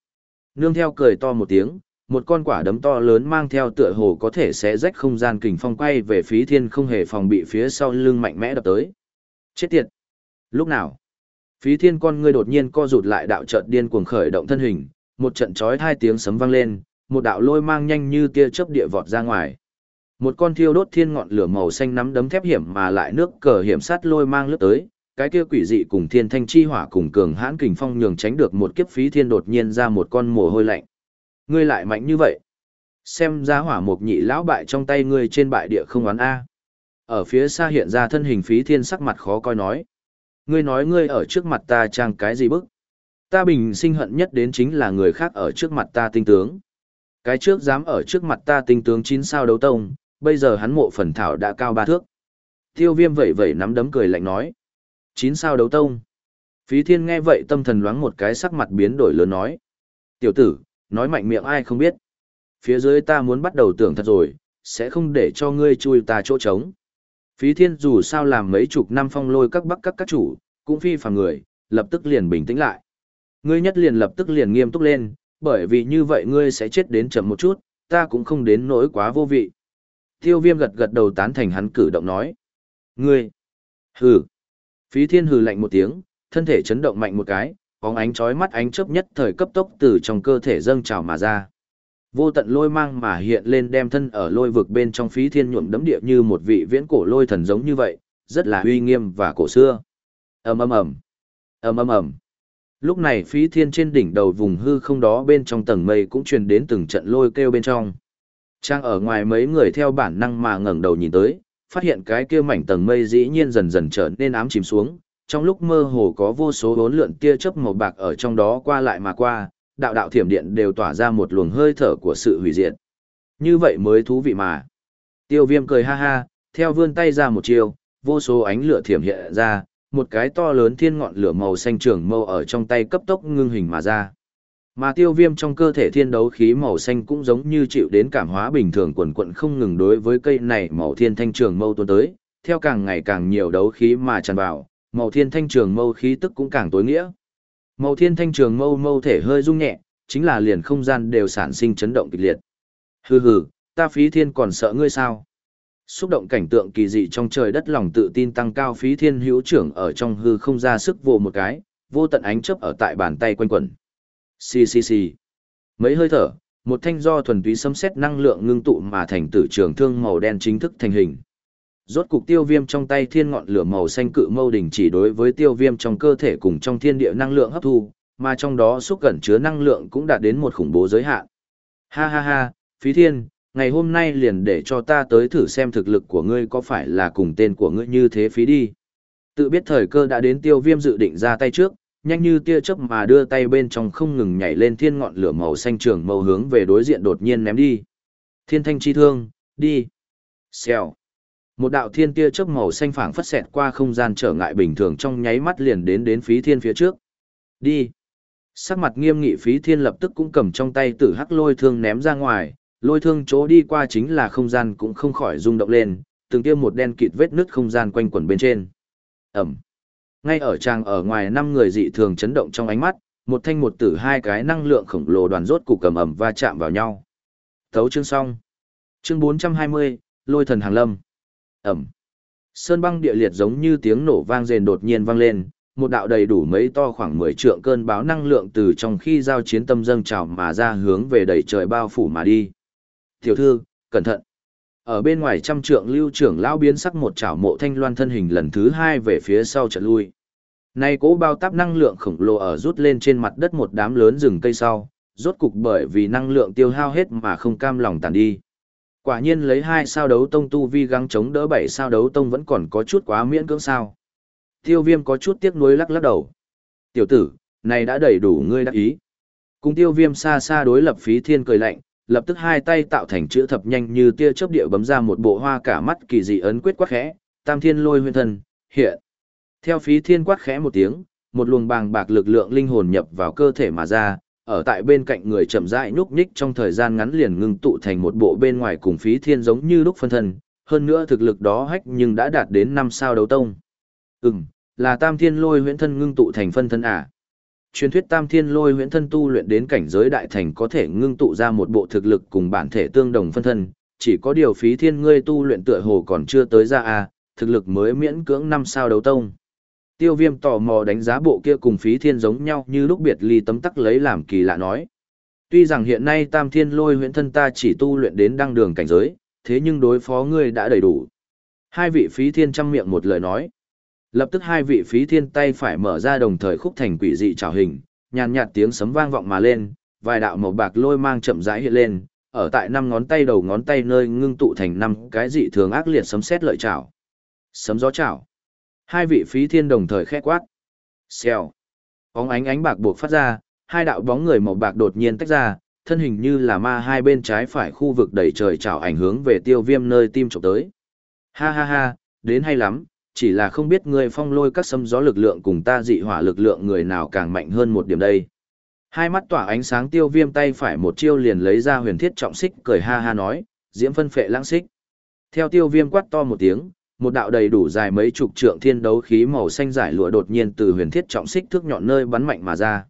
Nương theo cười to một tiếng, một con quả đấm to lớn mang theo tựa hồ có thể sẽ rách không gian kình phong quay về phí thiên không hề phòng bị phía sau lưng mạnh mẽ đập tới. Chết tiệt! Lúc nào? Phí thiên con ngươi đột nhiên co rụt lại đạo trận điên cuồng khởi động thân hình, một trận chói hai tiếng sấm vang lên, một đạo lôi mang nhanh như tia chớp địa vọt ra ngoài. Một con thiêu đốt thiên ngọn lửa màu xanh nắm đấm thép hiểm mà lại nước cờ hiểm sát lôi mang lướt tới, cái kia quỷ dị cùng thiên thanh chi hỏa cùng cường hãn kình phong nhường tránh được một kiếp phí thiên đột nhiên ra một con mồ hôi lạnh. Ngươi lại mạnh như vậy. Xem ra hỏa mục nhị lão bại trong tay ngươi trên bại địa không oán A. Ở phía xa hiện ra thân hình phí thiên sắc mặt khó coi nói. Ngươi nói ngươi ở trước mặt ta trang cái gì bức? Ta bình sinh hận nhất đến chính là người khác ở trước mặt ta tinh tướng. Cái trước dám ở trước mặt ta tinh tướng chín sao đấu tông, bây giờ hắn mộ phần thảo đã cao ba thước. Tiêu viêm vẩy vẩy nắm đấm cười lạnh nói. Chín sao đấu tông. Phí thiên nghe vậy tâm thần loáng một cái sắc mặt biến đổi lớn nói. Tiểu tử, nói mạnh miệng ai không biết. Phía dưới ta muốn bắt đầu tưởng thật rồi, sẽ không để cho ngươi chui ta chỗ trống. Phí thiên dù sao làm mấy chục năm phong lôi các bắc các các chủ, cũng phi phàm người, lập tức liền bình tĩnh lại. Ngươi nhất liền lập tức liền nghiêm túc lên, bởi vì như vậy ngươi sẽ chết đến chậm một chút, ta cũng không đến nỗi quá vô vị. Tiêu viêm gật gật đầu tán thành hắn cử động nói. Ngươi! Hừ! Phí thiên hừ lạnh một tiếng, thân thể chấn động mạnh một cái, bóng ánh chói mắt ánh chớp nhất thời cấp tốc từ trong cơ thể dâng trào mà ra. Vô tận lôi mang mà hiện lên đem thân ở lôi vực bên trong phí thiên nhuộm đấm địa như một vị viễn cổ lôi thần giống như vậy, rất là uy nghiêm và cổ xưa. ầm ầm ầm, ầm ầm ầm. Lúc này phí thiên trên đỉnh đầu vùng hư không đó bên trong tầng mây cũng truyền đến từng trận lôi kêu bên trong. Trang ở ngoài mấy người theo bản năng mà ngẩng đầu nhìn tới, phát hiện cái kia mảnh tầng mây dĩ nhiên dần dần trở nên ám chìm xuống, trong lúc mơ hồ có vô số bốn lượn tia chớp màu bạc ở trong đó qua lại mà qua, đạo đạo thiểm điện đều tỏa ra một luồng hơi thở của sự hủy diệt. Như vậy mới thú vị mà. Tiêu viêm cười ha ha, theo vươn tay ra một chiều, vô số ánh lửa thiểm hiện ra, một cái to lớn thiên ngọn lửa màu xanh trường mâu ở trong tay cấp tốc ngưng hình mà ra. Mà tiêu viêm trong cơ thể thiên đấu khí màu xanh cũng giống như chịu đến cảm hóa bình thường quần quận không ngừng đối với cây này màu thiên thanh trường mâu tuôn tới, theo càng ngày càng nhiều đấu khí mà tràn vào, màu thiên thanh trường mâu khí tức cũng càng tối nghĩa. Màu thiên thanh trường mâu mâu thể hơi rung nhẹ, chính là liền không gian đều sản sinh chấn động kịch liệt. Hừ hừ, ta phí thiên còn sợ ngươi sao? Xúc động cảnh tượng kỳ dị trong trời đất lòng tự tin tăng cao phí thiên hữu trưởng ở trong hư không ra sức vô một cái, vô tận ánh chớp ở tại bàn tay quanh quẩn. Xì xì xì. Mấy hơi thở, một thanh do thuần túy xâm xét năng lượng ngưng tụ mà thành tử trường thương màu đen chính thức thành hình. Rốt cục tiêu viêm trong tay thiên ngọn lửa màu xanh cự mâu đỉnh chỉ đối với tiêu viêm trong cơ thể cùng trong thiên địa năng lượng hấp thu, mà trong đó xúc gần chứa năng lượng cũng đạt đến một khủng bố giới hạn. Ha ha ha, phí thiên, ngày hôm nay liền để cho ta tới thử xem thực lực của ngươi có phải là cùng tên của ngươi như thế phí đi. Tự biết thời cơ đã đến tiêu viêm dự định ra tay trước, nhanh như tia chớp mà đưa tay bên trong không ngừng nhảy lên thiên ngọn lửa màu xanh trường màu hướng về đối diện đột nhiên ném đi. Thiên thanh chi thương, đi. Xèo. Một đạo thiên tia chớp màu xanh phảng phất xẹt qua không gian trở ngại bình thường trong nháy mắt liền đến đến phí thiên phía trước. Đi. Sắc mặt nghiêm nghị phí thiên lập tức cũng cầm trong tay tử hắc lôi thương ném ra ngoài, lôi thương chỗ đi qua chính là không gian cũng không khỏi rung động lên, từng tiêm một đen kịt vết nứt không gian quanh quẩn bên trên. Ẩm. Ngay ở trang ở ngoài năm người dị thường chấn động trong ánh mắt, một thanh một tử hai cái năng lượng khổng lồ đoàn rốt cục cầm ẩm va chạm vào nhau. Thấu chương xong. Chương 420, Lôi thần hàng lâm. Ẩm. Sơn băng địa liệt giống như tiếng nổ vang rền đột nhiên vang lên, một đạo đầy đủ mấy to khoảng 10 trượng cơn báo năng lượng từ trong khi giao chiến tâm dâng trào mà ra hướng về đầy trời bao phủ mà đi. Tiểu thư, cẩn thận. Ở bên ngoài trăm trượng lưu trưởng lão biến sắc một chảo mộ thanh loan thân hình lần thứ hai về phía sau trận lui. Nay cố bao táp năng lượng khổng lồ ở rút lên trên mặt đất một đám lớn rừng cây sau, rốt cục bởi vì năng lượng tiêu hao hết mà không cam lòng tàn đi. Quả nhiên lấy hai sao đấu tông tu vi gắng chống đỡ bảy sao đấu tông vẫn còn có chút quá miễn cưỡng sao. Tiêu viêm có chút tiếc nuối lắc lắc đầu. Tiểu tử, này đã đầy đủ ngươi đắc ý. Cùng tiêu viêm xa xa đối lập phí thiên cười lạnh, lập tức hai tay tạo thành chữ thập nhanh như tia chớp địa bấm ra một bộ hoa cả mắt kỳ dị ấn quyết quát khẽ, tam thiên lôi huyên thần, hiện. Theo phí thiên quát khẽ một tiếng, một luồng bàng bạc lực lượng linh hồn nhập vào cơ thể mà ra, ở tại bên cạnh người chậm rãi nhúc nhích trong thời gian ngắn liền ngưng tụ thành một bộ bên ngoài cùng phí thiên giống như lúc phân thân, hơn nữa thực lực đó hách nhưng đã đạt đến năm sao đấu tông. Ừm, là tam thiên lôi huyễn thân ngưng tụ thành phân thân à. Truyền thuyết tam thiên lôi huyễn thân tu luyện đến cảnh giới đại thành có thể ngưng tụ ra một bộ thực lực cùng bản thể tương đồng phân thân, chỉ có điều phí thiên ngươi tu luyện tựa hồ còn chưa tới ra à, thực lực mới miễn cưỡng năm sao đấu tông. Tiêu viêm tò mò đánh giá bộ kia cùng phí thiên giống nhau như lúc biệt ly tấm tắc lấy làm kỳ lạ nói. Tuy rằng hiện nay tam thiên lôi huyện thân ta chỉ tu luyện đến đăng đường cảnh giới, thế nhưng đối phó ngươi đã đầy đủ. Hai vị phí thiên chăm miệng một lời nói. Lập tức hai vị phí thiên tay phải mở ra đồng thời khúc thành quỷ dị trào hình, nhàn nhạt tiếng sấm vang vọng mà lên, vài đạo màu bạc lôi mang chậm rãi hiện lên, ở tại năm ngón tay đầu ngón tay nơi ngưng tụ thành năm cái dị thường ác liệt sấm sét lợi trảo. Sấm gió trảo. Hai vị phí thiên đồng thời khẽ quát. Xèo. Bóng ánh ánh bạc buộc phát ra, hai đạo bóng người màu bạc đột nhiên tách ra, thân hình như là ma hai bên trái phải khu vực đầy trời trào ảnh hướng về tiêu viêm nơi tim trộm tới. Ha ha ha, đến hay lắm, chỉ là không biết ngươi phong lôi các sấm gió lực lượng cùng ta dị hỏa lực lượng người nào càng mạnh hơn một điểm đây. Hai mắt tỏa ánh sáng tiêu viêm tay phải một chiêu liền lấy ra huyền thiết trọng xích cười ha ha nói, diễm phân phệ lãng xích. Theo tiêu viêm quát to một tiếng, một đạo đầy đủ dài mấy chục trượng thiên đấu khí màu xanh giải lụa đột nhiên từ huyền thiết trọng xích thước nhọn nơi bắn mạnh mà ra.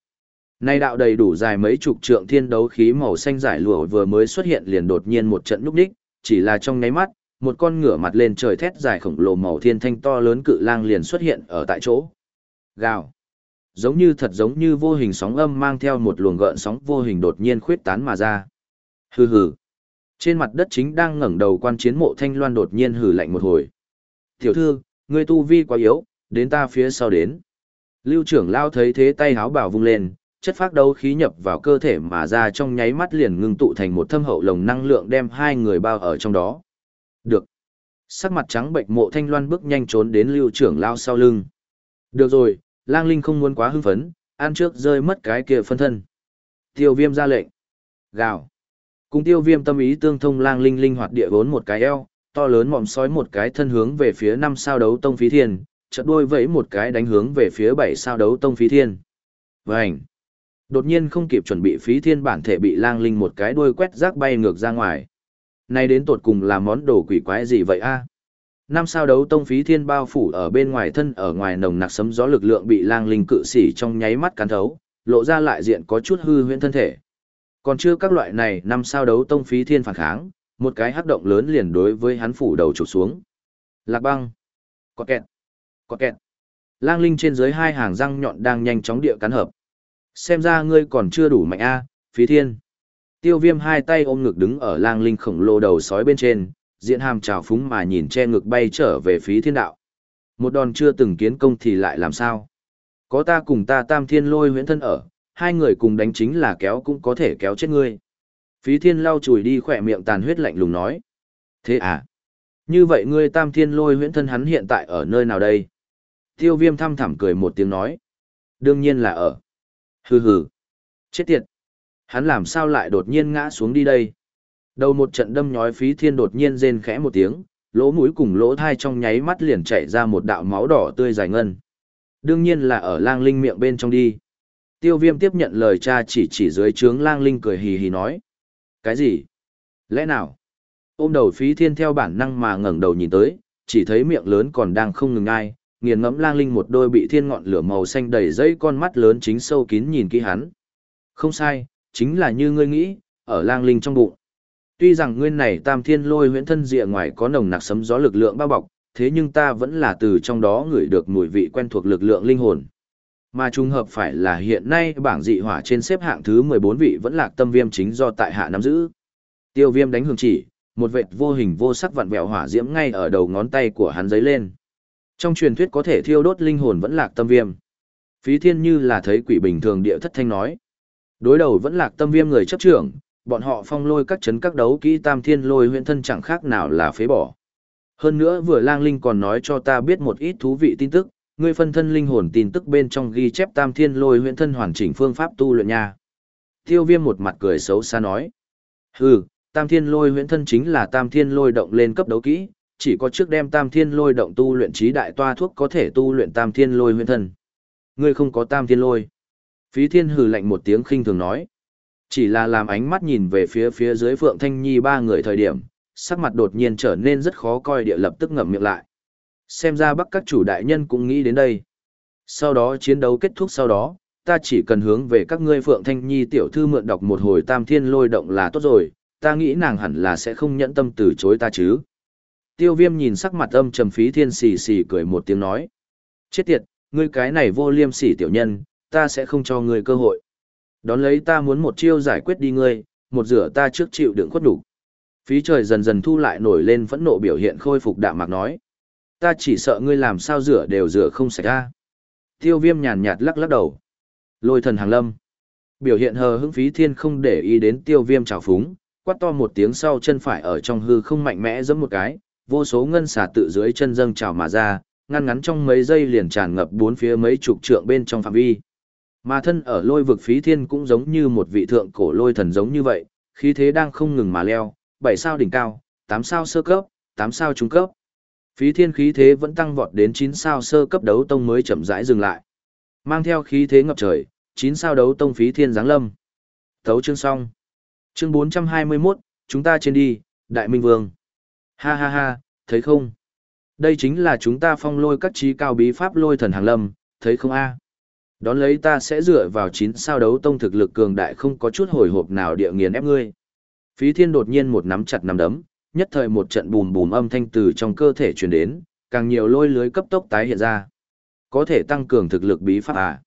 Nay đạo đầy đủ dài mấy chục trượng thiên đấu khí màu xanh giải lụa vừa mới xuất hiện liền đột nhiên một trận núp đích, chỉ là trong nháy mắt, một con ngửa mặt lên trời thét dài khổng lồ màu thiên thanh to lớn cự lang liền xuất hiện ở tại chỗ. Gào. Giống như thật giống như vô hình sóng âm mang theo một luồng gợn sóng vô hình đột nhiên khuyết tán mà ra. Hừ hừ. Trên mặt đất chính đang ngẩng đầu quan chiến mộ thanh loan đột nhiên hừ lạnh một hồi. Tiểu thư, ngươi tu vi quá yếu, đến ta phía sau đến. Lưu trưởng lao thấy thế tay háo bảo vung lên, chất phát đấu khí nhập vào cơ thể mà ra trong nháy mắt liền ngưng tụ thành một thâm hậu lồng năng lượng đem hai người bao ở trong đó. Được. Sắc mặt trắng bệnh mộ thanh loan bước nhanh trốn đến lưu trưởng lao sau lưng. Được rồi, lang linh không muốn quá hưng phấn, ăn trước rơi mất cái kia phân thân. Tiêu viêm ra lệnh. Gào. Cùng tiêu viêm tâm ý tương thông lang linh linh hoạt địa vốn một cái eo, to lớn mỏm sói một cái thân hướng về phía năm sao đấu tông phí thiên, chợt đuôi vẫy một cái đánh hướng về phía bảy sao đấu tông phí thiên. Vành. Đột nhiên không kịp chuẩn bị phí thiên bản thể bị lang linh một cái đuôi quét rác bay ngược ra ngoài. Nay đến tột cùng là món đồ quỷ quái gì vậy a? Năm sao đấu tông phí thiên bao phủ ở bên ngoài thân ở ngoài nồng nặc sấm gió lực lượng bị lang linh cự xỉ trong nháy mắt cắn thấu, lộ ra lại diện có chút hư huyễn thân thể. Còn chưa các loại này năm sao đấu tông phí thiên phản kháng, một cái hắc động lớn liền đối với hắn phủ đầu chụp xuống. Lạc băng. Có kẹt. Có kẹt. Lang linh trên dưới hai hàng răng nhọn đang nhanh chóng địa cắn hợp. Xem ra ngươi còn chưa đủ mạnh a, phí thiên. Tiêu viêm hai tay ôm ngực đứng ở lang linh khổng lồ đầu sói bên trên, diện hàm trào phúng mà nhìn che ngực bay trở về phí thiên đạo. Một đòn chưa từng kiến công thì lại làm sao? Có ta cùng ta tam thiên lôi huyễn thân ở, hai người cùng đánh chính là kéo cũng có thể kéo chết ngươi. Phí thiên lau chùi đi khỏe miệng tàn huyết lạnh lùng nói. Thế à? Như vậy ngươi tam thiên lôi huyễn thân hắn hiện tại ở nơi nào đây? Tiêu viêm thăm thẳm cười một tiếng nói. Đương nhiên là ở. Hừ hừ. Chết tiệt. Hắn làm sao lại đột nhiên ngã xuống đi đây? Đầu một trận đâm nhói phí thiên đột nhiên rên khẽ một tiếng, lỗ mũi cùng lỗ thai trong nháy mắt liền chảy ra một đạo máu đỏ tươi dài ngân. Đương nhiên là ở lang linh miệng bên trong đi. Tiêu viêm tiếp nhận lời cha chỉ chỉ dưới trướng lang linh cười hì hì nói. Cái gì? Lẽ nào? Ôm đầu phí thiên theo bản năng mà ngẩng đầu nhìn tới, chỉ thấy miệng lớn còn đang không ngừng ai, nghiền ngẫm lang linh một đôi bị thiên ngọn lửa màu xanh đầy dây con mắt lớn chính sâu kín nhìn kỹ hắn. Không sai, chính là như ngươi nghĩ, ở lang linh trong bụng. Tuy rằng nguyên này tam thiên lôi huyễn thân dịa ngoài có nồng nặc sấm gió lực lượng bao bọc, thế nhưng ta vẫn là từ trong đó ngửi được mùi vị quen thuộc lực lượng linh hồn. Mà trùng hợp phải là hiện nay bảng dị hỏa trên xếp hạng thứ 14 vị vẫn lạc tâm viêm chính do tại hạ nắm giữ. Tiêu viêm đánh hưởng chỉ, một vệt vô hình vô sắc vặn vẹo hỏa diễm ngay ở đầu ngón tay của hắn giấy lên. Trong truyền thuyết có thể thiêu đốt linh hồn vẫn lạc tâm viêm. Phí thiên như là thấy quỷ bình thường địa thất thanh nói. Đối đầu vẫn lạc tâm viêm người chấp trưởng, bọn họ phong lôi các chấn các đấu kỹ tam thiên lôi huyện thân chẳng khác nào là phế bỏ. Hơn nữa vừa lang linh còn nói cho ta biết một ít thú vị tin tức, ngươi phân thân linh hồn tin tức bên trong ghi chép tam thiên lôi Huyễn thân hoàn chỉnh phương pháp tu luyện nha. Tiêu viêm một mặt cười xấu xa nói. Hừ, tam thiên lôi Huyễn thân chính là tam thiên lôi động lên cấp đấu kỹ, chỉ có trước đem tam thiên lôi động tu luyện trí đại toa thuốc có thể tu luyện tam thiên lôi Huyễn thân. Ngươi không có tam thiên lôi. Phí thiên hừ lạnh một tiếng khinh thường nói. Chỉ là làm ánh mắt nhìn về phía phía dưới Phượng Thanh Nhi ba người thời điểm, sắc mặt đột nhiên trở nên rất khó coi địa lập tức ngậm miệng lại. Xem ra bắc các chủ đại nhân cũng nghĩ đến đây. Sau đó chiến đấu kết thúc sau đó, ta chỉ cần hướng về các ngươi Phượng Thanh Nhi tiểu thư mượn đọc một hồi tam thiên lôi động là tốt rồi, ta nghĩ nàng hẳn là sẽ không nhẫn tâm từ chối ta chứ. Tiêu viêm nhìn sắc mặt âm trầm phí thiên xì xì cười một tiếng nói. Chết tiệt, ngươi cái này vô liêm sỉ tiểu nhân, ta sẽ không cho ngươi cơ hội. Đón lấy ta muốn một chiêu giải quyết đi ngươi, một rửa ta trước chịu đựng khuất đủ. Phí trời dần dần thu lại nổi lên phẫn nộ biểu hiện khôi phục đạm mạc nói. Ta chỉ sợ ngươi làm sao rửa đều rửa không sạch ra. Tiêu viêm nhàn nhạt lắc lắc đầu. Lôi thần hàng lâm. Biểu hiện hờ hững phí thiên không để ý đến tiêu viêm trào phúng, quát to một tiếng sau chân phải ở trong hư không mạnh mẽ giẫm một cái, vô số ngân xà tự dưới chân dâng trào mà ra, ngăn ngắn trong mấy giây liền tràn ngập bốn phía mấy chục trượng bên trong phạm vi. Mà thân ở lôi vực phí thiên cũng giống như một vị thượng cổ lôi thần giống như vậy, khí thế đang không ngừng mà leo, 7 sao đỉnh cao, 8 sao sơ cấp, 8 sao trung cấp. Phí thiên khí thế vẫn tăng vọt đến 9 sao sơ cấp đấu tông mới chậm rãi dừng lại. Mang theo khí thế ngập trời, 9 sao đấu tông phí thiên giáng lâm. Thấu chương xong. Chương 421, chúng ta trên đi, Đại Minh Vương. Ha ha ha, thấy không? Đây chính là chúng ta phong lôi các trí cao bí pháp lôi thần hàng lâm, thấy không a? Đón lấy ta sẽ dựa vào chín sao đấu tông thực lực cường đại không có chút hồi hộp nào địa nghiền ép ngươi. Phí thiên đột nhiên một nắm chặt nắm đấm, nhất thời một trận bùm bùm âm thanh từ trong cơ thể truyền đến, càng nhiều lôi lưới cấp tốc tái hiện ra. Có thể tăng cường thực lực bí pháp à?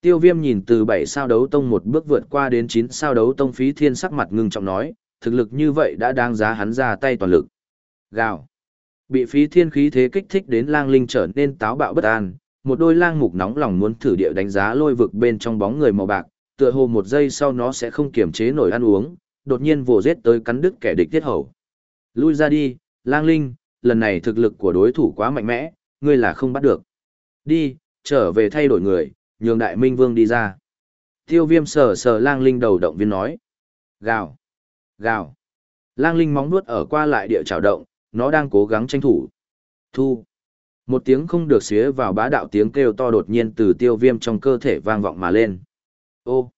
Tiêu viêm nhìn từ 7 sao đấu tông một bước vượt qua đến 9 sao đấu tông phí thiên sắc mặt ngưng trọng nói, thực lực như vậy đã đáng giá hắn ra tay toàn lực. Gào. Bị phí thiên khí thế kích thích đến lang linh trở nên táo bạo bất an, một đôi lang mục nóng lòng muốn thử địa đánh giá lôi vực bên trong bóng người màu bạc, tựa hồ một giây sau nó sẽ không kiềm chế nổi ăn uống, đột nhiên vồ giết tới cắn đứt kẻ địch tiết hầu. Lui ra đi, lang linh, lần này thực lực của đối thủ quá mạnh mẽ, ngươi là không bắt được. Đi, trở về thay đổi người, nhường đại minh vương đi ra. Tiêu viêm sờ sờ lang linh đầu động viên nói. Gào, gào. Lang linh móng nuốt ở qua lại địa trào động, nó đang cố gắng tranh thủ. Thu. Một tiếng không được xía vào bá đạo tiếng kêu to đột nhiên từ tiêu viêm trong cơ thể vang vọng mà lên. Ô,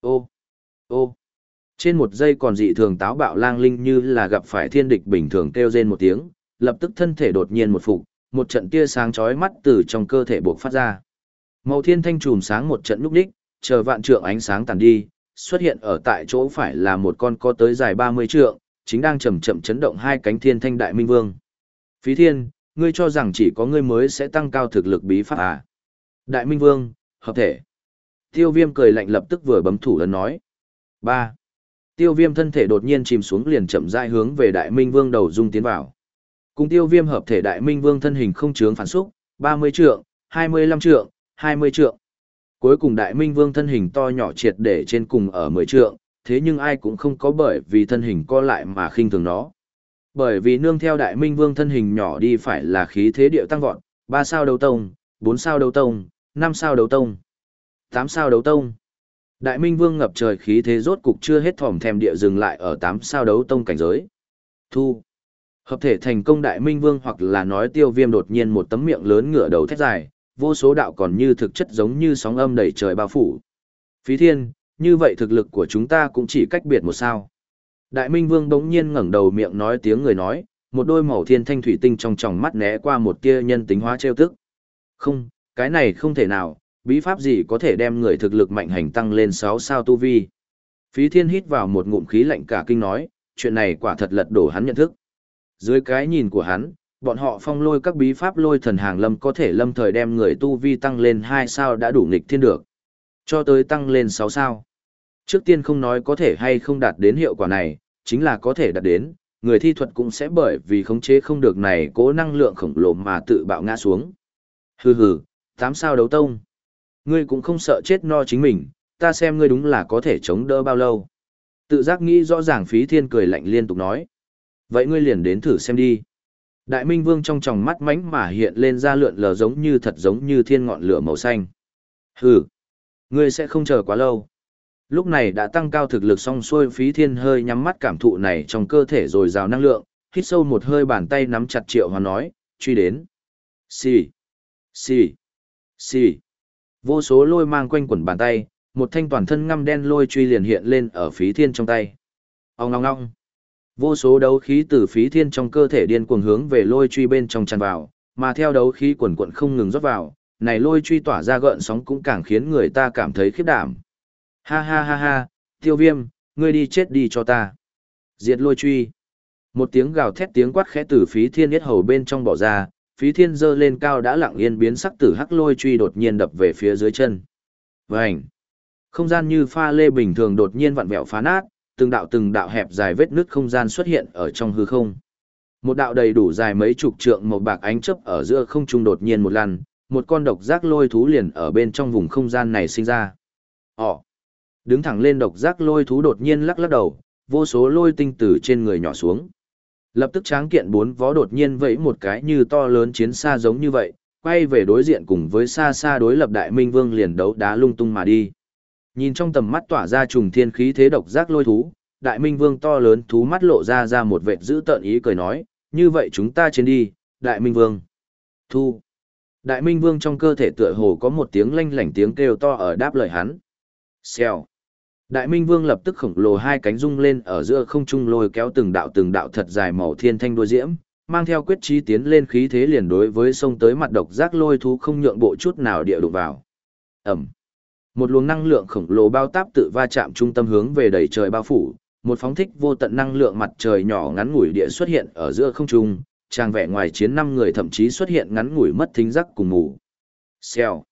ô, ô. Trên một giây còn dị thường táo bạo lang linh như là gặp phải thiên địch bình thường kêu rên một tiếng, lập tức thân thể đột nhiên một phục, một trận tia sáng chói mắt từ trong cơ thể buộc phát ra. Màu thiên thanh trùm sáng một trận núp đích, chờ vạn trượng ánh sáng tàn đi, xuất hiện ở tại chỗ phải là một con có tới dài 30 trượng, chính đang chậm chậm chấn động hai cánh thiên thanh đại minh vương. Phí thiên, ngươi cho rằng chỉ có ngươi mới sẽ tăng cao thực lực bí pháp à? Đại minh vương, hợp thể. Tiêu viêm cười lạnh lập tức vừa bấm thủ lớn nói. Ba. Tiêu viêm thân thể đột nhiên chìm xuống liền chậm rãi hướng về đại minh vương đầu dung tiến vào. Cùng tiêu viêm hợp thể đại minh vương thân hình không chướng phản xúc, 30 trượng, 25 trượng, 20 trượng. Cuối cùng đại minh vương thân hình to nhỏ triệt để trên cùng ở 10 trượng, thế nhưng ai cũng không có bởi vì thân hình co lại mà khinh thường nó. Bởi vì nương theo đại minh vương thân hình nhỏ đi phải là khí thế điệu tăng vọt, ba sao đấu tông, bốn sao đấu tông, năm sao đấu tông, tám sao đấu tông. Đại minh vương ngập trời khí thế rốt cục chưa hết thỏm thèm địa dừng lại ở 8 sao đấu tông cảnh giới. Thu. Hợp thể thành công đại minh vương hoặc là nói tiêu viêm đột nhiên một tấm miệng lớn ngửa đầu thét dài, vô số đạo còn như thực chất giống như sóng âm đầy trời bao phủ. Phí thiên, như vậy thực lực của chúng ta cũng chỉ cách biệt một sao. Đại minh vương đống nhiên ngẩng đầu miệng nói tiếng người nói, một đôi màu thiên thanh thủy tinh trong tròng mắt né qua một tia nhân tính hóa trêu tức. Không, cái này không thể nào, bí pháp gì có thể đem người thực lực mạnh hành tăng lên 6 sao tu vi. Phí thiên hít vào một ngụm khí lạnh cả kinh nói, chuyện này quả thật lật đổ hắn nhận thức. Dưới cái nhìn của hắn, bọn họ phong lôi các bí pháp lôi thần hàng lâm có thể lâm thời đem người tu vi tăng lên 2 sao đã đủ nghịch thiên được. Cho tới tăng lên 6 sao. Trước tiên không nói có thể hay không đạt đến hiệu quả này, chính là có thể đạt đến, người thi thuật cũng sẽ bởi vì khống chế không được này cố năng lượng khổng lồ mà tự bạo ngã xuống. Hừ hừ, 8 sao đấu tông. Ngươi cũng không sợ chết no chính mình, ta xem ngươi đúng là có thể chống đỡ bao lâu. Tự giác nghĩ rõ ràng phí thiên cười lạnh liên tục nói. Vậy ngươi liền đến thử xem đi. Đại Minh Vương trong tròng mắt mánh mà hiện lên ra lượn lờ giống như thật giống như thiên ngọn lửa màu xanh. Hừ, ngươi sẽ không chờ quá lâu. Lúc này đã tăng cao thực lực xong xuôi phí thiên hơi nhắm mắt cảm thụ này trong cơ thể rồi rào năng lượng, hít sâu một hơi bàn tay nắm chặt triệu hoàn nói, truy đến. Xì, xì, xì. Vô số lôi mang quanh quẩn bàn tay, một thanh toàn thân ngăm đen lôi truy liền hiện lên ở phí thiên trong tay. Ông ngong ngong. Vô số đấu khí từ phí thiên trong cơ thể điên cuồng hướng về lôi truy bên trong tràn vào, mà theo đấu khí quần quận không ngừng rót vào, này lôi truy tỏa ra gợn sóng cũng càng khiến người ta cảm thấy khiếp đảm. Ha ha ha ha, tiêu viêm, ngươi đi chết đi cho ta. Diệt lôi truy. Một tiếng gào thét tiếng quát khẽ từ phí thiên yết hầu bên trong bỏ ra, phí thiên dơ lên cao đã lặng yên biến sắc tử hắc lôi truy đột nhiên đập về phía dưới chân. Vành. Không gian như pha lê bình thường đột nhiên vặn vẹo phá nát, từng đạo từng đạo hẹp dài vết nứt không gian xuất hiện ở trong hư không. Một đạo đầy đủ dài mấy chục trượng màu bạc ánh chớp ở giữa không trung đột nhiên một lần, một con độc giác lôi thú liền ở bên trong vùng không gian này sinh ra. Ồ! Đứng thẳng lên độc giác lôi thú đột nhiên lắc lắc đầu, vô số lôi tinh tử trên người nhỏ xuống. Lập tức tráng kiện bốn vó đột nhiên vẫy một cái như to lớn chiến xa giống như vậy, quay về đối diện cùng với xa xa đối lập đại minh vương liền đấu đá lung tung mà đi. Nhìn trong tầm mắt tỏa ra trùng thiên khí thế độc giác lôi thú, đại minh vương to lớn thú mắt lộ ra ra một vệt giữ tợn ý cười nói, như vậy chúng ta trên đi, đại minh vương. Thu. Đại minh vương trong cơ thể tựa hồ có một tiếng lanh lảnh tiếng kêu to ở đáp lời hắn. Xèo. Đại minh vương lập tức khổng lồ hai cánh rung lên ở giữa không trung lôi kéo từng đạo từng đạo thật dài màu thiên thanh đuôi diễm, mang theo quyết chí tiến lên khí thế liền đối với sông tới mặt độc giác lôi thú không nhượng bộ chút nào địa đụng vào. Ẩm. Một luồng năng lượng khổng lồ bao táp tự va chạm trung tâm hướng về đầy trời bao phủ, một phóng thích vô tận năng lượng mặt trời nhỏ ngắn ngủi địa xuất hiện ở giữa không trung, trang vẻ ngoài chiến năm người thậm chí xuất hiện ngắn ngủi mất thính giác cùng ngủ. Xèo.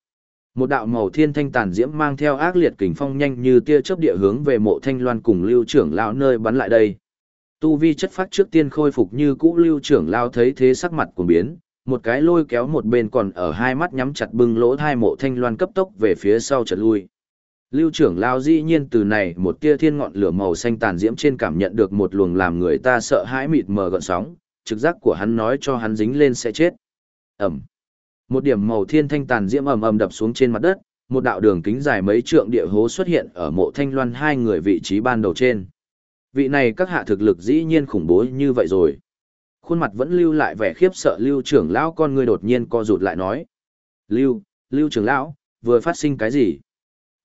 Một đạo màu thiên thanh tàn diễm mang theo ác liệt kình phong nhanh như tia chớp địa hướng về mộ thanh loan cùng lưu trưởng lão nơi bắn lại đây. Tu vi chất phát trước tiên khôi phục như cũ lưu trưởng lão thấy thế sắc mặt cuồng biến, một cái lôi kéo một bên còn ở hai mắt nhắm chặt bưng lỗ thai mộ thanh loan cấp tốc về phía sau chợt lui. Lưu trưởng lão dĩ nhiên từ này một tia thiên ngọn lửa màu xanh tàn diễm trên cảm nhận được một luồng làm người ta sợ hãi mịt mờ gợn sóng, trực giác của hắn nói cho hắn dính lên sẽ chết. Ẩm. Một điểm màu thiên thanh tàn diễm ầm ầm đập xuống trên mặt đất, một đạo đường kính dài mấy trượng địa hố xuất hiện ở mộ thanh loan hai người vị trí ban đầu trên. Vị này các hạ thực lực dĩ nhiên khủng bố như vậy rồi. Khuôn mặt vẫn lưu lại vẻ khiếp sợ lưu trưởng lão con người đột nhiên co rụt lại nói. Lưu, lưu trưởng lão, vừa phát sinh cái gì?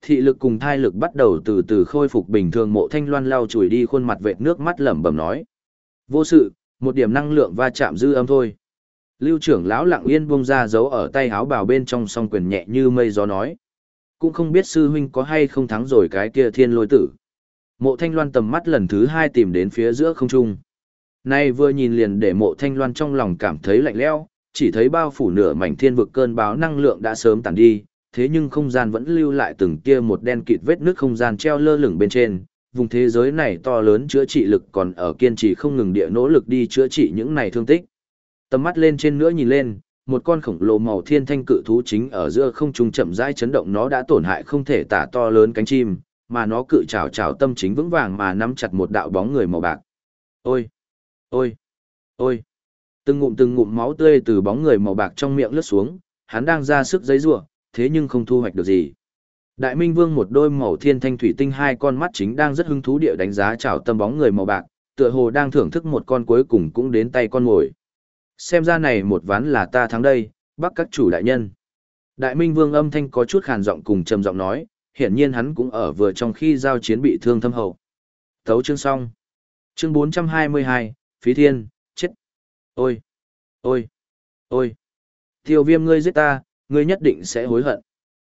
Thị lực cùng thai lực bắt đầu từ từ khôi phục bình thường mộ thanh loan lau chùi đi khuôn mặt vệt nước mắt lẩm bẩm nói. Vô sự, một điểm năng lượng va chạm dư âm thôi. Lưu trưởng lão lặng yên buông ra giấu ở tay háo bào bên trong song quyền nhẹ như mây gió nói. Cũng không biết sư huynh có hay không thắng rồi cái kia thiên lôi tử. Mộ thanh loan tầm mắt lần thứ hai tìm đến phía giữa không trung. Nay vừa nhìn liền để mộ thanh loan trong lòng cảm thấy lạnh lẽo, chỉ thấy bao phủ nửa mảnh thiên vực cơn báo năng lượng đã sớm tàn đi, thế nhưng không gian vẫn lưu lại từng kia một đen kịt vết nước không gian treo lơ lửng bên trên. Vùng thế giới này to lớn chữa trị lực còn ở kiên trì không ngừng địa nỗ lực đi chữa trị những này thương tích. Tầm mắt lên trên nữa nhìn lên, một con khổng lồ màu thiên thanh cự thú chính ở giữa không trung chậm rãi chấn động nó đã tổn hại không thể tả to lớn cánh chim, mà nó cự trào trào tâm chính vững vàng mà nắm chặt một đạo bóng người màu bạc. Ôi! Ôi! Ôi! Từng ngụm từng ngụm máu tươi từ bóng người màu bạc trong miệng lướt xuống, hắn đang ra sức giấy rủa, thế nhưng không thu hoạch được gì. Đại Minh Vương một đôi màu thiên thanh thủy tinh hai con mắt chính đang rất hứng thú địa đánh giá trào tâm bóng người màu bạc, tựa hồ đang thưởng thức một con cuối cùng cũng đến tay con mồi. Xem ra này một ván là ta thắng đây, bắc các chủ đại nhân. Đại Minh Vương âm thanh có chút khàn giọng cùng trầm giọng nói, hiển nhiên hắn cũng ở vừa trong khi giao chiến bị thương thâm hậu. Thấu chương xong. Chương 422, Phí Thiên, chết. Ôi, ôi, ôi. Tiêu viêm ngươi giết ta, ngươi nhất định sẽ hối hận.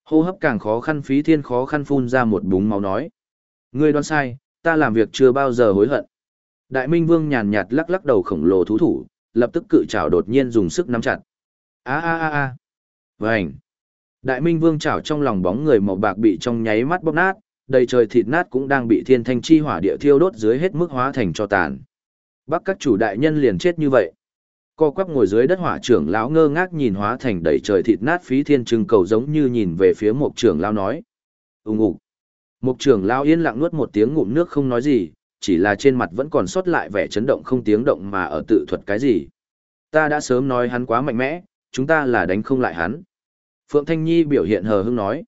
Hô hấp càng khó khăn Phí Thiên khó khăn phun ra một búng máu nói. Ngươi đoán sai, ta làm việc chưa bao giờ hối hận. Đại Minh Vương nhàn nhạt lắc lắc đầu khổng lồ thú thủ, lập tức cự trảo đột nhiên dùng sức nắm chặt. A a a a. Vành. Đại Minh Vương trảo trong lòng bóng người màu bạc bị trong nháy mắt bóp nát, đầy trời thịt nát cũng đang bị thiên thanh chi hỏa địa thiêu đốt dưới hết mức hóa thành cho tàn. Bắc các chủ đại nhân liền chết như vậy. Co quắp ngồi dưới đất hỏa trưởng lão ngơ ngác nhìn hóa thành đầy trời thịt nát phí thiên trưng cầu giống như nhìn về phía mục trưởng lão nói. Úng ủ. Mục trưởng lão yên lặng nuốt một tiếng ngụm nước không nói gì, chỉ là trên mặt vẫn còn sót lại vẻ chấn động không tiếng động mà ở tự thuật cái gì. Ta đã sớm nói hắn quá mạnh mẽ, chúng ta là đánh không lại hắn. Phượng Thanh Nhi biểu hiện hờ hững nói.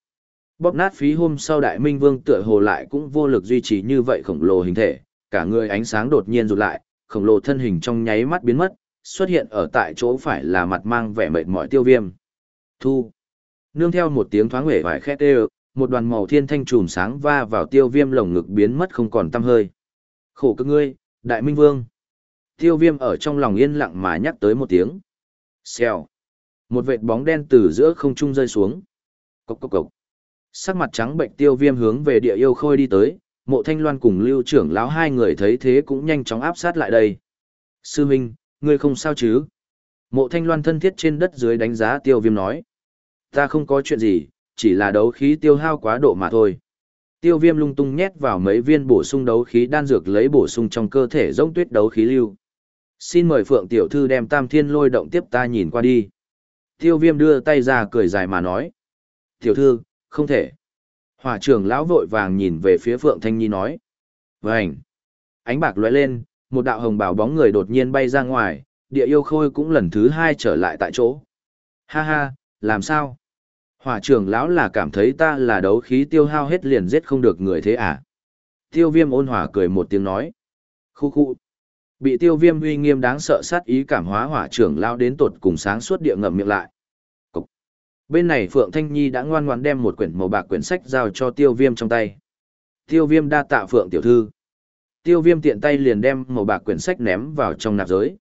Bóp nát phí hôm sau Đại Minh Vương tựa hồ lại cũng vô lực duy trì như vậy khổng lồ hình thể, cả người ánh sáng đột nhiên rụt lại, khổng lồ thân hình trong nháy mắt biến mất, xuất hiện ở tại chỗ phải là mặt mang vẻ mệt mỏi tiêu viêm. Thu. Nương theo một tiếng thoáng huệ vài khét đều, một đoàn màu thiên thanh trùm sáng va vào tiêu viêm lồng ngực biến mất không còn tăm hơi. Khổ cực ngươi, Đại Minh Vương. Tiêu viêm ở trong lòng yên lặng mà nhắc tới một tiếng. Xèo. Một vệt bóng đen từ giữa không trung rơi xuống. Cốc cốc cốc. Sắc mặt trắng bệnh tiêu viêm hướng về địa yêu khôi đi tới, mộ thanh loan cùng lưu trưởng lão hai người thấy thế cũng nhanh chóng áp sát lại đây. Sư Minh, ngươi không sao chứ? Mộ thanh loan thân thiết trên đất dưới đánh giá tiêu viêm nói. Ta không có chuyện gì, chỉ là đấu khí tiêu hao quá độ mà thôi. Tiêu viêm lung tung nhét vào mấy viên bổ sung đấu khí đan dược lấy bổ sung trong cơ thể giống tuyết đấu khí lưu. Xin mời Phượng Tiểu Thư đem tam thiên lôi động tiếp ta nhìn qua đi. Tiêu viêm đưa tay ra cười dài mà nói. Tiểu Thư, không thể. Hỏa trưởng lão vội vàng nhìn về phía Phượng Thanh Nhi nói. Vânh! Ánh bạc lóe lên, một đạo hồng bảo bóng người đột nhiên bay ra ngoài, địa yêu khôi cũng lần thứ hai trở lại tại chỗ. Ha ha, làm sao? Hỏa trưởng lão là cảm thấy ta là đấu khí tiêu hao hết liền giết không được người thế à? Tiêu viêm ôn hòa cười một tiếng nói. Khu khu. Bị tiêu viêm uy nghiêm đáng sợ sát ý cảm hóa hỏa trưởng lão đến tột cùng sáng suốt địa ngậm miệng lại. Cục. Bên này Phượng Thanh Nhi đã ngoan ngoan đem một quyển màu bạc quyển sách giao cho tiêu viêm trong tay. Tiêu viêm đa tạ Phượng tiểu thư. Tiêu viêm tiện tay liền đem màu bạc quyển sách ném vào trong nạp giới.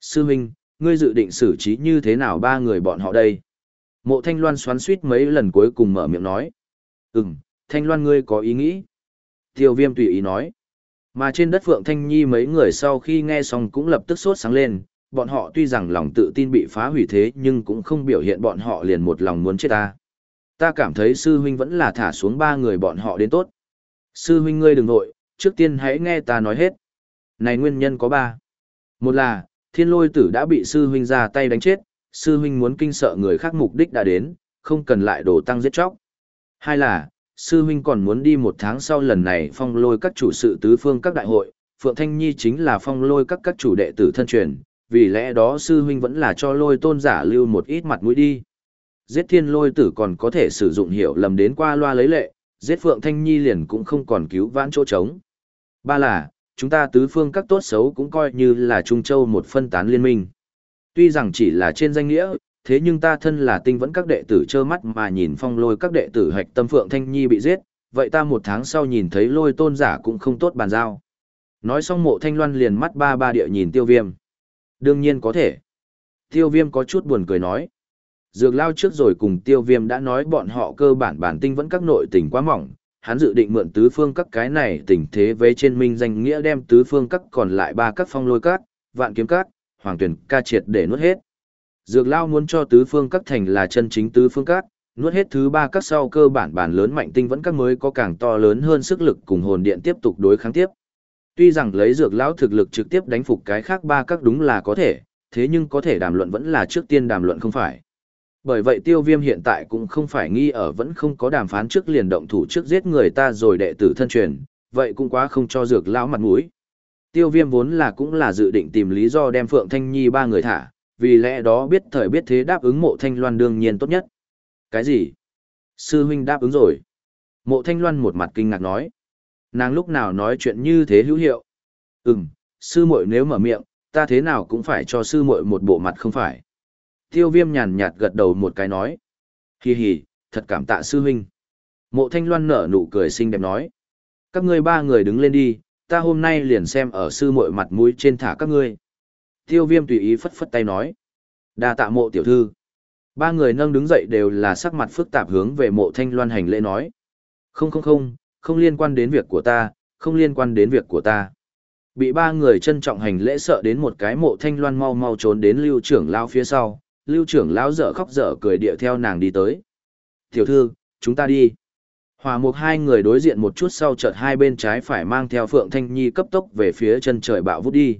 Sư huynh, ngươi dự định xử trí như thế nào ba người bọn họ đây? Mộ Thanh Loan xoắn suýt mấy lần cuối cùng mở miệng nói. Ừm, Thanh Loan ngươi có ý nghĩ. Tiêu viêm tùy ý nói. Mà trên đất Phượng Thanh Nhi mấy người sau khi nghe xong cũng lập tức sốt sáng lên, bọn họ tuy rằng lòng tự tin bị phá hủy thế nhưng cũng không biểu hiện bọn họ liền một lòng muốn chết ta. Ta cảm thấy sư huynh vẫn là thả xuống ba người bọn họ đến tốt. Sư huynh ngươi đừng nội, trước tiên hãy nghe ta nói hết. Này nguyên nhân có ba. Một là, thiên lôi tử đã bị sư huynh ra tay đánh chết, sư huynh muốn kinh sợ người khác mục đích đã đến, không cần lại đổ tăng giết chóc. Hai là, sư huynh còn muốn đi một tháng sau lần này phong lôi các chủ sự tứ phương các đại hội, Phượng Thanh Nhi chính là phong lôi các các chủ đệ tử thân truyền, vì lẽ đó sư huynh vẫn là cho lôi tôn giả lưu một ít mặt mũi đi. Giết thiên lôi tử còn có thể sử dụng hiểu lầm đến qua loa lấy lệ, giết Phượng Thanh Nhi liền cũng không còn cứu vãn chỗ trống. Ba là, chúng ta tứ phương các tốt xấu cũng coi như là Trung Châu một phân tán liên minh. Tuy rằng chỉ là trên danh nghĩa, thế nhưng ta thân là tinh vẫn các đệ tử trơ mắt mà nhìn phong lôi các đệ tử hạch tâm Phượng Thanh Nhi bị giết, vậy ta một tháng sau nhìn thấy lôi tôn giả cũng không tốt bàn giao. Nói xong mộ thanh loan liền mắt ba ba địa nhìn tiêu viêm. Đương nhiên có thể. Tiêu viêm có chút buồn cười nói. Dược lao trước rồi cùng tiêu viêm đã nói bọn họ cơ bản bản tinh vẫn các nội tình quá mỏng, hắn dự định mượn tứ phương các cái này tình thế với trên minh danh nghĩa đem tứ phương các còn lại ba các phong lôi các, vạn kiếm các, hoàng tuyển ca triệt để nuốt hết. Dược lao muốn cho tứ phương các thành là chân chính tứ phương các, nuốt hết thứ ba các sau cơ bản bản lớn mạnh tinh vẫn các mới có càng to lớn hơn sức lực cùng hồn điện tiếp tục đối kháng tiếp. Tuy rằng lấy dược lão thực lực trực tiếp đánh phục cái khác ba các đúng là có thể, thế nhưng có thể đàm luận vẫn là trước tiên đàm luận không phải. Bởi vậy tiêu viêm hiện tại cũng không phải nghi ở vẫn không có đàm phán trước liền động thủ trước giết người ta rồi đệ tử thân truyền, vậy cũng quá không cho dược lão mặt mũi. Tiêu viêm vốn là cũng là dự định tìm lý do đem Phượng Thanh Nhi ba người thả, vì lẽ đó biết thời biết thế đáp ứng mộ Thanh Loan đương nhiên tốt nhất. Cái gì? Sư huynh đáp ứng rồi. Mộ Thanh Loan một mặt kinh ngạc nói. Nàng lúc nào nói chuyện như thế hữu hiệu. Ừm, sư muội nếu mở miệng, ta thế nào cũng phải cho sư muội một bộ mặt không phải. Tiêu viêm nhàn nhạt gật đầu một cái nói. Hì hì, thật cảm tạ sư huynh. Mộ thanh loan nở nụ cười xinh đẹp nói. Các ngươi ba người đứng lên đi, ta hôm nay liền xem ở sư muội mặt mũi trên thả các ngươi. Tiêu viêm tùy ý phất phất tay nói. đa tạ mộ tiểu thư. Ba người nâng đứng dậy đều là sắc mặt phức tạp hướng về mộ thanh loan hành lễ nói. Không không không, không liên quan đến việc của ta, không liên quan đến việc của ta. Bị ba người trân trọng hành lễ sợ đến một cái mộ thanh loan mau mau trốn đến lưu trưởng lao phía sau, lưu trưởng lão dở khóc dở cười địa theo nàng đi tới. Tiểu thư, chúng ta đi. Hòa mục hai người đối diện một chút sau chợt hai bên trái phải mang theo Phượng Thanh Nhi cấp tốc về phía chân trời bạo vút đi.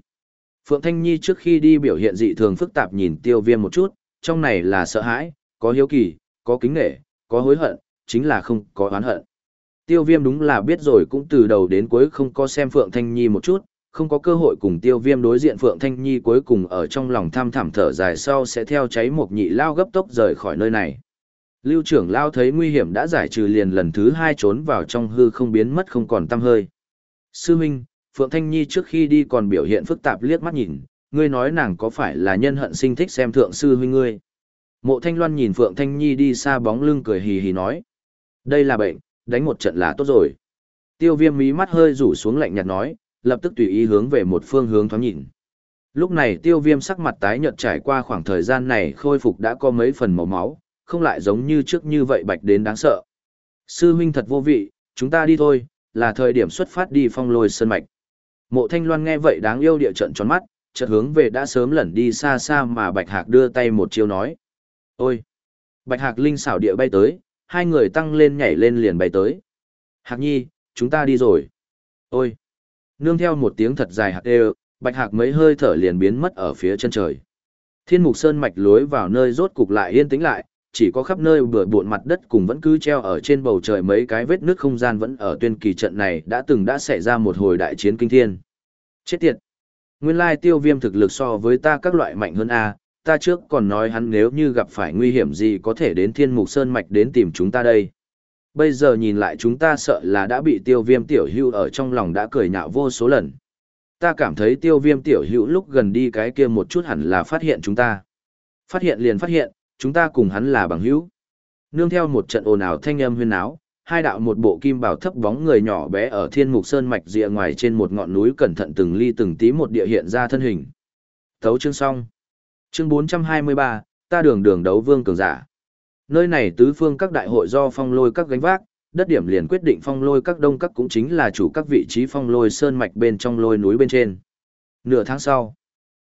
Phượng Thanh Nhi trước khi đi biểu hiện dị thường phức tạp nhìn tiêu viêm một chút, trong này là sợ hãi, có hiếu kỳ, có kính nghệ, có hối hận, chính là không có oán hận. Tiêu viêm đúng là biết rồi cũng từ đầu đến cuối không có xem Phượng Thanh Nhi một chút, không có cơ hội cùng tiêu viêm đối diện Phượng Thanh Nhi cuối cùng ở trong lòng tham thảm thở dài sau sẽ theo cháy một nhị lao gấp tốc rời khỏi nơi này. Lưu trưởng lao thấy nguy hiểm đã giải trừ liền lần thứ hai trốn vào trong hư không biến mất không còn tăm hơi. Sư Minh, Phượng Thanh Nhi trước khi đi còn biểu hiện phức tạp liếc mắt nhìn, ngươi nói nàng có phải là nhân hận sinh thích xem thượng sư huynh ngươi. Mộ Thanh Loan nhìn Phượng Thanh Nhi đi xa bóng lưng cười hì hì nói. Đây là bệnh, đánh một trận là tốt rồi. Tiêu viêm mí mắt hơi rủ xuống lạnh nhạt nói, lập tức tùy ý hướng về một phương hướng thoáng nhìn. Lúc này tiêu viêm sắc mặt tái nhợt trải qua khoảng thời gian này khôi phục đã có mấy phần màu máu, không lại giống như trước như vậy bạch đến đáng sợ. Sư huynh thật vô vị, chúng ta đi thôi, là thời điểm xuất phát đi phong lôi sơn mạch. Mộ thanh loan nghe vậy đáng yêu địa trận tròn mắt, chợt hướng về đã sớm lẩn đi xa xa mà bạch hạc đưa tay một chiêu nói. Ôi! Bạch hạc linh xảo địa bay tới, hai người tăng lên nhảy lên liền bay tới. Hạc nhi, chúng ta đi rồi. Ôi! Nương theo một tiếng thật dài hạc đều, bạch hạc mấy hơi thở liền biến mất ở phía chân trời. Thiên mục sơn mạch lối vào nơi rốt cục lại yên tĩnh lại, chỉ có khắp nơi bừa bộn mặt đất cùng vẫn cứ treo ở trên bầu trời mấy cái vết nước không gian vẫn ở tuyên kỳ trận này đã từng đã xảy ra một hồi đại chiến kinh thiên. Chết tiệt! Nguyên lai tiêu viêm thực lực so với ta các loại mạnh hơn A, ta trước còn nói hắn nếu như gặp phải nguy hiểm gì có thể đến thiên mục sơn mạch đến tìm chúng ta đây bây giờ nhìn lại chúng ta sợ là đã bị tiêu viêm tiểu hưu ở trong lòng đã cười nhạo vô số lần. Ta cảm thấy tiêu viêm tiểu hữu lúc gần đi cái kia một chút hẳn là phát hiện chúng ta. Phát hiện liền phát hiện, chúng ta cùng hắn là bằng hữu. Nương theo một trận ồn ào thanh âm huyên áo, hai đạo một bộ kim bảo thấp bóng người nhỏ bé ở thiên mục sơn mạch rìa ngoài trên một ngọn núi cẩn thận từng ly từng tí một địa hiện ra thân hình. Thấu chương xong. Chương 423, ta đường đường đấu vương cường giả. Nơi này tứ phương các đại hội do phong lôi các gánh vác, đất điểm liền quyết định phong lôi các đông các cũng chính là chủ các vị trí phong lôi sơn mạch bên trong lôi núi bên trên. Nửa tháng sau,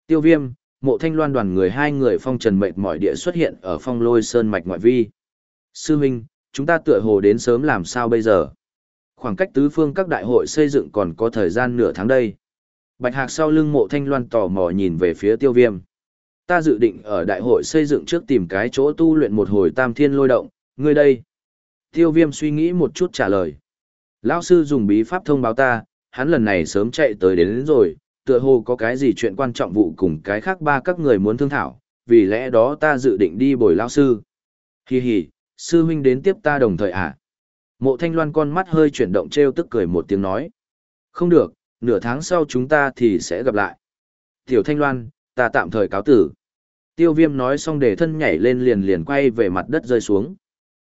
tiêu viêm, mộ thanh loan đoàn người hai người phong trần mệt mỏi địa xuất hiện ở phong lôi sơn mạch ngoại vi. Sư huynh, chúng ta tựa hồ đến sớm làm sao bây giờ? Khoảng cách tứ phương các đại hội xây dựng còn có thời gian nửa tháng đây. Bạch Hạc sau lưng mộ thanh loan tò mò nhìn về phía tiêu viêm. Ta dự định ở đại hội xây dựng trước tìm cái chỗ tu luyện một hồi tam thiên lôi động, ngươi đây. Tiêu viêm suy nghĩ một chút trả lời. Lão sư dùng bí pháp thông báo ta, hắn lần này sớm chạy tới đến, đến rồi, tựa hồ có cái gì chuyện quan trọng vụ cùng cái khác ba các người muốn thương thảo, vì lẽ đó ta dự định đi bồi lão sư. Hi hi, sư huynh đến tiếp ta đồng thời à? Mộ thanh loan con mắt hơi chuyển động treo tức cười một tiếng nói. Không được, nửa tháng sau chúng ta thì sẽ gặp lại. Tiểu thanh loan, ta tạm thời cáo tử. Tiêu viêm nói xong để thân nhảy lên liền liền quay về mặt đất rơi xuống.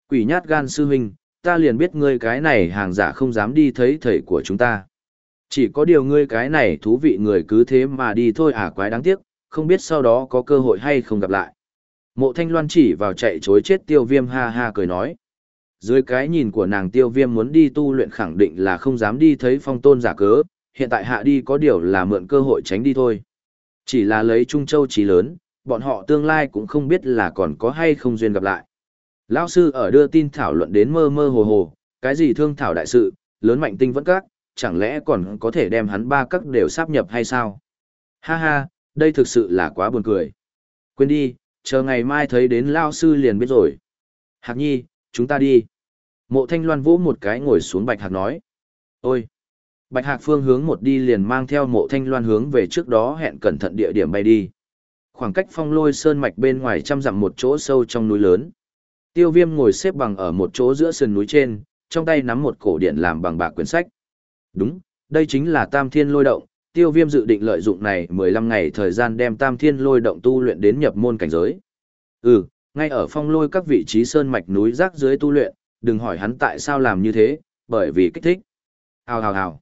Quỷ nhát gan sư huynh, ta liền biết ngươi cái này hàng giả không dám đi thấy thầy của chúng ta. Chỉ có điều ngươi cái này thú vị người cứ thế mà đi thôi à quái đáng tiếc, không biết sau đó có cơ hội hay không gặp lại. Mộ thanh loan chỉ vào chạy chối chết tiêu viêm ha ha cười nói. Dưới cái nhìn của nàng tiêu viêm muốn đi tu luyện khẳng định là không dám đi thấy phong tôn giả cớ, hiện tại hạ đi có điều là mượn cơ hội tránh đi thôi. Chỉ là lấy Trung Châu trí lớn, bọn họ tương lai cũng không biết là còn có hay không duyên gặp lại. Lão sư ở đưa tin thảo luận đến mơ mơ hồ hồ, cái gì thương thảo đại sự, lớn mạnh tinh vẫn các, chẳng lẽ còn có thể đem hắn ba các đều sáp nhập hay sao? Ha ha, đây thực sự là quá buồn cười. Quên đi, chờ ngày mai thấy đến Lao sư liền biết rồi. Hạc nhi, chúng ta đi. Mộ thanh loan vỗ một cái ngồi xuống bạch hạc nói. Ôi! Bạch hạc phương hướng một đi liền mang theo mộ thanh loan hướng về trước đó hẹn cẩn thận địa điểm bay đi. Khoảng cách phong lôi sơn mạch bên ngoài trăm dặm một chỗ sâu trong núi lớn. Tiêu viêm ngồi xếp bằng ở một chỗ giữa sườn núi trên, trong tay nắm một cổ điện làm bằng bạc quyển sách. Đúng, đây chính là tam thiên lôi động, tiêu viêm dự định lợi dụng này 15 ngày thời gian đem tam thiên lôi động tu luyện đến nhập môn cảnh giới. Ừ, ngay ở phong lôi các vị trí sơn mạch núi rác dưới tu luyện, đừng hỏi hắn tại sao làm như thế, bởi vì kích thích. Hào hào hào.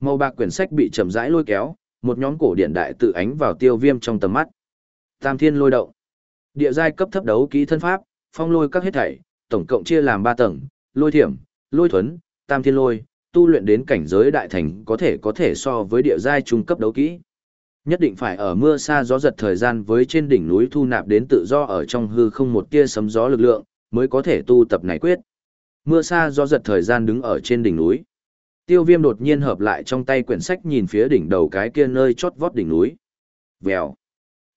Màu bạc quyển sách bị chậm rãi lôi kéo, một nhóm cổ điện đại tự ánh vào tiêu viêm trong tầm mắt. Tam thiên lôi động. Địa giai cấp thấp đấu kỹ thân pháp, phong lôi các hết thảy, tổng cộng chia làm 3 tầng, lôi thiểm, lôi thuấn, tam thiên lôi, tu luyện đến cảnh giới đại thành có thể có thể so với địa giai trung cấp đấu kỹ. Nhất định phải ở mưa xa gió giật thời gian với trên đỉnh núi thu nạp đến tự do ở trong hư không một tia sấm gió lực lượng, mới có thể tu tập này quyết. Mưa xa gió giật thời gian đứng ở trên đỉnh núi. Tiêu viêm đột nhiên hợp lại trong tay quyển sách nhìn phía đỉnh đầu cái kia nơi chót vót đỉnh núi. Vèo.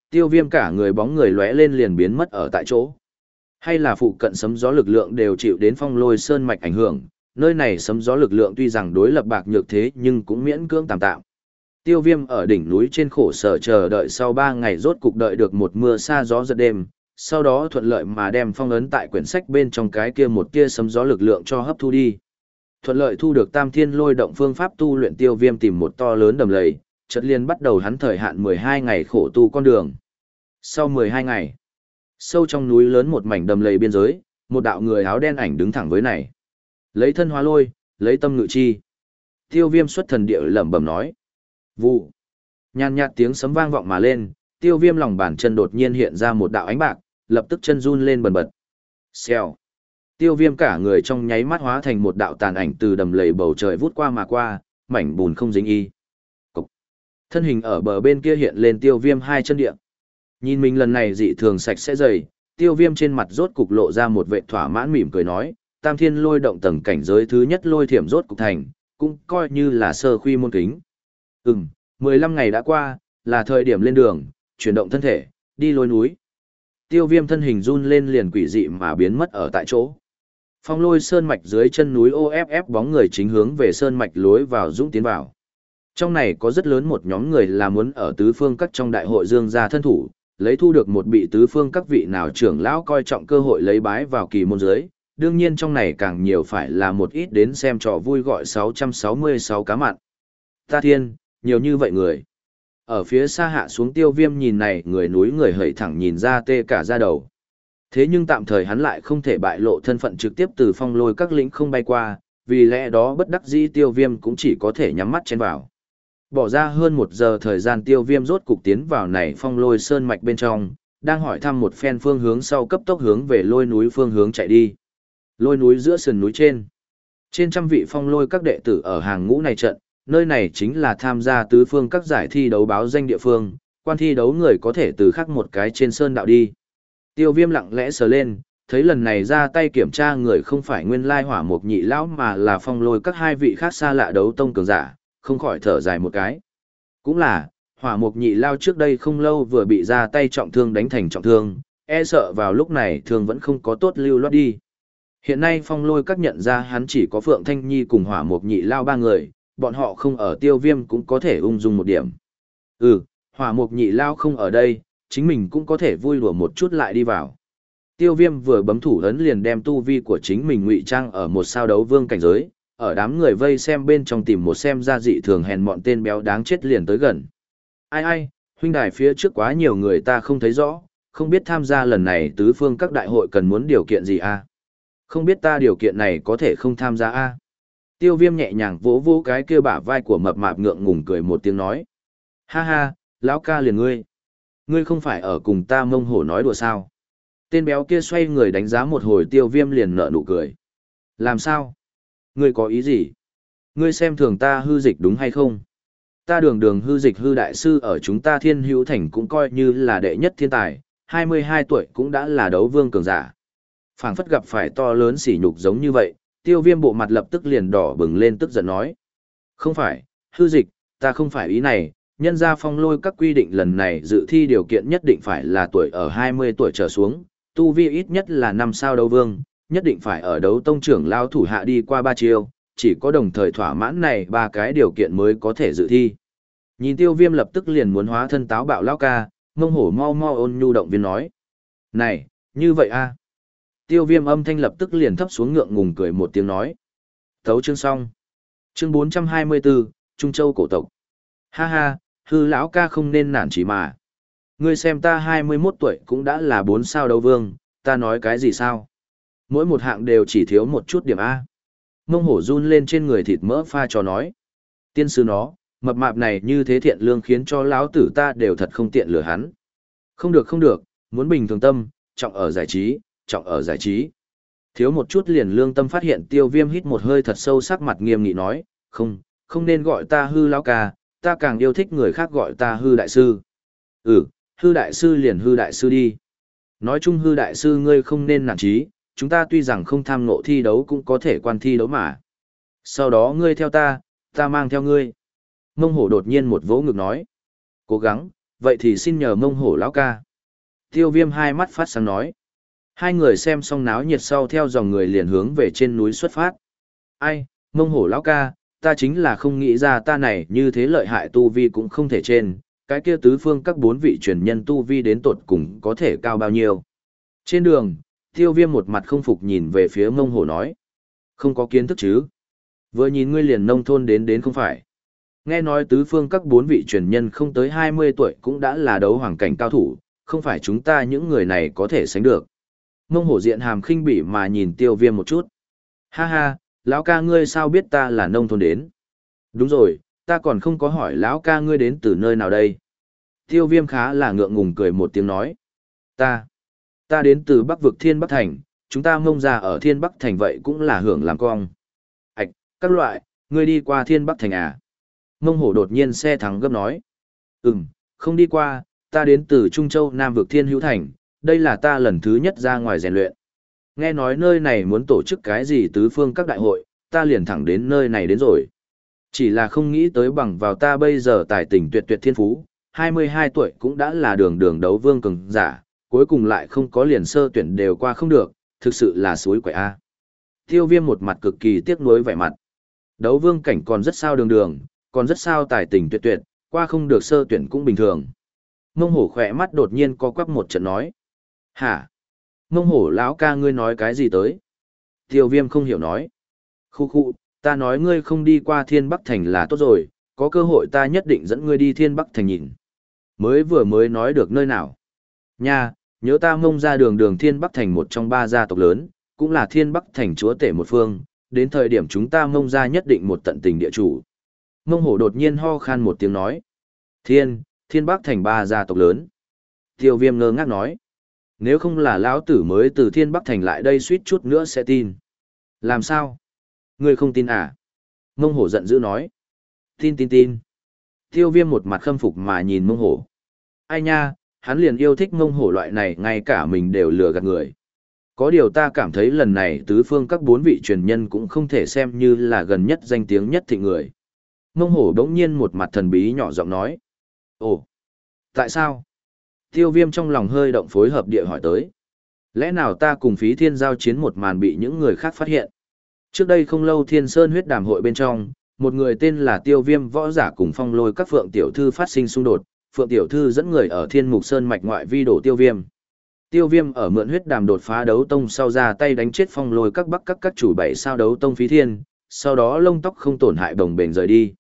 Tiêu viêm cả người bóng người lóe lên liền biến mất ở tại chỗ. Hay là phụ cận sấm gió lực lượng đều chịu đến phong lôi sơn mạch ảnh hưởng, nơi này sấm gió lực lượng tuy rằng đối lập bạc nhược thế nhưng cũng miễn cưỡng tạm tạm. Tiêu viêm ở đỉnh núi trên khổ sở chờ đợi sau 3 ngày rốt cục đợi được một mưa xa gió giật đêm, sau đó thuận lợi mà đem phong ấn tại quyển sách bên trong cái kia một kia sấm gió lực lượng cho hấp thu đi. Thuận lợi thu được tam thiên lôi động phương pháp tu luyện tiêu viêm tìm một to lớn đầm lầy, chợt liền bắt đầu hắn thời hạn 12 ngày khổ tu con đường. Sau 12 ngày, sâu trong núi lớn một mảnh đầm lầy biên giới, một đạo người áo đen ảnh đứng thẳng với này. Lấy thân hóa lôi, lấy tâm ngự chi. Tiêu viêm xuất thần địa lẩm bẩm nói. Vụ. Nhàn nhạt tiếng sấm vang vọng mà lên, tiêu viêm lòng bàn chân đột nhiên hiện ra một đạo ánh bạc, lập tức chân run lên bần bật. Xèo. Tiêu viêm cả người trong nháy mắt hóa thành một đạo tàn ảnh từ đầm lầy bầu trời vút qua mà qua, mảnh bùn không dính y. Cục. Thân hình ở bờ bên kia hiện lên tiêu viêm hai chân địa. Nhìn mình lần này dị thường sạch sẽ dày, tiêu viêm trên mặt rốt cục lộ ra một vệ thỏa mãn mỉm cười nói, tam thiên lôi động tầng cảnh giới thứ nhất lôi thiểm rốt cục thành, cũng coi như là sơ khuy môn kính. Ừm, 15 ngày đã qua, là thời điểm lên đường, chuyển động thân thể, đi lôi núi. Tiêu viêm thân hình run lên liền quỷ dị mà biến mất ở tại chỗ. Phong lôi sơn mạch dưới chân núi OFF bóng người chính hướng về sơn mạch lối vào dũng tiến vào. Trong này có rất lớn một nhóm người là muốn ở tứ phương các trong đại hội dương gia thân thủ, lấy thu được một bị tứ phương các vị nào trưởng lão coi trọng cơ hội lấy bái vào kỳ môn giới, đương nhiên trong này càng nhiều phải là một ít đến xem trò vui gọi 666 cá mặn. Ta thiên, nhiều như vậy người. Ở phía xa hạ xuống tiêu viêm nhìn này người núi người hẩy thẳng nhìn ra tê cả ra đầu. Thế nhưng tạm thời hắn lại không thể bại lộ thân phận trực tiếp từ phong lôi các lĩnh không bay qua, vì lẽ đó bất đắc dĩ tiêu viêm cũng chỉ có thể nhắm mắt chen vào. Bỏ ra hơn một giờ thời gian tiêu viêm rốt cục tiến vào này phong lôi sơn mạch bên trong, đang hỏi thăm một phen phương hướng sau cấp tốc hướng về lôi núi phương hướng chạy đi. Lôi núi giữa sườn núi trên. Trên trăm vị phong lôi các đệ tử ở hàng ngũ này trận, nơi này chính là tham gia tứ phương các giải thi đấu báo danh địa phương, quan thi đấu người có thể từ khắc một cái trên sơn đạo đi. Tiêu viêm lặng lẽ sờ lên, thấy lần này ra tay kiểm tra người không phải nguyên lai hỏa mục nhị lão mà là phong lôi các hai vị khác xa lạ đấu tông cường giả, không khỏi thở dài một cái. Cũng là, hỏa mục nhị lao trước đây không lâu vừa bị ra tay trọng thương đánh thành trọng thương, e sợ vào lúc này thường vẫn không có tốt lưu loát đi. Hiện nay phong lôi các nhận ra hắn chỉ có Phượng Thanh Nhi cùng hỏa mục nhị lao ba người, bọn họ không ở tiêu viêm cũng có thể ung dung một điểm. Ừ, hỏa mục nhị lao không ở đây, chính mình cũng có thể vui đùa một chút lại đi vào. Tiêu viêm vừa bấm thủ ấn liền đem tu vi của chính mình ngụy trang ở một sao đấu vương cảnh giới, ở đám người vây xem bên trong tìm một xem ra dị thường hèn mọn tên béo đáng chết liền tới gần. Ai ai, huynh đài phía trước quá nhiều người ta không thấy rõ, không biết tham gia lần này tứ phương các đại hội cần muốn điều kiện gì a à? Không biết ta điều kiện này có thể không tham gia a? Tiêu viêm nhẹ nhàng vỗ vỗ cái kia bả vai của mập mạp ngượng ngùng cười một tiếng nói. Ha ha, lão ca liền ngươi. Ngươi không phải ở cùng ta mông hổ nói đùa sao. Tên béo kia xoay người đánh giá một hồi tiêu viêm liền nở nụ cười. Làm sao? Ngươi có ý gì? Ngươi xem thường ta hư dịch đúng hay không? Ta đường đường hư dịch hư đại sư ở chúng ta thiên hữu thành cũng coi như là đệ nhất thiên tài, 22 tuổi cũng đã là đấu vương cường giả phảng phất gặp phải to lớn sỉ nhục giống như vậy, tiêu viêm bộ mặt lập tức liền đỏ bừng lên tức giận nói. Không phải, hư dịch, ta không phải ý này, nhân ra phong lôi các quy định lần này dự thi điều kiện nhất định phải là tuổi ở 20 tuổi trở xuống, tu vi ít nhất là năm sao đấu vương, nhất định phải ở đấu tông trưởng lao thủ hạ đi qua ba chiêu, chỉ có đồng thời thỏa mãn này ba cái điều kiện mới có thể dự thi. Nhìn tiêu viêm lập tức liền muốn hóa thân táo bạo lao ca, mông hổ mau mau ôn nhu động viên nói. Này, như vậy a Tiêu viêm âm thanh lập tức liền thấp xuống ngượng ngùng cười một tiếng nói. Thấu chương xong. Chương 424, Trung Châu cổ tộc. Ha ha, hư lão ca không nên nản chỉ mà. Ngươi xem ta 21 tuổi cũng đã là bốn sao đấu vương, ta nói cái gì sao? Mỗi một hạng đều chỉ thiếu một chút điểm A. Mông hổ run lên trên người thịt mỡ pha cho nói. Tiên sư nó, mập mạp này như thế thiện lương khiến cho lão tử ta đều thật không tiện lừa hắn. Không được không được, muốn bình thường tâm, trọng ở giải trí, trọng ở giải trí. Thiếu một chút liền lương tâm phát hiện tiêu viêm hít một hơi thật sâu sắc mặt nghiêm nghị nói, không, không nên gọi ta hư lão ca, ta càng yêu thích người khác gọi ta hư đại sư. Ừ, hư đại sư liền hư đại sư đi. Nói chung hư đại sư ngươi không nên nản trí, chúng ta tuy rằng không tham ngộ thi đấu cũng có thể quan thi đấu mà. Sau đó ngươi theo ta, ta mang theo ngươi. Mông hổ đột nhiên một vỗ ngực nói. Cố gắng, vậy thì xin nhờ mông hổ lão ca. Tiêu viêm hai mắt phát sáng nói. Hai người xem xong náo nhiệt sau theo dòng người liền hướng về trên núi xuất phát. Ai, mông hổ lão ca, ta chính là không nghĩ ra ta này như thế lợi hại tu vi cũng không thể trên, cái kia tứ phương các bốn vị truyền nhân tu vi đến tột cùng có thể cao bao nhiêu. Trên đường, tiêu viêm một mặt không phục nhìn về phía mông hổ nói. Không có kiến thức chứ. Vừa nhìn ngươi liền nông thôn đến đến không phải. Nghe nói tứ phương các bốn vị truyền nhân không tới 20 tuổi cũng đã là đấu hoàng cảnh cao thủ, không phải chúng ta những người này có thể sánh được. Mông hổ diện hàm khinh bỉ mà nhìn tiêu viêm một chút. Ha ha, lão ca ngươi sao biết ta là nông thôn đến? Đúng rồi, ta còn không có hỏi lão ca ngươi đến từ nơi nào đây. Tiêu viêm khá là ngượng ngùng cười một tiếng nói. Ta, ta đến từ Bắc vực Thiên Bắc Thành, chúng ta mông ra ở Thiên Bắc Thành vậy cũng là hưởng làm cong. Ảch, các loại, ngươi đi qua Thiên Bắc Thành à? Mông hổ đột nhiên xe thắng gấp nói. Ừm, không đi qua, ta đến từ Trung Châu Nam vực Thiên Hữu Thành, đây là ta lần thứ nhất ra ngoài rèn luyện. Nghe nói nơi này muốn tổ chức cái gì tứ phương các đại hội, ta liền thẳng đến nơi này đến rồi. Chỉ là không nghĩ tới bằng vào ta bây giờ tài tình tuyệt tuyệt thiên phú, 22 tuổi cũng đã là đường đường đấu vương cường giả, cuối cùng lại không có liền sơ tuyển đều qua không được, thực sự là suối quậy A. Tiêu viêm một mặt cực kỳ tiếc nuối vẻ mặt. Đấu vương cảnh còn rất sao đường đường, còn rất sao tài tình tuyệt tuyệt, qua không được sơ tuyển cũng bình thường. Mông hổ khỏe mắt đột nhiên co quắp một trận nói. Hả? Mông hổ lão ca ngươi nói cái gì tới? Tiêu viêm không hiểu nói. Khu khu, ta nói ngươi không đi qua thiên bắc thành là tốt rồi, có cơ hội ta nhất định dẫn ngươi đi thiên bắc thành nhìn. Mới vừa mới nói được nơi nào. Nha, nhớ ta mông ra đường đường thiên bắc thành một trong ba gia tộc lớn, cũng là thiên bắc thành chúa tể một phương, đến thời điểm chúng ta mông ra nhất định một tận tình địa chủ. Mông hổ đột nhiên ho khan một tiếng nói. Thiên, thiên bắc thành ba gia tộc lớn. Tiêu viêm ngơ ngác nói. Nếu không là lão tử mới từ thiên bắc thành lại đây suýt chút nữa sẽ tin. Làm sao? Ngươi không tin à? Mông hổ giận dữ nói. Tin tin tin. Tiêu viêm một mặt khâm phục mà nhìn mông hổ. Ai nha, hắn liền yêu thích mông hổ loại này ngay cả mình đều lừa gạt người. Có điều ta cảm thấy lần này tứ phương các bốn vị truyền nhân cũng không thể xem như là gần nhất danh tiếng nhất thị người. Mông hổ đống nhiên một mặt thần bí nhỏ giọng nói. Ồ, tại sao? Tiêu viêm trong lòng hơi động phối hợp địa hỏi tới. Lẽ nào ta cùng phí thiên giao chiến một màn bị những người khác phát hiện? Trước đây không lâu thiên sơn huyết đàm hội bên trong, một người tên là tiêu viêm võ giả cùng phong lôi các phượng tiểu thư phát sinh xung đột, phượng tiểu thư dẫn người ở thiên mục sơn mạch ngoại vi đổ tiêu viêm. Tiêu viêm ở mượn huyết đàm đột phá đấu tông sau ra tay đánh chết phong lôi các bắc các các chủ bảy sao đấu tông phí thiên, sau đó lông tóc không tổn hại bồng bền rời đi.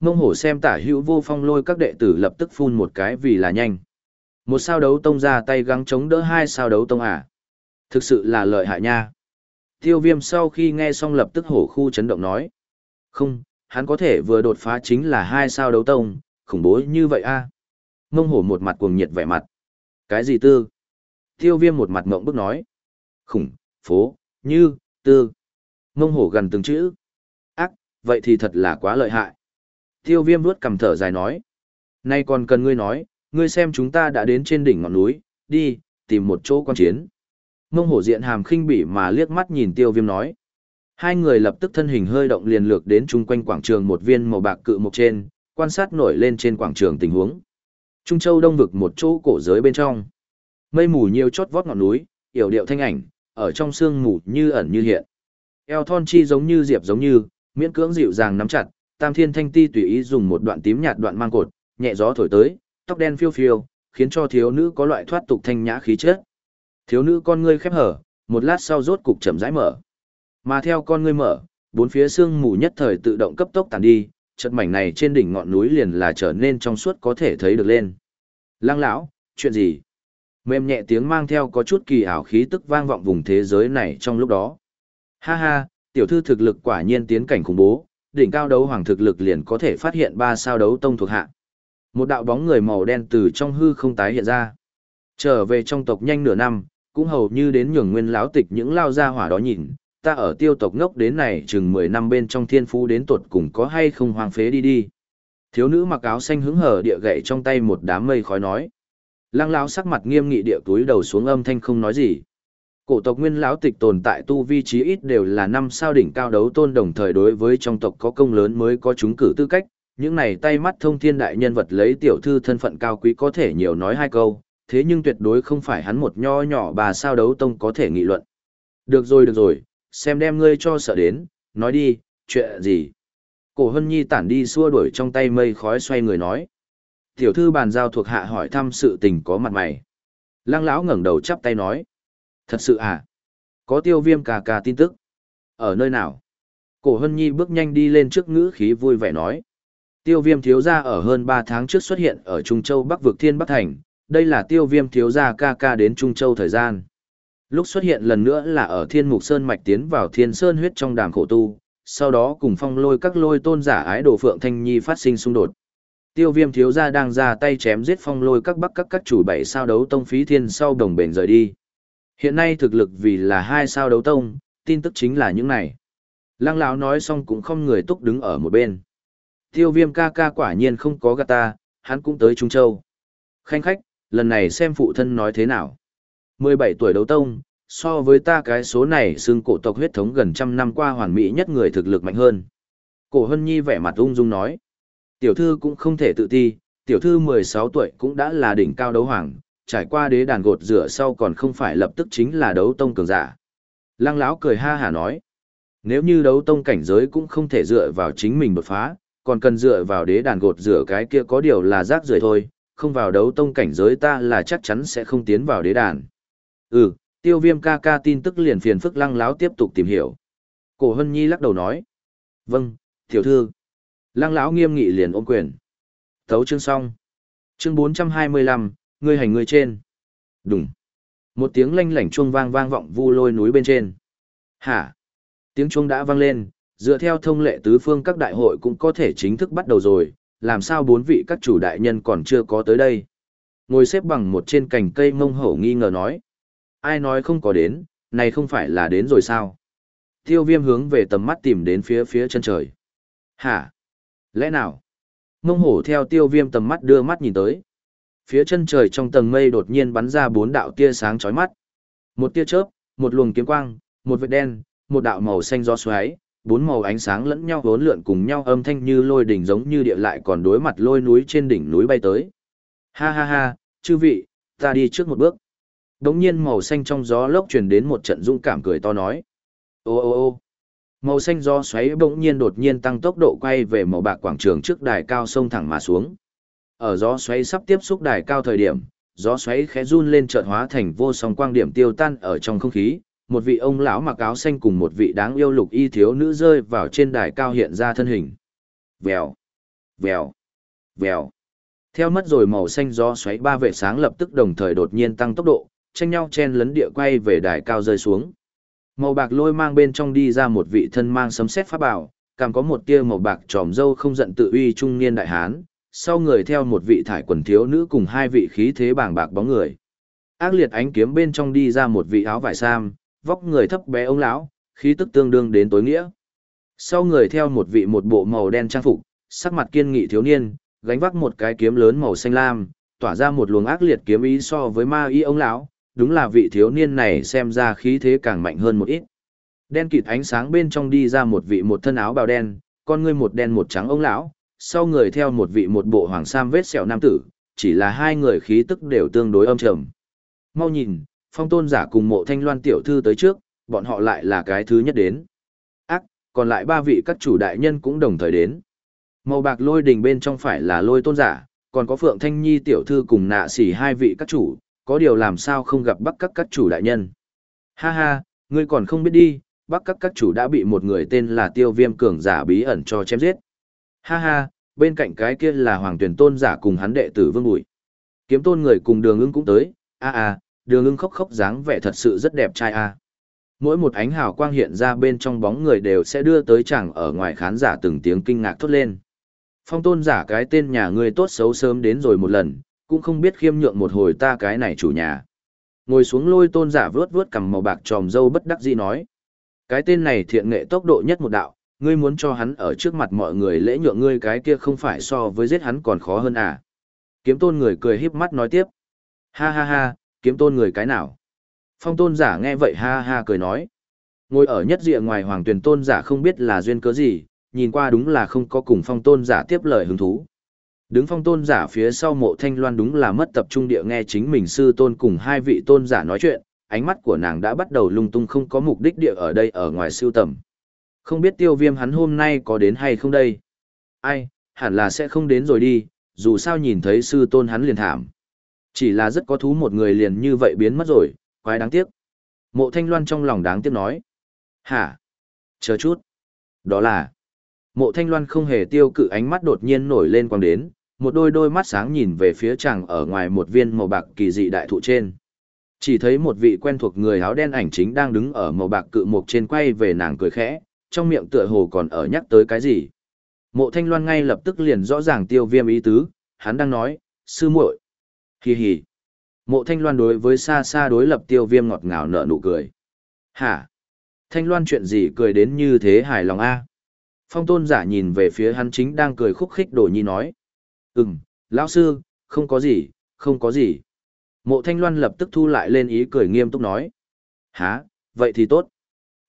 Mông hổ xem tả hữu vô phong lôi các đệ tử lập tức phun một cái vì là nhanh. Một sao đấu tông ra tay gắng chống đỡ hai sao đấu tông à. Thực sự là lợi hại nha. Tiêu viêm sau khi nghe xong lập tức hổ khu chấn động nói. Không, hắn có thể vừa đột phá chính là hai sao đấu tông, khủng bố như vậy a à. Mông hổ một mặt cuồng nhiệt vẻ mặt. Cái gì tư? Tiêu viêm một mặt mộng bức nói. Khủng, phố, như, tư. Mông hổ gần từng chữ. Ác, vậy thì thật là quá lợi hại. Tiêu viêm vuốt cầm thở dài nói. Nay còn cần ngươi nói, ngươi xem chúng ta đã đến trên đỉnh ngọn núi, đi, tìm một chỗ quan chiến. Mông hổ diện hàm khinh bỉ mà liếc mắt nhìn tiêu viêm nói. Hai người lập tức thân hình hơi động liền lược đến chung quanh quảng trường một viên màu bạc cự mục trên, quan sát nổi lên trên quảng trường tình huống. Trung Châu đông vực một chỗ cổ giới bên trong. Mây mù nhiều chót vót ngọn núi, yểu điệu thanh ảnh, ở trong sương mù như ẩn như hiện. Eo thon chi giống như diệp giống như, miễn cưỡng dịu dàng nắm chặt, Tam Thiên Thanh Ti tùy ý dùng một đoạn tím nhạt đoạn mang cột, nhẹ gió thổi tới, tóc đen phiêu phiêu, khiến cho thiếu nữ có loại thoát tục thanh nhã khí chất. Thiếu nữ con ngươi khép hở, một lát sau rốt cục chậm rãi mở. Mà theo con ngươi mở, bốn phía sương mù nhất thời tự động cấp tốc tàn đi, chợt mảnh này trên đỉnh ngọn núi liền là trở nên trong suốt có thể thấy được lên. Lăng lão, chuyện gì? Mềm nhẹ tiếng mang theo có chút kỳ ảo khí tức vang vọng vùng thế giới này trong lúc đó. Ha ha, tiểu thư thực lực quả nhiên tiến cảnh khủng bố, đỉnh cao đấu hoàng thực lực liền có thể phát hiện ba sao đấu tông thuộc hạ. Một đạo bóng người màu đen từ trong hư không tái hiện ra. Trở về trong tộc nhanh nửa năm, cũng hầu như đến nhường nguyên lão tịch những lao gia hỏa đó nhìn, ta ở tiêu tộc ngốc đến này chừng 10 năm bên trong thiên phú đến tuột cùng có hay không hoang phế đi đi. Thiếu nữ mặc áo xanh hứng hở địa gậy trong tay một đám mây khói nói. Lăng lão sắc mặt nghiêm nghị địa túi đầu xuống âm thanh không nói gì. Cổ tộc nguyên lão tịch tồn tại tu vi trí ít đều là năm sao đỉnh cao đấu tôn đồng thời đối với trong tộc có công lớn mới có chúng cử tư cách, những này tay mắt thông thiên đại nhân vật lấy tiểu thư thân phận cao quý có thể nhiều nói hai câu, thế nhưng tuyệt đối không phải hắn một nho nhỏ bà sao đấu tông có thể nghị luận. Được rồi được rồi, xem đem ngươi cho sợ đến, nói đi, chuyện gì? Cổ hân nhi tản đi xua đuổi trong tay mây khói xoay người nói. Tiểu thư bàn giao thuộc hạ hỏi thăm sự tình có mặt mày. Lăng lão ngẩng đầu chắp tay nói. Thật sự à? Có tiêu viêm cà cà tin tức. Ở nơi nào? Cổ hân nhi bước nhanh đi lên trước ngữ khí vui vẻ nói. Tiêu viêm thiếu gia ở hơn 3 tháng trước xuất hiện ở Trung Châu Bắc vực Thiên Bắc Thành, đây là tiêu viêm thiếu gia ca ca đến Trung Châu thời gian. Lúc xuất hiện lần nữa là ở Thiên Mục Sơn Mạch tiến vào Thiên Sơn huyết trong đàm khổ tu, sau đó cùng phong lôi các lôi tôn giả ái đồ Phượng Thanh Nhi phát sinh xung đột. Tiêu viêm thiếu gia đang ra tay chém giết phong lôi các bắc các các chủ bảy sao đấu tông phí thiên sau đồng bền rời đi. Hiện nay thực lực vì là hai sao đấu tông, tin tức chính là những này. Lăng lão nói xong cũng không người túc đứng ở một bên. Tiêu viêm ca ca quả nhiên không có gạt ta, hắn cũng tới Trung Châu. Khanh khách, lần này xem phụ thân nói thế nào. 17 tuổi đấu tông, so với ta cái số này xương cổ tộc huyết thống gần trăm năm qua hoàn mỹ nhất người thực lực mạnh hơn. Cổ Hân Nhi vẻ mặt ung dung nói. Tiểu thư cũng không thể tự ti, tiểu thư 16 tuổi cũng đã là đỉnh cao đấu hoàng, trải qua đế đàn gột rửa sau còn không phải lập tức chính là đấu tông cường giả. Lăng lão cười ha hả nói. Nếu như đấu tông cảnh giới cũng không thể dựa vào chính mình đột phá, còn cần dựa vào đế đàn gột rửa cái kia có điều là rác rưởi thôi, không vào đấu tông cảnh giới ta là chắc chắn sẽ không tiến vào đế đàn. Ừ, tiêu viêm ca ca tin tức liền phiền phức lăng láo tiếp tục tìm hiểu. Cổ hân nhi lắc đầu nói. Vâng, tiểu thư. Lăng lão nghiêm nghị liền ôm quyền. Thấu chương xong. Chương 425, ngươi hành người trên. Đúng. Một tiếng lanh lảnh chuông vang vang vọng vu lôi núi bên trên. Hả? Tiếng chuông đã vang lên, dựa theo thông lệ tứ phương các đại hội cũng có thể chính thức bắt đầu rồi, làm sao bốn vị các chủ đại nhân còn chưa có tới đây. Ngồi xếp bằng một trên cành cây mông hổ nghi ngờ nói. Ai nói không có đến, này không phải là đến rồi sao? Tiêu viêm hướng về tầm mắt tìm đến phía phía chân trời. Hả? Lẽ nào? Mông hổ theo tiêu viêm tầm mắt đưa mắt nhìn tới. Phía chân trời trong tầng mây đột nhiên bắn ra bốn đạo tia sáng chói mắt. Một tia chớp, một luồng kiếm quang, một vệt đen, một đạo màu xanh gió xoáy, bốn màu ánh sáng lẫn nhau vốn lượn cùng nhau âm thanh như lôi đỉnh giống như địa lại còn đối mặt lôi núi trên đỉnh núi bay tới. Ha ha ha, chư vị, ta đi trước một bước. Đống nhiên màu xanh trong gió lốc truyền đến một trận dũng cảm cười to nói. Ô ô ô màu xanh gió xoáy bỗng nhiên đột nhiên tăng tốc độ quay về màu bạc quảng trường trước đài cao sông thẳng mà xuống. Ở gió xoáy sắp tiếp xúc đài cao thời điểm, gió xoáy khẽ run lên chợt hóa thành vô song quang điểm tiêu tan ở trong không khí, một vị ông lão mặc áo xanh cùng một vị đáng yêu lục y thiếu nữ rơi vào trên đài cao hiện ra thân hình. Vèo, vèo, vèo. Theo mất rồi màu xanh gió xoáy ba vệ sáng lập tức đồng thời đột nhiên tăng tốc độ, tranh nhau chen lấn địa quay về đài cao rơi xuống. Màu bạc lôi mang bên trong đi ra một vị thân mang sấm sét pháp bảo, càng có một tia màu bạc tròm dâu không giận tự uy trung niên đại hán, sau người theo một vị thải quần thiếu nữ cùng hai vị khí thế bàng bạc bóng người. Ác liệt ánh kiếm bên trong đi ra một vị áo vải sam, vóc người thấp bé ông lão, khí tức tương đương đến tối nghĩa. Sau người theo một vị một bộ màu đen trang phục, sắc mặt kiên nghị thiếu niên, gánh vác một cái kiếm lớn màu xanh lam, tỏa ra một luồng ác liệt kiếm ý so với ma y ông lão, đúng là vị thiếu niên này xem ra khí thế càng mạnh hơn một ít. Đen kịt ánh sáng bên trong đi ra một vị một thân áo bào đen, con ngươi một đen một trắng ông lão, sau người theo một vị một bộ hoàng sam vết sẹo nam tử, chỉ là hai người khí tức đều tương đối âm trầm. Mau nhìn, phong tôn giả cùng mộ thanh loan tiểu thư tới trước, bọn họ lại là cái thứ nhất đến. Ác, còn lại ba vị các chủ đại nhân cũng đồng thời đến. Màu bạc lôi đình bên trong phải là lôi tôn giả, còn có phượng thanh nhi tiểu thư cùng nạ xỉ hai vị các chủ, có điều làm sao không gặp bắc các các chủ đại nhân. Ha ha, ngươi còn không biết đi, bắc các các chủ đã bị một người tên là tiêu viêm cường giả bí ẩn cho chém giết. Ha ha, bên cạnh cái kia là hoàng tuyển tôn giả cùng hắn đệ tử vương bụi. Kiếm tôn người cùng đường ưng cũng tới, a a, đường ưng khóc khóc dáng vẻ thật sự rất đẹp trai a. Mỗi một ánh hào quang hiện ra bên trong bóng người đều sẽ đưa tới chẳng ở ngoài khán giả từng tiếng kinh ngạc thốt lên. Phong tôn giả cái tên nhà ngươi tốt xấu sớm đến rồi một lần, cũng không biết khiêm nhượng một hồi ta cái này chủ nhà. Ngồi xuống lôi tôn giả vớt vớt cầm màu bạc tròm dâu bất đắc dĩ nói. Cái tên này thiện nghệ tốc độ nhất một đạo, ngươi muốn cho hắn ở trước mặt mọi người lễ nhượng ngươi cái kia không phải so với giết hắn còn khó hơn à. Kiếm tôn người cười híp mắt nói tiếp. Ha ha ha, kiếm tôn người cái nào? Phong tôn giả nghe vậy ha ha cười nói. Ngồi ở nhất địa ngoài hoàng tuyển tôn giả không biết là duyên cớ gì, nhìn qua đúng là không có cùng phong tôn giả tiếp lời hứng thú. Đứng phong tôn giả phía sau mộ thanh loan đúng là mất tập trung địa nghe chính mình sư tôn cùng hai vị tôn giả nói chuyện, ánh mắt của nàng đã bắt đầu lung tung không có mục đích địa ở đây ở ngoài siêu tầm. Không biết tiêu viêm hắn hôm nay có đến hay không đây? Ai, hẳn là sẽ không đến rồi đi, dù sao nhìn thấy sư tôn hắn liền thảm. Chỉ là rất có thú một người liền như vậy biến mất rồi, quái đáng tiếc. Mộ thanh loan trong lòng đáng tiếc nói. Hả? Chờ chút. Đó là... Mộ thanh loan không hề tiêu cự ánh mắt đột nhiên nổi lên quang đến, một đôi đôi mắt sáng nhìn về phía chàng ở ngoài một viên màu bạc kỳ dị đại thụ trên. Chỉ thấy một vị quen thuộc người áo đen ảnh chính đang đứng ở màu bạc cự mục trên quay về nàng cười khẽ, trong miệng tựa hồ còn ở nhắc tới cái gì. Mộ thanh loan ngay lập tức liền rõ ràng tiêu viêm ý tứ, hắn đang nói, sư muội Hì hì. Mộ thanh loan đối với xa xa đối lập tiêu viêm ngọt ngào nở nụ cười. Hả? Thanh loan chuyện gì cười đến như thế hài lòng a Phong tôn giả nhìn về phía hắn chính đang cười khúc khích đồ nhi nói. Ừm, lão sư, không có gì, không có gì. Mộ thanh loan lập tức thu lại lên ý cười nghiêm túc nói. Hả, vậy thì tốt.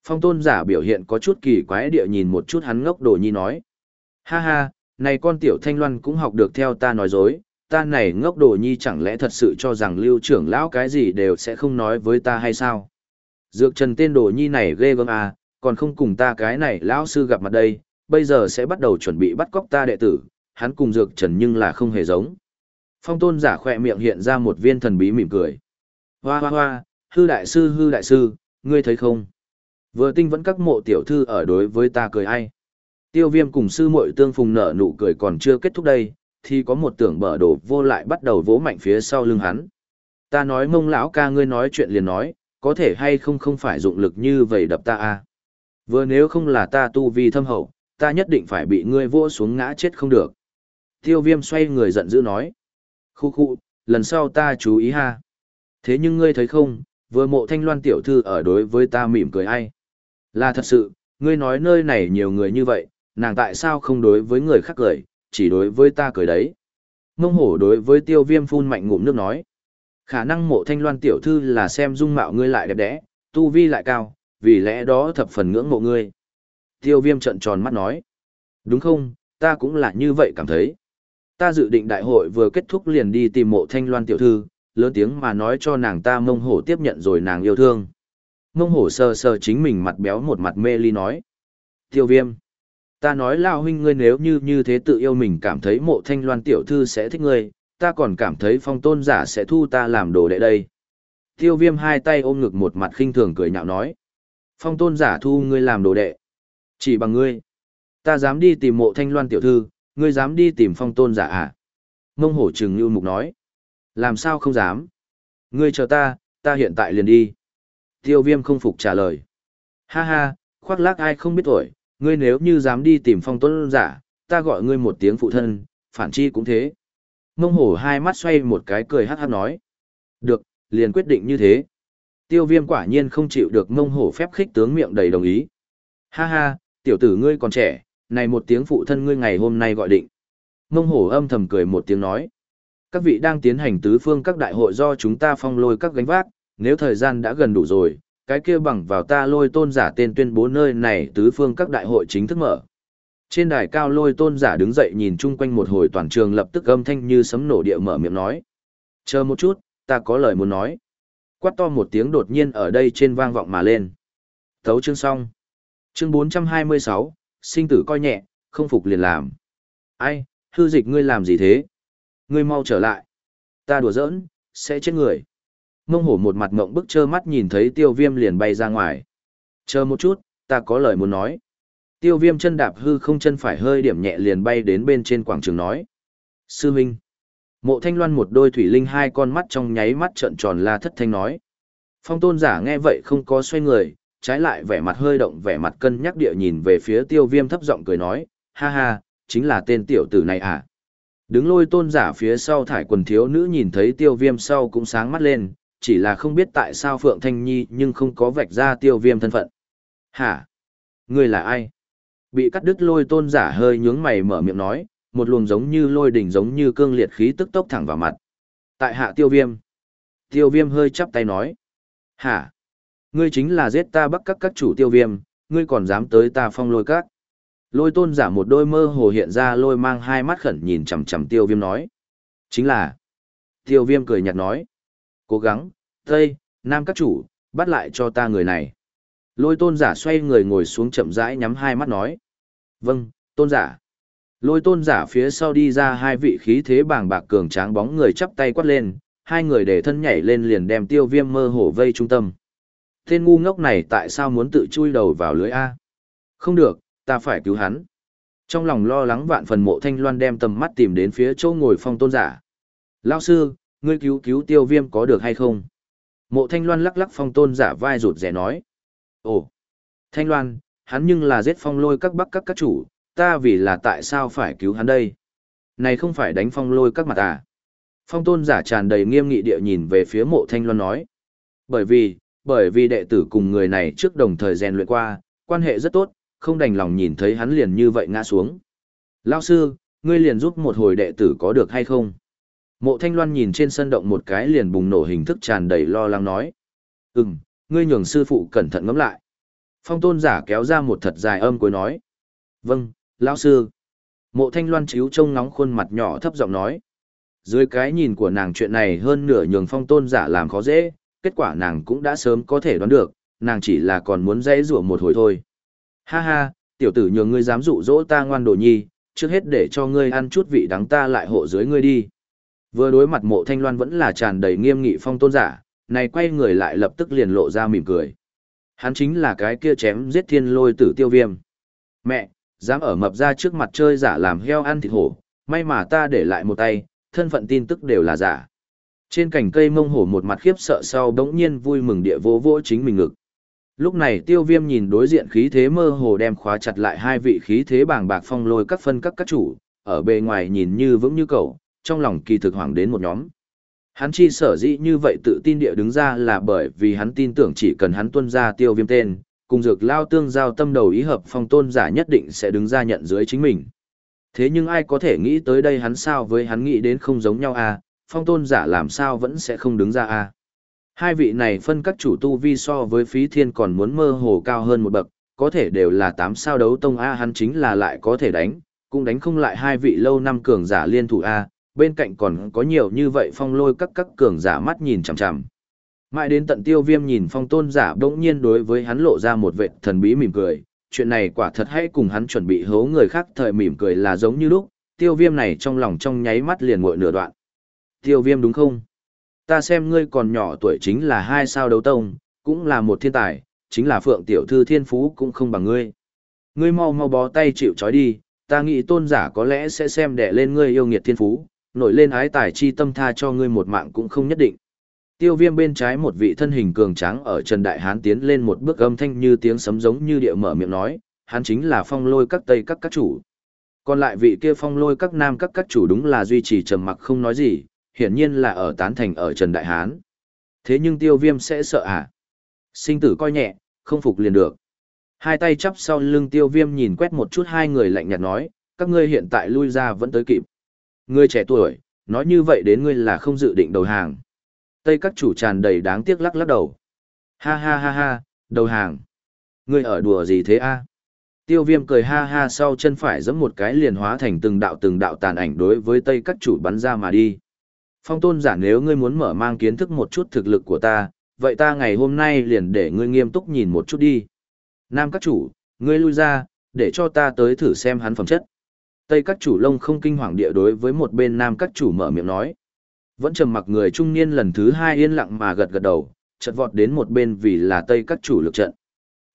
Phong tôn giả biểu hiện có chút kỳ quái địa nhìn một chút hắn ngốc đồ nhi nói. Ha ha, này con tiểu thanh loan cũng học được theo ta nói dối, ta này ngốc đồ nhi chẳng lẽ thật sự cho rằng lưu trưởng lão cái gì đều sẽ không nói với ta hay sao? Dược trần tên đồ nhi này ghê gớm à, còn không cùng ta cái này lão sư gặp mặt đây, bây giờ sẽ bắt đầu chuẩn bị bắt cóc ta đệ tử, hắn cùng dược trần nhưng là không hề giống. Phong tôn giả khỏe miệng hiện ra một viên thần bí mỉm cười. Hoa hoa hoa, hư đại sư hư đại sư, ngươi thấy không? Vừa tinh vẫn các mộ tiểu thư ở đối với ta cười ai. Tiêu viêm cùng sư muội tương phùng nở nụ cười còn chưa kết thúc đây, thì có một tưởng bở đổ vô lại bắt đầu vỗ mạnh phía sau lưng hắn. Ta nói mông lão ca ngươi nói chuyện liền nói, có thể hay không không phải dụng lực như vậy đập ta a à. Vừa nếu không là ta tu vi thâm hậu, ta nhất định phải bị ngươi vỗ xuống ngã chết không được. Tiêu viêm xoay người giận dữ nói. Khu khu, lần sau ta chú ý ha. Thế nhưng ngươi thấy không, vừa mộ thanh loan tiểu thư ở đối với ta mỉm cười ai. Là thật sự, ngươi nói nơi này nhiều người như vậy, nàng tại sao không đối với người khác cười, chỉ đối với ta cười đấy. Mông hổ đối với tiêu viêm phun mạnh ngụm nước nói. Khả năng mộ thanh loan tiểu thư là xem dung mạo ngươi lại đẹp đẽ, tu vi lại cao, vì lẽ đó thập phần ngưỡng mộ ngươi. Tiêu viêm trận tròn mắt nói. Đúng không, ta cũng là như vậy cảm thấy. Ta dự định đại hội vừa kết thúc liền đi tìm mộ thanh loan tiểu thư, lớn tiếng mà nói cho nàng ta mông hổ tiếp nhận rồi nàng yêu thương. Mông hổ sờ sờ chính mình mặt béo một mặt mê ly nói. Tiêu viêm. Ta nói lao huynh ngươi nếu như như thế tự yêu mình cảm thấy mộ thanh loan tiểu thư sẽ thích ngươi, ta còn cảm thấy phong tôn giả sẽ thu ta làm đồ đệ đây. Tiêu viêm hai tay ôm ngực một mặt khinh thường cười nhạo nói. Phong tôn giả thu ngươi làm đồ đệ. Chỉ bằng ngươi. Ta dám đi tìm mộ thanh loan tiểu thư, ngươi dám đi tìm phong tôn giả à? Mông hổ trừng như mục nói. Làm sao không dám? Ngươi chờ ta, ta hiện tại liền đi. Tiêu viêm không phục trả lời. Ha ha, khoác lác ai không biết tuổi, ngươi nếu như dám đi tìm phong tôn giả, ta gọi ngươi một tiếng phụ thân, phản chi cũng thế. Mông hổ hai mắt xoay một cái cười hát hát nói. Được, liền quyết định như thế. Tiêu viêm quả nhiên không chịu được mông hổ phép khích tướng miệng đầy đồng ý. Ha ha, tiểu tử ngươi còn trẻ, này một tiếng phụ thân ngươi ngày hôm nay gọi định. Mông hổ âm thầm cười một tiếng nói. Các vị đang tiến hành tứ phương các đại hội do chúng ta phong lôi các gánh vác, nếu thời gian đã gần đủ rồi, cái kia bằng vào ta lôi tôn giả tên tuyên bố nơi này tứ phương các đại hội chính thức mở. Trên đài cao lôi tôn giả đứng dậy nhìn chung quanh một hồi toàn trường lập tức âm thanh như sấm nổ địa mở miệng nói. Chờ một chút, ta có lời muốn nói. Quát to một tiếng đột nhiên ở đây trên vang vọng mà lên. Thấu chương xong. Chương 426, sinh tử coi nhẹ, không phục liền làm. Ai, hư dịch ngươi làm gì thế? Ngươi mau trở lại. Ta đùa giỡn, sẽ chết người. Mông hổ một mặt ngộng bức trơ mắt nhìn thấy tiêu viêm liền bay ra ngoài. Chờ một chút, ta có lời muốn nói. Tiêu viêm chân đạp hư không chân phải hơi điểm nhẹ liền bay đến bên trên quảng trường nói. Sư Minh. Mộ thanh loan một đôi thủy linh hai con mắt trong nháy mắt trợn tròn la thất thanh nói. Phong tôn giả nghe vậy không có xoay người, trái lại vẻ mặt hơi động vẻ mặt cân nhắc địa nhìn về phía tiêu viêm thấp giọng cười nói, ha ha, chính là tên tiểu tử này à. Đứng lôi tôn giả phía sau thải quần thiếu nữ nhìn thấy tiêu viêm sau cũng sáng mắt lên, chỉ là không biết tại sao Phượng Thanh Nhi nhưng không có vạch ra tiêu viêm thân phận. Hả? Người là ai? Bị cắt đứt lôi tôn giả hơi nhướng mày mở miệng nói, một luồng giống như lôi đỉnh giống như cương liệt khí tức tốc thẳng vào mặt. Tại hạ tiêu viêm. Tiêu viêm hơi chắp tay nói. Hả? Ngươi chính là giết ta bắt các các chủ tiêu viêm, ngươi còn dám tới ta phong lôi các. Lôi tôn giả một đôi mơ hồ hiện ra lôi mang hai mắt khẩn nhìn chằm chằm tiêu viêm nói. Chính là. Tiêu viêm cười nhạt nói. Cố gắng, Tây, Nam các chủ, bắt lại cho ta người này. Lôi tôn giả xoay người ngồi xuống chậm rãi nhắm hai mắt nói. Vâng, tôn giả. Lôi tôn giả phía sau đi ra hai vị khí thế bàng bạc cường tráng bóng người chắp tay quát lên, hai người để thân nhảy lên liền đem tiêu viêm mơ hồ vây trung tâm. Tên ngu ngốc này tại sao muốn tự chui đầu vào lưới A? Không được, ta phải cứu hắn. Trong lòng lo lắng vạn phần mộ thanh loan đem tầm mắt tìm đến phía chỗ ngồi phong tôn giả. Lao sư, ngươi cứu cứu tiêu viêm có được hay không? Mộ thanh loan lắc lắc phong tôn giả vai rụt rẻ nói. Ồ, thanh loan, hắn nhưng là giết phong lôi các bắc các các chủ, ta vì là tại sao phải cứu hắn đây? Này không phải đánh phong lôi các mặt à? Phong tôn giả tràn đầy nghiêm nghị địa nhìn về phía mộ thanh loan nói. Bởi vì, bởi vì đệ tử cùng người này trước đồng thời rèn luyện qua, quan hệ rất tốt, không đành lòng nhìn thấy hắn liền như vậy ngã xuống. Lao sư, ngươi liền giúp một hồi đệ tử có được hay không? Mộ Thanh Loan nhìn trên sân động một cái liền bùng nổ hình thức tràn đầy lo lắng nói. Ừm, ngươi nhường sư phụ cẩn thận ngắm lại. Phong tôn giả kéo ra một thật dài âm cuối nói. Vâng, lão sư. Mộ Thanh Loan chiếu trông nóng khuôn mặt nhỏ thấp giọng nói. Dưới cái nhìn của nàng chuyện này hơn nửa nhường phong tôn giả làm khó dễ, kết quả nàng cũng đã sớm có thể đoán được, nàng chỉ là còn muốn dãy rủa một hồi thôi. Ha ha, tiểu tử nhường ngươi dám dụ dỗ ta ngoan đồ nhi, trước hết để cho ngươi ăn chút vị đắng ta lại hộ dưới ngươi đi. Vừa đối mặt mộ thanh loan vẫn là tràn đầy nghiêm nghị phong tôn giả, này quay người lại lập tức liền lộ ra mỉm cười. Hắn chính là cái kia chém giết thiên lôi tử tiêu viêm. Mẹ, dám ở mập ra trước mặt chơi giả làm heo ăn thịt hổ, may mà ta để lại một tay, thân phận tin tức đều là giả. Trên cành cây mông hổ một mặt khiếp sợ sau bỗng nhiên vui mừng địa vô vỗ chính mình ngực. Lúc này tiêu viêm nhìn đối diện khí thế mơ hồ đem khóa chặt lại hai vị khí thế bàng bạc phong lôi các phân các các chủ, ở bề ngoài nhìn như vững như cầu, trong lòng kỳ thực hoảng đến một nhóm. Hắn chi sở dĩ như vậy tự tin địa đứng ra là bởi vì hắn tin tưởng chỉ cần hắn tuân ra tiêu viêm tên, cùng dược lao tương giao tâm đầu ý hợp phong tôn giả nhất định sẽ đứng ra nhận dưới chính mình. Thế nhưng ai có thể nghĩ tới đây hắn sao với hắn nghĩ đến không giống nhau à, phong tôn giả làm sao vẫn sẽ không đứng ra à. Hai vị này phân các chủ tu vi so với phí thiên còn muốn mơ hồ cao hơn một bậc, có thể đều là tám sao đấu tông A hắn chính là lại có thể đánh, cũng đánh không lại hai vị lâu năm cường giả liên thủ A, bên cạnh còn có nhiều như vậy phong lôi các các cường giả mắt nhìn chằm chằm. Mãi đến tận tiêu viêm nhìn phong tôn giả bỗng nhiên đối với hắn lộ ra một vệ thần bí mỉm cười, chuyện này quả thật hay cùng hắn chuẩn bị hố người khác thời mỉm cười là giống như lúc, tiêu viêm này trong lòng trong nháy mắt liền ngội nửa đoạn. Tiêu viêm đúng không? Ta xem ngươi còn nhỏ tuổi chính là hai sao đấu tông, cũng là một thiên tài, chính là phượng tiểu thư thiên phú cũng không bằng ngươi. Ngươi mau mau bó tay chịu trói đi, ta nghĩ tôn giả có lẽ sẽ xem đẻ lên ngươi yêu nghiệt thiên phú, nổi lên ái tài chi tâm tha cho ngươi một mạng cũng không nhất định. Tiêu viêm bên trái một vị thân hình cường tráng ở Trần Đại Hán tiến lên một bước âm thanh như tiếng sấm giống như địa mở miệng nói, hắn chính là phong lôi các tây các các chủ. Còn lại vị kia phong lôi các nam các các chủ đúng là duy trì trầm mặc không nói gì, hiển nhiên là ở tán thành ở Trần Đại Hán. Thế nhưng tiêu viêm sẽ sợ à? Sinh tử coi nhẹ, không phục liền được. Hai tay chắp sau lưng tiêu viêm nhìn quét một chút hai người lạnh nhạt nói, các ngươi hiện tại lui ra vẫn tới kịp. Ngươi trẻ tuổi, nói như vậy đến ngươi là không dự định đầu hàng. Tây các chủ tràn đầy đáng tiếc lắc lắc đầu. Ha ha ha ha, đầu hàng. Ngươi ở đùa gì thế a? Tiêu viêm cười ha ha sau chân phải giẫm một cái liền hóa thành từng đạo từng đạo tàn ảnh đối với Tây các chủ bắn ra mà đi. Phong tôn giả nếu ngươi muốn mở mang kiến thức một chút thực lực của ta, vậy ta ngày hôm nay liền để ngươi nghiêm túc nhìn một chút đi. Nam các chủ, ngươi lui ra, để cho ta tới thử xem hắn phẩm chất. Tây các chủ lông không kinh hoàng địa đối với một bên nam các chủ mở miệng nói. Vẫn trầm mặc người trung niên lần thứ hai yên lặng mà gật gật đầu, chợt vọt đến một bên vì là Tây các chủ lực trận.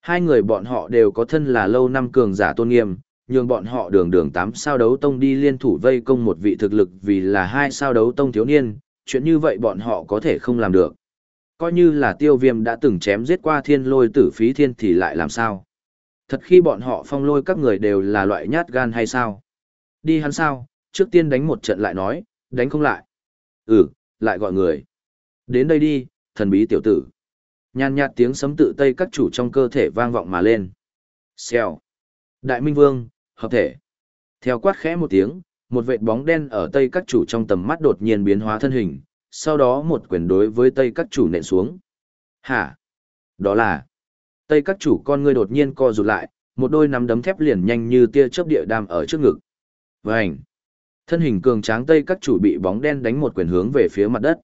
Hai người bọn họ đều có thân là lâu năm cường giả tôn nghiêm, nhường bọn họ đường đường tám sao đấu tông đi liên thủ vây công một vị thực lực vì là hai sao đấu tông thiếu niên, chuyện như vậy bọn họ có thể không làm được. Coi như là tiêu viêm đã từng chém giết qua thiên lôi tử phí thiên thì lại làm sao? Thật khi bọn họ phong lôi các người đều là loại nhát gan hay sao? Đi hắn sao, trước tiên đánh một trận lại nói, đánh không lại. Ừ, lại gọi người. Đến đây đi, thần bí tiểu tử. Nhàn nhạt tiếng sấm tự tây các chủ trong cơ thể vang vọng mà lên. Xèo. Đại Minh Vương, hợp thể. Theo quát khẽ một tiếng, một vệt bóng đen ở tây các chủ trong tầm mắt đột nhiên biến hóa thân hình, sau đó một quyền đối với tây các chủ nện xuống. Hả? Đó là... Tây các chủ con ngươi đột nhiên co rụt lại, một đôi nắm đấm thép liền nhanh như tia chớp địa đam ở trước ngực. Vành! Thân hình cường tráng tây các chủ bị bóng đen đánh một quyền hướng về phía mặt đất.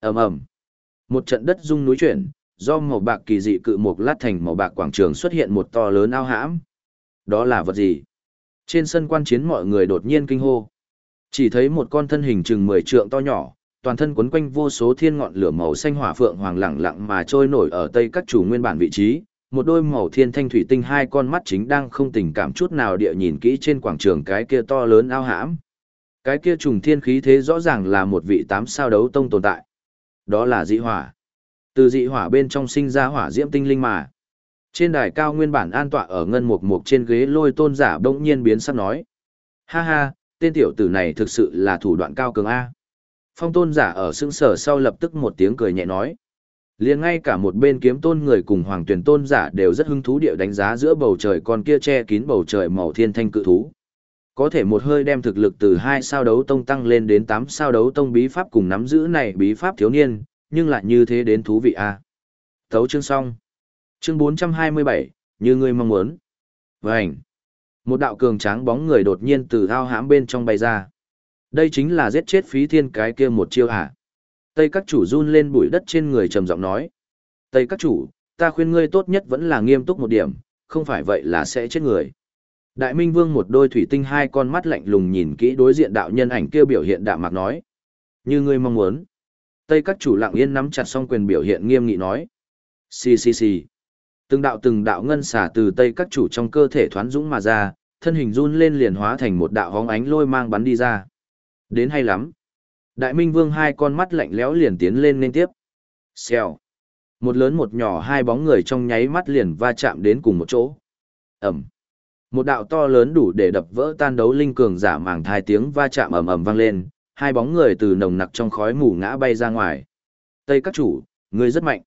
ầm ầm, Một trận đất rung núi chuyển, do màu bạc kỳ dị cự một lát thành màu bạc quảng trường xuất hiện một to lớn ao hãm. Đó là vật gì? Trên sân quan chiến mọi người đột nhiên kinh hô. Chỉ thấy một con thân hình chừng 10 trượng to nhỏ, toàn thân quấn quanh vô số thiên ngọn lửa màu xanh hỏa phượng hoàng lẳng lặng mà trôi nổi ở tây các chủ nguyên bản vị trí, một đôi màu thiên thanh thủy tinh hai con mắt chính đang không tình cảm chút nào địa nhìn kỹ trên quảng trường cái kia to lớn ao hãm. Cái kia trùng thiên khí thế rõ ràng là một vị tám sao đấu tông tồn tại. Đó là dị hỏa. Từ dị hỏa bên trong sinh ra hỏa diễm tinh linh mà. Trên đài cao nguyên bản an tọa ở ngân mục mục trên ghế lôi tôn giả bỗng nhiên biến sắc nói. Ha ha, tên tiểu tử này thực sự là thủ đoạn cao cường A. Phong tôn giả ở xương sở sau lập tức một tiếng cười nhẹ nói liền ngay cả một bên kiếm tôn người cùng hoàng tuyển tôn giả đều rất hứng thú điệu đánh giá giữa bầu trời con kia che kín bầu trời màu thiên thanh cự thú. Có thể một hơi đem thực lực từ hai sao đấu tông tăng lên đến tám sao đấu tông bí pháp cùng nắm giữ này bí pháp thiếu niên, nhưng lại như thế đến thú vị a. À. Tấu chương xong. Chương 427, như ngươi mong muốn. Vành. Một đạo cường tráng bóng người đột nhiên từ thao hãm bên trong bay ra. Đây chính là giết chết phí thiên cái kia một chiêu hả? Tây các chủ run lên bụi đất trên người trầm giọng nói. Tây các chủ, ta khuyên ngươi tốt nhất vẫn là nghiêm túc một điểm, không phải vậy là sẽ chết người. Đại Minh Vương một đôi thủy tinh hai con mắt lạnh lùng nhìn kỹ đối diện đạo nhân ảnh kia biểu hiện đạm mạc nói. Như ngươi mong muốn. Tây các chủ lặng yên nắm chặt song quyền biểu hiện nghiêm nghị nói. Xì xì xì. Từng đạo từng đạo ngân xả từ Tây các chủ trong cơ thể thoán dũng mà ra, thân hình run lên liền hóa thành một đạo hóng ánh lôi mang bắn đi ra. Đến hay lắm. Đại Minh Vương hai con mắt lạnh lẽo liền tiến lên lên tiếp. Xèo. Một lớn một nhỏ hai bóng người trong nháy mắt liền va chạm đến cùng một chỗ. Ẩm. Một đạo to lớn đủ để đập vỡ tan đấu linh cường giả màng thai tiếng va chạm ầm ầm vang lên, hai bóng người từ nồng nặc trong khói mù ngã bay ra ngoài. Tây các chủ, ngươi rất mạnh.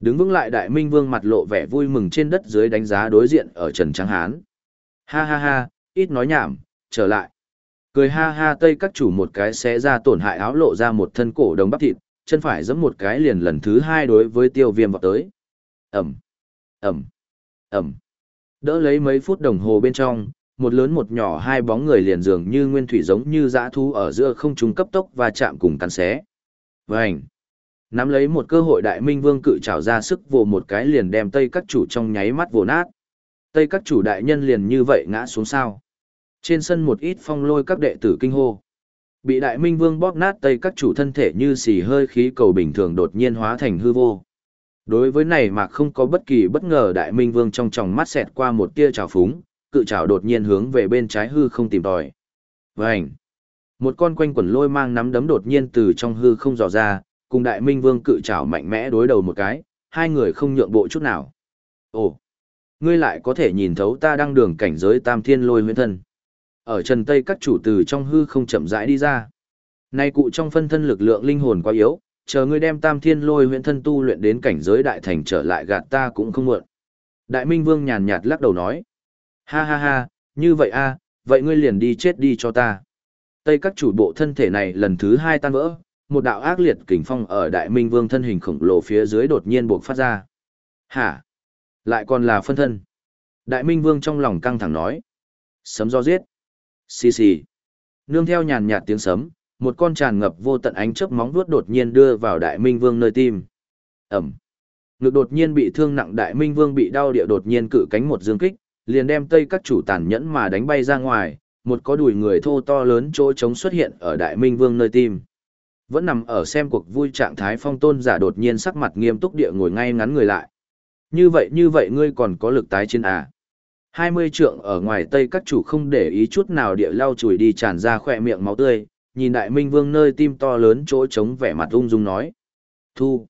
Đứng vững lại đại minh vương mặt lộ vẻ vui mừng trên đất dưới đánh giá đối diện ở Trần Trắng Hán. Ha ha ha, ít nói nhảm, trở lại. Cười ha ha tây các chủ một cái xé ra tổn hại áo lộ ra một thân cổ đồng bắp thịt, chân phải giẫm một cái liền lần thứ hai đối với tiêu viêm vào tới. Ẩm, Ẩm, Ẩm. Đỡ lấy mấy phút đồng hồ bên trong, một lớn một nhỏ hai bóng người liền dường như nguyên thủy giống như dã thú ở giữa không trung cấp tốc và chạm cùng cắn xé. Vành. Nắm lấy một cơ hội đại minh vương cự trảo ra sức vồ một cái liền đem tây các chủ trong nháy mắt vồ nát. Tây các chủ đại nhân liền như vậy ngã xuống sao. Trên sân một ít phong lôi các đệ tử kinh hô. Bị đại minh vương bóp nát tây các chủ thân thể như xì hơi khí cầu bình thường đột nhiên hóa thành hư vô. Đối với này mà không có bất kỳ bất ngờ đại minh vương trong tròng mắt xẹt qua một tia trào phúng, cự trào đột nhiên hướng về bên trái hư không tìm tòi. Vành! Một con quanh quần lôi mang nắm đấm đột nhiên từ trong hư không dò ra, cùng đại minh vương cự trảo mạnh mẽ đối đầu một cái, hai người không nhượng bộ chút nào. Ồ! Ngươi lại có thể nhìn thấu ta đang đường cảnh giới tam thiên lôi huyễn thân. Ở trần tây các chủ từ trong hư không chậm rãi đi ra. Nay cụ trong phân thân lực lượng linh hồn quá yếu, chờ ngươi đem tam thiên lôi huyễn thân tu luyện đến cảnh giới đại thành trở lại gạt ta cũng không muộn. Đại Minh Vương nhàn nhạt lắc đầu nói. Ha ha ha, như vậy a, vậy ngươi liền đi chết đi cho ta. Tây các chủ bộ thân thể này lần thứ hai tan vỡ, một đạo ác liệt kình phong ở Đại Minh Vương thân hình khổng lồ phía dưới đột nhiên buộc phát ra. Hả? Lại còn là phân thân. Đại Minh Vương trong lòng căng thẳng nói. Sấm do giết. Xì xì. Nương theo nhàn nhạt tiếng sấm, một con tràn ngập vô tận ánh chớp móng vuốt đột nhiên đưa vào Đại Minh Vương nơi tim. Ẩm. Ngực đột nhiên bị thương nặng Đại Minh Vương bị đau địa đột nhiên cự cánh một dương kích, liền đem tây các chủ tàn nhẫn mà đánh bay ra ngoài, một có đùi người thô to lớn chỗ trống xuất hiện ở Đại Minh Vương nơi tim. Vẫn nằm ở xem cuộc vui trạng thái phong tôn giả đột nhiên sắc mặt nghiêm túc địa ngồi ngay ngắn người lại. Như vậy như vậy ngươi còn có lực tái chiến à? 20 trượng ở ngoài tây các chủ không để ý chút nào địa lau chùi đi tràn ra khỏe miệng máu tươi, nhìn đại minh vương nơi tim to lớn chỗ trống vẻ mặt ung dung nói. Thu.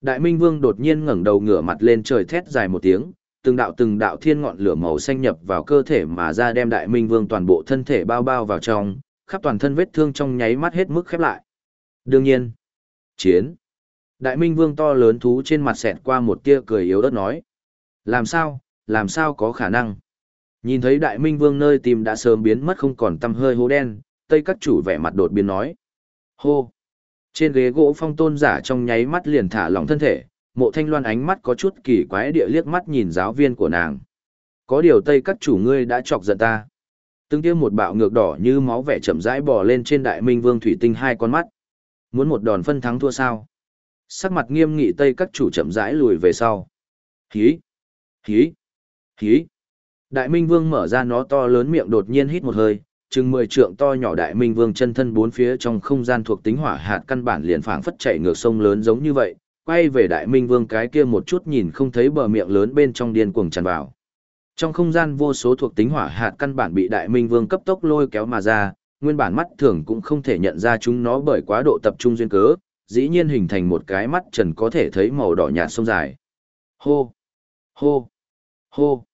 Đại minh vương đột nhiên ngẩng đầu ngửa mặt lên trời thét dài một tiếng, từng đạo từng đạo thiên ngọn lửa màu xanh nhập vào cơ thể mà ra đem đại minh vương toàn bộ thân thể bao bao vào trong, khắp toàn thân vết thương trong nháy mắt hết mức khép lại. Đương nhiên, chiến. Đại minh vương to lớn thú trên mặt xẹt qua một tia cười yếu ớt nói. Làm sao, làm sao có khả năng? Nhìn thấy đại minh vương nơi tìm đã sớm biến mất không còn tăm hơi hố đen, tây các chủ vẻ mặt đột biến nói. Hô! Trên ghế gỗ phong tôn giả trong nháy mắt liền thả lỏng thân thể, mộ thanh loan ánh mắt có chút kỳ quái địa liếc mắt nhìn giáo viên của nàng. Có điều tây các chủ ngươi đã chọc giận ta. Từng tiêm một bạo ngược đỏ như máu vẻ chậm rãi bò lên trên đại minh vương thủy tinh hai con mắt. Muốn một đòn phân thắng thua sao? Sắc mặt nghiêm nghị tây các chủ chậm rãi lùi về sau. Hí! Hí! Hí! Đại minh vương mở ra nó to lớn miệng đột nhiên hít một hơi, chừng mười trượng to nhỏ đại minh vương chân thân bốn phía trong không gian thuộc tính hỏa hạt căn bản liền phảng phất chạy ngược sông lớn giống như vậy, quay về đại minh vương cái kia một chút nhìn không thấy bờ miệng lớn bên trong điên cuồng tràn vào. Trong không gian vô số thuộc tính hỏa hạt căn bản bị đại minh vương cấp tốc lôi kéo mà ra, nguyên bản mắt thường cũng không thể nhận ra chúng nó bởi quá độ tập trung duyên cớ, dĩ nhiên hình thành một cái mắt trần có thể thấy màu đỏ nhạt sông dài. Hô! Hô! Hô!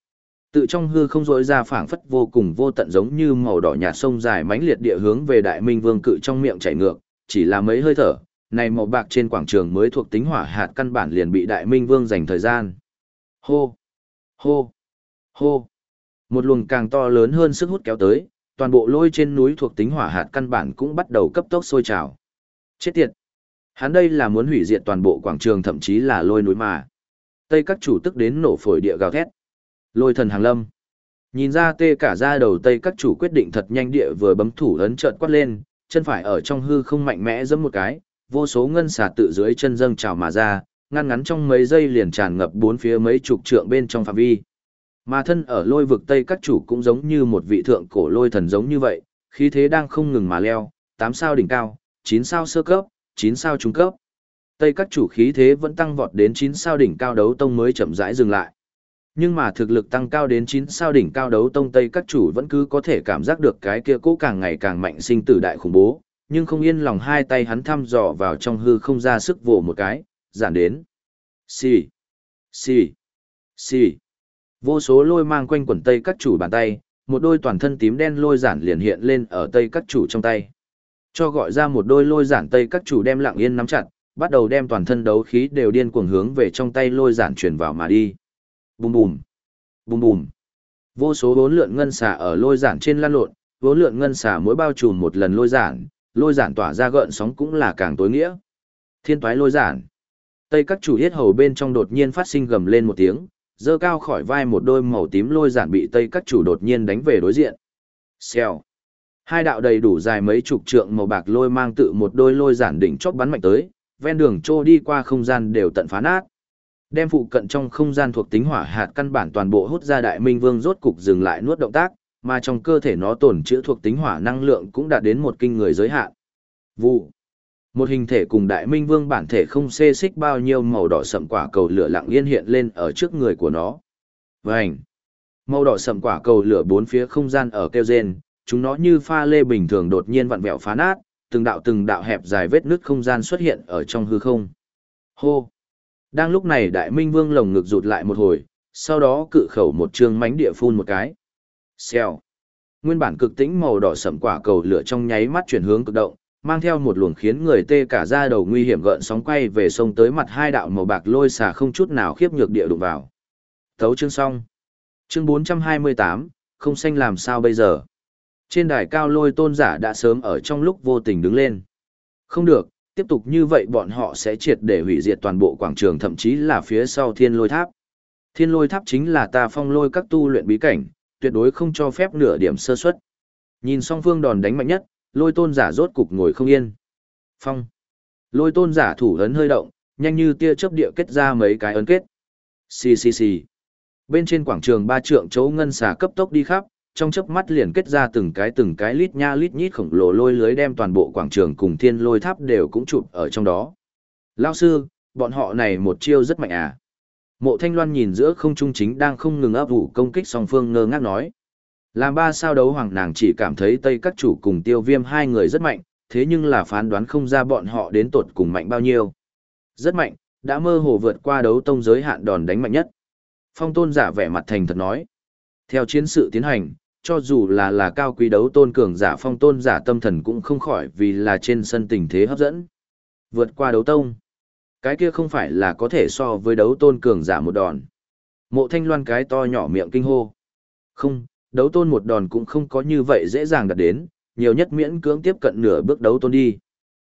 Tự trong hư không rỗi ra phảng phất vô cùng vô tận giống như màu đỏ nhạt sông dài mãnh liệt địa hướng về đại minh vương cự trong miệng chảy ngược, chỉ là mấy hơi thở, này màu bạc trên quảng trường mới thuộc tính hỏa hạt căn bản liền bị đại minh vương dành thời gian. Hô! Hô! Hô! Một luồng càng to lớn hơn sức hút kéo tới, toàn bộ lôi trên núi thuộc tính hỏa hạt căn bản cũng bắt đầu cấp tốc sôi trào. Chết tiệt! Hắn đây là muốn hủy diệt toàn bộ quảng trường thậm chí là lôi núi mà. Tây các chủ tức đến nổ phổi địa gào thét. Lôi thần hàng lâm. Nhìn ra tê cả ra đầu Tây các chủ quyết định thật nhanh địa vừa bấm thủ ấn trợn quát lên, chân phải ở trong hư không mạnh mẽ giẫm một cái, vô số ngân xà tự dưới chân dâng trào mà ra, ngăn ngắn trong mấy giây liền tràn ngập bốn phía mấy chục trượng bên trong phạm vi. Mà thân ở lôi vực Tây các chủ cũng giống như một vị thượng cổ lôi thần giống như vậy, khí thế đang không ngừng mà leo, tám sao đỉnh cao, chín sao sơ cấp, chín sao trung cấp. Tây các chủ khí thế vẫn tăng vọt đến chín sao đỉnh cao đấu tông mới chậm rãi dừng lại. Nhưng mà thực lực tăng cao đến 9 sao đỉnh cao đấu tông Tây các chủ vẫn cứ có thể cảm giác được cái kia cố càng ngày càng mạnh sinh tử đại khủng bố, nhưng không yên lòng hai tay hắn thăm dò vào trong hư không ra sức vồ một cái, giản đến. Xì, xì, xì. Vô số lôi mang quanh quần tây các chủ bàn tay, một đôi toàn thân tím đen lôi giản liền hiện lên ở tây các chủ trong tay. Cho gọi ra một đôi lôi giản tây các chủ đem lặng yên nắm chặt, bắt đầu đem toàn thân đấu khí đều điên cuồng hướng về trong tay lôi giản chuyển vào mà đi. Bùm bùm, bùm bùm. Vô số vốn lượn ngân xà ở lôi giản trên lan lộn, vốn lượn ngân xà mỗi bao trùm một lần lôi giản, lôi giản tỏa ra gợn sóng cũng là càng tối nghĩa. Thiên toái lôi giản. Tây các chủ yết hầu bên trong đột nhiên phát sinh gầm lên một tiếng, dơ cao khỏi vai một đôi màu tím lôi giản bị Tây các chủ đột nhiên đánh về đối diện. Xèo. Hai đạo đầy đủ dài mấy chục trượng màu bạc lôi mang tự một đôi lôi giản đỉnh chóp bắn mạnh tới, ven đường trô đi qua không gian đều tận phá nát. Đem phụ cận trong không gian thuộc tính hỏa hạt căn bản toàn bộ hút ra đại minh vương rốt cục dừng lại nuốt động tác, mà trong cơ thể nó tổn chữa thuộc tính hỏa năng lượng cũng đạt đến một kinh người giới hạn. Vụ. Một hình thể cùng đại minh vương bản thể không xê xích bao nhiêu màu đỏ sậm quả cầu lửa lặng yên hiện lên ở trước người của nó. Vành. Màu đỏ sậm quả cầu lửa bốn phía không gian ở kêu rên, chúng nó như pha lê bình thường đột nhiên vặn vẹo phá nát, từng đạo từng đạo hẹp dài vết nứt không gian xuất hiện ở trong hư không. Hô. Đang lúc này đại minh vương lồng ngực rụt lại một hồi, sau đó cự khẩu một trường mánh địa phun một cái. Xèo. Nguyên bản cực tĩnh màu đỏ sẫm quả cầu lửa trong nháy mắt chuyển hướng cực động, mang theo một luồng khiến người tê cả da đầu nguy hiểm gợn sóng quay về sông tới mặt hai đạo màu bạc lôi xà không chút nào khiếp nhược địa đụng vào. Thấu chương xong. Chương 428, không xanh làm sao bây giờ. Trên đài cao lôi tôn giả đã sớm ở trong lúc vô tình đứng lên. Không được, tiếp tục như vậy bọn họ sẽ triệt để hủy diệt toàn bộ quảng trường thậm chí là phía sau thiên lôi tháp. Thiên lôi tháp chính là ta phong lôi các tu luyện bí cảnh, tuyệt đối không cho phép nửa điểm sơ suất. Nhìn song phương đòn đánh mạnh nhất, lôi tôn giả rốt cục ngồi không yên. Phong. Lôi tôn giả thủ ấn hơi động, nhanh như tia chớp địa kết ra mấy cái ấn kết. Xì xì xì. Bên trên quảng trường ba trượng chấu ngân xà cấp tốc đi khắp, trong chớp mắt liền kết ra từng cái từng cái lít nha lít nhít khổng lồ lôi lưới đem toàn bộ quảng trường cùng thiên lôi tháp đều cũng chụp ở trong đó. Lao sư, bọn họ này một chiêu rất mạnh à. Mộ Thanh Loan nhìn giữa không trung chính đang không ngừng áp ủ công kích song phương ngơ ngác nói. Làm ba sao đấu hoàng nàng chỉ cảm thấy Tây các chủ cùng tiêu viêm hai người rất mạnh, thế nhưng là phán đoán không ra bọn họ đến tột cùng mạnh bao nhiêu. Rất mạnh, đã mơ hồ vượt qua đấu tông giới hạn đòn đánh mạnh nhất. Phong tôn giả vẻ mặt thành thật nói. Theo chiến sự tiến hành, cho dù là là cao quý đấu tôn cường giả phong tôn giả tâm thần cũng không khỏi vì là trên sân tình thế hấp dẫn. Vượt qua đấu tông. Cái kia không phải là có thể so với đấu tôn cường giả một đòn. Mộ thanh loan cái to nhỏ miệng kinh hô. Không, đấu tôn một đòn cũng không có như vậy dễ dàng đạt đến, nhiều nhất miễn cưỡng tiếp cận nửa bước đấu tôn đi.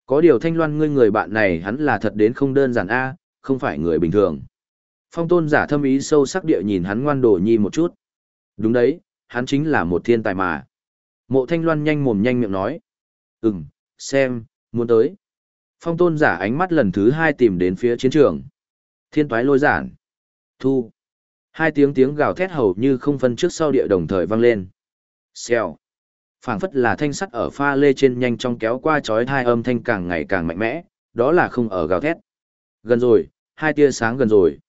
Có điều thanh loan ngươi người bạn này hắn là thật đến không đơn giản a không phải người bình thường. Phong tôn giả thâm ý sâu sắc địa nhìn hắn ngoan đồ nhi một chút. Đúng đấy, hắn chính là một thiên tài mà. Mộ thanh loan nhanh mồm nhanh miệng nói. Ừm, xem, muốn tới. Phong tôn giả ánh mắt lần thứ hai tìm đến phía chiến trường. Thiên toái lôi giản. Thu. Hai tiếng tiếng gào thét hầu như không phân trước sau địa đồng thời vang lên. Xèo. phảng phất là thanh sắt ở pha lê trên nhanh trong kéo qua chói hai âm thanh càng ngày càng mạnh mẽ, đó là không ở gào thét. Gần rồi, hai tia sáng gần rồi.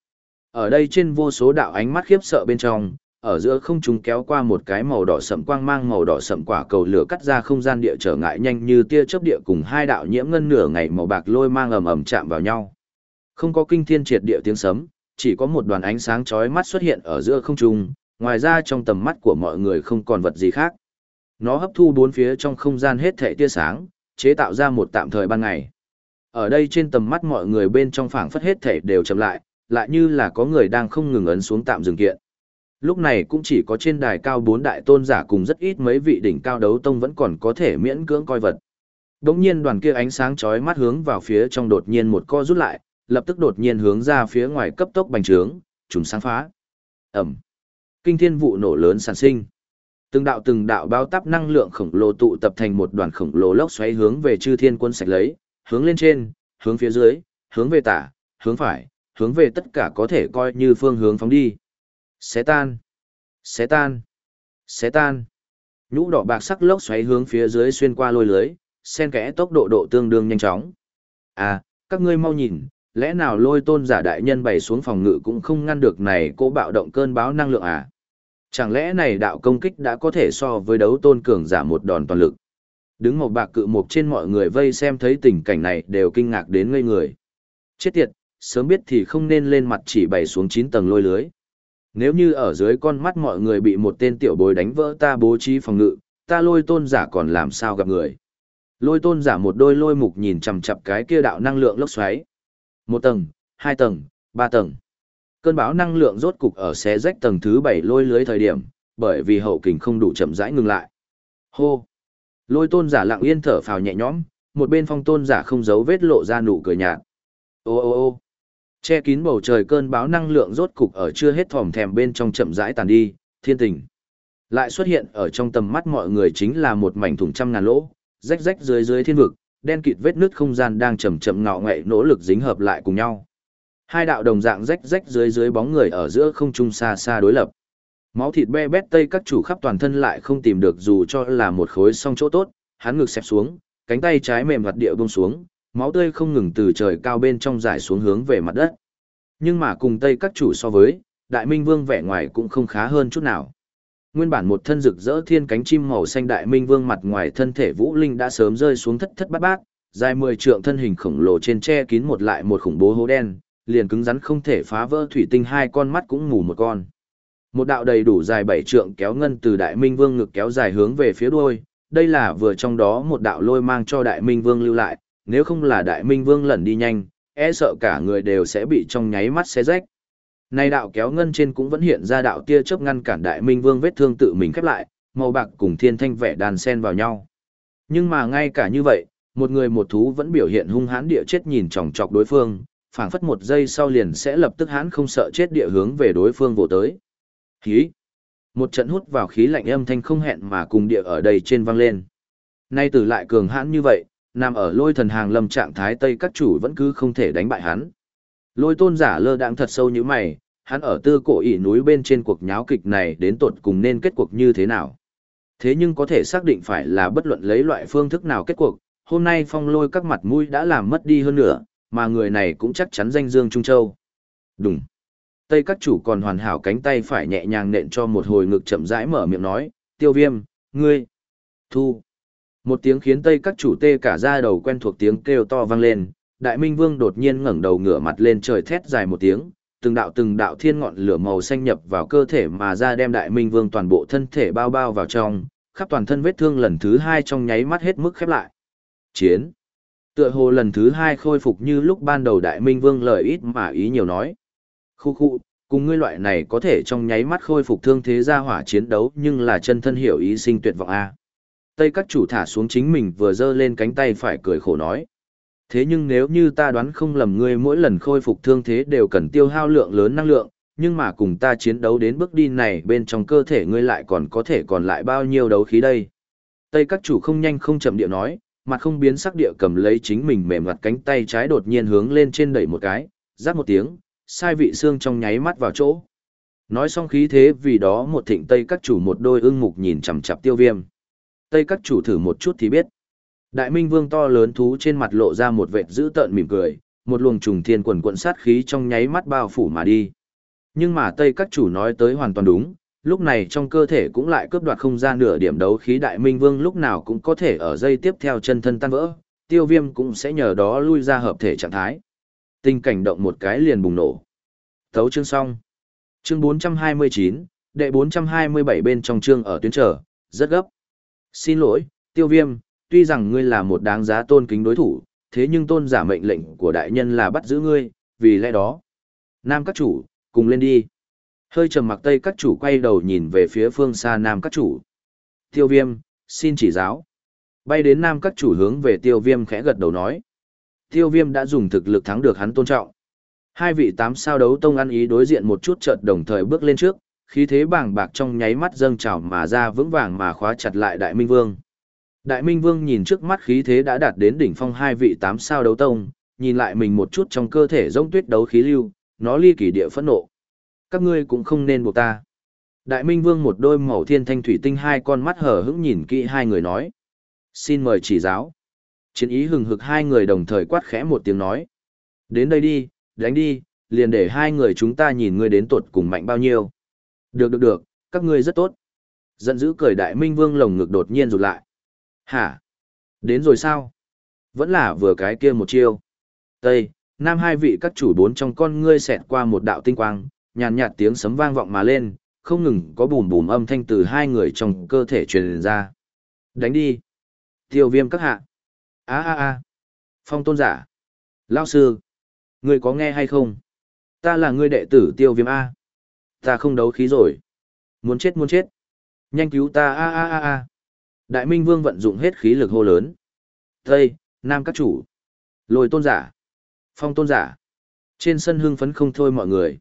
Ở đây trên vô số đạo ánh mắt khiếp sợ bên trong, ở giữa không trung kéo qua một cái màu đỏ sậm quang mang màu đỏ sậm quả cầu lửa cắt ra không gian địa trở ngại nhanh như tia chớp địa cùng hai đạo nhiễm ngân nửa ngày màu bạc lôi mang ầm ầm chạm vào nhau. Không có kinh thiên triệt địa tiếng sấm, chỉ có một đoàn ánh sáng chói mắt xuất hiện ở giữa không trung, ngoài ra trong tầm mắt của mọi người không còn vật gì khác. Nó hấp thu bốn phía trong không gian hết thảy tia sáng, chế tạo ra một tạm thời ban ngày. Ở đây trên tầm mắt mọi người bên trong phảng phất hết thảy đều chậm lại, lại như là có người đang không ngừng ấn xuống tạm dừng kiện. Lúc này cũng chỉ có trên đài cao bốn đại tôn giả cùng rất ít mấy vị đỉnh cao đấu tông vẫn còn có thể miễn cưỡng coi vật. Đống nhiên đoàn kia ánh sáng chói mắt hướng vào phía trong đột nhiên một co rút lại, lập tức đột nhiên hướng ra phía ngoài cấp tốc bành trướng, trùng sáng phá. Ẩm. Kinh thiên vụ nổ lớn sản sinh. Từng đạo từng đạo bao táp năng lượng khổng lồ tụ tập thành một đoàn khổng lồ lốc xoáy hướng về chư thiên quân sạch lấy, hướng lên trên, hướng phía dưới, hướng về tả, hướng phải, hướng về tất cả có thể coi như phương hướng phóng đi. Xé tan. Xé tan. Xé tan. Nhũ đỏ bạc sắc lốc xoáy hướng phía dưới xuyên qua lôi lưới, sen kẽ tốc độ độ tương đương nhanh chóng. À, các ngươi mau nhìn, lẽ nào lôi tôn giả đại nhân bày xuống phòng ngự cũng không ngăn được này cố bạo động cơn báo năng lượng à? Chẳng lẽ này đạo công kích đã có thể so với đấu tôn cường giả một đòn toàn lực? Đứng một bạc cự mục trên mọi người vây xem thấy tình cảnh này đều kinh ngạc đến ngây người. Chết tiệt, sớm biết thì không nên lên mặt chỉ bày xuống 9 tầng lôi lưới. Nếu như ở dưới con mắt mọi người bị một tên tiểu bối đánh vỡ ta bố trí phòng ngự, ta lôi tôn giả còn làm sao gặp người. Lôi tôn giả một đôi lôi mục nhìn chằm chặp cái kia đạo năng lượng lốc xoáy. Một tầng, hai tầng, ba tầng. Cơn bão năng lượng rốt cục ở xé rách tầng thứ bảy lôi lưới thời điểm, bởi vì hậu kình không đủ chậm rãi ngừng lại. Hô! Lôi tôn giả lặng yên thở phào nhẹ nhõm, một bên phong tôn giả không giấu vết lộ ra nụ cười nhạt. Ô ô ô che kín bầu trời cơn báo năng lượng rốt cục ở chưa hết thòm thèm bên trong chậm rãi tàn đi, thiên tình. Lại xuất hiện ở trong tầm mắt mọi người chính là một mảnh thủng trăm ngàn lỗ, rách rách dưới dưới thiên vực, đen kịt vết nứt không gian đang chậm chậm ngạo ngậy nỗ lực dính hợp lại cùng nhau. Hai đạo đồng dạng rách rách dưới dưới bóng người ở giữa không trung xa xa đối lập. Máu thịt be bét tây các chủ khắp toàn thân lại không tìm được dù cho là một khối song chỗ tốt, hắn ngực xẹp xuống, cánh tay trái mềm vặt địa buông xuống, máu tươi không ngừng từ trời cao bên trong giải xuống hướng về mặt đất. Nhưng mà cùng tây các chủ so với, đại minh vương vẻ ngoài cũng không khá hơn chút nào. Nguyên bản một thân rực rỡ thiên cánh chim màu xanh đại minh vương mặt ngoài thân thể vũ linh đã sớm rơi xuống thất thất bát bát, dài mười trượng thân hình khổng lồ trên che kín một lại một khủng bố hố đen, liền cứng rắn không thể phá vỡ thủy tinh hai con mắt cũng mù một con. Một đạo đầy đủ dài bảy trượng kéo ngân từ đại minh vương ngực kéo dài hướng về phía đuôi, đây là vừa trong đó một đạo lôi mang cho đại minh vương lưu lại, nếu không là đại minh vương lẩn đi nhanh, e sợ cả người đều sẽ bị trong nháy mắt xé rách. Này đạo kéo ngân trên cũng vẫn hiện ra đạo tia chớp ngăn cản đại minh vương vết thương tự mình khép lại, màu bạc cùng thiên thanh vẻ đàn sen vào nhau. Nhưng mà ngay cả như vậy, một người một thú vẫn biểu hiện hung hãn địa chết nhìn chòng chọc đối phương, phảng phất một giây sau liền sẽ lập tức hãn không sợ chết địa hướng về đối phương vồ tới. Khí. Một trận hút vào khí lạnh âm thanh không hẹn mà cùng địa ở đây trên vang lên. Nay từ lại cường hãn như vậy, nằm ở lôi thần hàng lâm trạng thái Tây các chủ vẫn cứ không thể đánh bại hắn. Lôi tôn giả lơ đãng thật sâu như mày, hắn ở tư cổ ỉ núi bên trên cuộc nháo kịch này đến tột cùng nên kết cuộc như thế nào. Thế nhưng có thể xác định phải là bất luận lấy loại phương thức nào kết cuộc, hôm nay phong lôi các mặt mũi đã làm mất đi hơn nữa, mà người này cũng chắc chắn danh dương Trung Châu. Đúng. Tây các chủ còn hoàn hảo cánh tay phải nhẹ nhàng nện cho một hồi ngực chậm rãi mở miệng nói, tiêu viêm, ngươi, thu. Một tiếng khiến Tây các chủ tê cả ra đầu quen thuộc tiếng kêu to vang lên, Đại Minh Vương đột nhiên ngẩng đầu ngửa mặt lên trời thét dài một tiếng, từng đạo từng đạo thiên ngọn lửa màu xanh nhập vào cơ thể mà ra đem Đại Minh Vương toàn bộ thân thể bao bao vào trong, khắp toàn thân vết thương lần thứ hai trong nháy mắt hết mức khép lại. Chiến. Tựa hồ lần thứ hai khôi phục như lúc ban đầu Đại Minh Vương lời ít mà ý nhiều nói. Khu khu, cùng ngươi loại này có thể trong nháy mắt khôi phục thương thế ra hỏa chiến đấu nhưng là chân thân hiểu ý sinh tuyệt vọng A. Tây các chủ thả xuống chính mình vừa giơ lên cánh tay phải cười khổ nói. Thế nhưng nếu như ta đoán không lầm ngươi mỗi lần khôi phục thương thế đều cần tiêu hao lượng lớn năng lượng, nhưng mà cùng ta chiến đấu đến bước đi này bên trong cơ thể ngươi lại còn có thể còn lại bao nhiêu đấu khí đây. Tây các chủ không nhanh không chậm địa nói, mặt không biến sắc địa cầm lấy chính mình mềm mặt cánh tay trái đột nhiên hướng lên trên đẩy một cái, rát một tiếng, sai vị xương trong nháy mắt vào chỗ. Nói xong khí thế vì đó một thịnh Tây các chủ một đôi ưng mục nhìn chằm chằm tiêu viêm. Tây các chủ thử một chút thì biết. Đại Minh Vương to lớn thú trên mặt lộ ra một vệt dữ tợn mỉm cười, một luồng trùng thiên quần quận sát khí trong nháy mắt bao phủ mà đi. Nhưng mà Tây các chủ nói tới hoàn toàn đúng, lúc này trong cơ thể cũng lại cướp đoạt không gian nửa điểm đấu khí Đại Minh Vương lúc nào cũng có thể ở dây tiếp theo chân thân tan vỡ, tiêu viêm cũng sẽ nhờ đó lui ra hợp thể trạng thái. Tình cảnh động một cái liền bùng nổ. Thấu chương xong. Chương 429, đệ 427 bên trong chương ở tuyến trở, rất gấp. Xin lỗi, tiêu viêm, tuy rằng ngươi là một đáng giá tôn kính đối thủ, thế nhưng tôn giả mệnh lệnh của đại nhân là bắt giữ ngươi, vì lẽ đó. Nam các chủ, cùng lên đi. Hơi trầm mặc tây các chủ quay đầu nhìn về phía phương xa nam các chủ. Tiêu viêm, xin chỉ giáo. Bay đến nam các chủ hướng về tiêu viêm khẽ gật đầu nói. Tiêu viêm đã dùng thực lực thắng được hắn tôn trọng. Hai vị tám sao đấu tông ăn ý đối diện một chút chợt đồng thời bước lên trước, khí thế bàng bạc trong nháy mắt dâng trào mà ra vững vàng mà khóa chặt lại Đại Minh Vương. Đại Minh Vương nhìn trước mắt khí thế đã đạt đến đỉnh phong hai vị tám sao đấu tông, nhìn lại mình một chút trong cơ thể rông tuyết đấu khí lưu, nó ly kỳ địa phẫn nộ. Các ngươi cũng không nên buộc ta. Đại Minh Vương một đôi màu thiên thanh thủy tinh hai con mắt hở hững nhìn kỹ hai người nói. Xin mời chỉ giáo. Chiến ý hừng hực hai người đồng thời quát khẽ một tiếng nói. Đến đây đi, đánh đi, liền để hai người chúng ta nhìn ngươi đến tuột cùng mạnh bao nhiêu. Được được được, các ngươi rất tốt. Giận dữ cười đại minh vương lồng ngực đột nhiên rụt lại. Hả? Đến rồi sao? Vẫn là vừa cái kia một chiêu. Tây, Nam hai vị các chủ bốn trong con ngươi xẹt qua một đạo tinh quang, nhàn nhạt tiếng sấm vang vọng mà lên, không ngừng có bùm bùm âm thanh từ hai người trong cơ thể truyền ra. Đánh đi. Tiêu viêm các hạ. a a a Phong tôn giả. Lao sư. người có nghe hay không? Ta là ngươi đệ tử tiêu viêm A. Ta không đấu khí rồi. Muốn chết muốn chết. Nhanh cứu ta a a a a. Đại Minh Vương vận dụng hết khí lực hô lớn. Tây, Nam các chủ. Lôi tôn giả. Phong tôn giả. Trên sân hưng phấn không thôi mọi người.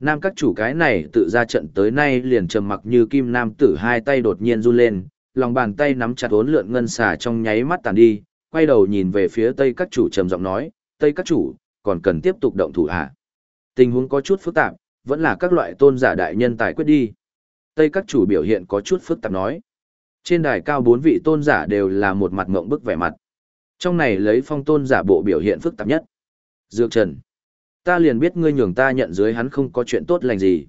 Nam các chủ cái này tự ra trận tới nay liền trầm mặc như kim nam tử hai tay đột nhiên run lên, lòng bàn tay nắm chặt hốn lượn ngân xà trong nháy mắt tàn đi, quay đầu nhìn về phía tây các chủ trầm giọng nói, tây các chủ, còn cần tiếp tục động thủ hạ. Tình huống có chút phức tạp, vẫn là các loại tôn giả đại nhân tài quyết đi. Tây các chủ biểu hiện có chút phức tạp nói. Trên đài cao bốn vị tôn giả đều là một mặt ngộng bức vẻ mặt. Trong này lấy phong tôn giả bộ biểu hiện phức tạp nhất. Dược Trần. Ta liền biết ngươi nhường ta nhận dưới hắn không có chuyện tốt lành gì.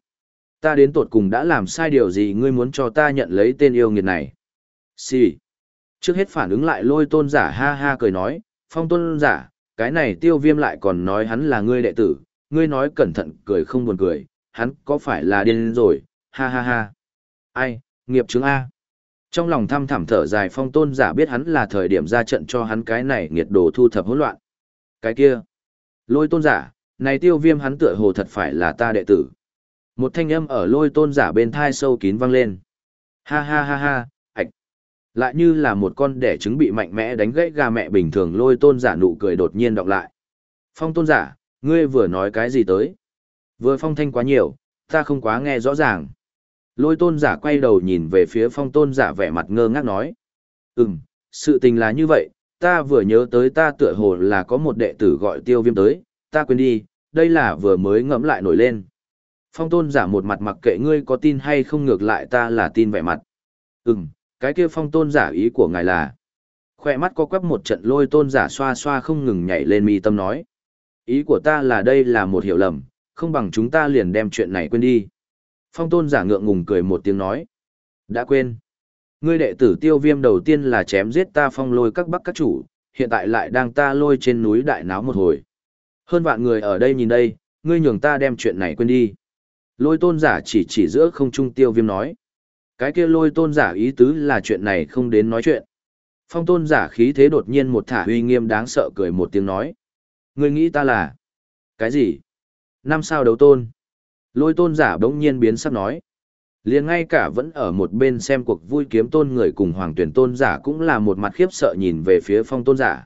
Ta đến tột cùng đã làm sai điều gì ngươi muốn cho ta nhận lấy tên yêu nghiệt này. Xì. Trước hết phản ứng lại lôi tôn giả ha ha cười nói, phong tôn giả, cái này tiêu viêm lại còn nói hắn là ngươi đệ tử, ngươi nói cẩn thận cười không buồn cười, hắn có phải là điên rồi, ha ha ha. Ai, nghiệp chứng A. Trong lòng thăm thẳm thở dài phong tôn giả biết hắn là thời điểm ra trận cho hắn cái này nghiệt đồ thu thập hỗn loạn. Cái kia. Lôi tôn giả, này tiêu viêm hắn tựa hồ thật phải là ta đệ tử. Một thanh âm ở lôi tôn giả bên thai sâu kín vang lên. Ha ha ha ha, ạch. Lại như là một con đẻ trứng bị mạnh mẽ đánh gãy gà mẹ bình thường lôi tôn giả nụ cười đột nhiên đọc lại. Phong tôn giả, ngươi vừa nói cái gì tới? Vừa phong thanh quá nhiều, ta không quá nghe rõ ràng. Lôi tôn giả quay đầu nhìn về phía phong tôn giả vẻ mặt ngơ ngác nói. Ừm, sự tình là như vậy, ta vừa nhớ tới ta tựa hồ là có một đệ tử gọi tiêu viêm tới, ta quên đi, đây là vừa mới ngẫm lại nổi lên. Phong tôn giả một mặt mặc kệ ngươi có tin hay không ngược lại ta là tin vẻ mặt. Ừm, cái kia phong tôn giả ý của ngài là. Khoe mắt có quắp một trận lôi tôn giả xoa xoa không ngừng nhảy lên mi tâm nói. Ý của ta là đây là một hiểu lầm, không bằng chúng ta liền đem chuyện này quên đi. Phong tôn giả ngượng ngùng cười một tiếng nói. Đã quên. Ngươi đệ tử tiêu viêm đầu tiên là chém giết ta phong lôi các bắc các chủ, hiện tại lại đang ta lôi trên núi đại náo một hồi. Hơn vạn người ở đây nhìn đây, ngươi nhường ta đem chuyện này quên đi. Lôi tôn giả chỉ chỉ giữa không trung tiêu viêm nói. Cái kia lôi tôn giả ý tứ là chuyện này không đến nói chuyện. Phong tôn giả khí thế đột nhiên một thả uy nghiêm đáng sợ cười một tiếng nói. Ngươi nghĩ ta là... Cái gì? Năm sao đấu tôn? Lôi tôn giả bỗng nhiên biến sắc nói. liền ngay cả vẫn ở một bên xem cuộc vui kiếm tôn người cùng hoàng tuyển tôn giả cũng là một mặt khiếp sợ nhìn về phía phong tôn giả.